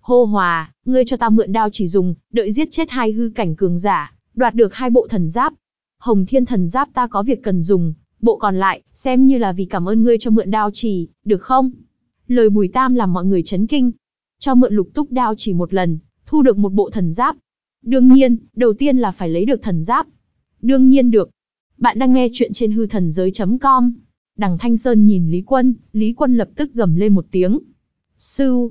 Hô hòa, ngươi cho ta mượn đao chỉ dùng, đợi giết chết hai hư cảnh cường giả, đoạt được hai bộ thần giáp. Hồng thiên thần giáp ta có việc cần dùng, bộ còn lại, xem như là vì cảm ơn ngươi cho mượn đao chỉ, được không? Lời bùi tam làm mọi người chấn kinh. Cho mượn lục túc đao chỉ một lần, thu được một bộ thần giáp. Đương nhiên, đầu tiên là phải lấy được thần giáp. Đương nhiên được. Bạn đang nghe chuyện trên hư thần giới.com. Đằng Thanh Sơn nhìn Lý Quân, Lý Quân lập tức gầm lên một tiếng. Sư!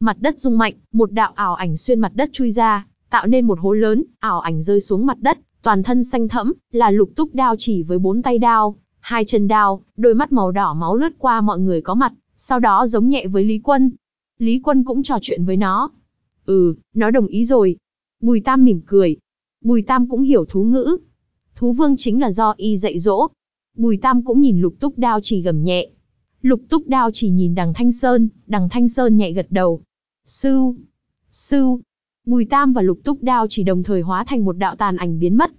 Mặt đất rung mạnh, một đạo ảo ảnh xuyên mặt đất chui ra, tạo nên một hố lớn, ảo ảnh rơi xuống mặt đất, Toàn thân xanh thẫm, là lục túc đao chỉ với bốn tay đao, hai chân đao, đôi mắt màu đỏ máu lướt qua mọi người có mặt, sau đó giống nhẹ với Lý Quân. Lý Quân cũng trò chuyện với nó. Ừ, nó đồng ý rồi. Bùi Tam mỉm cười. Bùi Tam cũng hiểu thú ngữ. Thú vương chính là do y dạy dỗ. Bùi Tam cũng nhìn lục túc đao chỉ gầm nhẹ. Lục túc đao chỉ nhìn đằng Thanh Sơn, đằng Thanh Sơn nhẹ gật đầu. Sư, sư, Bùi Tam và Lục Túc Đao chỉ đồng thời hóa thành một đạo tàn ảnh biến mất.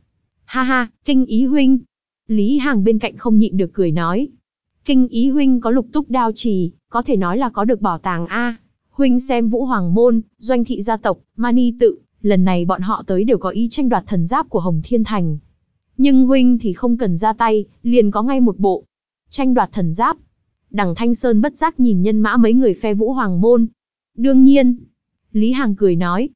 Ha ha, kinh ý huynh. Lý Hàng bên cạnh không nhịn được cười nói. Kinh ý huynh có Lục Túc Đao chỉ, có thể nói là có được bảo tàng A. Huynh xem Vũ Hoàng Môn, Doanh Thị Gia Tộc, Mani Tự, lần này bọn họ tới đều có ý tranh đoạt thần giáp của Hồng Thiên Thành. Nhưng Huynh thì không cần ra tay, liền có ngay một bộ. Tranh đoạt thần giáp. Đằng Thanh Sơn bất giác nhìn nhân mã mấy người phe Vũ Hoàng Môn. Đương nhiên. Lý Hàng cười nói,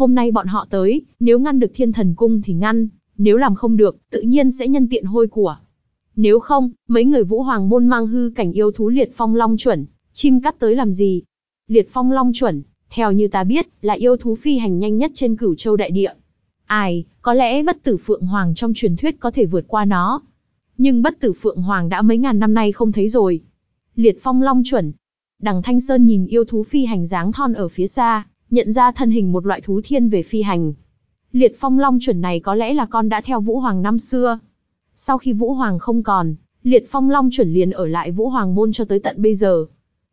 Hôm nay bọn họ tới, nếu ngăn được thiên thần cung thì ngăn, nếu làm không được, tự nhiên sẽ nhân tiện hôi của. Nếu không, mấy người vũ hoàng môn mang hư cảnh yêu thú liệt phong long chuẩn, chim cắt tới làm gì? Liệt phong long chuẩn, theo như ta biết, là yêu thú phi hành nhanh nhất trên cửu châu đại địa. Ai, có lẽ bất tử phượng hoàng trong truyền thuyết có thể vượt qua nó. Nhưng bất tử phượng hoàng đã mấy ngàn năm nay không thấy rồi. Liệt phong long chuẩn. Đằng Thanh Sơn nhìn yêu thú phi hành dáng thon ở phía xa, nhận ra thân hình một loại thú thiên về phi hành. Liệt phong long chuẩn này có lẽ là con đã theo Vũ Hoàng năm xưa. Sau khi Vũ Hoàng không còn, liệt phong long chuẩn liền ở lại Vũ Hoàng môn cho tới tận bây giờ.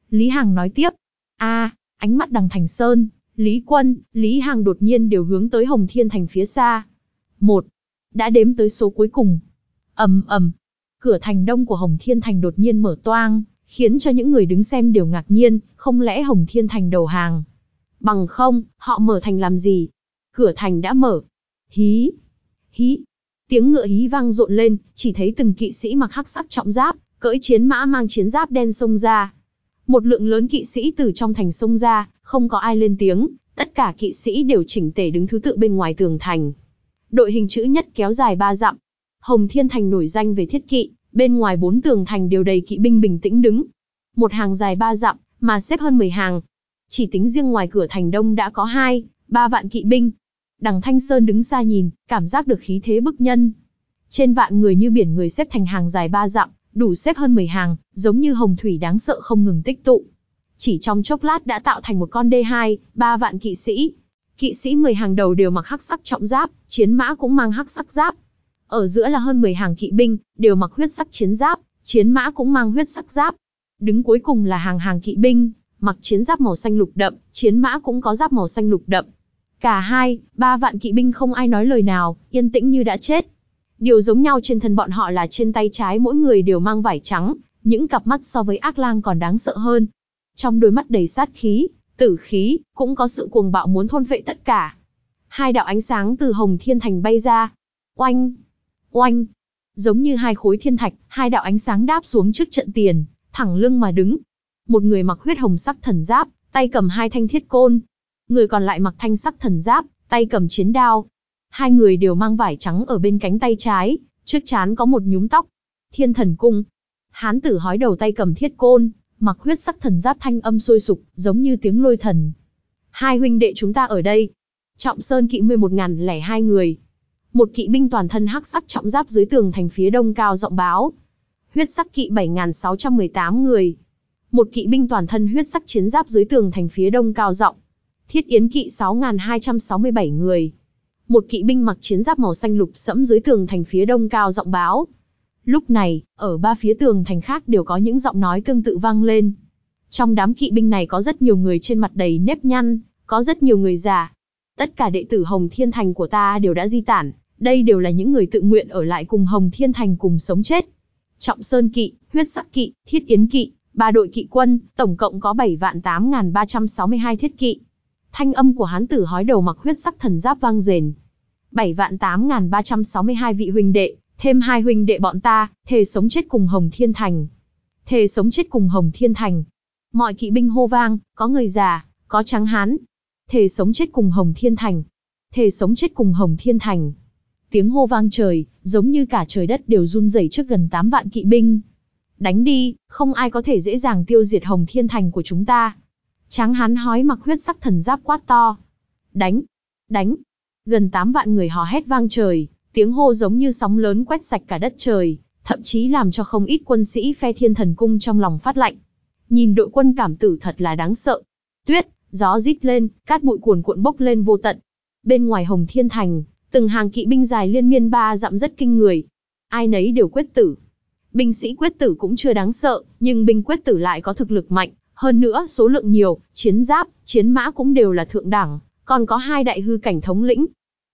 Lý Hằng nói tiếp, a ánh mắt đằng thành sơn, Lý Quân, Lý Hằng đột nhiên đều hướng tới Hồng Thiên Thành phía xa. Một, đã đếm tới số cuối cùng. ầm ầm, cửa thành đông của Hồng Thiên Thành đột nhiên mở toang, khiến cho những người đứng xem đều ngạc nhiên, không lẽ Hồng Thiên Thành đầu hàng, Bằng không, họ mở thành làm gì? Cửa thành đã mở. Hí! Hí! Tiếng ngựa hí vang rộn lên, chỉ thấy từng kỵ sĩ mặc hắc sắc trọng giáp, cưỡi chiến mã mang chiến giáp đen xông ra. Một lượng lớn kỵ sĩ từ trong thành sông ra, không có ai lên tiếng, tất cả kỵ sĩ đều chỉnh tề đứng thứ tự bên ngoài tường thành. Đội hình chữ nhất kéo dài ba dặm. Hồng Thiên Thành nổi danh về thiết kỵ, bên ngoài bốn tường thành đều đầy kỵ binh bình tĩnh đứng. Một hàng dài ba dặm, mà xếp hơn 10 hàng, chỉ tính riêng ngoài cửa thành đông đã có hai, ba vạn kỵ binh. Đằng Thanh Sơn đứng xa nhìn, cảm giác được khí thế bức nhân. Trên vạn người như biển người xếp thành hàng dài ba dặm, đủ xếp hơn 10 hàng, giống như hồng thủy đáng sợ không ngừng tích tụ. Chỉ trong chốc lát đã tạo thành một con D2, ba vạn kỵ sĩ. Kỵ sĩ 10 hàng đầu đều mặc hắc sắc trọng giáp, chiến mã cũng mang hắc sắc giáp. Ở giữa là hơn 10 hàng kỵ binh, đều mặc huyết sắc chiến giáp, chiến mã cũng mang huyết sắc giáp. Đứng cuối cùng là hàng hàng kỵ binh, mặc chiến giáp màu xanh lục đậm, chiến mã cũng có giáp màu xanh lục đậm. Cả hai, ba vạn kỵ binh không ai nói lời nào, yên tĩnh như đã chết. Điều giống nhau trên thân bọn họ là trên tay trái mỗi người đều mang vải trắng, những cặp mắt so với ác lang còn đáng sợ hơn. Trong đôi mắt đầy sát khí, tử khí, cũng có sự cuồng bạo muốn thôn vệ tất cả. Hai đạo ánh sáng từ Hồng Thiên Thành bay ra. Oanh! Oanh! Giống như hai khối thiên thạch, hai đạo ánh sáng đáp xuống trước trận tiền, thẳng lưng mà đứng, một người mặc huyết hồng sắc thần giáp, tay cầm hai thanh thiết côn. Người còn lại mặc thanh sắc thần giáp, tay cầm chiến đao. Hai người đều mang vải trắng ở bên cánh tay trái, trước chán có một nhúm tóc. Thiên thần cung. Hán tử hói đầu tay cầm thiết côn, mặc huyết sắc thần giáp thanh âm sôi sục, giống như tiếng lôi thần. Hai huynh đệ chúng ta ở đây. Trọng Sơn kỵ 11.002 người. Một kỵ binh toàn thân hắc sắc trọng giáp dưới tường thành phía đông cao rộng báo. Huyết sắc kỵ 7.618 người một kỵ binh toàn thân huyết sắc chiến giáp dưới tường thành phía đông cao rộng. Thiết yến kỵ 6.267 người. Một kỵ binh mặc chiến giáp màu xanh lục sẫm dưới tường thành phía đông cao rộng báo. Lúc này, ở ba phía tường thành khác đều có những giọng nói tương tự vang lên. Trong đám kỵ binh này có rất nhiều người trên mặt đầy nếp nhăn, có rất nhiều người già. Tất cả đệ tử Hồng Thiên Thành của ta đều đã di tản, đây đều là những người tự nguyện ở lại cùng Hồng Thiên Thành cùng sống chết. Trọng Sơn Kỵ, Huyết Sắc Kỵ, Thiết Yến Kỵ, Ba đội kỵ quân, tổng cộng có 7 vạn 8.362 thiết kỵ. Thanh âm của hán tử hói đầu mặc huyết sắc thần giáp vang rền. 7 vạn 8.362 vị huynh đệ, thêm hai huynh đệ bọn ta, thề sống chết cùng Hồng Thiên Thành. Thề sống chết cùng Hồng Thiên Thành. Mọi kỵ binh hô vang, có người già, có trắng hán. Thề sống chết cùng Hồng Thiên Thành. Thề sống chết cùng Hồng Thiên Thành. Tiếng hô vang trời, giống như cả trời đất đều run rẩy trước gần 8 vạn kỵ binh. Đánh đi, không ai có thể dễ dàng tiêu diệt Hồng Thiên Thành của chúng ta. Tráng hán hói mặc huyết sắc thần giáp quát to. Đánh! Đánh! Gần 8 vạn người hò hét vang trời, tiếng hô giống như sóng lớn quét sạch cả đất trời, thậm chí làm cho không ít quân sĩ phe thiên thần cung trong lòng phát lạnh. Nhìn đội quân cảm tử thật là đáng sợ. Tuyết, gió rít lên, cát bụi cuồn cuộn bốc lên vô tận. Bên ngoài Hồng Thiên Thành, từng hàng kỵ binh dài liên miên ba dặm rất kinh người. Ai nấy đều quyết tử. Binh sĩ quyết tử cũng chưa đáng sợ, nhưng binh quyết tử lại có thực lực mạnh, hơn nữa số lượng nhiều, chiến giáp, chiến mã cũng đều là thượng đẳng, còn có hai đại hư cảnh thống lĩnh.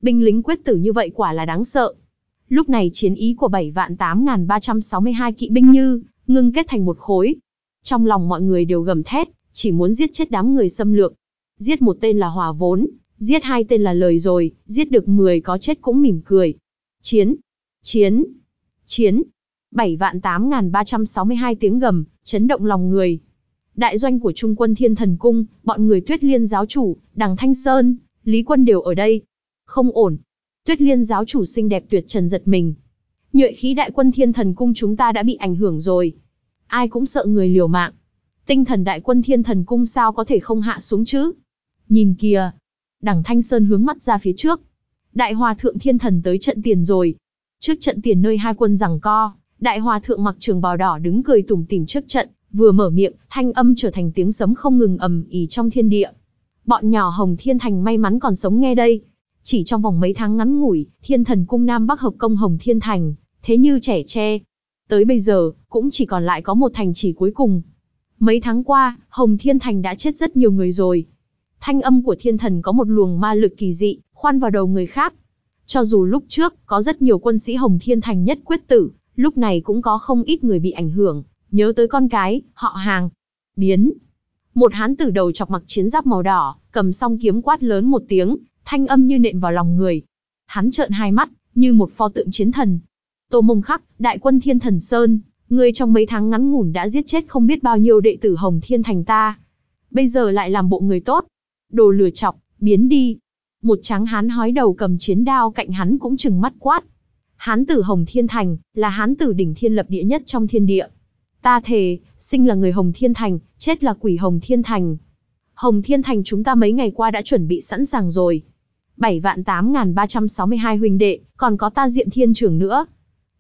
Binh lính quyết tử như vậy quả là đáng sợ. Lúc này chiến ý của 7 vạn 8.362 kỵ binh như, ngưng kết thành một khối. Trong lòng mọi người đều gầm thét, chỉ muốn giết chết đám người xâm lược. Giết một tên là hòa vốn, giết hai tên là lời rồi, giết được 10 có chết cũng mỉm cười. Chiến, chiến, chiến. 7 vạn 8.362 tiếng gầm, chấn động lòng người. Đại doanh của Trung quân Thiên Thần Cung, bọn người Tuyết Liên giáo chủ, Đằng Thanh Sơn, Lý Quân đều ở đây. Không ổn. Tuyết Liên giáo chủ xinh đẹp tuyệt trần giật mình. Nhuệ khí đại quân Thiên Thần Cung chúng ta đã bị ảnh hưởng rồi. Ai cũng sợ người liều mạng. Tinh thần đại quân Thiên Thần Cung sao có thể không hạ xuống chứ? Nhìn kìa. Đằng Thanh Sơn hướng mắt ra phía trước. Đại Hòa Thượng Thiên Thần tới trận tiền rồi. Trước trận tiền nơi hai quân giằng co, Đại Hòa Thượng mặc trường bào đỏ đứng cười tủm tỉm trước trận, vừa mở miệng, thanh âm trở thành tiếng sấm không ngừng ầm ỉ trong thiên địa. Bọn nhỏ Hồng Thiên Thành may mắn còn sống nghe đây. Chỉ trong vòng mấy tháng ngắn ngủi, Thiên Thần Cung Nam Bắc hợp công Hồng Thiên Thành, thế như trẻ tre. Tới bây giờ, cũng chỉ còn lại có một thành chỉ cuối cùng. Mấy tháng qua, Hồng Thiên Thành đã chết rất nhiều người rồi. Thanh âm của thiên thần có một luồng ma lực kỳ dị, khoan vào đầu người khác. Cho dù lúc trước, có rất nhiều quân sĩ Hồng Thiên Thành nhất quyết tử, lúc này cũng có không ít người bị ảnh hưởng, nhớ tới con cái, họ hàng. Biến. Một hán tử đầu chọc mặc chiến giáp màu đỏ, cầm song kiếm quát lớn một tiếng, thanh âm như nện vào lòng người. Hắn trợn hai mắt, như một pho tượng chiến thần. Tô Mông Khắc, đại quân Thiên Thần Sơn, người trong mấy tháng ngắn ngủn đã giết chết không biết bao nhiêu đệ tử Hồng Thiên Thành ta. Bây giờ lại làm bộ người tốt. Đồ lừa chọc, biến đi. Một tráng hán hói đầu cầm chiến đao cạnh hắn cũng chừng mắt quát. Hán tử Hồng Thiên Thành, là hán tử đỉnh thiên lập địa nhất trong thiên địa. Ta thề, sinh là người Hồng Thiên Thành, chết là quỷ Hồng Thiên Thành. Hồng Thiên Thành chúng ta mấy ngày qua đã chuẩn bị sẵn sàng rồi. 7 vạn 8.362 huynh đệ, còn có ta diệm thiên trưởng nữa.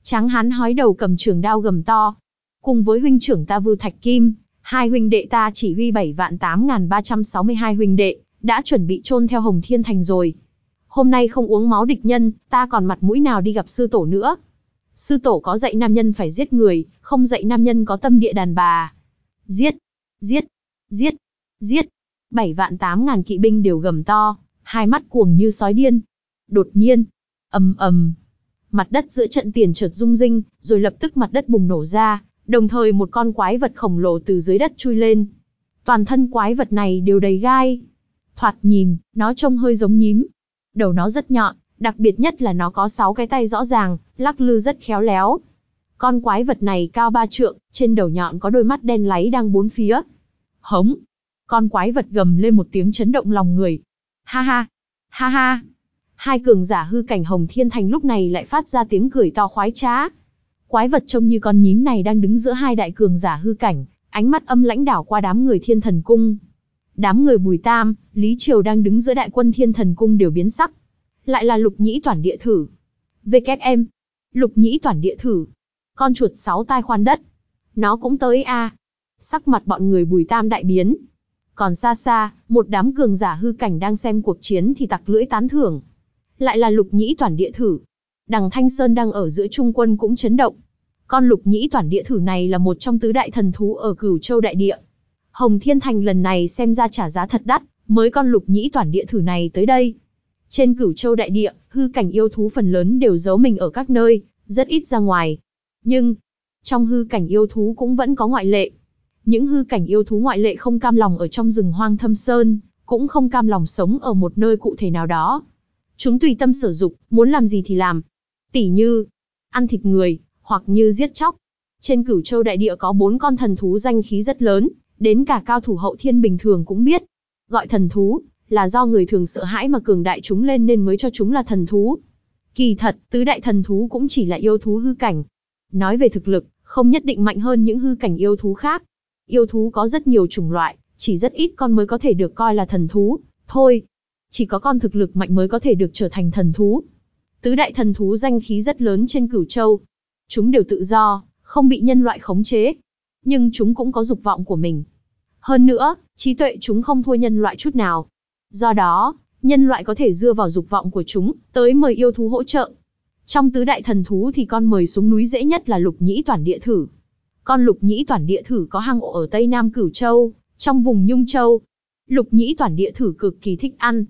Tráng hán hói đầu cầm trường đao gầm to. Cùng với huynh trưởng ta Vư Thạch Kim, hai huynh đệ ta chỉ huy 7 vạn 8.362 huynh đệ, đã chuẩn bị chôn theo Hồng Thiên Thành rồi. Hôm nay không uống máu địch nhân, ta còn mặt mũi nào đi gặp sư tổ nữa. Sư tổ có dạy nam nhân phải giết người, không dạy nam nhân có tâm địa đàn bà. Giết, giết, giết, giết. Bảy vạn tám ngàn kỵ binh đều gầm to, hai mắt cuồng như sói điên. Đột nhiên, ầm ầm, mặt đất giữa trận tiền chợt rung rinh, rồi lập tức mặt đất bùng nổ ra, đồng thời một con quái vật khổng lồ từ dưới đất chui lên. Toàn thân quái vật này đều đầy gai. Thoạt nhìn, nó trông hơi giống nhím. Đầu nó rất nhọn, Đặc biệt nhất là nó có 6 cái tay rõ ràng, lắc lư rất khéo léo. Con quái vật này cao ba trượng, trên đầu nhọn có đôi mắt đen láy đang bốn phía. Hống! Con quái vật gầm lên một tiếng chấn động lòng người. Ha ha! Ha ha! Hai cường giả hư cảnh Hồng Thiên Thành lúc này lại phát ra tiếng cười to khoái trá. Quái vật trông như con nhím này đang đứng giữa hai đại cường giả hư cảnh, ánh mắt âm lãnh đảo qua đám người Thiên Thần Cung. Đám người Bùi Tam, Lý Triều đang đứng giữa đại quân Thiên Thần Cung đều biến sắc, lại là lục nhĩ toàn địa thử. VKM. Lục nhĩ toàn địa thử. Con chuột sáu tai khoan đất. Nó cũng tới a. Sắc mặt bọn người bùi tam đại biến. Còn xa xa, một đám cường giả hư cảnh đang xem cuộc chiến thì tặc lưỡi tán thưởng. Lại là lục nhĩ toàn địa thử. Đằng Thanh Sơn đang ở giữa trung quân cũng chấn động. Con lục nhĩ toàn địa thử này là một trong tứ đại thần thú ở cửu châu đại địa. Hồng Thiên Thành lần này xem ra trả giá thật đắt, mới con lục nhĩ toàn địa thử này tới đây. Trên cửu châu đại địa, hư cảnh yêu thú phần lớn đều giấu mình ở các nơi, rất ít ra ngoài. Nhưng, trong hư cảnh yêu thú cũng vẫn có ngoại lệ. Những hư cảnh yêu thú ngoại lệ không cam lòng ở trong rừng hoang thâm sơn, cũng không cam lòng sống ở một nơi cụ thể nào đó. Chúng tùy tâm sử dụng, muốn làm gì thì làm. Tỉ như, ăn thịt người, hoặc như giết chóc. Trên cửu châu đại địa có bốn con thần thú danh khí rất lớn, đến cả cao thủ hậu thiên bình thường cũng biết. Gọi thần thú, là do người thường sợ hãi mà cường đại chúng lên nên mới cho chúng là thần thú. Kỳ thật, tứ đại thần thú cũng chỉ là yêu thú hư cảnh. Nói về thực lực, không nhất định mạnh hơn những hư cảnh yêu thú khác. Yêu thú có rất nhiều chủng loại, chỉ rất ít con mới có thể được coi là thần thú, thôi. Chỉ có con thực lực mạnh mới có thể được trở thành thần thú. Tứ đại thần thú danh khí rất lớn trên cửu châu. Chúng đều tự do, không bị nhân loại khống chế. Nhưng chúng cũng có dục vọng của mình. Hơn nữa, trí tuệ chúng không thua nhân loại chút nào. Do đó, nhân loại có thể dựa vào dục vọng của chúng, tới mời yêu thú hỗ trợ. Trong tứ đại thần thú thì con mời xuống núi dễ nhất là lục nhĩ toàn địa thử. Con lục nhĩ toàn địa thử có hang ổ ở Tây Nam Cửu Châu, trong vùng Nhung Châu. Lục nhĩ toàn địa thử cực kỳ thích ăn.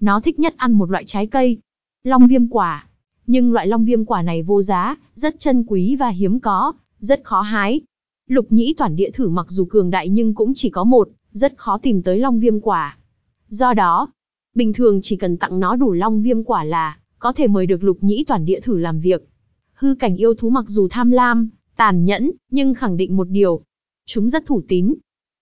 Nó thích nhất ăn một loại trái cây. Long viêm quả. Nhưng loại long viêm quả này vô giá, rất chân quý và hiếm có, rất khó hái. Lục nhĩ toàn địa thử mặc dù cường đại nhưng cũng chỉ có một, rất khó tìm tới long viêm quả. Do đó, bình thường chỉ cần tặng nó đủ long viêm quả là, có thể mời được lục nhĩ toàn địa thử làm việc. Hư cảnh yêu thú mặc dù tham lam, tàn nhẫn, nhưng khẳng định một điều. Chúng rất thủ tín.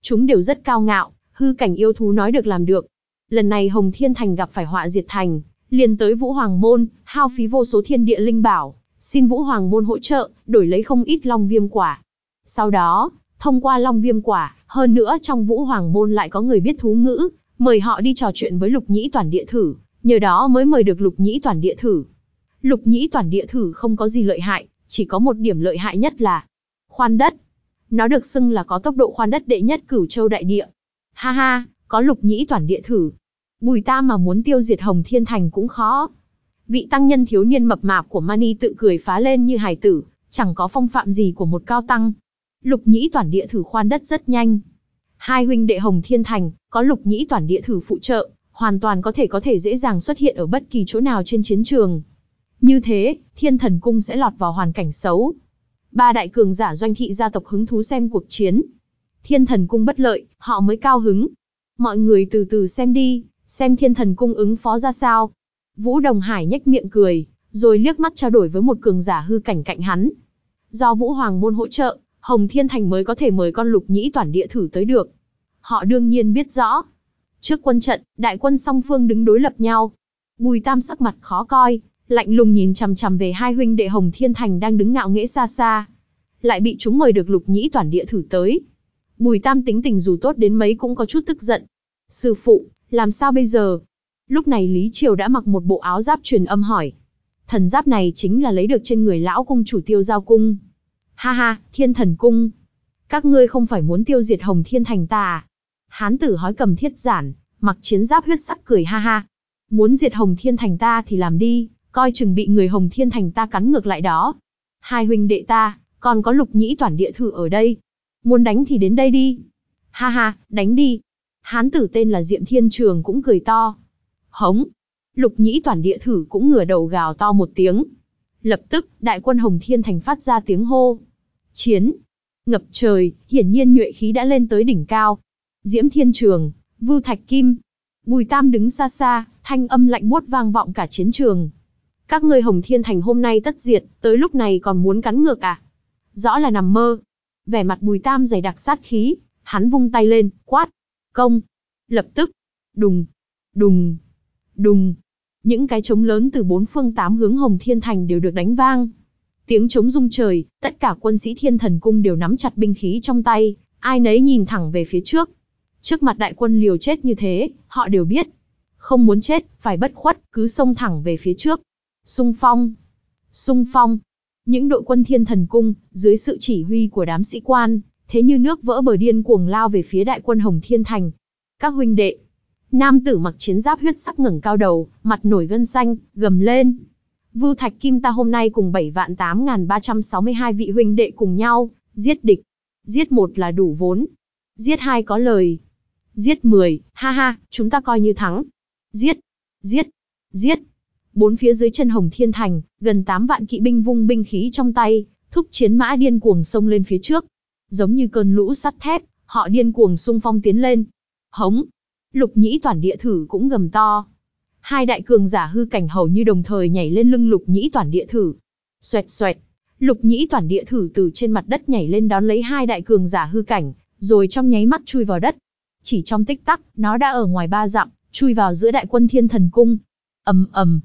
Chúng đều rất cao ngạo, hư cảnh yêu thú nói được làm được. Lần này Hồng Thiên Thành gặp phải họa diệt thành, liền tới Vũ Hoàng Môn, hao phí vô số thiên địa linh bảo, xin Vũ Hoàng Môn hỗ trợ, đổi lấy không ít long viêm quả. Sau đó, thông qua long viêm quả, hơn nữa trong Vũ Hoàng Môn lại có người biết thú ngữ, mời họ đi trò chuyện với Lục Nhĩ Toàn Địa Thử, nhờ đó mới mời được Lục Nhĩ Toàn Địa Thử. Lục Nhĩ Toàn Địa Thử không có gì lợi hại, chỉ có một điểm lợi hại nhất là khoan đất. Nó được xưng là có tốc độ khoan đất đệ nhất cửu châu đại địa. Ha ha, có Lục Nhĩ Toàn Địa Thử. Bùi ta mà muốn tiêu diệt Hồng Thiên Thành cũng khó. Vị tăng nhân thiếu niên mập mạp của Mani tự cười phá lên như hài tử, chẳng có phong phạm gì của một cao tăng. Lục Nhĩ Toàn Địa Thử khoan đất rất nhanh. Hai huynh đệ Hồng Thiên Thành, có Lục Nhĩ Toàn Địa Thử phụ trợ, hoàn toàn có thể có thể dễ dàng xuất hiện ở bất kỳ chỗ nào trên chiến trường. Như thế, thiên thần cung sẽ lọt vào hoàn cảnh xấu. Ba đại cường giả doanh thị gia tộc hứng thú xem cuộc chiến. Thiên thần cung bất lợi, họ mới cao hứng. Mọi người từ từ xem đi, xem thiên thần cung ứng phó ra sao. Vũ Đồng Hải nhếch miệng cười, rồi liếc mắt trao đổi với một cường giả hư cảnh cạnh hắn. Do Vũ Hoàng môn hỗ trợ, Hồng Thiên Thành mới có thể mời con lục nhĩ toàn địa thử tới được. Họ đương nhiên biết rõ, Trước quân trận, đại quân song phương đứng đối lập nhau. Bùi Tam sắc mặt khó coi, lạnh lùng nhìn chằm chằm về hai huynh đệ Hồng Thiên Thành đang đứng ngạo nghễ xa xa. Lại bị chúng mời được lục nhĩ toàn địa thử tới. Bùi Tam tính tình dù tốt đến mấy cũng có chút tức giận. Sư phụ, làm sao bây giờ? Lúc này Lý Triều đã mặc một bộ áo giáp truyền âm hỏi. Thần giáp này chính là lấy được trên người lão cung chủ tiêu giao cung. Ha ha, thiên thần cung. Các ngươi không phải muốn tiêu diệt Hồng Thiên Thành ta à? Hán tử hói cầm thiết giản, mặc chiến giáp huyết sắc cười ha ha. Muốn diệt Hồng Thiên Thành ta thì làm đi, coi chừng bị người Hồng Thiên Thành ta cắn ngược lại đó. Hai huynh đệ ta, còn có lục nhĩ toàn địa thử ở đây. Muốn đánh thì đến đây đi. Ha ha, đánh đi. Hán tử tên là Diệm Thiên Trường cũng cười to. Hống. Lục nhĩ toàn địa thử cũng ngửa đầu gào to một tiếng. Lập tức, đại quân Hồng Thiên Thành phát ra tiếng hô. Chiến. Ngập trời, hiển nhiên nhuệ khí đã lên tới đỉnh cao. Diễm Thiên Trường, Vưu Thạch Kim. Bùi Tam đứng xa xa, thanh âm lạnh buốt vang vọng cả chiến trường. Các ngươi Hồng Thiên Thành hôm nay tất diệt, tới lúc này còn muốn cắn ngược à? Rõ là nằm mơ. Vẻ mặt Bùi Tam dày đặc sát khí, hắn vung tay lên, quát, công. Lập tức, đùng, đùng, đùng. Những cái trống lớn từ bốn phương tám hướng Hồng Thiên Thành đều được đánh vang. Tiếng trống rung trời, tất cả quân sĩ Thiên Thần Cung đều nắm chặt binh khí trong tay, ai nấy nhìn thẳng về phía trước. Trước mặt đại quân liều chết như thế, họ đều biết. Không muốn chết, phải bất khuất, cứ xông thẳng về phía trước. Xung phong. Xung phong. Những đội quân thiên thần cung, dưới sự chỉ huy của đám sĩ quan, thế như nước vỡ bờ điên cuồng lao về phía đại quân Hồng Thiên Thành. Các huynh đệ. Nam tử mặc chiến giáp huyết sắc ngẩng cao đầu, mặt nổi gân xanh, gầm lên. Vưu Thạch Kim ta hôm nay cùng 7 vạn 8.362 vị huynh đệ cùng nhau, giết địch. Giết một là đủ vốn. Giết hai có lời, Giết 10, ha ha, chúng ta coi như thắng. Giết, giết, giết. Bốn phía dưới chân Hồng Thiên Thành, gần 8 vạn kỵ binh vung binh khí trong tay, thúc chiến mã điên cuồng xông lên phía trước. Giống như cơn lũ sắt thép, họ điên cuồng xung phong tiến lên. Hống. Lục nhĩ toàn địa thử cũng gầm to. Hai đại cường giả hư cảnh hầu như đồng thời nhảy lên lưng lục nhĩ toàn địa thử. Xoẹt xoẹt. Lục nhĩ toàn địa thử từ trên mặt đất nhảy lên đón lấy hai đại cường giả hư cảnh, rồi trong nháy mắt chui vào đất, chỉ trong tích tắc, nó đã ở ngoài ba dặm, chui vào giữa đại quân thiên thần cung. ầm ầm,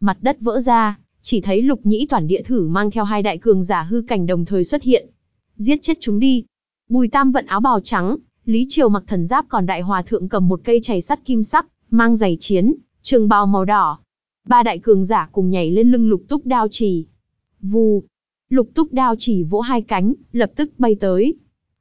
mặt đất vỡ ra, chỉ thấy lục nhĩ toàn địa thử mang theo hai đại cường giả hư cảnh đồng thời xuất hiện. Giết chết chúng đi. Bùi Tam vận áo bào trắng, Lý Triều mặc thần giáp còn đại hòa thượng cầm một cây chày sắt kim sắc, mang giày chiến, trường bào màu đỏ. Ba đại cường giả cùng nhảy lên lưng lục túc đao chỉ. Vù. Lục túc đao chỉ vỗ hai cánh, lập tức bay tới.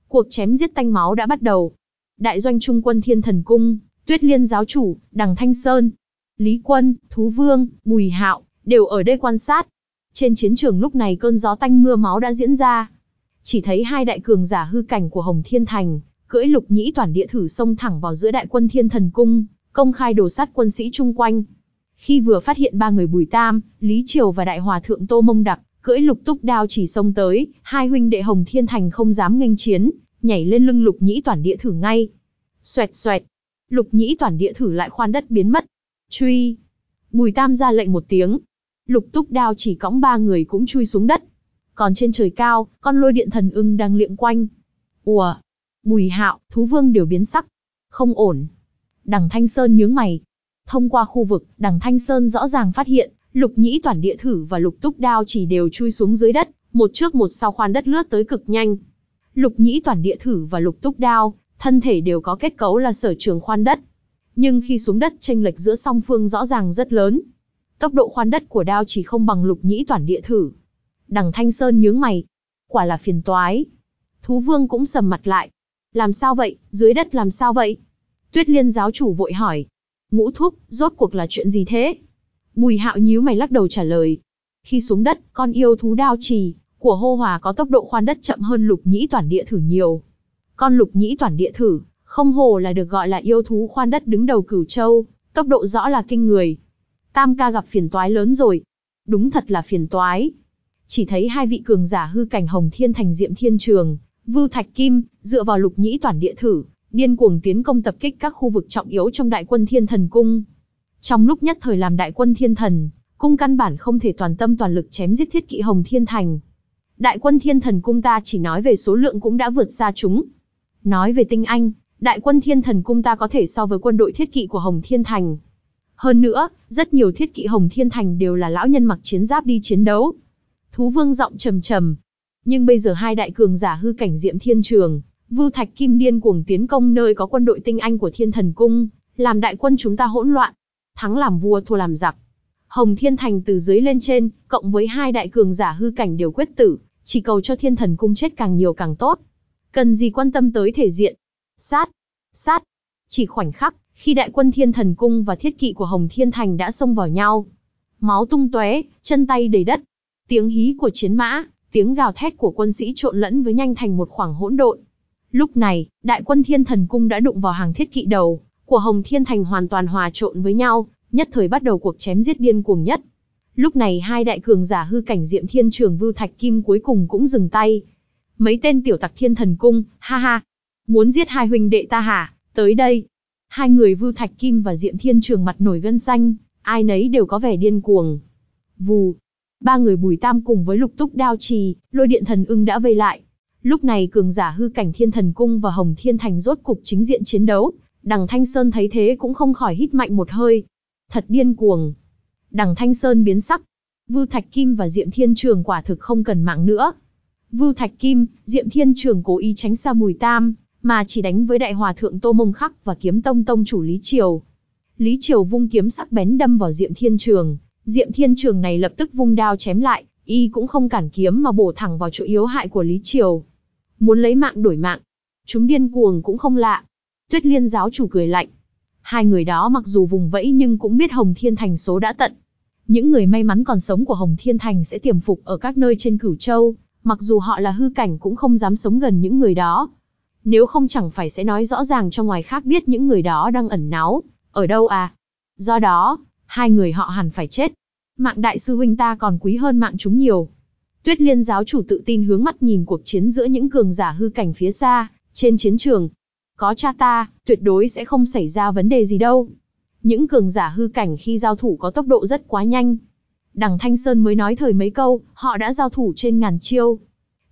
Cuộc chém giết tanh máu đã bắt đầu. Đại doanh trung quân thiên thần cung, tuyết liên giáo chủ, đằng Thanh Sơn, Lý Quân, Thú Vương, Bùi Hạo, đều ở đây quan sát. Trên chiến trường lúc này cơn gió tanh mưa máu đã diễn ra. Chỉ thấy hai đại cường giả hư cảnh của Hồng Thiên Thành, cưỡi lục nhĩ toàn địa thử xông thẳng vào giữa đại quân thiên thần cung, công khai đổ sát quân sĩ chung quanh. Khi vừa phát hiện ba người Bùi Tam, Lý Triều và đại hòa thượng Tô Mông Đặc, cưỡi lục túc đao chỉ xông tới, hai huynh đệ Hồng Thiên Thành không dám nghênh chiến, nhảy lên lưng lục nhĩ toàn địa thử ngay. Xoẹt xoẹt, lục nhĩ toàn địa thử lại khoan đất biến mất. Truy. Bùi Tam ra lệnh một tiếng. Lục túc đao chỉ cõng ba người cũng chui xuống đất. Còn trên trời cao, con lôi điện thần ưng đang liệng quanh. Ùa. Bùi hạo, thú vương đều biến sắc. Không ổn. Đằng Thanh Sơn nhướng mày. Thông qua khu vực, đằng Thanh Sơn rõ ràng phát hiện, lục nhĩ toàn địa thử và lục túc đao chỉ đều chui xuống dưới đất, một trước một sau khoan đất lướt tới cực nhanh. Lục nhĩ toàn địa thử và lục túc đao, thân thể đều có kết cấu là sở trường khoan đất. Nhưng khi xuống đất tranh lệch giữa song phương rõ ràng rất lớn. Tốc độ khoan đất của đao chỉ không bằng lục nhĩ toàn địa thử. Đằng Thanh Sơn nhướng mày. Quả là phiền toái. Thú vương cũng sầm mặt lại. Làm sao vậy, dưới đất làm sao vậy? Tuyết liên giáo chủ vội hỏi. Ngũ thúc, rốt cuộc là chuyện gì thế? Bùi hạo nhíu mày lắc đầu trả lời. Khi xuống đất, con yêu thú đao trì, của hô hòa có tốc độ khoan đất chậm hơn lục nhĩ toàn địa thử nhiều. Con lục nhĩ toàn địa thử, không hồ là được gọi là yêu thú khoan đất đứng đầu cửu châu, tốc độ rõ là kinh người. Tam ca gặp phiền toái lớn rồi. Đúng thật là phiền toái. Chỉ thấy hai vị cường giả hư cảnh hồng thiên thành diệm thiên trường, vưu thạch kim, dựa vào lục nhĩ toàn địa thử, điên cuồng tiến công tập kích các khu vực trọng yếu trong đại quân thiên thần cung. Trong lúc nhất thời làm đại quân thiên thần, cung căn bản không thể toàn tâm toàn lực chém giết thiết kỵ hồng thiên thành. Đại quân thiên thần cung ta chỉ nói về số lượng cũng đã vượt xa chúng. Nói về tinh anh, đại quân thiên thần cung ta có thể so với quân đội thiết kỵ của Hồng Thiên Thành. Hơn nữa, rất nhiều thiết kỵ Hồng Thiên Thành đều là lão nhân mặc chiến giáp đi chiến đấu. Thú vương giọng trầm trầm. Nhưng bây giờ hai đại cường giả hư cảnh diệm thiên trường, Vưu Thạch Kim điên cuồng tiến công nơi có quân đội tinh anh của Thiên Thần Cung, làm đại quân chúng ta hỗn loạn. Thắng làm vua thua làm giặc. Hồng Thiên Thành từ dưới lên trên, cộng với hai đại cường giả hư cảnh đều quyết tử, chỉ cầu cho Thiên Thần Cung chết càng nhiều càng tốt. Cần gì quan tâm tới thể diện. Sát, sát. Chỉ khoảnh khắc, khi đại quân Thiên Thần Cung và thiết kỵ của Hồng Thiên Thành đã xông vào nhau. Máu tung tóe, chân tay đầy đất. Tiếng hí của chiến mã, tiếng gào thét của quân sĩ trộn lẫn với nhanh thành một khoảng hỗn độn. Lúc này, đại quân Thiên Thần Cung đã đụng vào hàng thiết kỵ đầu, của Hồng Thiên Thành hoàn toàn hòa trộn với nhau, nhất thời bắt đầu cuộc chém giết điên cuồng nhất. Lúc này hai đại cường giả hư cảnh Diệm Thiên Trường Vưu Thạch Kim cuối cùng cũng dừng tay. Mấy tên tiểu tặc Thiên Thần Cung, ha ha, muốn giết hai huynh đệ ta hả? Tới đây. Hai người Vưu Thạch Kim và Diệm Thiên Trường mặt nổi gân xanh, ai nấy đều có vẻ điên cuồng. Vù. Ba người Bùi Tam cùng với Lục Túc Đao Trì, Lôi Điện Thần Ưng đã vây lại. Lúc này cường giả hư cảnh Thiên Thần Cung và Hồng Thiên Thành rốt cục chính diện chiến đấu, Đằng Thanh Sơn thấy thế cũng không khỏi hít mạnh một hơi. Thật điên cuồng. Đằng Thanh Sơn biến sắc. Vưu Thạch Kim và Diệm Thiên Trường quả thực không cần mạng nữa. Vưu Thạch Kim, Diệm Thiên Trường cố ý tránh xa Bùi Tam, mà chỉ đánh với đại hòa thượng Tô Mông Khắc và kiếm tông tông chủ Lý Triều. Lý Triều vung kiếm sắc bén đâm vào Diệm Thiên Trường, Diệm Thiên Trường này lập tức vung đao chém lại, y cũng không cản kiếm mà bổ thẳng vào chỗ yếu hại của Lý Triều. Muốn lấy mạng đổi mạng, chúng điên cuồng cũng không lạ. Tuyết Liên giáo chủ cười lạnh. Hai người đó mặc dù vùng vẫy nhưng cũng biết Hồng Thiên Thành số đã tận. Những người may mắn còn sống của Hồng Thiên Thành sẽ tiềm phục ở các nơi trên Cửu Châu, mặc dù họ là hư cảnh cũng không dám sống gần những người đó. Nếu không chẳng phải sẽ nói rõ ràng cho ngoài khác biết những người đó đang ẩn náu, ở đâu à. Do đó, hai người họ hẳn phải chết. Mạng đại sư huynh ta còn quý hơn mạng chúng nhiều. Tuyết liên giáo chủ tự tin hướng mắt nhìn cuộc chiến giữa những cường giả hư cảnh phía xa, trên chiến trường. Có cha ta, tuyệt đối sẽ không xảy ra vấn đề gì đâu. Những cường giả hư cảnh khi giao thủ có tốc độ rất quá nhanh. Đằng Thanh Sơn mới nói thời mấy câu, họ đã giao thủ trên ngàn chiêu.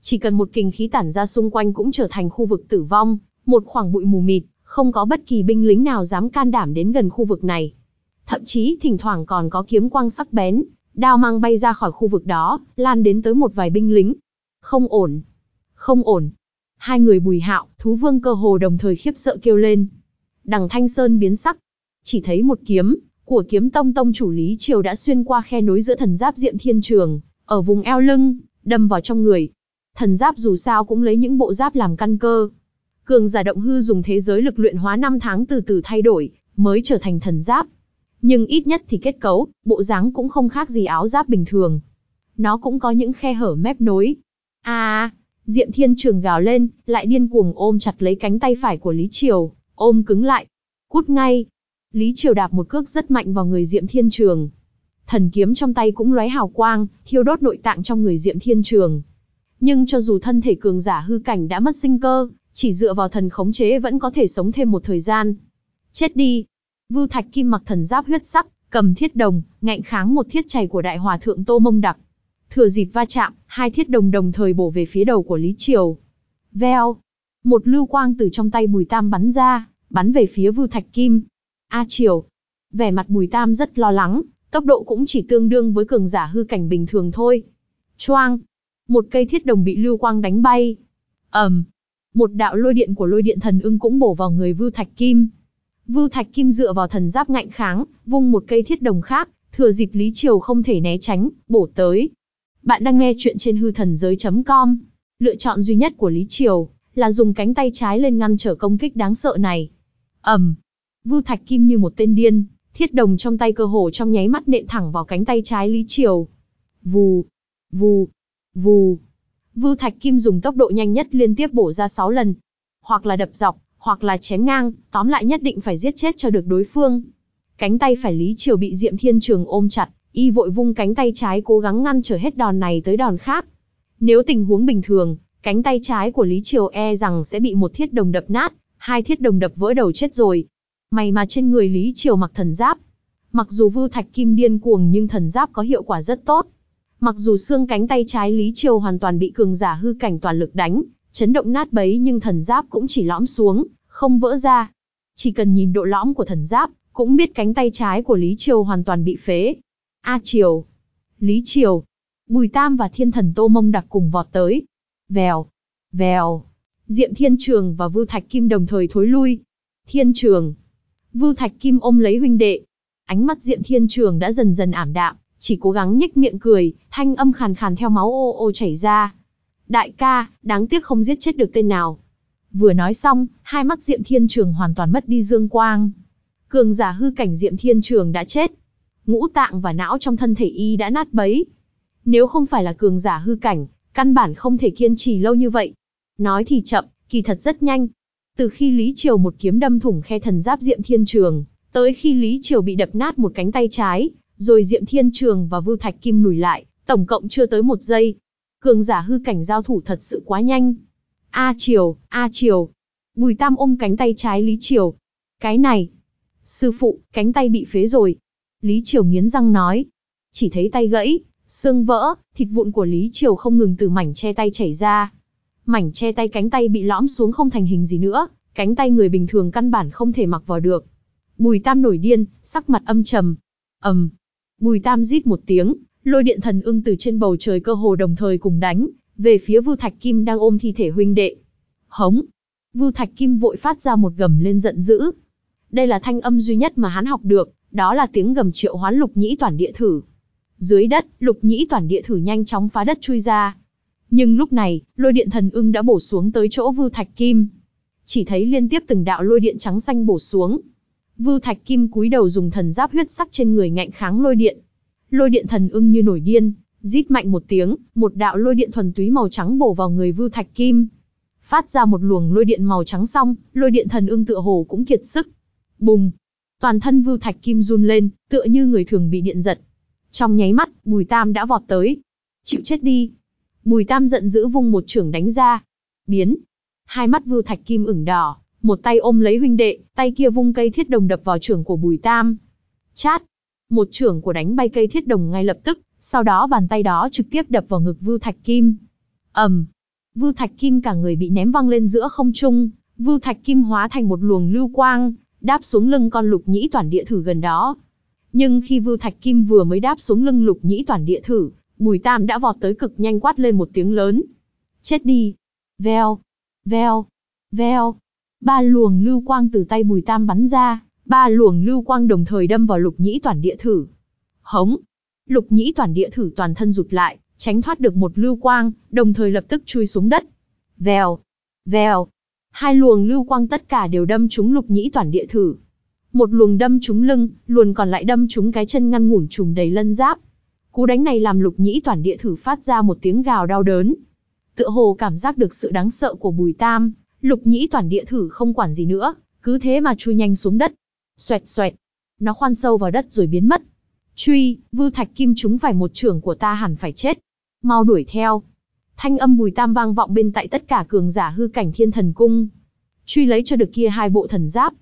Chỉ cần một kình khí tản ra xung quanh cũng trở thành khu vực tử vong, một khoảng bụi mù mịt, không có bất kỳ binh lính nào dám can đảm đến gần khu vực này. Thậm chí thỉnh thoảng còn có kiếm quang sắc bén, đao mang bay ra khỏi khu vực đó, lan đến tới một vài binh lính. Không ổn. Không ổn. Hai người bùi hạo, thú vương cơ hồ đồng thời khiếp sợ kêu lên. Đằng Thanh Sơn biến sắc. Chỉ thấy một kiếm, của kiếm tông tông chủ Lý Triều đã xuyên qua khe nối giữa thần giáp Diệm Thiên Trường, ở vùng eo lưng, đâm vào trong người. Thần giáp dù sao cũng lấy những bộ giáp làm căn cơ. Cường giả động hư dùng thế giới lực luyện hóa năm tháng từ từ thay đổi, mới trở thành thần giáp. Nhưng ít nhất thì kết cấu, bộ dáng cũng không khác gì áo giáp bình thường. Nó cũng có những khe hở mép nối. À, Diệm Thiên Trường gào lên, lại điên cuồng ôm chặt lấy cánh tay phải của Lý Triều, ôm cứng lại. Cút ngay. Lý Triều đạp một cước rất mạnh vào người Diệm Thiên Trường. Thần kiếm trong tay cũng lóe hào quang, thiêu đốt nội tạng trong người Diệm Thiên Trường. Nhưng cho dù thân thể cường giả hư cảnh đã mất sinh cơ, chỉ dựa vào thần khống chế vẫn có thể sống thêm một thời gian. Chết đi. Vưu Thạch Kim mặc thần giáp huyết sắc, cầm thiết đồng, ngạnh kháng một thiết chày của đại hòa thượng Tô Mông Đặc. Thừa dịp va chạm, hai thiết đồng đồng thời bổ về phía đầu của Lý Triều. Veo. Một lưu quang từ trong tay Bùi Tam bắn ra, bắn về phía Vưu Thạch Kim. A Triều. Vẻ mặt Bùi Tam rất lo lắng, tốc độ cũng chỉ tương đương với cường giả hư cảnh bình thường thôi. Choang. Một cây thiết đồng bị lưu quang đánh bay. ầm. một đạo lôi điện của lôi điện thần ưng cũng bổ vào người Vưu Thạch Kim. Vưu Thạch Kim dựa vào thần giáp ngạnh kháng, vung một cây thiết đồng khác, thừa dịp Lý Triều không thể né tránh, bổ tới. Bạn đang nghe chuyện trên hư thần giới.com. Lựa chọn duy nhất của Lý Triều là dùng cánh tay trái lên ngăn trở công kích đáng sợ này. ầm, Vưu Thạch Kim như một tên điên, thiết đồng trong tay cơ hồ trong nháy mắt nện thẳng vào cánh tay trái Lý Triều. Vù, vù, vù. Vưu Thạch Kim dùng tốc độ nhanh nhất liên tiếp bổ ra 6 lần. Hoặc là đập dọc, hoặc là chém ngang, tóm lại nhất định phải giết chết cho được đối phương. Cánh tay phải Lý Triều bị Diệm Thiên Trường ôm chặt, y vội vung cánh tay trái cố gắng ngăn trở hết đòn này tới đòn khác. Nếu tình huống bình thường, cánh tay trái của Lý Triều e rằng sẽ bị một thiết đồng đập nát, hai thiết đồng đập vỡ đầu chết rồi. May mà trên người Lý Triều mặc thần giáp. Mặc dù vư thạch kim điên cuồng nhưng thần giáp có hiệu quả rất tốt. Mặc dù xương cánh tay trái Lý Triều hoàn toàn bị cường giả hư cảnh toàn lực đánh, chấn động nát bấy nhưng thần giáp cũng chỉ lõm xuống, không vỡ ra. Chỉ cần nhìn độ lõm của thần giáp, cũng biết cánh tay trái của Lý Triều hoàn toàn bị phế. A Triều, Lý Triều, Bùi Tam và Thiên Thần Tô Mông đặc cùng vọt tới. Vèo, vèo, Diệm Thiên Trường và Vưu Thạch Kim đồng thời thối lui. Thiên Trường, Vưu Thạch Kim ôm lấy huynh đệ. Ánh mắt Diệm Thiên Trường đã dần dần ảm đạm, chỉ cố gắng nhếch miệng cười, thanh âm khàn khàn theo máu ô ô chảy ra. Đại ca, đáng tiếc không giết chết được tên nào. Vừa nói xong, hai mắt Diệm Thiên Trường hoàn toàn mất đi dương quang. Cường giả hư cảnh Diệm Thiên Trường đã chết. Ngũ tạng và não trong thân thể y đã nát bấy. Nếu không phải là cường giả hư cảnh, căn bản không thể kiên trì lâu như vậy. Nói thì chậm, kỳ thật rất nhanh. Từ khi Lý Triều một kiếm đâm thủng khe thần giáp Diệm Thiên Trường, tới khi Lý Triều bị đập nát một cánh tay trái, rồi Diệm Thiên Trường và Vưu Thạch Kim lùi lại, tổng cộng chưa tới một giây. Cường giả hư cảnh giao thủ thật sự quá nhanh. A Triều, A Triều. Bùi Tam ôm cánh tay trái Lý Triều. Cái này. Sư phụ, cánh tay bị phế rồi. Lý Triều nghiến răng nói. Chỉ thấy tay gãy, xương vỡ, thịt vụn của Lý Triều không ngừng từ mảnh che tay chảy ra. Mảnh che tay cánh tay bị lõm xuống không thành hình gì nữa, cánh tay người bình thường căn bản không thể mặc vào được. Bùi Tam nổi điên, sắc mặt âm trầm. ầm, Bùi Tam rít một tiếng, lôi điện thần ưng từ trên bầu trời cơ hồ đồng thời cùng đánh, về phía Vưu Thạch Kim đang ôm thi thể huynh đệ. Hống! Vưu Thạch Kim vội phát ra một gầm lên giận dữ. Đây là thanh âm duy nhất mà hắn học được, đó là tiếng gầm triệu hoán lục nhĩ toàn địa thử. Dưới đất, lục nhĩ toàn địa thử nhanh chóng phá đất chui ra. Nhưng lúc này, lôi điện thần ưng đã bổ xuống tới chỗ Vưu Thạch Kim. Chỉ thấy liên tiếp từng đạo lôi điện trắng xanh bổ xuống. Vưu Thạch Kim cúi đầu dùng thần giáp huyết sắc trên người ngạnh kháng lôi điện. Lôi điện thần ưng như nổi điên, rít mạnh một tiếng, một đạo lôi điện thuần túy màu trắng bổ vào người Vưu Thạch Kim. Phát ra một luồng lôi điện màu trắng xong, lôi điện thần ưng tựa hồ cũng kiệt sức. Bùng! Toàn thân Vưu Thạch Kim run lên, tựa như người thường bị điện giật. Trong nháy mắt, Bùi Tam đã vọt tới. Chịu chết đi. Bùi Tam giận dữ vung một trưởng đánh ra. Biến. Hai mắt Vưu Thạch Kim ửng đỏ, một tay ôm lấy huynh đệ, tay kia vung cây thiết đồng đập vào trưởng của Bùi Tam. Chát. Một trưởng của đánh bay cây thiết đồng ngay lập tức, sau đó bàn tay đó trực tiếp đập vào ngực Vưu Thạch Kim. ầm, um, Vưu Thạch Kim cả người bị ném văng lên giữa không trung, Vưu Thạch Kim hóa thành một luồng lưu quang, đáp xuống lưng con lục nhĩ toàn địa thử gần đó. Nhưng khi Vưu Thạch Kim vừa mới đáp xuống lưng lục nhĩ toàn địa thử, Bùi Tam đã vọt tới cực nhanh quát lên một tiếng lớn. Chết đi! Veo! Veo! Veo! Ba luồng lưu quang từ tay Bùi Tam bắn ra, Ba luồng lưu quang đồng thời đâm vào lục nhĩ toàn địa thử. Hống! Lục nhĩ toàn địa thử toàn thân rụt lại, tránh thoát được một lưu quang, đồng thời lập tức chui xuống đất. Vèo! Vèo! Hai luồng lưu quang tất cả đều đâm trúng lục nhĩ toàn địa thử. Một luồng đâm trúng lưng, luồng còn lại đâm trúng cái chân ngăn ngủn trùm đầy lân giáp. Cú đánh này làm lục nhĩ toàn địa thử phát ra một tiếng gào đau đớn. Tựa hồ cảm giác được sự đáng sợ của bùi tam, lục nhĩ toàn địa thử không quản gì nữa, cứ thế mà chui nhanh xuống đất. Xoẹt xoẹt, nó khoan sâu vào đất rồi biến mất. Truy, vư thạch kim chúng phải một trưởng của ta hẳn phải chết. Mau đuổi theo. Thanh âm bùi tam vang vọng bên tại tất cả cường giả hư cảnh thiên thần cung. Truy lấy cho được kia hai bộ thần giáp.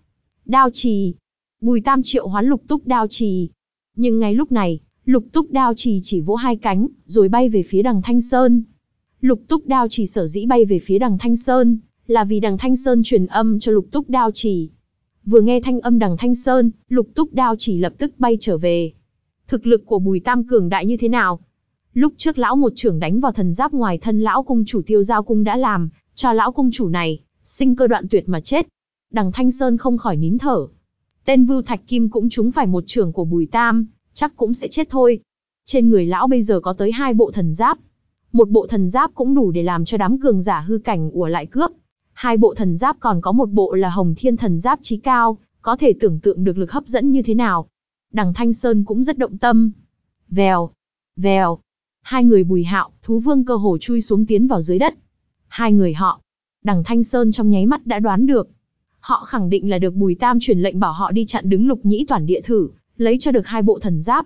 Đao trì. Bùi tam triệu hoán lục túc đao trì. Nhưng ngay lúc này, lục túc đao trì chỉ vỗ hai cánh, rồi bay về phía đằng Thanh Sơn. Lục túc đao trì sở dĩ bay về phía đằng Thanh Sơn, là vì đằng Thanh Sơn truyền âm cho lục túc đao trì. Vừa nghe thanh âm đằng Thanh Sơn, lục túc đao chỉ lập tức bay trở về. Thực lực của Bùi Tam cường đại như thế nào? Lúc trước lão một trưởng đánh vào thần giáp ngoài thân lão cung chủ tiêu giao cung đã làm, cho lão cung chủ này, sinh cơ đoạn tuyệt mà chết. Đằng Thanh Sơn không khỏi nín thở. Tên Vưu Thạch Kim cũng trúng phải một trưởng của Bùi Tam, chắc cũng sẽ chết thôi. Trên người lão bây giờ có tới hai bộ thần giáp. Một bộ thần giáp cũng đủ để làm cho đám cường giả hư cảnh ùa lại cướp. Hai bộ thần giáp còn có một bộ là Hồng Thiên thần giáp trí cao, có thể tưởng tượng được lực hấp dẫn như thế nào. Đằng Thanh Sơn cũng rất động tâm. Vèo, vèo. Hai người bùi hạo, thú vương cơ hồ chui xuống tiến vào dưới đất. Hai người họ. Đằng Thanh Sơn trong nháy mắt đã đoán được. Họ khẳng định là được Bùi Tam truyền lệnh bảo họ đi chặn đứng lục nhĩ toàn địa thử, lấy cho được hai bộ thần giáp.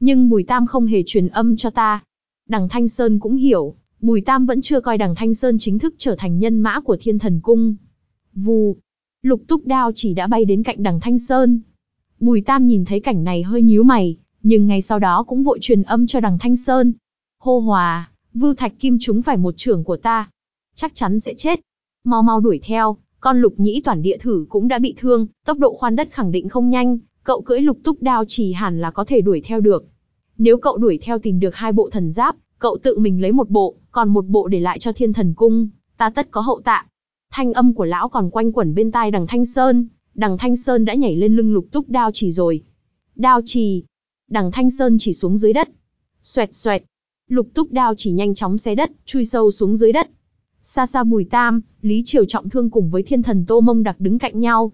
Nhưng Bùi Tam không hề truyền âm cho ta. Đằng Thanh Sơn cũng hiểu, Bùi Tam vẫn chưa coi đằng Thanh Sơn chính thức trở thành nhân mã của thiên thần cung. Vù, lục túc đao chỉ đã bay đến cạnh đằng Thanh Sơn. Bùi Tam nhìn thấy cảnh này hơi nhíu mày, nhưng ngay sau đó cũng vội truyền âm cho đằng Thanh Sơn. Hô hòa, vưu thạch kim chúng phải một trưởng của ta. Chắc chắn sẽ chết. Mau mau đuổi theo, con lục nhĩ toàn địa thử cũng đã bị thương, tốc độ khoan đất khẳng định không nhanh, cậu cưỡi lục túc đao chỉ hẳn là có thể đuổi theo được. Nếu cậu đuổi theo tìm được hai bộ thần giáp, cậu tự mình lấy một bộ, còn một bộ để lại cho thiên thần cung, ta tất có hậu tạ. Thanh âm của lão còn quanh quẩn bên tai đằng Thanh Sơn, đằng Thanh Sơn đã nhảy lên lưng lục túc đao chỉ rồi. Đao chỉ. Đằng Thanh Sơn chỉ xuống dưới đất. Xoẹt xoẹt. Lục túc đao chỉ nhanh chóng xé đất, chui sâu xuống dưới đất. Xa xa Bùi Tam, Lý Triều trọng thương cùng với thiên thần Tô Mông Đặc đứng cạnh nhau.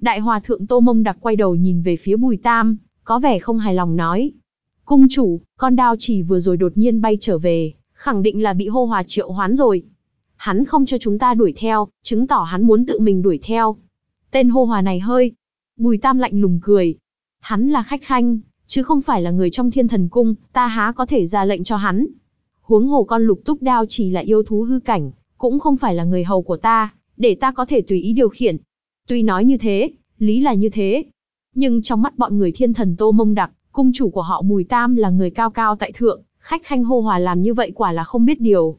Đại hòa thượng Tô Mông Đặc quay đầu nhìn về phía Bùi Tam, có vẻ không hài lòng nói. Cung chủ, con đao chỉ vừa rồi đột nhiên bay trở về, khẳng định là bị hô hòa triệu hoán rồi. Hắn không cho chúng ta đuổi theo, chứng tỏ hắn muốn tự mình đuổi theo. Tên hô hòa này hơi. Bùi Tam lạnh lùng cười. Hắn là khách khanh, chứ không phải là người trong thiên thần cung, ta há có thể ra lệnh cho hắn. Huống hồ con lục túc đao chỉ là yêu thú hư cảnh, cũng không phải là người hầu của ta, để ta có thể tùy ý điều khiển. Tuy nói như thế, lý là như thế. Nhưng trong mắt bọn người thiên thần tô mông đặc, cung chủ của họ Bùi Tam là người cao cao tại thượng, khách khanh hô hòa làm như vậy quả là không biết điều.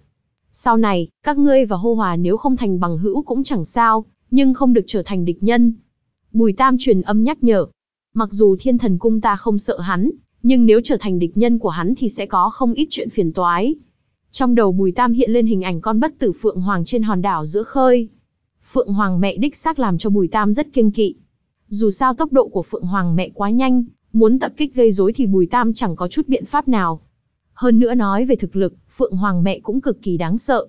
Sau này, các ngươi và hô hòa nếu không thành bằng hữu cũng chẳng sao, nhưng không được trở thành địch nhân. Bùi Tam truyền âm nhắc nhở. Mặc dù thiên thần cung ta không sợ hắn, nhưng nếu trở thành địch nhân của hắn thì sẽ có không ít chuyện phiền toái. Trong đầu Bùi Tam hiện lên hình ảnh con bất tử Phượng Hoàng trên hòn đảo giữa khơi. Phượng Hoàng mẹ đích xác làm cho Bùi Tam rất kiêng kỵ. Dù sao tốc độ của Phượng Hoàng mẹ quá nhanh, muốn tập kích gây rối thì Bùi Tam chẳng có chút biện pháp nào. Hơn nữa nói về thực lực, Phượng Hoàng mẹ cũng cực kỳ đáng sợ.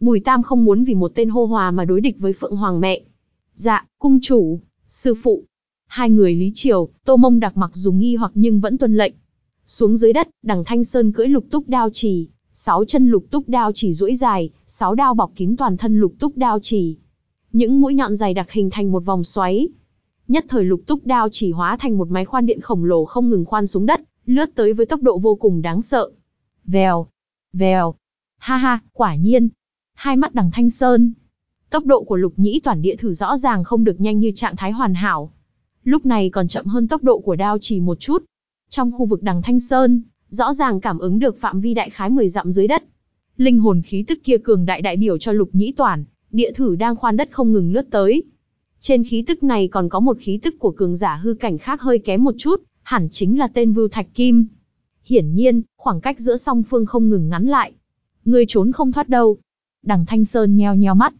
Bùi Tam không muốn vì một tên hô hòa mà đối địch với Phượng Hoàng mẹ. Dạ, cung chủ, sư phụ. Hai người Lý Triều, Tô Mông đặc mặc dù nghi hoặc nhưng vẫn tuân lệnh. Xuống dưới đất, đằng Thanh Sơn cưỡi lục túc đao trì, sáu chân lục túc đao chỉ duỗi dài, sáu đao bọc kín toàn thân lục túc đao chỉ. Những mũi nhọn dài đặc hình thành một vòng xoáy. Nhất thời lục túc đao chỉ hóa thành một máy khoan điện khổng lồ không ngừng khoan xuống đất, lướt tới với tốc độ vô cùng đáng sợ. Vèo, vèo, ha ha, quả nhiên. Hai mắt đằng thanh sơn. Tốc độ của lục nhĩ toàn địa thử rõ ràng không được nhanh như trạng thái hoàn hảo. Lúc này còn chậm hơn tốc độ của đao chỉ một chút. Trong khu vực đằng thanh sơn, rõ ràng cảm ứng được phạm vi đại khái 10 dặm dưới đất. Linh hồn khí tức kia cường đại đại biểu cho lục nhĩ toàn, địa thử đang khoan đất không ngừng lướt tới. Trên khí tức này còn có một khí tức của cường giả hư cảnh khác hơi kém một chút, hẳn chính là tên Vưu Thạch Kim. Hiển nhiên, khoảng cách giữa song phương không ngừng ngắn lại. Người trốn không thoát đâu. Đằng Thanh Sơn nheo nheo mắt.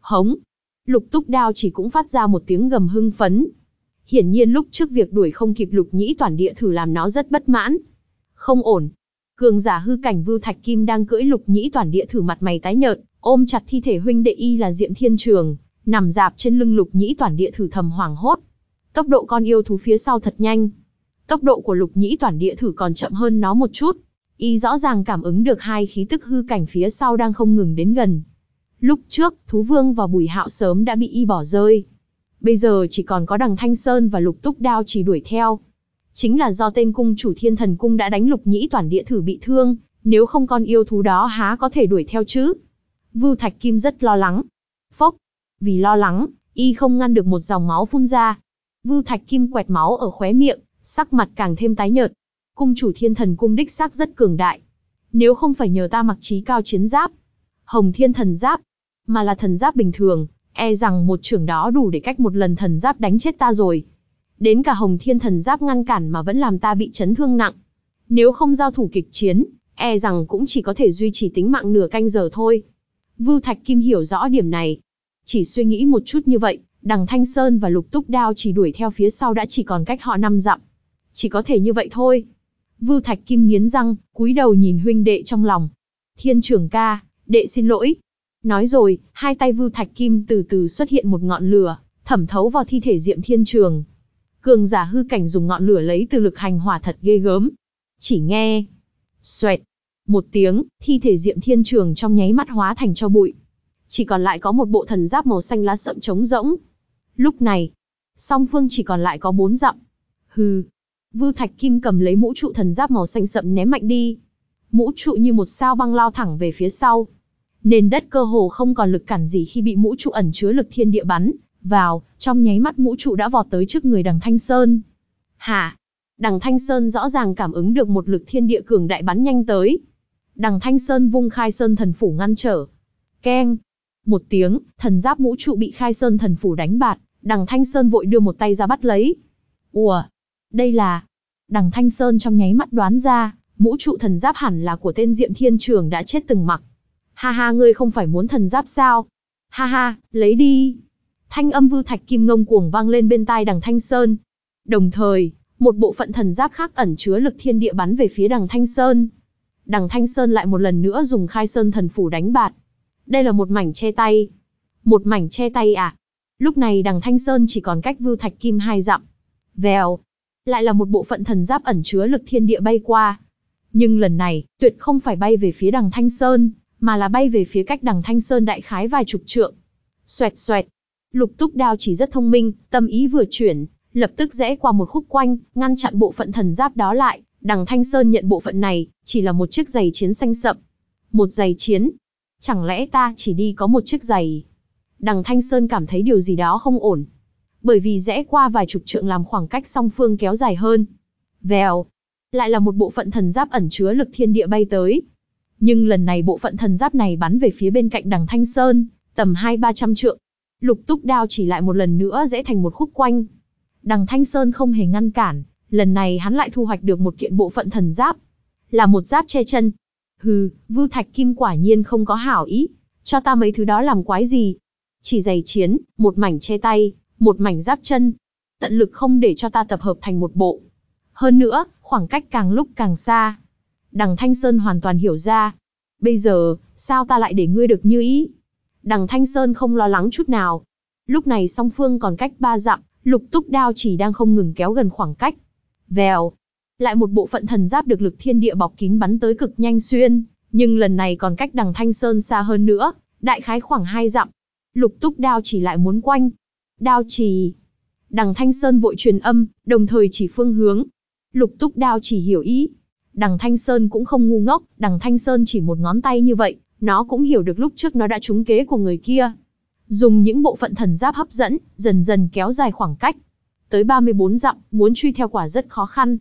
Hống. Lục túc đao chỉ cũng phát ra một tiếng gầm hưng phấn. Hiển nhiên lúc trước việc đuổi không kịp lục nhĩ toàn địa thử làm nó rất bất mãn. Không ổn. Cường giả hư cảnh Vưu Thạch Kim đang cưỡi lục nhĩ toàn địa thử mặt mày tái nhợt, ôm chặt thi thể huynh đệ y là Diệm Thiên Trường, nằm dạp trên lưng lục nhĩ toàn địa thử thầm hoảng hốt. Tốc độ con yêu thú phía sau thật nhanh. Tốc độ của lục nhĩ toàn địa thử còn chậm hơn nó một chút. Y rõ ràng cảm ứng được hai khí tức hư cảnh phía sau đang không ngừng đến gần. Lúc trước, thú vương và bùi hạo sớm đã bị y bỏ rơi. Bây giờ chỉ còn có đằng Thanh Sơn và lục túc đao chỉ đuổi theo. Chính là do tên cung chủ thiên thần cung đã đánh lục nhĩ toàn địa thử bị thương, nếu không con yêu thú đó há có thể đuổi theo chứ. Vưu Thạch Kim rất lo lắng. Vì lo lắng, y không ngăn được một dòng máu phun ra. Vưu Thạch Kim quẹt máu ở khóe miệng, sắc mặt càng thêm tái nhợt. Cung chủ thiên thần cung đích xác rất cường đại. Nếu không phải nhờ ta mặc trí cao chiến giáp, hồng thiên thần giáp, mà là thần giáp bình thường, e rằng một trưởng đó đủ để cách một lần thần giáp đánh chết ta rồi. Đến cả hồng thiên thần giáp ngăn cản mà vẫn làm ta bị chấn thương nặng. Nếu không giao thủ kịch chiến, e rằng cũng chỉ có thể duy trì tính mạng nửa canh giờ thôi. Vưu Thạch Kim hiểu rõ điểm này. Chỉ suy nghĩ một chút như vậy, đằng Thanh Sơn và Lục Túc Đao chỉ đuổi theo phía sau đã chỉ còn cách họ năm dặm. Chỉ có thể như vậy thôi. Vưu Thạch Kim nghiến răng, cúi đầu nhìn huynh đệ trong lòng. Thiên trưởng ca, đệ xin lỗi. Nói rồi, hai tay Vưu Thạch Kim từ từ xuất hiện một ngọn lửa, thẩm thấu vào thi thể Diệm Thiên Trường. Cường giả hư cảnh dùng ngọn lửa lấy từ lực hành hỏa thật ghê gớm. Chỉ nghe, xoẹt, một tiếng, thi thể Diệm Thiên Trường trong nháy mắt hóa thành cho bụi. Chỉ còn lại có một bộ thần giáp màu xanh lá sậm trống rỗng. Lúc này, song phương chỉ còn lại có bốn dặm. Hừ. Vưu Thạch Kim cầm lấy mũ trụ thần giáp màu xanh sậm ném mạnh đi. Mũ trụ như một sao băng lao thẳng về phía sau. Nền đất cơ hồ không còn lực cản gì khi bị mũ trụ ẩn chứa lực thiên địa bắn vào, trong nháy mắt mũ trụ đã vọt tới trước người đằng Thanh Sơn. Hả? Đằng Thanh Sơn rõ ràng cảm ứng được một lực thiên địa cường đại bắn nhanh tới. Đằng Thanh Sơn vung khai sơn thần phủ ngăn trở. Keng! Một tiếng, thần giáp mũ trụ bị khai sơn thần phủ đánh bạt, đằng Thanh Sơn vội đưa một tay ra bắt lấy. Ủa? Đây là... Đằng Thanh Sơn trong nháy mắt đoán ra, mũ trụ thần giáp hẳn là của tên Diệm Thiên Trường đã chết từng mặc. Ha ha ngươi không phải muốn thần giáp sao? Ha ha, lấy đi. Thanh âm vư thạch kim ngông cuồng vang lên bên tai đằng Thanh Sơn. Đồng thời, một bộ phận thần giáp khác ẩn chứa lực thiên địa bắn về phía đằng Thanh Sơn. Đằng Thanh Sơn lại một lần nữa dùng khai sơn thần phủ đánh bạt. Đây là một mảnh che tay. Một mảnh che tay à? Lúc này đằng Thanh Sơn chỉ còn cách vưu thạch kim hai dặm. Vèo. Lại là một bộ phận thần giáp ẩn chứa lực thiên địa bay qua. Nhưng lần này, tuyệt không phải bay về phía đằng Thanh Sơn, mà là bay về phía cách đằng Thanh Sơn đại khái vài chục trượng. Xoẹt xoẹt. Lục túc đao chỉ rất thông minh, tâm ý vừa chuyển, lập tức rẽ qua một khúc quanh, ngăn chặn bộ phận thần giáp đó lại. Đằng Thanh Sơn nhận bộ phận này, chỉ là một chiếc giày chiến xanh sậm. Một giày chiến. Chẳng lẽ ta chỉ đi có một chiếc giày? Đằng Thanh Sơn cảm thấy điều gì đó không ổn. Bởi vì rẽ qua vài chục trượng làm khoảng cách song phương kéo dài hơn. Vèo. Lại là một bộ phận thần giáp ẩn chứa lực thiên địa bay tới. Nhưng lần này bộ phận thần giáp này bắn về phía bên cạnh đằng Thanh Sơn, tầm hai ba trăm trượng. Lục túc đao chỉ lại một lần nữa rẽ thành một khúc quanh. Đằng Thanh Sơn không hề ngăn cản, lần này hắn lại thu hoạch được một kiện bộ phận thần giáp. Là một giáp che chân. Hừ, Vưu Thạch Kim quả nhiên không có hảo ý. Cho ta mấy thứ đó làm quái gì? Chỉ giày chiến, một mảnh che tay, một mảnh giáp chân. Tận lực không để cho ta tập hợp thành một bộ. Hơn nữa, khoảng cách càng lúc càng xa. Đằng Thanh Sơn hoàn toàn hiểu ra. Bây giờ, sao ta lại để ngươi được như ý? Đằng Thanh Sơn không lo lắng chút nào. Lúc này song phương còn cách ba dặm, lục túc đao chỉ đang không ngừng kéo gần khoảng cách. Vèo. Lại một bộ phận thần giáp được lực thiên địa bọc kín bắn tới cực nhanh xuyên, nhưng lần này còn cách đằng Thanh Sơn xa hơn nữa, đại khái khoảng hai dặm. Lục túc đao chỉ lại muốn quanh. Đao chỉ. Đằng Thanh Sơn vội truyền âm, đồng thời chỉ phương hướng. Lục túc đao chỉ hiểu ý. Đằng Thanh Sơn cũng không ngu ngốc, đằng Thanh Sơn chỉ một ngón tay như vậy, nó cũng hiểu được lúc trước nó đã trúng kế của người kia. Dùng những bộ phận thần giáp hấp dẫn, dần dần kéo dài khoảng cách. Tới 34 dặm, muốn truy theo quả rất khó khăn.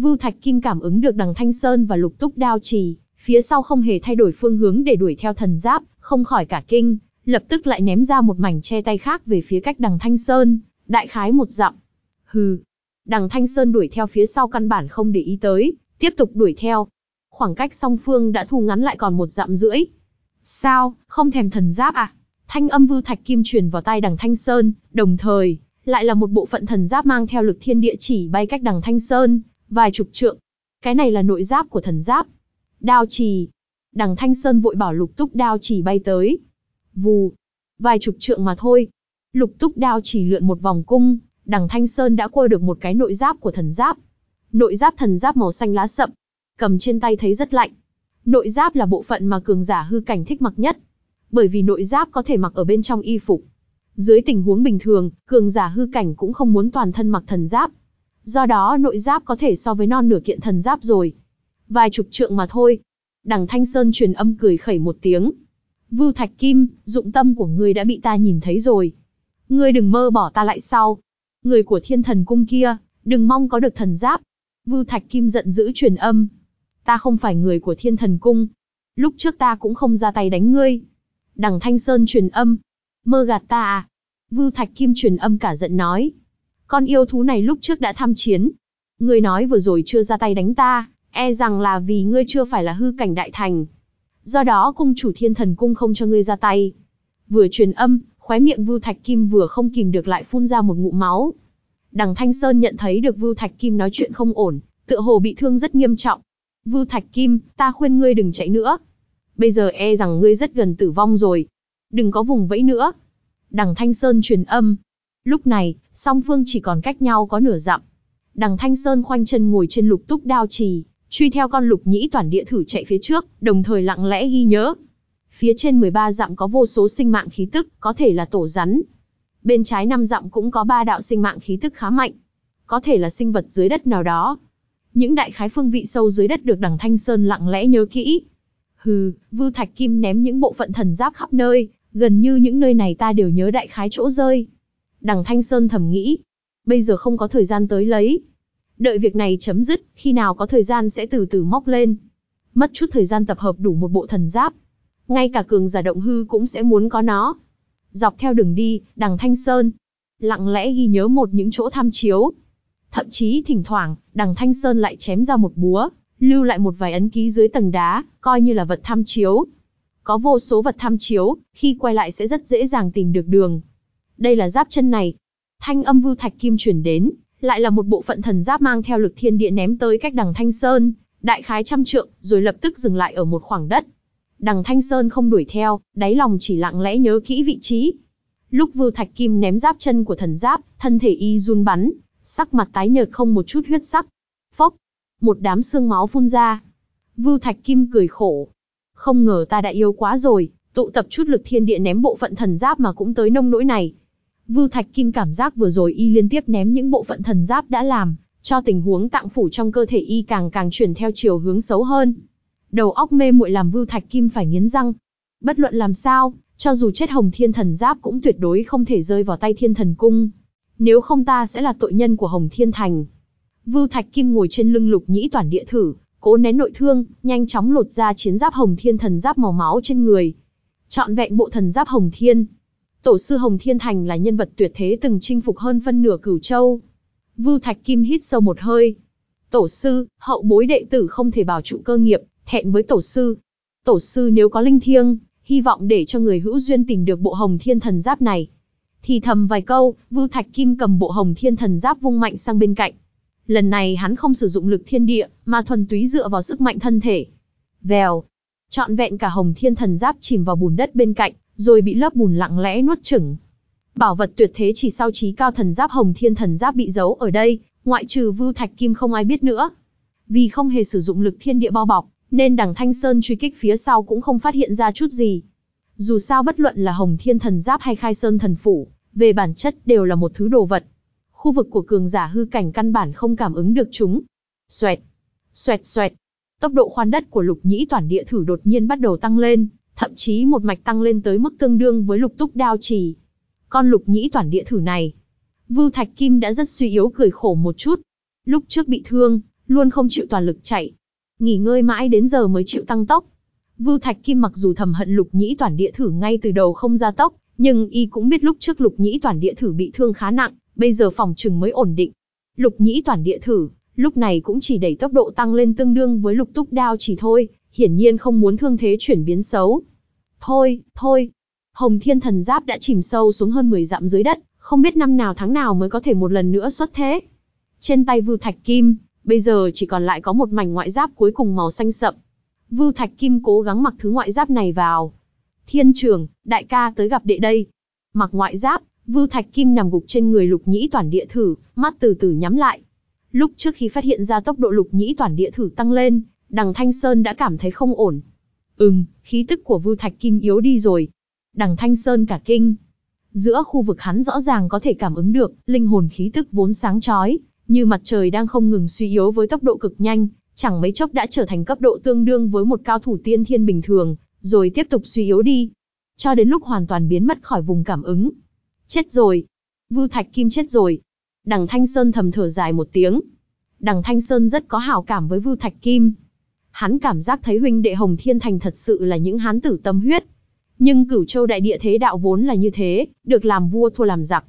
Vưu Thạch Kim cảm ứng được đằng Thanh Sơn và lục túc đao trì, phía sau không hề thay đổi phương hướng để đuổi theo thần giáp, không khỏi cả kinh, lập tức lại ném ra một mảnh che tay khác về phía cách đằng Thanh Sơn, đại khái một dặm. Hừ. Đằng Thanh Sơn đuổi theo phía sau căn bản không để ý tới, tiếp tục đuổi theo. Khoảng cách song phương đã thu ngắn lại còn một dặm rưỡi. Sao, không thèm thần giáp à? Thanh âm Vưu thạch kim truyền vào tai đằng Thanh Sơn, đồng thời, lại là một bộ phận thần giáp mang theo lực thiên địa chỉ bay cách đằng Thanh Sơn, vài chục trượng. Cái này là nội giáp của thần giáp. Đao trì. Đằng Thanh Sơn vội bảo lục túc đao trì bay tới. Vù. Vài chục trượng mà thôi. Lục túc đao chỉ lượn một vòng cung, đằng Thanh Sơn đã cua được một cái nội giáp của thần giáp. Nội giáp thần giáp màu xanh lá sậm. Cầm trên tay thấy rất lạnh. Nội giáp là bộ phận mà cường giả hư cảnh thích mặc nhất. Bởi vì nội giáp có thể mặc ở bên trong y phục. Dưới tình huống bình thường, cường giả hư cảnh cũng không muốn toàn thân mặc thần giáp. Do đó nội giáp có thể so với non nửa kiện thần giáp rồi. Vài chục trượng mà thôi. Đằng Thanh Sơn truyền âm cười khẩy một tiếng. Vưu Thạch Kim, dụng tâm của ngươi đã bị ta nhìn thấy rồi. Ngươi đừng mơ bỏ ta lại sau. Người của thiên thần cung kia, đừng mong có được thần giáp. Vưu Thạch Kim giận dữ truyền âm. Ta không phải người của thiên thần cung. Lúc trước ta cũng không ra tay đánh ngươi. Đằng Thanh Sơn truyền âm. Mơ gạt ta à? Vưu Thạch Kim truyền âm cả giận nói. Con yêu thú này lúc trước đã tham chiến. Ngươi nói vừa rồi chưa ra tay đánh ta, e rằng là vì ngươi chưa phải là hư cảnh đại thành. Do đó cung chủ thiên thần cung không cho ngươi ra tay. Vừa truyền âm, khóe miệng Vưu Thạch Kim vừa không kìm được lại phun ra một ngụm máu. Đằng Thanh Sơn nhận thấy được Vưu Thạch Kim nói chuyện không ổn, tựa hồ bị thương rất nghiêm trọng. Vưu Thạch Kim, ta khuyên ngươi đừng chạy nữa. Bây giờ e rằng ngươi rất gần tử vong rồi. Đừng có vùng vẫy nữa. Đằng Thanh Sơn truyền âm. Lúc này, song phương chỉ còn cách nhau có nửa dặm. Đằng Thanh Sơn khoanh chân ngồi trên lục túc đao trì, truy theo con lục nhĩ toàn địa thử chạy phía trước, đồng thời lặng lẽ ghi nhớ. Phía trên 13 dặm có vô số sinh mạng khí tức, có thể là tổ rắn. Bên trái năm dặm cũng có ba đạo sinh mạng khí tức khá mạnh. Có thể là sinh vật dưới đất nào đó. Những đại khái phương vị sâu dưới đất được đằng Thanh Sơn lặng lẽ nhớ kỹ. Hừ, Vưu Thạch Kim ném những bộ phận thần giáp khắp nơi, gần như những nơi này ta đều nhớ đại khái chỗ rơi. Đằng Thanh Sơn thầm nghĩ, bây giờ không có thời gian tới lấy. Đợi việc này chấm dứt, khi nào có thời gian sẽ từ từ móc lên. Mất chút thời gian tập hợp đủ một bộ thần giáp. Ngay cả cường giả động hư cũng sẽ muốn có nó. Dọc theo đường đi, đằng Thanh Sơn, lặng lẽ ghi nhớ một những chỗ tham chiếu. Thậm chí thỉnh thoảng, đằng Thanh Sơn lại chém ra một búa, lưu lại một vài ấn ký dưới tầng đá, coi như là vật tham chiếu. Có vô số vật tham chiếu, khi quay lại sẽ rất dễ dàng tìm được đường. Đây là giáp chân này. Thanh âm vưu thạch kim chuyển đến, lại là một bộ phận thần giáp mang theo lực thiên địa ném tới cách đằng Thanh Sơn, đại khái trăm trượng, rồi lập tức dừng lại ở một khoảng đất. Đằng Thanh Sơn không đuổi theo, đáy lòng chỉ lặng lẽ nhớ kỹ vị trí. Lúc Vưu Thạch Kim ném giáp chân của thần giáp, thân thể y run bắn, sắc mặt tái nhợt không một chút huyết sắc. Phốc, một đám xương máu phun ra. Vưu Thạch Kim cười khổ. Không ngờ ta đã yêu quá rồi, tụ tập chút lực thiên địa ném bộ phận thần giáp mà cũng tới nông nỗi này. Vưu Thạch Kim cảm giác vừa rồi y liên tiếp ném những bộ phận thần giáp đã làm, cho tình huống tạng phủ trong cơ thể y càng càng chuyển theo chiều hướng xấu hơn. Đầu óc mê muội làm Vưu Thạch Kim phải nghiến răng. Bất luận làm sao, cho dù chết Hồng Thiên Thần Giáp cũng tuyệt đối không thể rơi vào tay Thiên Thần Cung. Nếu không ta sẽ là tội nhân của Hồng Thiên Thành. Vưu Thạch Kim ngồi trên lưng lục nhĩ toàn địa thử, cố nén nội thương, nhanh chóng lột ra chiến giáp Hồng Thiên Thần Giáp màu máu trên người. Chọn vẹn bộ thần giáp Hồng Thiên. Tổ sư Hồng Thiên Thành là nhân vật tuyệt thế từng chinh phục hơn phân nửa cửu châu. Vưu Thạch Kim hít sâu một hơi. Tổ sư, hậu bối đệ tử không thể bảo trụ cơ nghiệp, thẹn với tổ sư. Tổ sư nếu có linh thiêng, hy vọng để cho người hữu duyên tìm được bộ hồng thiên thần giáp này. Thì thầm vài câu, Vưu Thạch Kim cầm bộ hồng thiên thần giáp vung mạnh sang bên cạnh. Lần này hắn không sử dụng lực thiên địa, mà thuần túy dựa vào sức mạnh thân thể. Vèo, trọn vẹn cả hồng thiên thần giáp chìm vào bùn đất bên cạnh, rồi bị lớp bùn lặng lẽ nuốt chửng. Bảo vật tuyệt thế chỉ sau trí cao thần giáp hồng thiên thần giáp bị giấu ở đây, ngoại trừ Vưu Thạch Kim không ai biết nữa. Vì không hề sử dụng lực thiên địa bao bọc, nên đằng Thanh Sơn truy kích phía sau cũng không phát hiện ra chút gì. Dù sao bất luận là Hồng Thiên Thần Giáp hay Khai Sơn Thần Phủ, về bản chất đều là một thứ đồ vật. Khu vực của cường giả hư cảnh căn bản không cảm ứng được chúng. Xoẹt, xoẹt xoẹt. Tốc độ khoan đất của lục nhĩ toàn địa thử đột nhiên bắt đầu tăng lên, thậm chí một mạch tăng lên tới mức tương đương với lục túc đao trì. Con lục nhĩ toàn địa thử này, Vưu Thạch Kim đã rất suy yếu cười khổ một chút. Lúc trước bị thương, luôn không chịu toàn lực chạy, nghỉ ngơi mãi đến giờ mới chịu tăng tốc. Vưu Thạch Kim mặc dù thầm hận Lục Nhĩ Toàn Địa Thử ngay từ đầu không ra tốc, nhưng y cũng biết lúc trước Lục Nhĩ Toàn Địa Thử bị thương khá nặng, bây giờ phòng trừng mới ổn định. Lục Nhĩ Toàn Địa Thử, lúc này cũng chỉ đẩy tốc độ tăng lên tương đương với Lục Túc Đao chỉ thôi, hiển nhiên không muốn thương thế chuyển biến xấu. Thôi, thôi. Hồng Thiên Thần Giáp đã chìm sâu xuống hơn 10 dặm dưới đất, không biết năm nào tháng nào mới có thể một lần nữa xuất thế. Trên tay Vưu Thạch Kim, bây giờ chỉ còn lại có một mảnh ngoại giáp cuối cùng màu xanh sậm. Vưu Thạch Kim cố gắng mặc thứ ngoại giáp này vào. Thiên trưởng, đại ca tới gặp đệ đây. Mặc ngoại giáp, Vưu Thạch Kim nằm gục trên người lục nhĩ toàn địa thử, mắt từ từ nhắm lại. Lúc trước khi phát hiện ra tốc độ lục nhĩ toàn địa thử tăng lên, đằng Thanh Sơn đã cảm thấy không ổn. Ừm, khí tức của Vưu Thạch Kim yếu đi rồi. Đằng Thanh Sơn cả kinh. Giữa khu vực hắn rõ ràng có thể cảm ứng được, linh hồn khí tức vốn sáng chói, như mặt trời đang không ngừng suy yếu với tốc độ cực nhanh, chẳng mấy chốc đã trở thành cấp độ tương đương với một cao thủ tiên thiên bình thường, rồi tiếp tục suy yếu đi. Cho đến lúc hoàn toàn biến mất khỏi vùng cảm ứng. Chết rồi. Vưu Thạch Kim chết rồi. Đằng Thanh Sơn thầm thở dài một tiếng. Đằng Thanh Sơn rất có hảo cảm với Vưu Thạch Kim. Hắn cảm giác thấy huynh đệ Hồng Thiên Thành thật sự là những hán tử tâm huyết. Nhưng cửu châu đại địa thế đạo vốn là như thế, được làm vua thua làm giặc.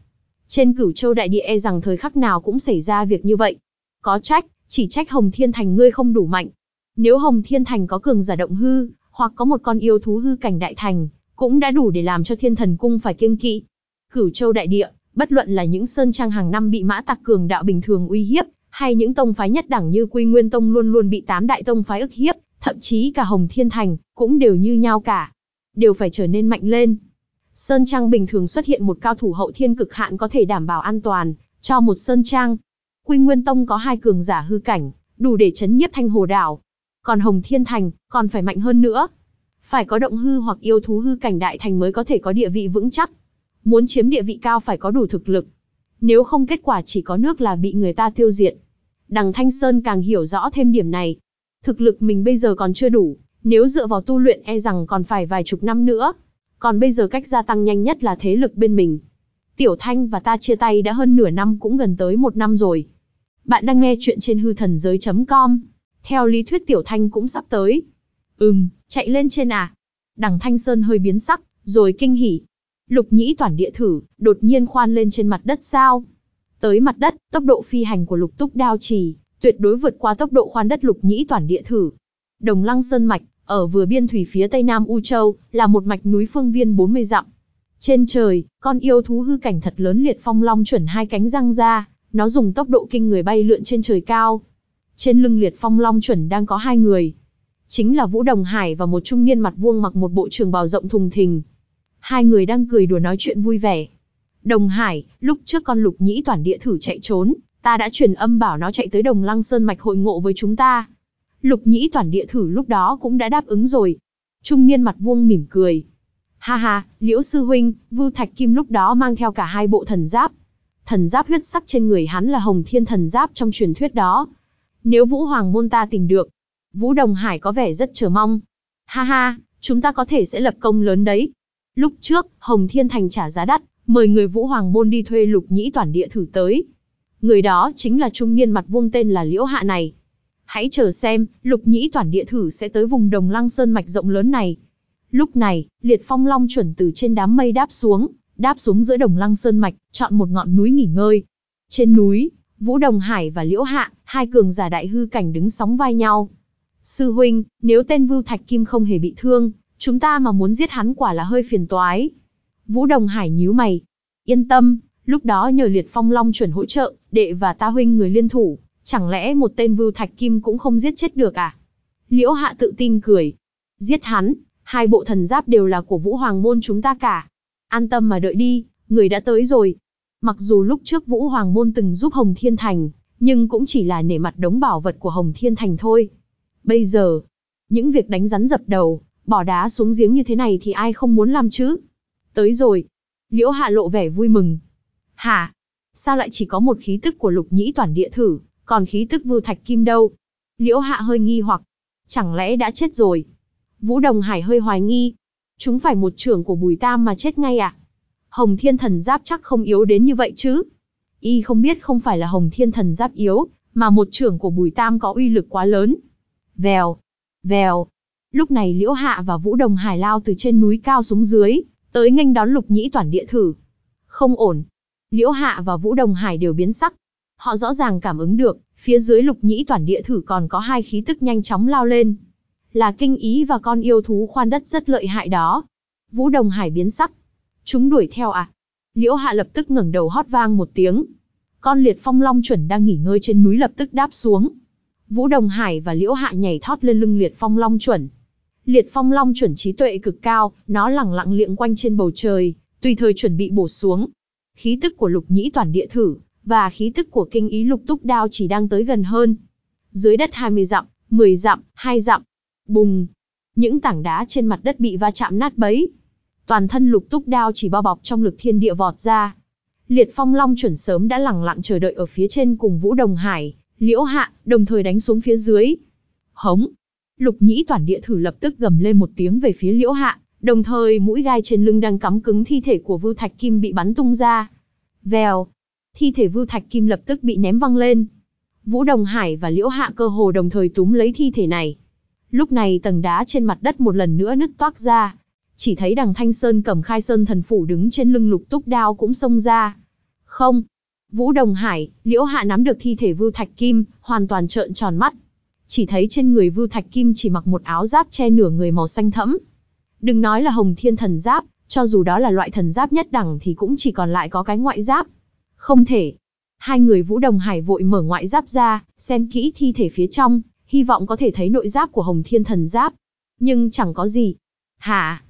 Trên cửu châu đại địa e rằng thời khắc nào cũng xảy ra việc như vậy. Có trách, chỉ trách Hồng Thiên Thành ngươi không đủ mạnh. Nếu Hồng Thiên Thành có cường giả động hư, hoặc có một con yêu thú hư cảnh đại thành, cũng đã đủ để làm cho thiên thần cung phải kiêng kỵ. Cửu châu đại địa, bất luận là những sơn trang hàng năm bị mã tặc cường đạo bình thường uy hiếp, hay những tông phái nhất đẳng như Quy Nguyên Tông luôn luôn bị tám đại tông phái ức hiếp, thậm chí cả Hồng Thiên Thành, cũng đều như nhau cả. Đều phải trở nên mạnh lên. Sơn Trang bình thường xuất hiện một cao thủ hậu thiên cực hạn có thể đảm bảo an toàn, cho một Sơn Trang. Quy Nguyên Tông có hai cường giả hư cảnh, đủ để chấn nhiếp thanh hồ đảo. Còn Hồng Thiên Thành, còn phải mạnh hơn nữa. Phải có động hư hoặc yêu thú hư cảnh đại thành mới có thể có địa vị vững chắc. Muốn chiếm địa vị cao phải có đủ thực lực. Nếu không kết quả chỉ có nước là bị người ta tiêu diệt. Đằng Thanh Sơn càng hiểu rõ thêm điểm này. Thực lực mình bây giờ còn chưa đủ, nếu dựa vào tu luyện e rằng còn phải vài chục năm nữa. Còn bây giờ cách gia tăng nhanh nhất là thế lực bên mình. Tiểu Thanh và ta chia tay đã hơn nửa năm cũng gần tới một năm rồi. Bạn đang nghe chuyện trên hư thần giới.com. Theo lý thuyết Tiểu Thanh cũng sắp tới. Ừm, chạy lên trên à. Đằng Thanh Sơn hơi biến sắc, rồi kinh hỉ. Lục nhĩ toàn địa thử, đột nhiên khoan lên trên mặt đất sao. Tới mặt đất, tốc độ phi hành của lục túc đao trì, tuyệt đối vượt qua tốc độ khoan đất lục nhĩ toàn địa thử. Đồng Lăng Sơn Mạch, ở vừa biên thủy phía tây nam U Châu, là một mạch núi phương viên 40 dặm. Trên trời, con yêu thú hư cảnh thật lớn liệt phong long chuẩn hai cánh răng ra, nó dùng tốc độ kinh người bay lượn trên trời cao. Trên lưng liệt phong long chuẩn đang có hai người. Chính là Vũ Đồng Hải và một trung niên mặt vuông mặc một bộ trường bào rộng thùng thình. Hai người đang cười đùa nói chuyện vui vẻ. Đồng Hải, lúc trước con lục nhĩ toàn địa thử chạy trốn, ta đã truyền âm bảo nó chạy tới Đồng Lăng Sơn Mạch hội ngộ với chúng ta. Lục nhĩ toàn địa thử lúc đó cũng đã đáp ứng rồi. Trung niên mặt vuông mỉm cười. Ha ha, Liễu Sư Huynh, vư Thạch Kim lúc đó mang theo cả hai bộ thần giáp. Thần giáp huyết sắc trên người hắn là hồng thiên thần giáp trong truyền thuyết đó. Nếu Vũ Hoàng môn ta tìm được, Vũ Đồng Hải có vẻ rất chờ mong. Ha ha, chúng ta có thể sẽ lập công lớn đấy. Lúc trước, Hồng Thiên Thành trả giá đắt, mời người Vũ Hoàng môn đi thuê lục nhĩ toàn địa thử tới. Người đó chính là trung niên mặt vuông tên là Liễu Hạ này. Hãy chờ xem, lục nhĩ toàn địa thử sẽ tới vùng đồng lăng sơn mạch rộng lớn này. Lúc này, liệt phong long chuẩn từ trên đám mây đáp xuống, đáp xuống giữa đồng lăng sơn mạch, chọn một ngọn núi nghỉ ngơi. Trên núi, Vũ Đồng Hải và Liễu Hạ, hai cường giả đại hư cảnh đứng sóng vai nhau. Sư huynh, nếu tên Vưu Thạch Kim không hề bị thương, chúng ta mà muốn giết hắn quả là hơi phiền toái. Vũ Đồng Hải nhíu mày. Yên tâm, lúc đó nhờ liệt phong long chuẩn hỗ trợ, đệ và ta huynh người liên thủ, chẳng lẽ một tên Vưu Thạch Kim cũng không giết chết được à? Liễu Hạ tự tin cười. Giết hắn, hai bộ thần giáp đều là của Vũ Hoàng môn chúng ta cả. An tâm mà đợi đi, người đã tới rồi. Mặc dù lúc trước Vũ Hoàng môn từng giúp Hồng Thiên Thành, nhưng cũng chỉ là nể mặt đống bảo vật của Hồng Thiên Thành thôi. Bây giờ, những việc đánh rắn dập đầu, bỏ đá xuống giếng như thế này thì ai không muốn làm chứ? Tới rồi. Liễu Hạ lộ vẻ vui mừng. Hả? Sao lại chỉ có một khí tức của lục nhĩ toàn địa thử, còn khí tức vưu thạch kim đâu? Liễu Hạ hơi nghi hoặc. Chẳng lẽ đã chết rồi? Vũ Đồng Hải hơi hoài nghi. Chúng phải một trưởng của Bùi Tam mà chết ngay à? Hồng Thiên Thần Giáp chắc không yếu đến như vậy chứ? Y không biết không phải là Hồng Thiên Thần Giáp yếu, mà một trưởng của Bùi Tam có uy lực quá lớn. Vèo, vèo. Lúc này Liễu Hạ và Vũ Đồng Hải lao từ trên núi cao xuống dưới, tới nghênh đón Lục Nhĩ Toàn địa thử. Không ổn. Liễu Hạ và Vũ Đồng Hải đều biến sắc. Họ rõ ràng cảm ứng được, phía dưới Lục Nhĩ Toàn địa thử còn có hai khí tức nhanh chóng lao lên. Là kinh ý và con yêu thú khoan đất rất lợi hại đó. Vũ Đồng Hải biến sắc. Chúng đuổi theo à? Liễu Hạ lập tức ngẩng đầu hót vang một tiếng. Con liệt phong long chuẩn đang nghỉ ngơi trên núi lập tức đáp xuống. Vũ Đồng Hải và Liễu Hạ nhảy thót lên lưng liệt phong long chuẩn. Liệt phong long chuẩn trí tuệ cực cao, nó lẳng lặng liệng quanh trên bầu trời, tùy thời chuẩn bị bổ xuống. Khí tức của lục nhĩ toàn địa thử, và khí tức của kinh ý lục túc đao chỉ đang tới gần hơn. Dưới đất 20 dặm, 10 dặm, 2 dặm. Bùng! Những tảng đá trên mặt đất bị va chạm nát bấy. Toàn thân lục túc đao chỉ bao bọc trong lực thiên địa vọt ra. Liệt phong long chuẩn sớm đã lẳng lặng chờ đợi ở phía trên cùng Vũ Đồng Hải, Liễu Hạ, đồng thời đánh xuống phía dưới. Hống! Lục nhĩ toàn địa thử lập tức gầm lên một tiếng về phía Liễu Hạ, đồng thời mũi gai trên lưng đang cắm cứng thi thể của Vưu Thạch Kim bị bắn tung ra. Vèo! Thi thể Vưu Thạch Kim lập tức bị ném văng lên. Vũ Đồng Hải và Liễu Hạ cơ hồ đồng thời túm lấy thi thể này. Lúc này tầng đá trên mặt đất một lần nữa nứt toác ra. Chỉ thấy đằng Thanh Sơn cầm khai sơn thần phủ đứng trên lưng lục túc đao cũng xông ra. Không! Vũ Đồng Hải, Liễu Hạ nắm được thi thể Vưu Thạch Kim, hoàn toàn trợn tròn mắt. Chỉ thấy trên người Vưu Thạch Kim chỉ mặc một áo giáp che nửa người màu xanh thẫm. Đừng nói là Hồng Thiên thần giáp, cho dù đó là loại thần giáp nhất đẳng thì cũng chỉ còn lại có cái ngoại giáp. Không thể. Hai người Vũ Đồng Hải vội mở ngoại giáp ra, xem kỹ thi thể phía trong, hy vọng có thể thấy nội giáp của Hồng Thiên thần giáp. Nhưng chẳng có gì. Hả?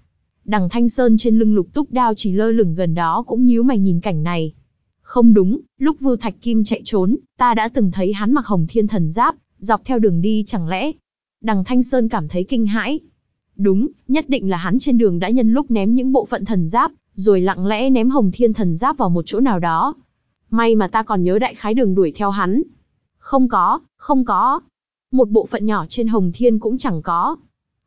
Đằng Thanh Sơn trên lưng lục túc đao chỉ lơ lửng gần đó cũng nhíu mày nhìn cảnh này. Không đúng, lúc Vưu Thạch Kim chạy trốn, ta đã từng thấy hắn mặc Hồng Thiên thần giáp, dọc theo đường đi chẳng lẽ. Đằng Thanh Sơn cảm thấy kinh hãi. Đúng, nhất định là hắn trên đường đã nhân lúc ném những bộ phận thần giáp, rồi lặng lẽ ném Hồng Thiên thần giáp vào một chỗ nào đó. May mà ta còn nhớ đại khái đường đuổi theo hắn. Không có, không có. Một bộ phận nhỏ trên Hồng Thiên cũng chẳng có.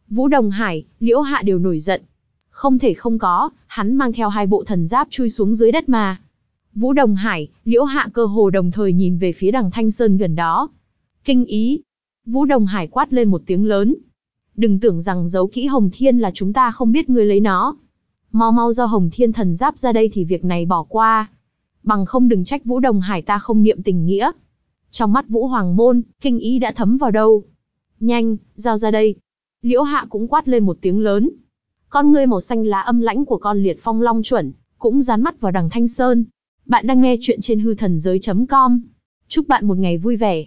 Vũ Đồng Hải, Liễu Hạ đều nổi giận. Không thể không có, hắn mang theo hai bộ thần giáp chui xuống dưới đất mà. Vũ Đồng Hải, Liễu Hạ cơ hồ đồng thời nhìn về phía đằng Thanh Sơn gần đó. Kinh ý. Vũ Đồng Hải quát lên một tiếng lớn. Đừng tưởng rằng giấu kỹ Hồng Thiên là chúng ta không biết người lấy nó. Mau mau do Hồng Thiên thần giáp ra đây thì việc này bỏ qua. Bằng không đừng trách Vũ Đồng Hải ta không niệm tình nghĩa. Trong mắt Vũ Hoàng Môn, kinh ý đã thấm vào đâu. Nhanh, giao ra đây. Liễu Hạ cũng quát lên một tiếng lớn. Con ngươi màu xanh lá âm lãnh của con liệt phong long chuẩn, cũng dán mắt vào đằng Thanh Sơn. Bạn đang nghe chuyện trên hư thần giới.com. Chúc bạn một ngày vui vẻ.